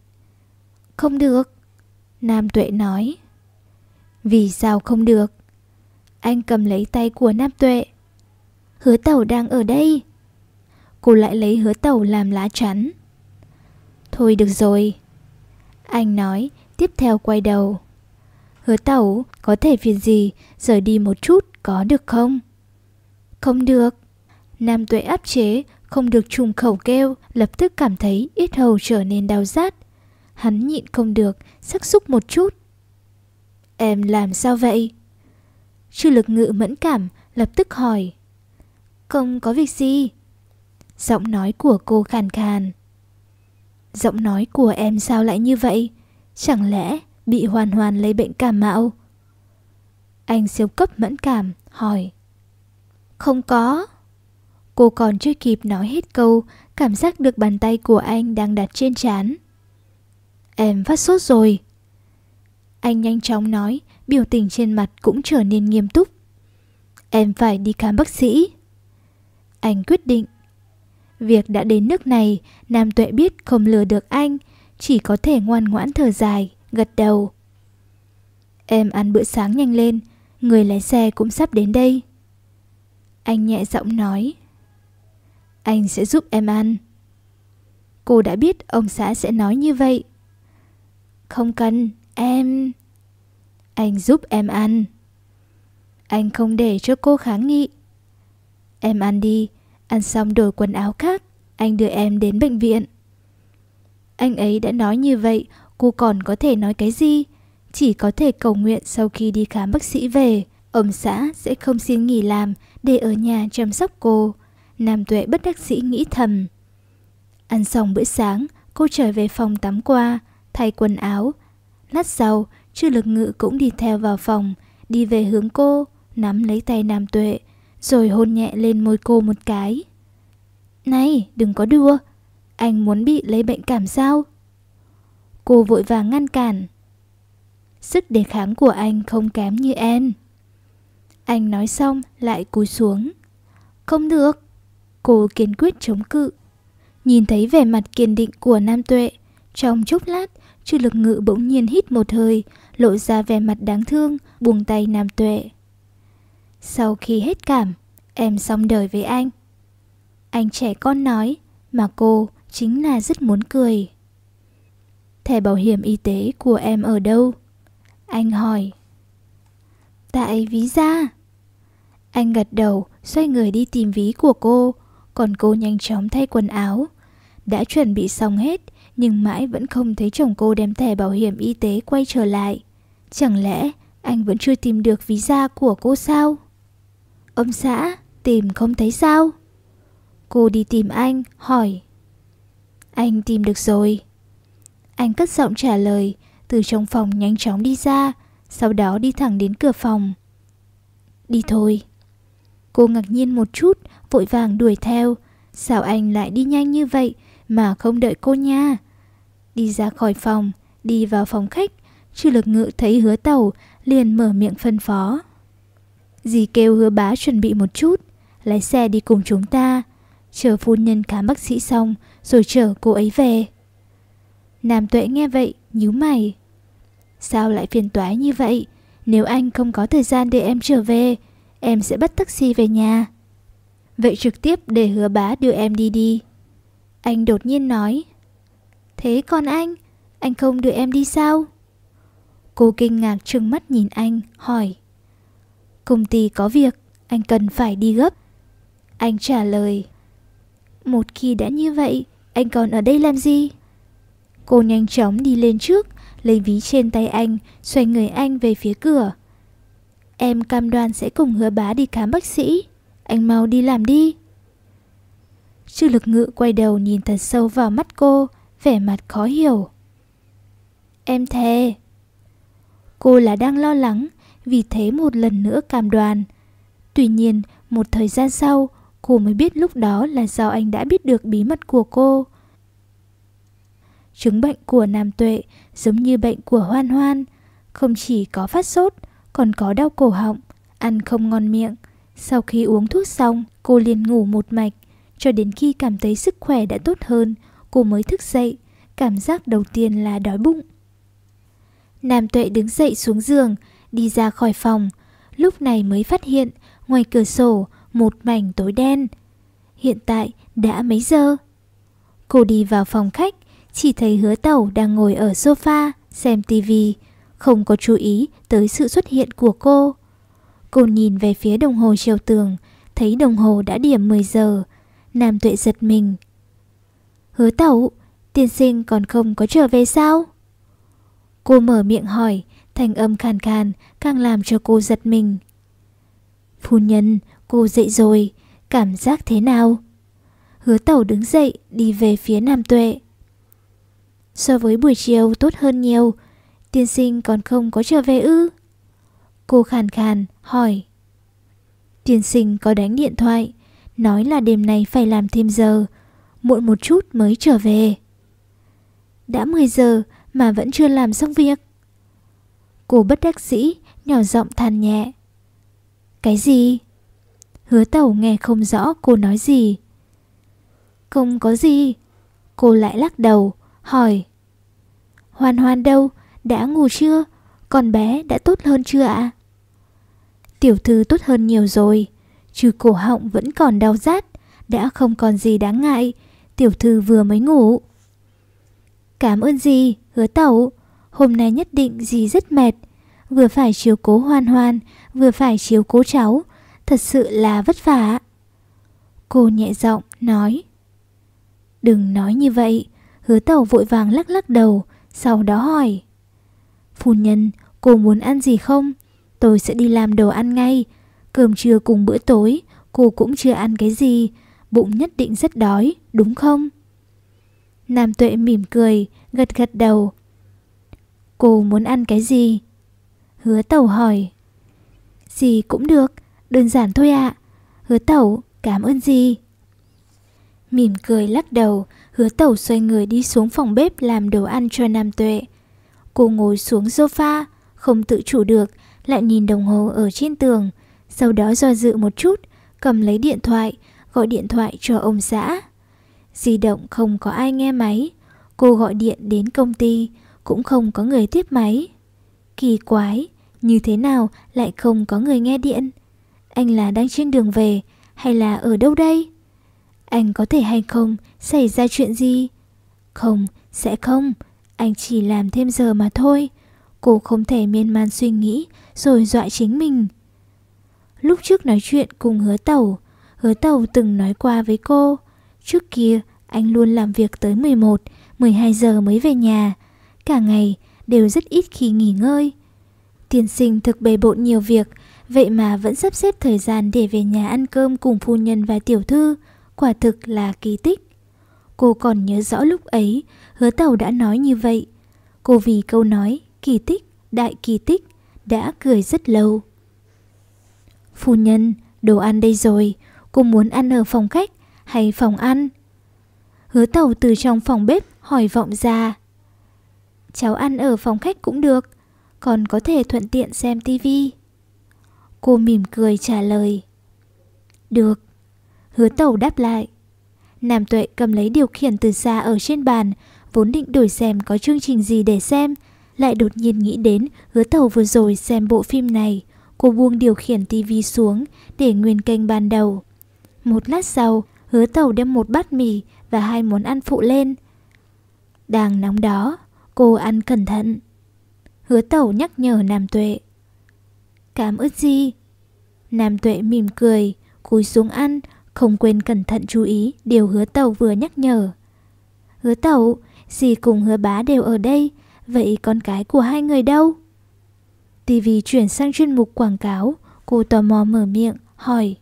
Không được. Nam Tuệ nói. Vì sao không được? Anh cầm lấy tay của Nam Tuệ. Hứa tẩu đang ở đây. Cô lại lấy hứa tẩu làm lá chắn. Thôi được rồi. Anh nói, tiếp theo quay đầu. Hứa tẩu, có thể phiền gì, rời đi một chút, có được không? Không được. Nam tuệ áp chế, không được trùng khẩu kêu, lập tức cảm thấy ít hầu trở nên đau rát. Hắn nhịn không được, sắc xúc một chút. Em làm sao vậy? Chư lực ngự mẫn cảm, lập tức hỏi. Không có việc gì. Giọng nói của cô khàn khàn. Giọng nói của em sao lại như vậy? Chẳng lẽ bị hoàn hoàn lấy bệnh cảm mạo? Anh siêu cấp mẫn cảm, hỏi. Không có. Cô còn chưa kịp nói hết câu, cảm giác được bàn tay của anh đang đặt trên chán. Em phát sốt rồi. Anh nhanh chóng nói, biểu tình trên mặt cũng trở nên nghiêm túc. Em phải đi khám bác sĩ. Anh quyết định. Việc đã đến nước này, Nam Tuệ biết không lừa được anh, chỉ có thể ngoan ngoãn thở dài, gật đầu. Em ăn bữa sáng nhanh lên, người lái xe cũng sắp đến đây. Anh nhẹ giọng nói. Anh sẽ giúp em ăn. Cô đã biết ông xã sẽ nói như vậy. Không cần, em... Anh giúp em ăn. Anh không để cho cô kháng nghị. Em ăn đi, ăn xong đổi quần áo khác, anh đưa em đến bệnh viện. Anh ấy đã nói như vậy, cô còn có thể nói cái gì? Chỉ có thể cầu nguyện sau khi đi khám bác sĩ về, ông xã sẽ không xin nghỉ làm để ở nhà chăm sóc cô. Nam Tuệ bất đắc sĩ nghĩ thầm. Ăn xong bữa sáng, cô trở về phòng tắm qua, thay quần áo. Lát sau, chư lực ngự cũng đi theo vào phòng, đi về hướng cô, nắm lấy tay Nam Tuệ, rồi hôn nhẹ lên môi cô một cái. Này, đừng có đùa, anh muốn bị lấy bệnh cảm sao? Cô vội vàng ngăn cản. Sức đề kháng của anh không kém như em. Anh nói xong lại cúi xuống. Không được. Cô kiên quyết chống cự. Nhìn thấy vẻ mặt kiên định của Nam Tuệ, trong chốc lát, chư lực ngự bỗng nhiên hít một hơi, lộ ra vẻ mặt đáng thương, buông tay Nam Tuệ. Sau khi hết cảm, em xong đời với anh. Anh trẻ con nói, mà cô chính là rất muốn cười thẻ bảo hiểm y tế của em ở đâu? Anh hỏi. Tại ví da. Anh gật đầu, xoay người đi tìm ví của cô, còn cô nhanh chóng thay quần áo. Đã chuẩn bị xong hết, nhưng mãi vẫn không thấy chồng cô đem thẻ bảo hiểm y tế quay trở lại. Chẳng lẽ anh vẫn chưa tìm được ví da của cô sao? Ông xã, tìm không thấy sao? Cô đi tìm anh, hỏi. Anh tìm được rồi. Anh cất giọng trả lời, từ trong phòng nhanh chóng đi ra, sau đó đi thẳng đến cửa phòng. Đi thôi. Cô ngạc nhiên một chút, vội vàng đuổi theo. Sao anh lại đi nhanh như vậy mà không đợi cô nha? Đi ra khỏi phòng, đi vào phòng khách, Chư lực ngự thấy hứa tàu, liền mở miệng phân phó. Dì kêu hứa bá chuẩn bị một chút, lái xe đi cùng chúng ta, chờ phu nhân khám bác sĩ xong rồi chở cô ấy về. Nam tuệ nghe vậy, nhíu mày. Sao lại phiền toái như vậy? Nếu anh không có thời gian để em trở về, em sẽ bắt taxi về nhà. Vậy trực tiếp để hứa bá đưa em đi đi. Anh đột nhiên nói. Thế còn anh, anh không đưa em đi sao? Cô kinh ngạc trừng mắt nhìn anh, hỏi. Công ty có việc, anh cần phải đi gấp. Anh trả lời. Một khi đã như vậy, anh còn ở đây làm gì? Cô nhanh chóng đi lên trước, lấy ví trên tay anh, xoay người anh về phía cửa. Em cam đoan sẽ cùng hứa bá đi khám bác sĩ. Anh mau đi làm đi. Chư lực ngự quay đầu nhìn thật sâu vào mắt cô, vẻ mặt khó hiểu. Em thề. Cô là đang lo lắng, vì thế một lần nữa cam đoan. Tuy nhiên, một thời gian sau, cô mới biết lúc đó là do anh đã biết được bí mật của cô. Chứng bệnh của Nam Tuệ giống như bệnh của Hoan Hoan, không chỉ có phát sốt, còn có đau cổ họng, ăn không ngon miệng. Sau khi uống thuốc xong, cô liền ngủ một mạch, cho đến khi cảm thấy sức khỏe đã tốt hơn, cô mới thức dậy. Cảm giác đầu tiên là đói bụng. Nam Tuệ đứng dậy xuống giường, đi ra khỏi phòng. Lúc này mới phát hiện ngoài cửa sổ một mảnh tối đen. Hiện tại đã mấy giờ? Cô đi vào phòng khách, chỉ thấy hứa tẩu đang ngồi ở sofa xem tivi, không có chú ý tới sự xuất hiện của cô. Cô nhìn về phía đồng hồ treo tường, thấy đồng hồ đã điểm 10 giờ. Nam tuệ giật mình. Hứa tẩu, tiên sinh còn không có trở về sao? Cô mở miệng hỏi, thành âm khàn khàn, càng làm cho cô giật mình. Phu nhân, cô dậy rồi, cảm giác thế nào? Hứa tẩu đứng dậy, đi về phía Nam Tuệ. So với buổi chiều tốt hơn nhiều, tiên sinh còn không có trở về ư? Cô khàn khàn, hỏi. Tiên sinh có đánh điện thoại, nói là đêm nay phải làm thêm giờ, muộn một chút mới trở về. Đã 10 giờ mà vẫn chưa làm xong việc. Cô bất đắc dĩ, nhỏ giọng than nhẹ. Cái gì? Hứa tẩu nghe không rõ cô nói gì. Không có gì. Cô lại lắc đầu, hỏi. Hoan hoan đâu? Đã ngủ chưa? Con bé đã tốt hơn chưa ạ? Tiểu thư tốt hơn nhiều rồi. Trừ cổ họng vẫn còn đau rát. Đã không còn gì đáng ngại. Tiểu thư vừa mới ngủ. Cảm ơn gì, hứa tẩu. Hôm nay nhất định gì rất mệt. Vừa phải chiếu cố hoan hoan, vừa phải chiếu cố cháu. Thật sự là vất vả. Cô nhẹ giọng nói. Đừng nói như vậy. Hứa tẩu vội vàng lắc lắc đầu, sau đó hỏi. Phu nhân, cô muốn ăn gì không? Tôi sẽ đi làm đồ ăn ngay. Cơm trưa cùng bữa tối, cô cũng chưa ăn cái gì. Bụng nhất định rất đói, đúng không? Nam tuệ mỉm cười, gật gật đầu. Cô muốn ăn cái gì? Hứa tẩu hỏi. Gì cũng được, đơn giản thôi ạ. Hứa tẩu, cảm ơn gì? Mỉm cười lắc đầu, hứa tẩu xoay người đi xuống phòng bếp làm đồ ăn cho Nam Tuệ. Cô ngồi xuống sofa, không tự chủ được, lại nhìn đồng hồ ở trên tường. Sau đó do dự một chút, cầm lấy điện thoại, gọi điện thoại cho ông xã. Di động không có ai nghe máy, cô gọi điện đến công ty, cũng không có người tiếp máy. Kỳ quái, như thế nào lại không có người nghe điện? Anh là đang trên đường về hay là ở đâu đây? Anh có thể hay không xảy ra chuyện gì? Không, sẽ không. anh chỉ làm thêm giờ mà thôi. Cô không thể miên man suy nghĩ rồi dọa chính mình. Lúc trước nói chuyện cùng hứa tẩu, hứa tẩu từng nói qua với cô. Trước kia, anh luôn làm việc tới 11, 12 giờ mới về nhà. Cả ngày đều rất ít khi nghỉ ngơi. Tiên sinh thực bề bộn nhiều việc, vậy mà vẫn sắp xếp thời gian để về nhà ăn cơm cùng phu nhân và tiểu thư. Quả thực là kỳ tích. Cô còn nhớ rõ lúc ấy, hứa tàu đã nói như vậy. Cô vì câu nói kỳ tích, đại kỳ tích, đã cười rất lâu. Phu nhân, đồ ăn đây rồi, cô muốn ăn ở phòng khách hay phòng ăn? Hứa tàu từ trong phòng bếp hỏi vọng ra. Cháu ăn ở phòng khách cũng được, còn có thể thuận tiện xem tivi. Cô mỉm cười trả lời. Được. Hứa tàu đáp lại. Nam tuệ cầm lấy điều khiển từ xa ở trên bàn, vốn định đổi xem có chương trình gì để xem, lại đột nhiên nghĩ đến hứa tàu vừa rồi xem bộ phim này. Cô buông điều khiển tivi xuống để nguyên kênh ban đầu. Một lát sau, hứa tàu đem một bát mì và hai món ăn phụ lên. Đang nóng đó, cô ăn cẩn thận. Hứa tàu nhắc nhở Nam Tuệ. Cảm ơn gì? Nam Tuệ mỉm cười, cúi xuống ăn, không quên cẩn thận chú ý điều hứa tàu vừa nhắc nhở. Hứa tàu, dì cùng hứa bá đều ở đây, vậy con cái của hai người đâu? TV chuyển sang chuyên mục quảng cáo, cô tò mò mở miệng, hỏi.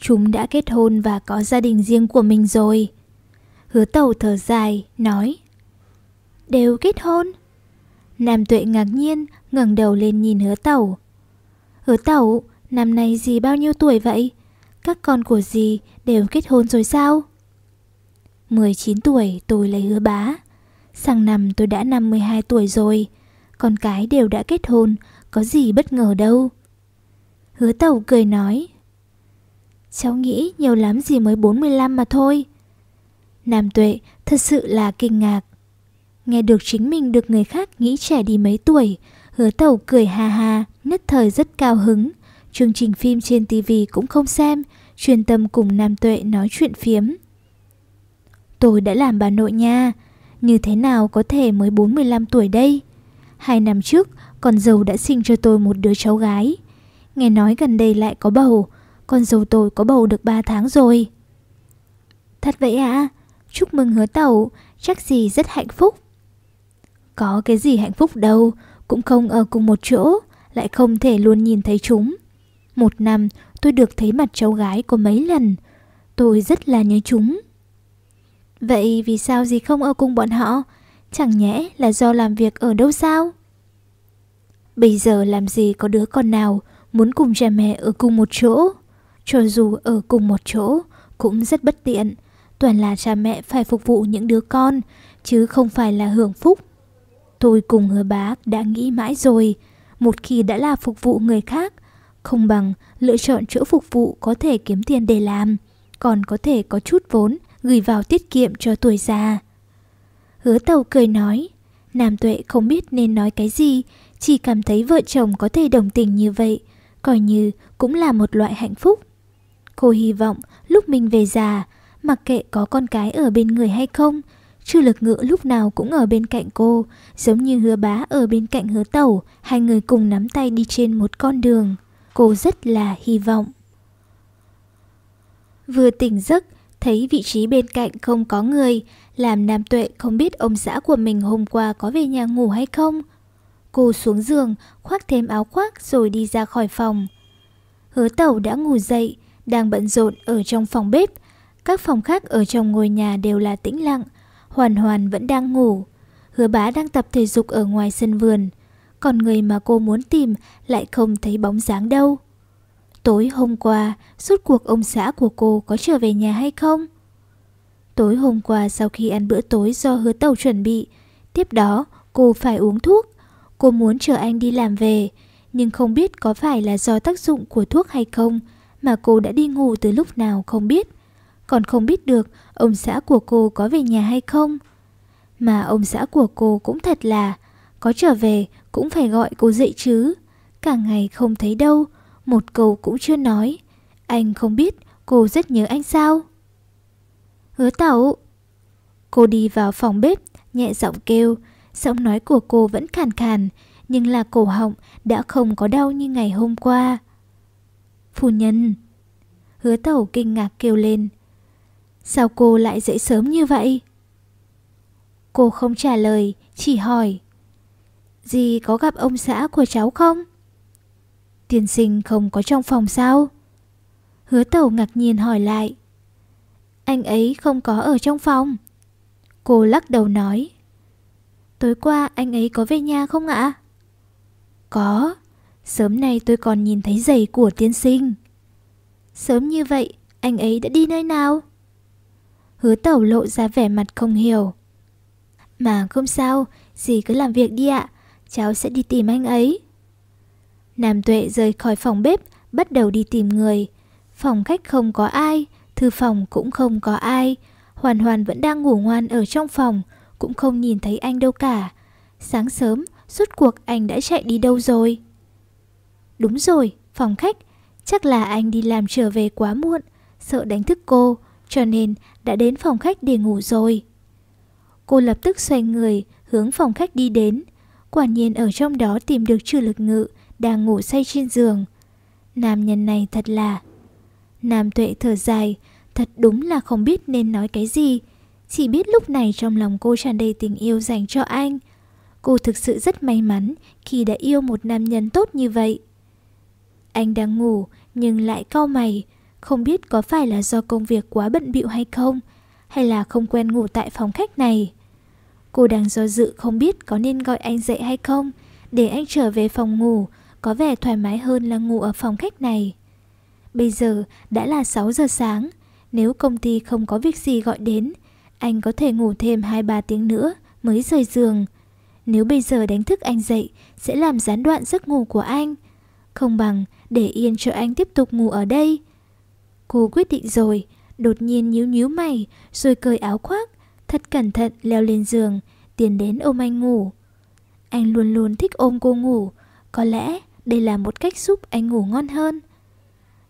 Chúng đã kết hôn và có gia đình riêng của mình rồi. Hứa tàu thở dài, nói. Đều kết hôn? Nam tuệ ngạc nhiên, ngẩng đầu lên nhìn hứa tàu. Hứa tàu, năm nay dì bao nhiêu tuổi vậy? Các con của dì đều kết hôn rồi sao? 19 tuổi tôi lấy hứa bá. Sang năm tôi đã 52 tuổi rồi. Con cái đều đã kết hôn, có gì bất ngờ đâu. Hứa tàu cười nói. Cháu nghĩ nhiều lắm gì mới 45 mà thôi. Nam tuệ thật sự là kinh ngạc. Nghe được chính mình được người khác nghĩ trẻ đi mấy tuổi, hứa tàu cười ha ha, nhất thời rất cao hứng. Chương trình phim trên TV cũng không xem, chuyên tâm cùng Nam Tuệ nói chuyện phiếm. Tôi đã làm bà nội nha, như thế nào có thể mới 45 tuổi đây? Hai năm trước, con dâu đã sinh cho tôi một đứa cháu gái. Nghe nói gần đây lại có bầu, con dâu tôi có bầu được 3 tháng rồi. Thật vậy à? Chúc mừng hứa tẩu, chắc gì rất hạnh phúc. Có cái gì hạnh phúc đâu, cũng không ở cùng một chỗ, lại không thể luôn nhìn thấy chúng. Một năm tôi được thấy mặt cháu gái có mấy lần, tôi rất là nhớ chúng. Vậy vì sao gì không ở cùng bọn họ? Chẳng nhẽ là do làm việc ở đâu sao? Bây giờ làm gì có đứa con nào muốn cùng cha mẹ ở cùng một chỗ? Cho dù ở cùng một chỗ cũng rất bất tiện. Toàn là cha mẹ phải phục vụ những đứa con, chứ không phải là hưởng phúc. Tôi cùng hứa bá đã nghĩ mãi rồi, một khi đã là phục vụ người khác, không bằng lựa chọn chỗ phục vụ có thể kiếm tiền để làm, còn có thể có chút vốn gửi vào tiết kiệm cho tuổi già. Hứa tàu cười nói, Nam Tuệ không biết nên nói cái gì, chỉ cảm thấy vợ chồng có thể đồng tình như vậy, coi như cũng là một loại hạnh phúc. Cô hy vọng lúc mình về già, mặc kệ có con cái ở bên người hay không, Trư lực ngựa lúc nào cũng ở bên cạnh cô, giống như hứa bá ở bên cạnh hứa tẩu, hai người cùng nắm tay đi trên một con đường. Cô rất là hy vọng. Vừa tỉnh giấc, thấy vị trí bên cạnh không có người, làm Nam Tuệ không biết ông xã của mình hôm qua có về nhà ngủ hay không. Cô xuống giường, khoác thêm áo khoác rồi đi ra khỏi phòng. Hứa tẩu đã ngủ dậy, đang bận rộn ở trong phòng bếp. Các phòng khác ở trong ngôi nhà đều là tĩnh lặng, Hoàn Hoàn vẫn đang ngủ. Hứa bá đang tập thể dục ở ngoài sân vườn. Còn người mà cô muốn tìm lại không thấy bóng dáng đâu. Tối hôm qua, suốt cuộc ông xã của cô có trở về nhà hay không? Tối hôm qua sau khi ăn bữa tối do hứa tàu chuẩn bị, tiếp đó cô phải uống thuốc. Cô muốn chờ anh đi làm về, nhưng không biết có phải là do tác dụng của thuốc hay không mà cô đã đi ngủ từ lúc nào không biết. Còn không biết được ông xã của cô có về nhà hay không. Mà ông xã của cô cũng thật là, có trở về cũng phải gọi cô dậy chứ. Cả ngày không thấy đâu, một câu cũng chưa nói. Anh không biết cô rất nhớ anh sao? Hứa tẩu. Cô đi vào phòng bếp, nhẹ giọng kêu, giọng nói của cô vẫn khàn khàn, nhưng là cổ họng đã không có đau như ngày hôm qua. Phu nhân! Hứa tẩu kinh ngạc kêu lên. Sao cô lại dậy sớm như vậy? Cô không trả lời, chỉ hỏi. Dì có gặp ông xã của cháu không? Tiên sinh không có trong phòng sao? Hứa tẩu ngạc nhiên hỏi lại. Anh ấy không có ở trong phòng. Cô lắc đầu nói. Tối qua anh ấy có về nhà không ạ? Có, sớm nay tôi còn nhìn thấy giày của tiên sinh. Sớm như vậy, anh ấy đã đi nơi nào? Hứa tẩu lộ ra vẻ mặt không hiểu. Mà không sao, dì cứ làm việc đi ạ, cháu sẽ đi tìm anh ấy. Nam Tuệ rời khỏi phòng bếp, bắt đầu đi tìm người. Phòng khách không có ai, thư phòng cũng không có ai. Hoàn Hoàn vẫn đang ngủ ngoan ở trong phòng, cũng không nhìn thấy anh đâu cả. Sáng sớm, suốt cuộc anh đã chạy đi đâu rồi? Đúng rồi, phòng khách. Chắc là anh đi làm trở về quá muộn, sợ đánh thức cô, cho nên đã đến phòng khách để ngủ rồi. Cô lập tức xoay người, hướng phòng khách đi đến. Quả nhiên ở trong đó tìm được trừ lực ngự, đang ngủ say trên giường. Nam nhân này thật là... Nam tuệ thở dài, thật đúng là không biết nên nói cái gì. Chỉ biết lúc này trong lòng cô tràn đầy tình yêu dành cho anh. Cô thực sự rất may mắn khi đã yêu một nam nhân tốt như vậy. Anh đang ngủ nhưng lại cau mày, không biết có phải là do công việc quá bận bịu hay không, hay là không quen ngủ tại phòng khách này. Cô đang do dự không biết có nên gọi anh dậy hay không, để anh trở về phòng ngủ, có vẻ thoải mái hơn là ngủ ở phòng khách này. Bây giờ đã là 6 giờ sáng, nếu công ty không có việc gì gọi đến, anh có thể ngủ thêm 2-3 tiếng nữa mới rời giường. Nếu bây giờ đánh thức anh dậy, sẽ làm gián đoạn giấc ngủ của anh. Không bằng để yên cho anh tiếp tục ngủ ở đây. Cô quyết định rồi, đột nhiên nhíu nhíu mày, rồi cởi áo khoác, thật cẩn thận leo lên giường, tiến đến ôm anh ngủ. Anh luôn luôn thích ôm cô ngủ, có lẽ đây là một cách giúp anh ngủ ngon hơn.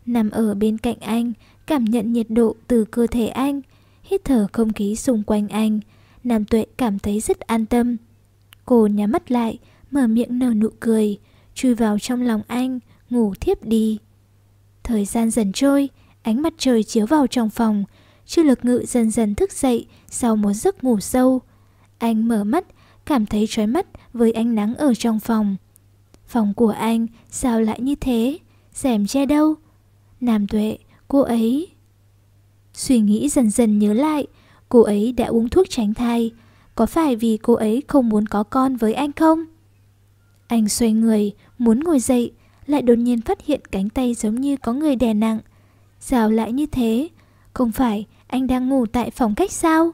Nằm ở bên cạnh anh, cảm nhận nhiệt độ từ cơ thể anh, hít thở không khí xung quanh anh, Nam Tuệ cảm thấy rất an tâm. Cô nhắm mắt lại, mở miệng nở nụ cười, chui vào trong lòng anh, ngủ thiếp đi. Thời gian dần trôi, ánh mặt trời chiếu vào trong phòng, chư lực ngự dần dần thức dậy sau một giấc ngủ sâu. Anh mở mắt, cảm thấy trói mắt với ánh nắng ở trong phòng. Phòng của anh sao lại như thế? Rèm che đâu? Nam tuệ, cô ấy... Suy nghĩ dần dần nhớ lại, cô ấy đã uống thuốc tránh thai. Có phải vì cô ấy không muốn có con với anh không? Anh xoay người, muốn ngồi dậy, lại đột nhiên phát hiện cánh tay giống như có người đè nặng. Sao lại như thế? Không phải anh đang ngủ tại phòng khách sao?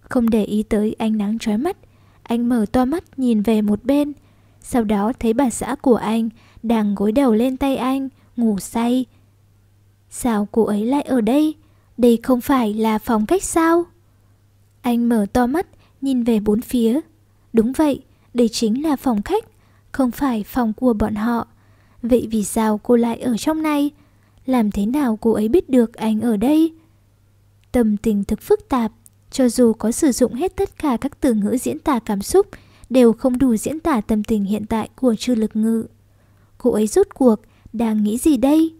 Không để ý tới ánh nắng trói mắt, anh mở to mắt nhìn về một bên. Sau đó thấy bà xã của anh đang gối đầu lên tay anh, ngủ say. Sao cô ấy lại ở đây? Đây không phải là phòng khách sao? Anh mở to mắt, nhìn về bốn phía. Đúng vậy, đây chính là phòng khách, không phải phòng của bọn họ. Vậy vì sao cô lại ở trong này? Làm thế nào cô ấy biết được anh ở đây? Tâm tình thực phức tạp, cho dù có sử dụng hết tất cả các từ ngữ diễn tả cảm xúc, đều không đủ diễn tả tâm tình hiện tại của Trư Lực Ngự. Cô ấy rút cuộc, đang nghĩ gì đây?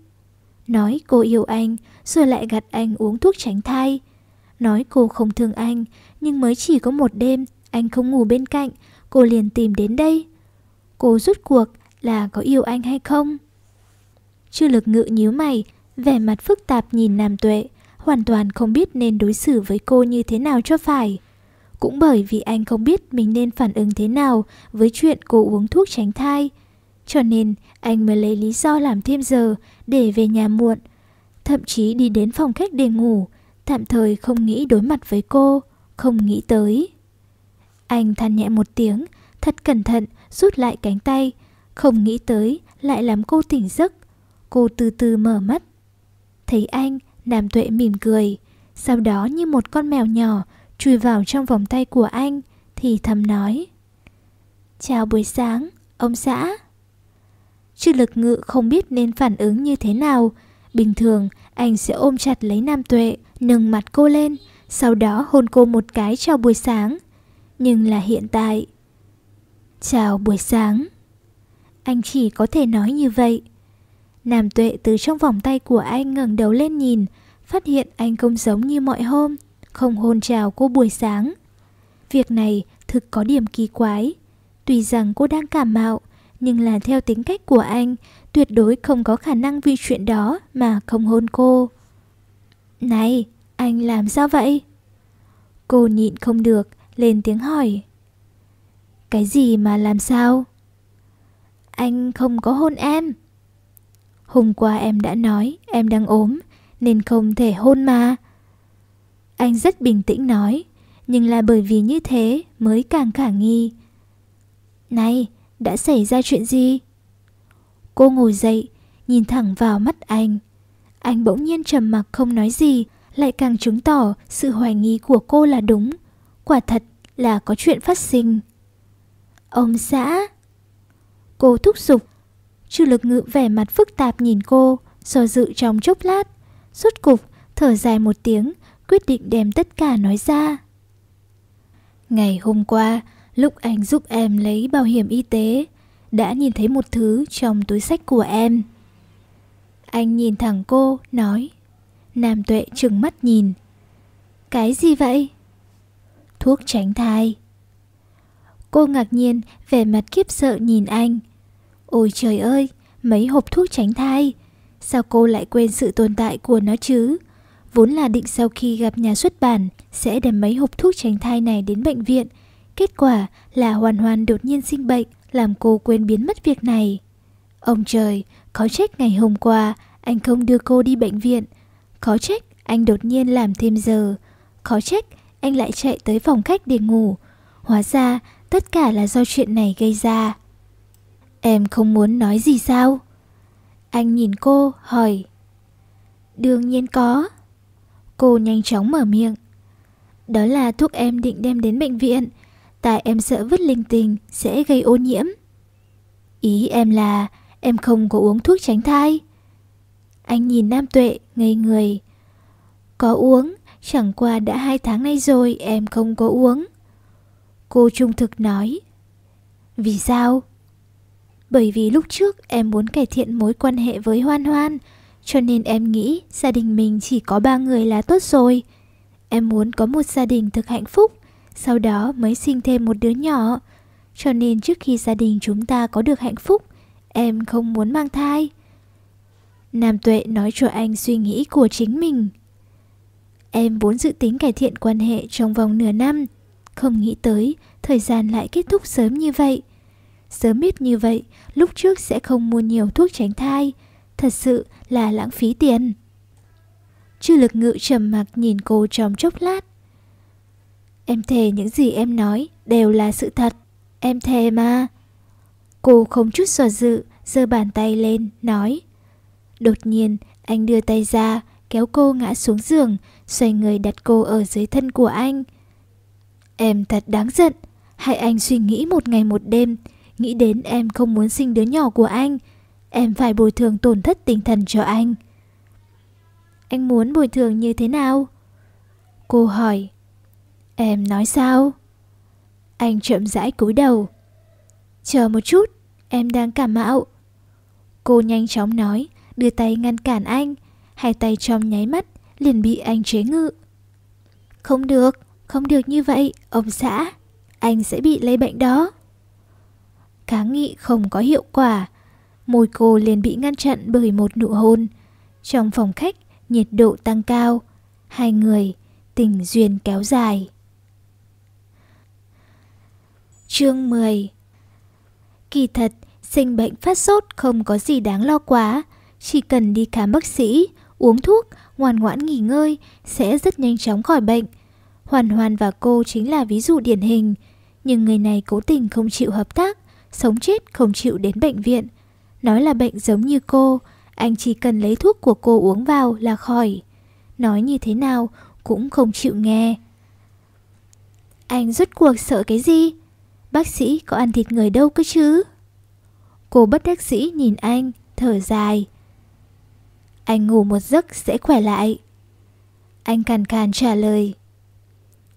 Nói cô yêu anh, rồi lại gặt anh uống thuốc tránh thai. Nói cô không thương anh, nhưng mới chỉ có một đêm, anh không ngủ bên cạnh, cô liền tìm đến đây. Cô rút cuộc là có yêu anh hay không? Chư lực ngự nhíu mày, vẻ mặt phức tạp nhìn Nam Tuệ, hoàn toàn không biết nên đối xử với cô như thế nào cho phải. Cũng bởi vì anh không biết mình nên phản ứng thế nào với chuyện cô uống thuốc tránh thai. Cho nên anh mới lấy lý do làm thêm giờ để về nhà muộn. Thậm chí đi đến phòng khách để ngủ, tạm thời không nghĩ đối mặt với cô, không nghĩ tới. Anh than nhẹ một tiếng, thật cẩn thận rút lại cánh tay, không nghĩ tới lại làm cô tỉnh giấc. Cô từ từ mở mắt. Thấy anh, Nam Tuệ mỉm cười. Sau đó như một con mèo nhỏ chui vào trong vòng tay của anh thì thầm nói. Chào buổi sáng, ông xã. Chư lực ngự không biết nên phản ứng như thế nào. Bình thường anh sẽ ôm chặt lấy Nam Tuệ, nâng mặt cô lên, sau đó hôn cô một cái chào buổi sáng. Nhưng là hiện tại. Chào buổi sáng. Anh chỉ có thể nói như vậy. Nam tuệ từ trong vòng tay của anh ngẩng đầu lên nhìn, phát hiện anh không giống như mọi hôm, không hôn chào cô buổi sáng. Việc này thực có điểm kỳ quái. Tuy rằng cô đang cảm mạo, nhưng là theo tính cách của anh, tuyệt đối không có khả năng vì chuyện đó mà không hôn cô. Này, anh làm sao vậy? Cô nhịn không được, lên tiếng hỏi. Cái gì mà làm sao? Anh không có hôn em. Hôm qua em đã nói em đang ốm nên không thể hôn mà. Anh rất bình tĩnh nói, nhưng là bởi vì như thế mới càng khả nghi. Này, đã xảy ra chuyện gì? Cô ngồi dậy, nhìn thẳng vào mắt anh. Anh bỗng nhiên trầm mặc không nói gì, lại càng chứng tỏ sự hoài nghi của cô là đúng. Quả thật là có chuyện phát sinh. Ông xã... Cô thúc giục. Chư lực ngự vẻ mặt phức tạp nhìn cô, do dự trong chốc lát. Rốt cục, thở dài một tiếng, quyết định đem tất cả nói ra. Ngày hôm qua, lúc anh giúp em lấy bảo hiểm y tế, đã nhìn thấy một thứ trong túi sách của em. Anh nhìn thẳng cô, nói. Nam tuệ trừng mắt nhìn. Cái gì vậy? Thuốc tránh thai. Cô ngạc nhiên, vẻ mặt kiếp sợ nhìn anh. Ôi trời ơi, mấy hộp thuốc tránh thai. Sao cô lại quên sự tồn tại của nó chứ? Vốn là định sau khi gặp nhà xuất bản sẽ đem mấy hộp thuốc tránh thai này đến bệnh viện. Kết quả là Hoàn Hoàn đột nhiên sinh bệnh, làm cô quên biến mất việc này. Ông trời, có trách ngày hôm qua anh không đưa cô đi bệnh viện. Khó trách anh đột nhiên làm thêm giờ. Khó trách anh lại chạy tới phòng khách để ngủ. Hóa ra tất cả là do chuyện này gây ra. Em không muốn nói gì sao? Anh nhìn cô, hỏi. Đương nhiên có. Cô nhanh chóng mở miệng. Đó là thuốc em định đem đến bệnh viện. Tại em sợ vứt linh tinh sẽ gây ô nhiễm. Ý em là em không có uống thuốc tránh thai. Anh nhìn Nam Tuệ, ngây người. Có uống, chẳng qua đã hai tháng nay rồi em không có uống. Cô trung thực nói. Vì sao? Bởi vì lúc trước em muốn cải thiện mối quan hệ với Hoan Hoan, cho nên em nghĩ gia đình mình chỉ có ba người là tốt rồi. Em muốn có một gia đình thực hạnh phúc, sau đó mới sinh thêm một đứa nhỏ. Cho nên trước khi gia đình chúng ta có được hạnh phúc, em không muốn mang thai. Nam Tuệ nói cho anh suy nghĩ của chính mình. Em vốn dự tính cải thiện quan hệ trong vòng nửa năm, không nghĩ tới thời gian lại kết thúc sớm như vậy. Sớm biết như vậy, lúc trước sẽ không mua nhiều thuốc tránh thai. Thật sự là lãng phí tiền. Chư lực ngự trầm mặc nhìn cô trong chốc lát. Em thề những gì em nói đều là sự thật. Em thề mà. Cô không chút do dự, giơ bàn tay lên, nói. Đột nhiên, anh đưa tay ra, kéo cô ngã xuống giường, xoay người đặt cô ở dưới thân của anh. Em thật đáng giận, hãy anh suy nghĩ một ngày một đêm, nghĩ đến em không muốn sinh đứa nhỏ của anh. Em phải bồi thường tổn thất tinh thần cho anh. Anh muốn bồi thường như thế nào? Cô hỏi. Em nói sao? Anh chậm rãi cúi đầu. Chờ một chút, em đang cảm mạo. Cô nhanh chóng nói, đưa tay ngăn cản anh. Hai tay trong nháy mắt, liền bị anh chế ngự. Không được, không được như vậy, ông xã. Anh sẽ bị lấy bệnh đó. Kháng nghị không có hiệu quả. Môi cô liền bị ngăn chặn bởi một nụ hôn. Trong phòng khách, nhiệt độ tăng cao. Hai người, tình duyên kéo dài. Chương 10 Kỳ thật, sinh bệnh phát sốt không có gì đáng lo quá. Chỉ cần đi khám bác sĩ, uống thuốc, ngoan ngoãn nghỉ ngơi sẽ rất nhanh chóng khỏi bệnh. Hoàn Hoàn và cô chính là ví dụ điển hình. Nhưng người này cố tình không chịu hợp tác, sống chết không chịu đến bệnh viện. Nói là bệnh giống như cô, anh chỉ cần lấy thuốc của cô uống vào là khỏi. Nói như thế nào cũng không chịu nghe. Anh rốt cuộc sợ cái gì? Bác sĩ có ăn thịt người đâu cơ chứ? Cô bất đắc sĩ nhìn anh, thở dài. Anh ngủ một giấc sẽ khỏe lại. Anh càn càn trả lời.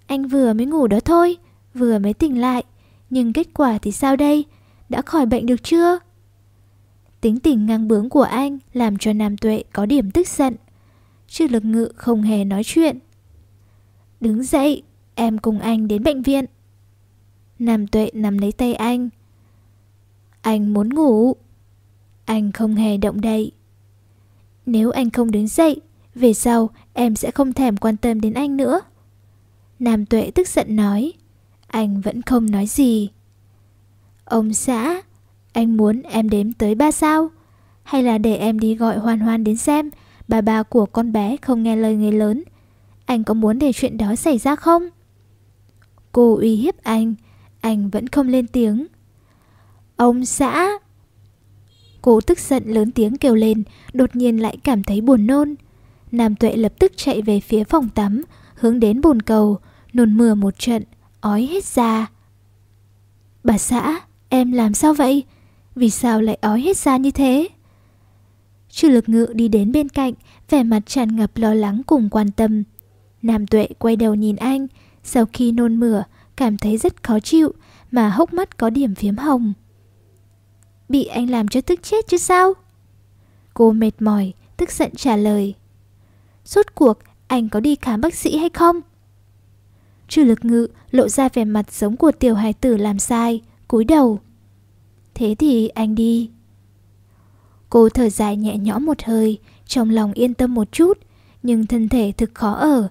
Anh vừa mới ngủ đó thôi, vừa mới tỉnh lại. Nhưng kết quả thì sao đây? Đã khỏi bệnh được chưa? Tính tình ngang bướng của anh làm cho Nam Tuệ có điểm tức giận. Chư lực ngự không hề nói chuyện. Đứng dậy, em cùng anh đến bệnh viện. Nam Tuệ nắm lấy tay anh. Anh muốn ngủ. Anh không hề động đậy. Nếu anh không đứng dậy, về sau em sẽ không thèm quan tâm đến anh nữa. Nam Tuệ tức giận nói. Anh vẫn không nói gì. Ông xã, anh muốn em đếm tới ba sao? Hay là để em đi gọi hoan hoan đến xem bà bà của con bé không nghe lời người lớn? Anh có muốn để chuyện đó xảy ra không? Cô uy hiếp anh, anh vẫn không lên tiếng. Ông xã! Cô tức giận lớn tiếng kêu lên, đột nhiên lại cảm thấy buồn nôn. Nam Tuệ lập tức chạy về phía phòng tắm, hướng đến bồn cầu, nôn mưa một trận, ói hết ra. Bà xã, em làm sao vậy? Vì sao lại ói hết ra như thế? Chư lực ngự đi đến bên cạnh, vẻ mặt tràn ngập lo lắng cùng quan tâm. Nam tuệ quay đầu nhìn anh, sau khi nôn mửa, cảm thấy rất khó chịu, mà hốc mắt có điểm phiếm hồng. Bị anh làm cho tức chết chứ sao? Cô mệt mỏi, tức giận trả lời. Suốt cuộc, anh có đi khám bác sĩ hay không? Trừ lực ngự lộ ra vẻ mặt giống của tiểu hài tử làm sai, cúi đầu. Thế thì anh đi. Cô thở dài nhẹ nhõm một hơi, trong lòng yên tâm một chút, nhưng thân thể thực khó ở.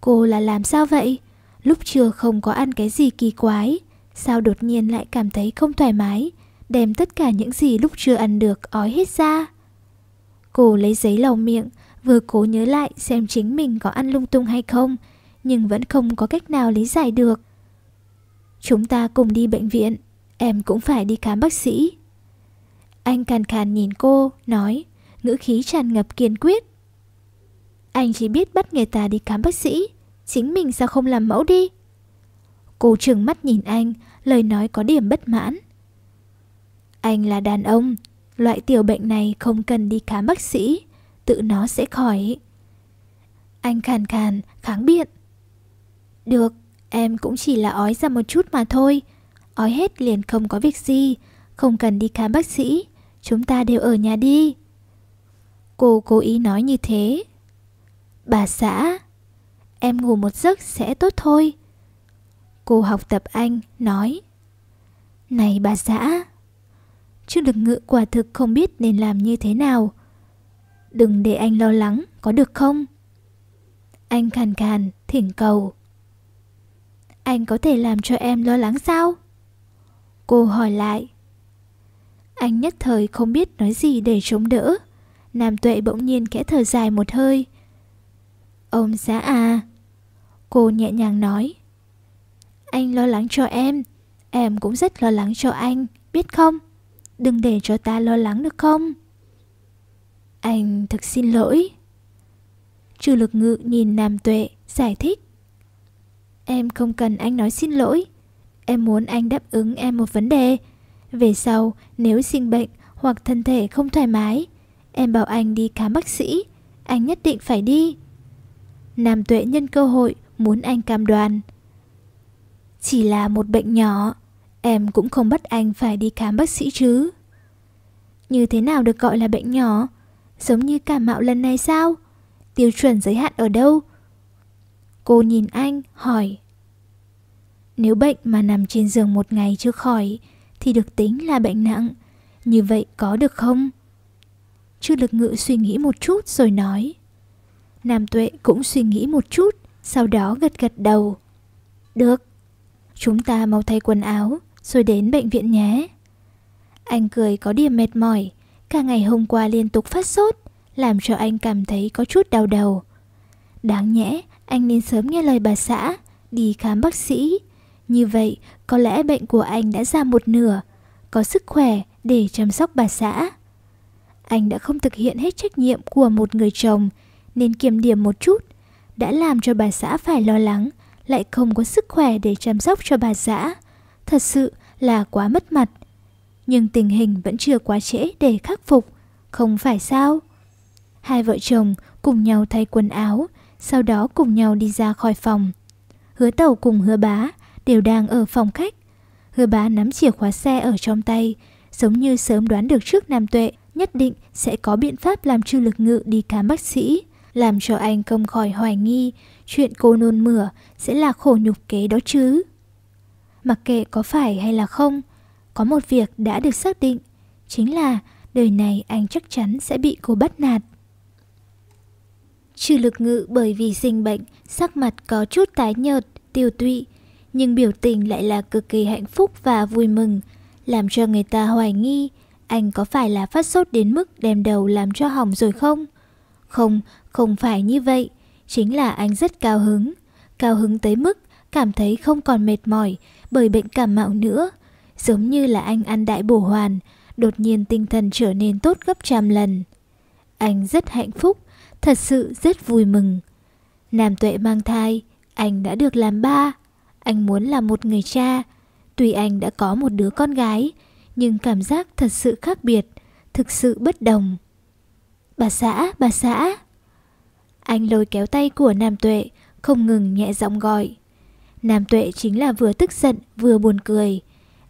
Cô là làm sao vậy? Lúc trưa không có ăn cái gì kỳ quái, sao đột nhiên lại cảm thấy không thoải mái, đem tất cả những gì lúc chưa ăn được ói hết ra. Cô lấy giấy lau miệng, vừa cố nhớ lại xem chính mình có ăn lung tung hay không, nhưng vẫn không có cách nào lý giải được. Chúng ta cùng đi bệnh viện, em cũng phải đi khám bác sĩ. Anh càn khàn nhìn cô, nói, ngữ khí tràn ngập kiên quyết. Anh chỉ biết bắt người ta đi khám bác sĩ, chính mình sao không làm mẫu đi? Cô trừng mắt nhìn anh, lời nói có điểm bất mãn. Anh là đàn ông, loại tiểu bệnh này không cần đi khám bác sĩ, tự nó sẽ khỏi. Anh khàn khàn, kháng biện. Được, em cũng chỉ là ói ra một chút mà thôi. Ói hết liền không có việc gì, không cần đi khám bác sĩ. Chúng ta đều ở nhà đi. Cô cố ý nói như thế. Bà xã, em ngủ một giấc sẽ tốt thôi. Cô học tập anh, nói. Này bà xã, chứ đừng ngự quả thực không biết nên làm như thế nào. Đừng để anh lo lắng, có được không? Anh khàn khàn, thỉnh cầu. Anh có thể làm cho em lo lắng sao? Cô hỏi lại. Anh nhất thời không biết nói gì để chống đỡ. Nam tuệ bỗng nhiên kẽ thở dài một hơi. Ông xã à. Cô nhẹ nhàng nói. Anh lo lắng cho em. Em cũng rất lo lắng cho anh, biết không? Đừng để cho ta lo lắng được không? Anh thực xin lỗi. Trừ lực ngự nhìn Nam Tuệ, giải thích. Em không cần anh nói xin lỗi. Em muốn anh đáp ứng em một vấn đề. Về sau, nếu sinh bệnh hoặc thân thể không thoải mái, em bảo anh đi khám bác sĩ. Anh nhất định phải đi. Nam Tuệ nhân cơ hội muốn anh cam đoan. Chỉ là một bệnh nhỏ, em cũng không bắt anh phải đi khám bác sĩ chứ. Như thế nào được gọi là bệnh nhỏ? Giống như cảm mạo lần này sao? Tiêu chuẩn giới hạn ở đâu? Cô nhìn anh, hỏi. Nếu bệnh mà nằm trên giường một ngày chưa khỏi thì được tính là bệnh nặng. Như vậy có được không? Chư lực ngự suy nghĩ một chút rồi nói. Nam tuệ cũng suy nghĩ một chút, sau đó gật gật đầu. Được, chúng ta mau thay quần áo rồi đến bệnh viện nhé. Anh cười có điểm mệt mỏi, cả ngày hôm qua liên tục phát sốt, làm cho anh cảm thấy có chút đau đầu. Đáng nhẽ, anh nên sớm nghe lời bà xã, đi khám bác sĩ. Như vậy, có lẽ bệnh của anh đã ra một nửa, có sức khỏe để chăm sóc bà xã. Anh đã không thực hiện hết trách nhiệm của một người chồng, nên kiểm điểm một chút, đã làm cho bà xã phải lo lắng, lại không có sức khỏe để chăm sóc cho bà xã. Thật sự là quá mất mặt. Nhưng tình hình vẫn chưa quá trễ để khắc phục, không phải sao? Hai vợ chồng cùng nhau thay quần áo, sau đó cùng nhau đi ra khỏi phòng. hứa tàu cùng hứa bá đều đang ở phòng khách. Hứa bá nắm chìa khóa xe ở trong tay, giống như sớm đoán được trước Nam Tuệ nhất định sẽ có biện pháp làm Trư Lực Ngự đi khám bác sĩ, làm cho anh không khỏi hoài nghi chuyện cô nôn mửa sẽ là khổ nhục kế đó chứ. Mặc kệ có phải hay là không, có một việc đã được xác định, chính là đời này anh chắc chắn sẽ bị cô bắt nạt. Trừ lực ngự bởi vì sinh bệnh, sắc mặt có chút tái nhợt, tiêu tụy, nhưng biểu tình lại là cực kỳ hạnh phúc và vui mừng, làm cho người ta hoài nghi anh có phải là phát sốt đến mức đem đầu làm cho hỏng rồi không? Không, không phải như vậy, chính là anh rất cao hứng, cao hứng tới mức cảm thấy không còn mệt mỏi bởi bệnh cảm mạo nữa, giống như là anh ăn đại bổ hoàn, đột nhiên tinh thần trở nên tốt gấp trăm lần. Anh rất hạnh phúc, thật sự rất vui mừng. Nam tuệ mang thai, anh đã được làm ba. Anh muốn là một người cha. Tuy anh đã có một đứa con gái, nhưng cảm giác thật sự khác biệt, thực sự bất đồng. Bà xã, bà xã. Anh lôi kéo tay của Nam Tuệ, không ngừng nhẹ giọng gọi. Nam Tuệ chính là vừa tức giận vừa buồn cười.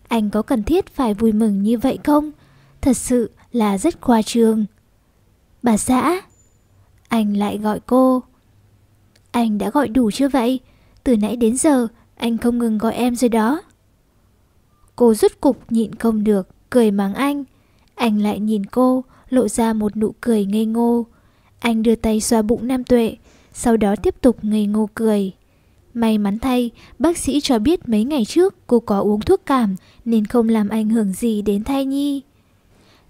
Anh có cần thiết phải vui mừng như vậy không? Thật sự là rất khoa trương. Bà xã. Anh lại gọi cô. Anh đã gọi đủ chưa vậy? Từ nãy đến giờ anh không ngừng gọi em rồi đó. Cô rút cục nhịn không được, cười mắng anh. Anh lại nhìn cô, lộ ra một nụ cười ngây ngô. Anh đưa tay xoa bụng Nam Tuệ, sau đó tiếp tục ngây ngô cười. May mắn thay, bác sĩ cho biết mấy ngày trước cô có uống thuốc cảm nên không làm ảnh hưởng gì đến thai nhi.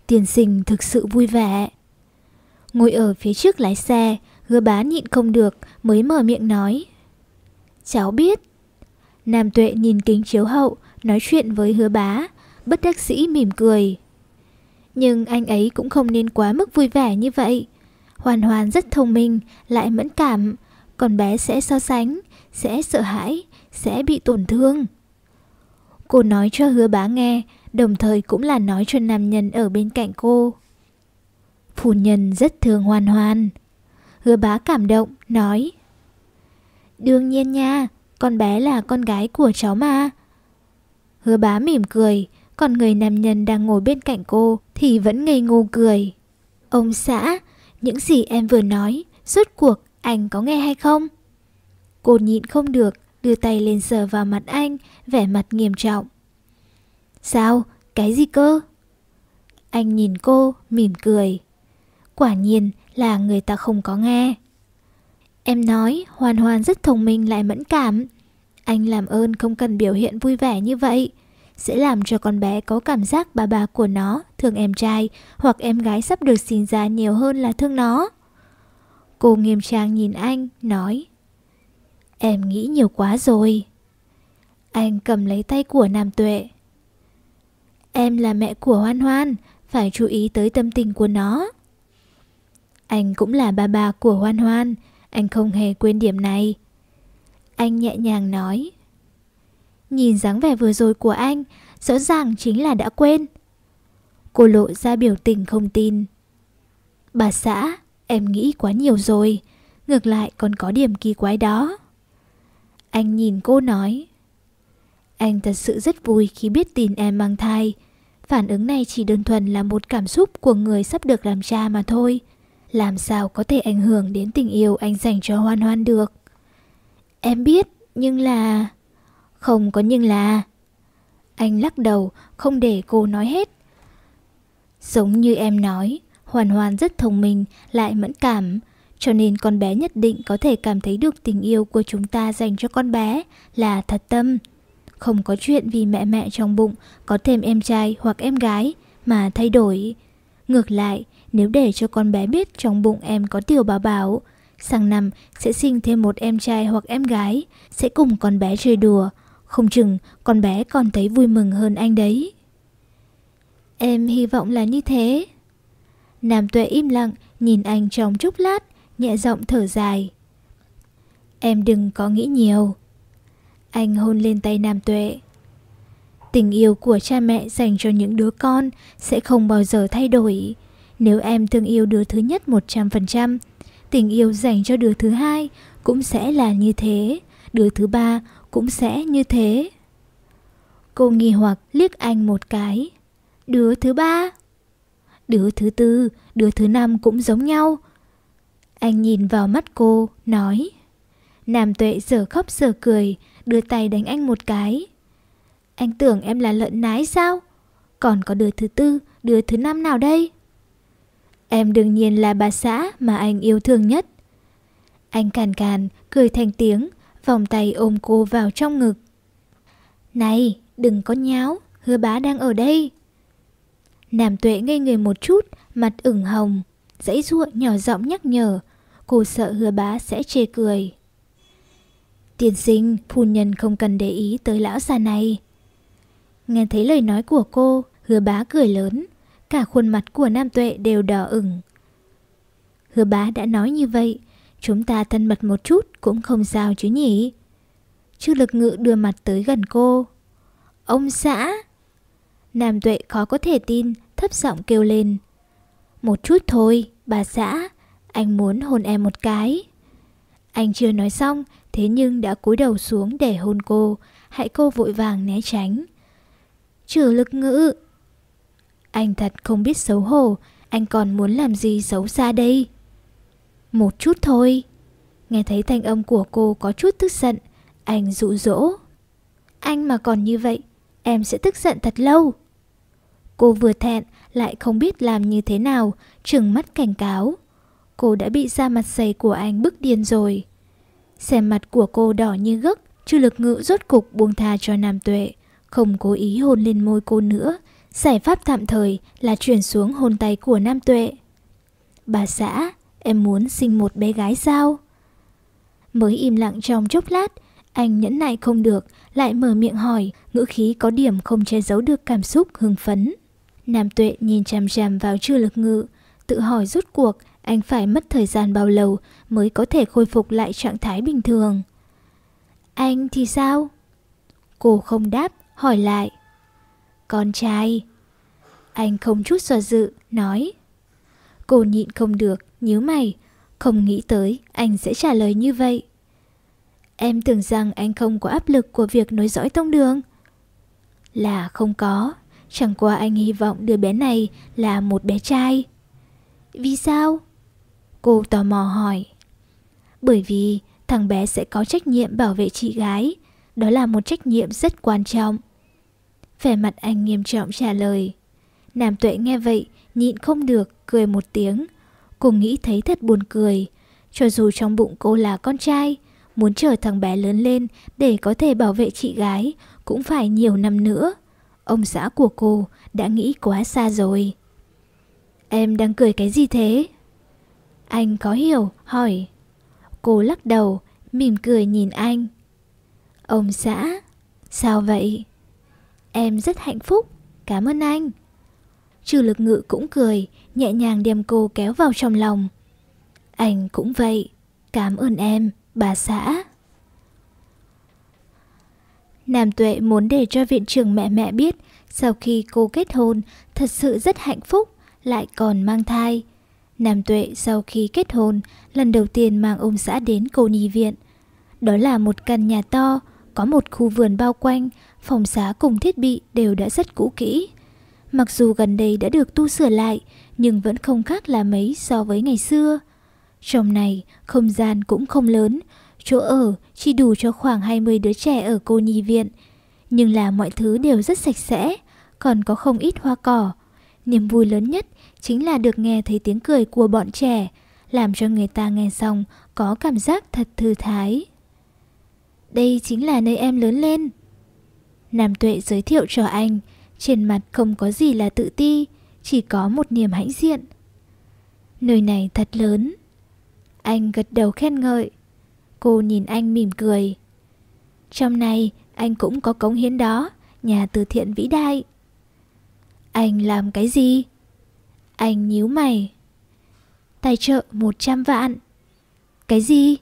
Tiền sinh thực sự vui vẻ. Ngồi ở phía trước lái xe, hứa bá nhịn không được mới mở miệng nói. Cháu biết. Nam tuệ nhìn kính chiếu hậu, nói chuyện với hứa bá, bất đắc sĩ mỉm cười. Nhưng anh ấy cũng không nên quá mức vui vẻ như vậy. Hoàn Hoàn rất thông minh, lại mẫn cảm, còn bé sẽ so sánh, sẽ sợ hãi, sẽ bị tổn thương. Cô nói cho hứa bá nghe, đồng thời cũng là nói cho nam nhân ở bên cạnh cô. Phu nhân rất thương Hoàn Hoàn. Hứa bá cảm động, nói Đương nhiên nha, con bé là con gái của cháu mà. Hứa bá mỉm cười, còn người nam nhân đang ngồi bên cạnh cô thì vẫn ngây ngô cười. Ông xã, những gì em vừa nói, rốt cuộc anh có nghe hay không? Cô nhịn không được, đưa tay lên sờ vào mặt anh, vẻ mặt nghiêm trọng. Sao? Cái gì cơ? Anh nhìn cô, mỉm cười. Quả nhiên là người ta không có nghe. Em nói Hoàn Hoàn rất thông minh lại mẫn cảm. Anh làm ơn không cần biểu hiện vui vẻ như vậy. Sẽ làm cho con bé có cảm giác bà bà của nó thương em trai hoặc em gái sắp được sinh ra nhiều hơn là thương nó. Cô nghiêm trang nhìn anh, nói Em nghĩ nhiều quá rồi. Anh cầm lấy tay của Nam Tuệ. Em là mẹ của Hoan Hoan, phải chú ý tới tâm tình của nó. Anh cũng là bà bà của Hoan Hoan, anh không hề quên điểm này. Anh nhẹ nhàng nói. Nhìn dáng vẻ vừa rồi của anh, rõ ràng chính là đã quên. Cô lộ ra biểu tình không tin. Bà xã, em nghĩ quá nhiều rồi, ngược lại còn có điểm kỳ quái đó. Anh nhìn cô nói. Anh thật sự rất vui khi biết tin em mang thai. Phản ứng này chỉ đơn thuần là một cảm xúc của người sắp được làm cha mà thôi. Làm sao có thể ảnh hưởng đến tình yêu anh dành cho Hoan Hoan được? Em biết, nhưng là... Không có nhưng là... Anh lắc đầu, không để cô nói hết. Giống như em nói, Hoàn Hoàn rất thông minh, lại mẫn cảm. Cho nên con bé nhất định có thể cảm thấy được tình yêu của chúng ta dành cho con bé là thật tâm. Không có chuyện vì mẹ mẹ trong bụng có thêm em trai hoặc em gái mà thay đổi. Ngược lại, nếu để cho con bé biết trong bụng em có tiểu bảo bảo, sang năm sẽ sinh thêm một em trai hoặc em gái, sẽ cùng con bé chơi đùa. Không chừng con bé còn thấy vui mừng hơn anh đấy. Em hy vọng là như thế. Nam tuệ im lặng, nhìn anh trong chốc lát, nhẹ giọng thở dài. Em đừng có nghĩ nhiều. Anh hôn lên tay Nam Tuệ. Tình yêu của cha mẹ dành cho những đứa con sẽ không bao giờ thay đổi. Nếu em thương yêu đứa thứ nhất 100%, tình yêu dành cho đứa thứ hai cũng sẽ là như thế. đứa thứ ba cũng sẽ như thế. Cô nghi hoặc liếc anh một cái. Đứa thứ ba? Đứa thứ tư, đứa thứ năm cũng giống nhau. Anh nhìn vào mắt cô, nói. Nam tuệ giờ khóc giờ cười, đưa tay đánh anh một cái. Anh tưởng em là lợn nái sao? Còn có đứa thứ tư, đứa thứ năm nào đây? Em đương nhiên là bà xã mà anh yêu thương nhất. Anh càn càn, cười thành tiếng, vòng tay ôm cô vào trong ngực. Này, đừng có nháo, hứa bá đang ở đây. Nam tuệ ngây người một chút, mặt ửng hồng, dãy ruộng nhỏ giọng nhắc nhở. Cô sợ hứa bá sẽ chê cười. Tiên sinh, phu nhân không cần để ý tới lão già này. Nghe thấy lời nói của cô, hứa bá cười lớn. Cả khuôn mặt của Nam Tuệ đều đỏ ửng. Hứa bá đã nói như vậy, chúng ta thân mật một chút cũng không sao chứ nhỉ. Chư lực ngự đưa mặt tới gần cô. Ông xã! Nam Tuệ khó có thể tin, thấp giọng kêu lên. Một chút thôi, bà xã, anh muốn hôn em một cái. Anh chưa nói xong, thế nhưng đã cúi đầu xuống để hôn cô, hãy cô vội vàng né tránh. Trừ lực ngữ! Anh thật không biết xấu hổ, anh còn muốn làm gì xấu xa đây? Một chút thôi. Nghe thấy thanh âm của cô có chút tức giận, anh dụ dỗ. Anh mà còn như vậy, em sẽ tức giận thật lâu. Cô vừa thẹn, lại không biết làm như thế nào, trừng mắt cảnh cáo. Cô đã bị da mặt dày của anh bức điên rồi. Xem mặt của cô đỏ như gấc, chư lực ngự rốt cục buông tha cho Nam Tuệ, không cố ý hôn lên môi cô nữa. Giải pháp tạm thời là chuyển xuống hôn tay của Nam Tuệ. Bà xã, em muốn sinh một bé gái sao? Mới im lặng trong chốc lát, anh nhẫn nại không được, lại mở miệng hỏi, ngữ khí có điểm không che giấu được cảm xúc hưng phấn. Nam Tuệ nhìn chằm chằm vào chư lực ngự, tự hỏi rút cuộc anh phải mất thời gian bao lâu mới có thể khôi phục lại trạng thái bình thường. Anh thì sao? Cô không đáp, hỏi lại. Con trai. Anh không chút do dự, nói. Cô nhịn không được, nhíu mày, không nghĩ tới anh sẽ trả lời như vậy. Em tưởng rằng anh không có áp lực của việc nối dõi tông đường. Là không có, chẳng qua anh hy vọng đứa bé này là một bé trai. Vì sao? Cô tò mò hỏi. Bởi vì thằng bé sẽ có trách nhiệm bảo vệ chị gái. Đó là một trách nhiệm rất quan trọng. Vẻ mặt anh nghiêm trọng trả lời. Nam tuệ nghe vậy, nhịn không được, cười một tiếng. Cô nghĩ thấy thật buồn cười. Cho dù trong bụng cô là con trai, muốn chờ thằng bé lớn lên để có thể bảo vệ chị gái cũng phải nhiều năm nữa. Ông xã của cô đã nghĩ quá xa rồi. Em đang cười cái gì thế? Anh có hiểu, hỏi. Cô lắc đầu, mỉm cười nhìn anh. Ông xã, sao vậy? Em rất hạnh phúc, cảm ơn anh. Trừ lực ngự cũng cười, nhẹ nhàng đem cô kéo vào trong lòng. Anh cũng vậy, cảm ơn em, bà xã. Nam Tuệ muốn để cho viện trưởng mẹ mẹ biết sau khi cô kết hôn thật sự rất hạnh phúc, lại còn mang thai. Nam Tuệ sau khi kết hôn, lần đầu tiên mang ông xã đến cô nhi viện. Đó là một căn nhà to, có một khu vườn bao quanh, phòng xá cùng thiết bị đều đã rất cũ kỹ. Mặc dù gần đây đã được tu sửa lại, nhưng vẫn không khác là mấy so với ngày xưa. Trong này, không gian cũng không lớn, chỗ ở chỉ đủ cho khoảng 20 đứa trẻ ở cô nhi viện. Nhưng là mọi thứ đều rất sạch sẽ, còn có không ít hoa cỏ. Niềm vui lớn nhất chính là được nghe thấy tiếng cười của bọn trẻ, làm cho người ta nghe xong có cảm giác thật thư thái. Đây chính là nơi em lớn lên. Nam Tuệ giới thiệu cho anh, trên mặt không có gì là tự ti, chỉ có một niềm hãnh diện. Nơi này thật lớn. Anh gật đầu khen ngợi. Cô nhìn anh mỉm cười. Trong này, anh cũng có cống hiến đó, nhà từ thiện vĩ đại. Anh làm cái gì? Anh nhíu mày. Tài trợ 100 vạn. Cái gì?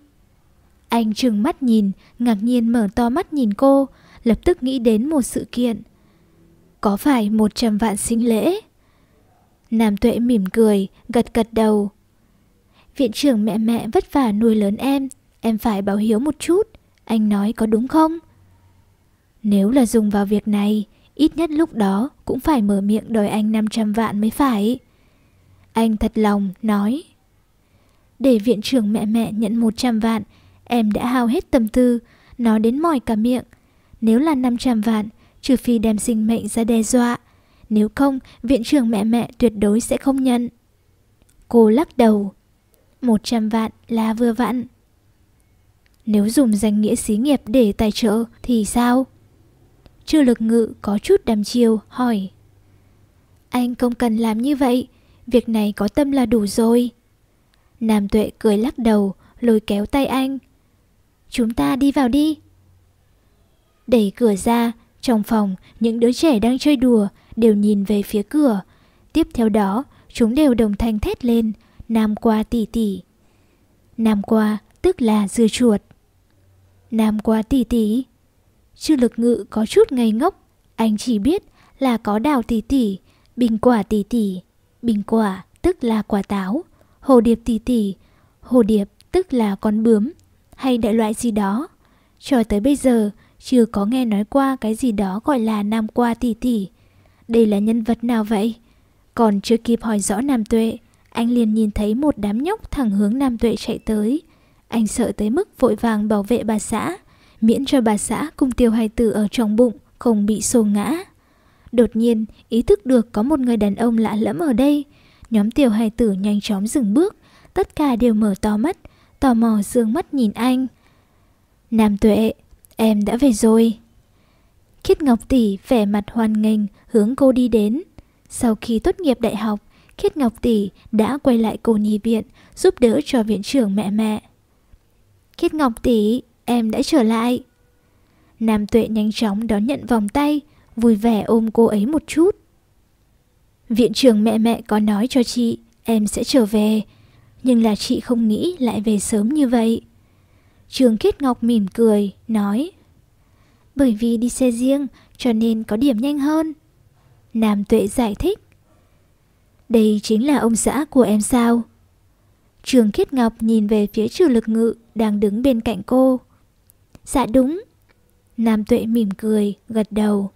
Anh trừng mắt nhìn, ngạc nhiên mở to mắt nhìn cô, lập tức nghĩ đến một sự kiện. Có phải 100 vạn sinh lễ? Nam tuệ mỉm cười, gật gật đầu. Viện trưởng mẹ mẹ vất vả nuôi lớn em, em phải báo hiếu một chút. Anh nói có đúng không? Nếu là dùng vào việc này, ít nhất lúc đó cũng phải mở miệng đòi anh 500 vạn mới phải. Anh thật lòng nói. Để viện trưởng mẹ mẹ nhận 100 vạn, em đã hao hết tâm tư, nói đến mỏi cả miệng. Nếu là 500 vạn, trừ phi đem sinh mệnh ra đe dọa. Nếu không, viện trưởng mẹ mẹ tuyệt đối sẽ không nhận. Cô lắc đầu. 100 vạn là vừa vặn. Nếu dùng danh nghĩa xí nghiệp để tài trợ thì sao? Trư lực ngự có chút đàm chiêu hỏi. Anh không cần làm như vậy, việc này có tâm là đủ rồi. Nam tuệ cười lắc đầu, lôi kéo tay anh. Chúng ta đi vào đi. Đẩy cửa ra, trong phòng những đứa trẻ đang chơi đùa đều nhìn về phía cửa. Tiếp theo đó, chúng đều đồng thanh thét lên, Nam qua tỷ tỷ. Nam qua tức là dưa chuột. Nam qua tỷ tỷ. Chư lực ngự có chút ngây ngốc, anh chỉ biết là có đào tỷ tỷ, bình quả tỷ tỷ. Bình quả tức là quả táo, hồ điệp tỷ tỷ, hồ điệp tức là con bướm, hay đại loại gì đó. Cho tới bây giờ, chưa có nghe nói qua cái gì đó gọi là Nam qua tỷ tỷ. Đây là nhân vật nào vậy? Còn chưa kịp hỏi rõ Nam Tuệ, anh liền nhìn thấy một đám nhóc thẳng hướng Nam Tuệ chạy tới. Anh sợ tới mức vội vàng bảo vệ bà xã, miễn cho bà xã cùng tiêu hài tử ở trong bụng không bị xô ngã. Đột nhiên, ý thức được có một người đàn ông lạ lẫm ở đây. Nhóm tiểu hài tử nhanh chóng dừng bước, tất cả đều mở to mắt, tò mò dương mắt nhìn anh. Nam Tuệ, em đã về rồi. Khiết Ngọc Tỷ vẻ mặt hoan nghênh hướng cô đi đến. Sau khi tốt nghiệp đại học, Khiết Ngọc Tỷ đã quay lại cô nhi viện giúp đỡ cho viện trưởng mẹ mẹ. Khiết Ngọc Tỷ, em đã trở lại. Nam Tuệ nhanh chóng đón nhận vòng tay, vui vẻ ôm cô ấy một chút. Viện trưởng mẹ mẹ có nói cho chị em sẽ trở về, nhưng là chị không nghĩ lại về sớm như vậy. Trường Kiết Ngọc mỉm cười, nói Bởi vì đi xe riêng cho nên có điểm nhanh hơn. Nam Tuệ giải thích Đây chính là ông xã của em sao? Trường Khiết Ngọc nhìn về phía trừ lực ngự đang đứng bên cạnh cô. Dạ đúng. Nam Tuệ mỉm cười, gật đầu.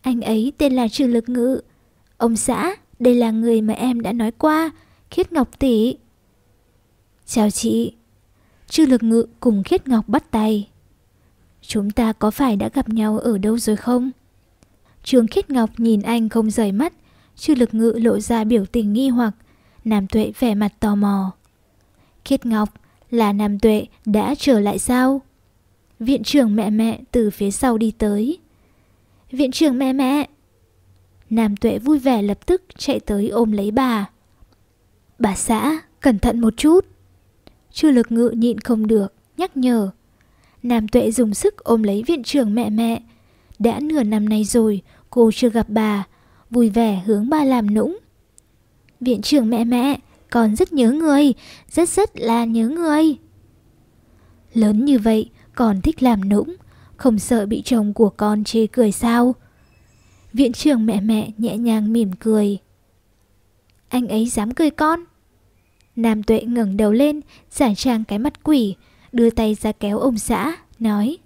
Anh ấy tên là trừ lực ngự. Ông xã, đây là người mà em đã nói qua, Khiết Ngọc tỷ. Chào chị. Trư lực ngự cùng Khiết Ngọc bắt tay. Chúng ta có phải đã gặp nhau ở đâu rồi không? Trường Khiết Ngọc nhìn anh không rời mắt, Trư lực ngự lộ ra biểu tình nghi hoặc, Nam Tuệ vẻ mặt tò mò. Khiết Ngọc, là Nam Tuệ đã trở lại sao? Viện trưởng mẹ mẹ từ phía sau đi tới. Viện trưởng mẹ mẹ! Nam Tuệ vui vẻ lập tức chạy tới ôm lấy bà. Bà xã, cẩn thận một chút. Chu lực ngự nhịn không được, nhắc nhở. Nam Tuệ dùng sức ôm lấy viện trưởng mẹ mẹ. Đã nửa năm nay rồi, cô chưa gặp bà, vui vẻ hướng ba làm nũng. Viện trưởng mẹ mẹ, con rất nhớ người, rất rất là nhớ người. Lớn như vậy, còn thích làm nũng, không sợ bị chồng của con chê cười sao? Viện trưởng mẹ mẹ nhẹ nhàng mỉm cười. Anh ấy dám cười con. Nam tuệ ngẩng đầu lên, giả trang cái mắt quỷ, đưa tay ra kéo ông xã, nói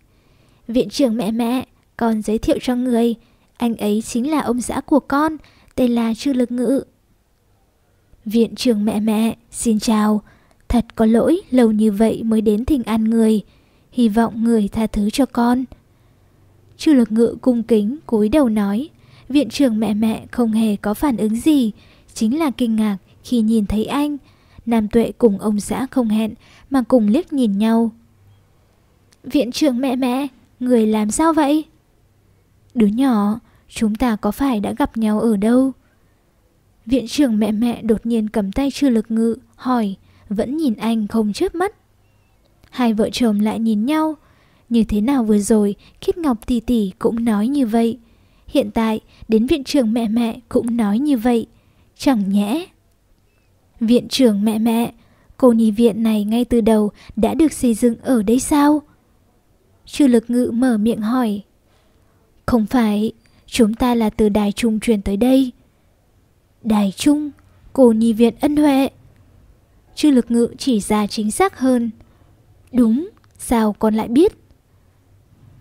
Viện trưởng mẹ mẹ, con giới thiệu cho người, anh ấy chính là ông xã của con, tên là Trư Lực Ngự. Viện trưởng mẹ mẹ, xin chào. Thật có lỗi lâu như vậy mới đến thỉnh an người. Hy vọng người tha thứ cho con. Trư lực ngự cung kính cúi đầu nói. Viện trưởng mẹ mẹ không hề có phản ứng gì. Chính là kinh ngạc khi nhìn thấy anh. Nam tuệ cùng ông xã không hẹn mà cùng liếc nhìn nhau. Viện trưởng mẹ mẹ, người làm sao vậy? Đứa nhỏ, chúng ta có phải đã gặp nhau ở đâu? Viện trưởng mẹ mẹ đột nhiên cầm tay chưa lực ngự, hỏi, vẫn nhìn anh không chớp mắt. Hai vợ chồng lại nhìn nhau. Như thế nào vừa rồi, Khiết Ngọc tỷ tỷ cũng nói như vậy. Hiện tại, đến viện trưởng mẹ mẹ cũng nói như vậy. Chẳng nhẽ. Viện trưởng mẹ mẹ, cô nhi viện này ngay từ đầu đã được xây dựng ở đây sao? Chư lực ngự mở miệng hỏi. Không phải, chúng ta là từ đài trung truyền tới đây. Đài Trung, cô nhi viện ân huệ. Chư lực ngự chỉ ra chính xác hơn. Đúng, sao con lại biết?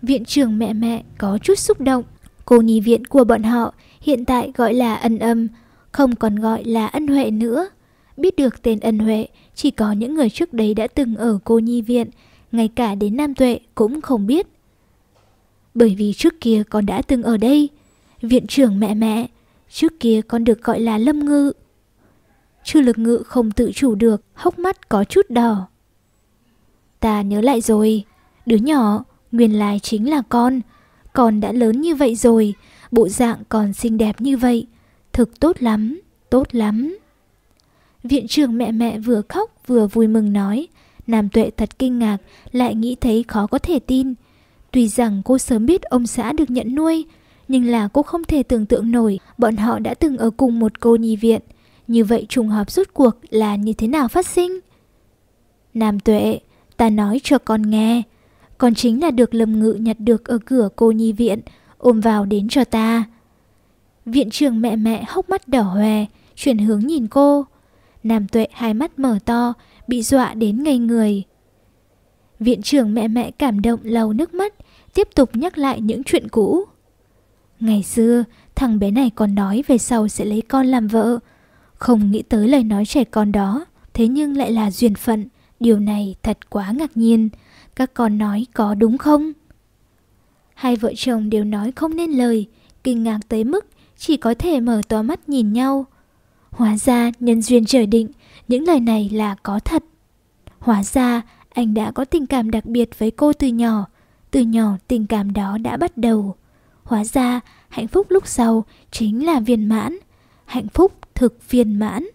Viện trưởng mẹ mẹ có chút xúc động. Cô nhi viện của bọn họ hiện tại gọi là ân âm, không còn gọi là ân huệ nữa. Biết được tên ân huệ chỉ có những người trước đấy đã từng ở cô nhi viện, ngay cả đến Nam Tuệ cũng không biết. Bởi vì trước kia con đã từng ở đây, viện trưởng mẹ mẹ, trước kia con được gọi là Lâm Ngự. Chư lực ngự không tự chủ được, hốc mắt có chút đỏ. Ta nhớ lại rồi, đứa nhỏ, nguyên lai chính là con. Con đã lớn như vậy rồi, bộ dạng còn xinh đẹp như vậy. Thực tốt lắm, tốt lắm. Viện trưởng mẹ mẹ vừa khóc vừa vui mừng nói. Nam tuệ thật kinh ngạc, lại nghĩ thấy khó có thể tin. Tuy rằng cô sớm biết ông xã được nhận nuôi, nhưng là cô không thể tưởng tượng nổi bọn họ đã từng ở cùng một cô nhi viện. Như vậy trùng hợp rút cuộc là như thế nào phát sinh? Nam tuệ, ta nói cho con nghe. Con chính là được lầm ngự nhặt được ở cửa cô nhi viện, ôm vào đến cho ta. Viện trưởng mẹ mẹ hốc mắt đỏ hoe, chuyển hướng nhìn cô. Nam tuệ hai mắt mở to, bị dọa đến ngây người. Viện trưởng mẹ mẹ cảm động lau nước mắt, tiếp tục nhắc lại những chuyện cũ. Ngày xưa, thằng bé này còn nói về sau sẽ lấy con làm vợ. Không nghĩ tới lời nói trẻ con đó, thế nhưng lại là duyên phận. Điều này thật quá ngạc nhiên. Các con nói có đúng không? Hai vợ chồng đều nói không nên lời, kinh ngạc tới mức chỉ có thể mở to mắt nhìn nhau. Hóa ra nhân duyên trời định, những lời này là có thật. Hóa ra anh đã có tình cảm đặc biệt với cô từ nhỏ, từ nhỏ tình cảm đó đã bắt đầu. Hóa ra hạnh phúc lúc sau chính là viên mãn, hạnh phúc thực viên mãn.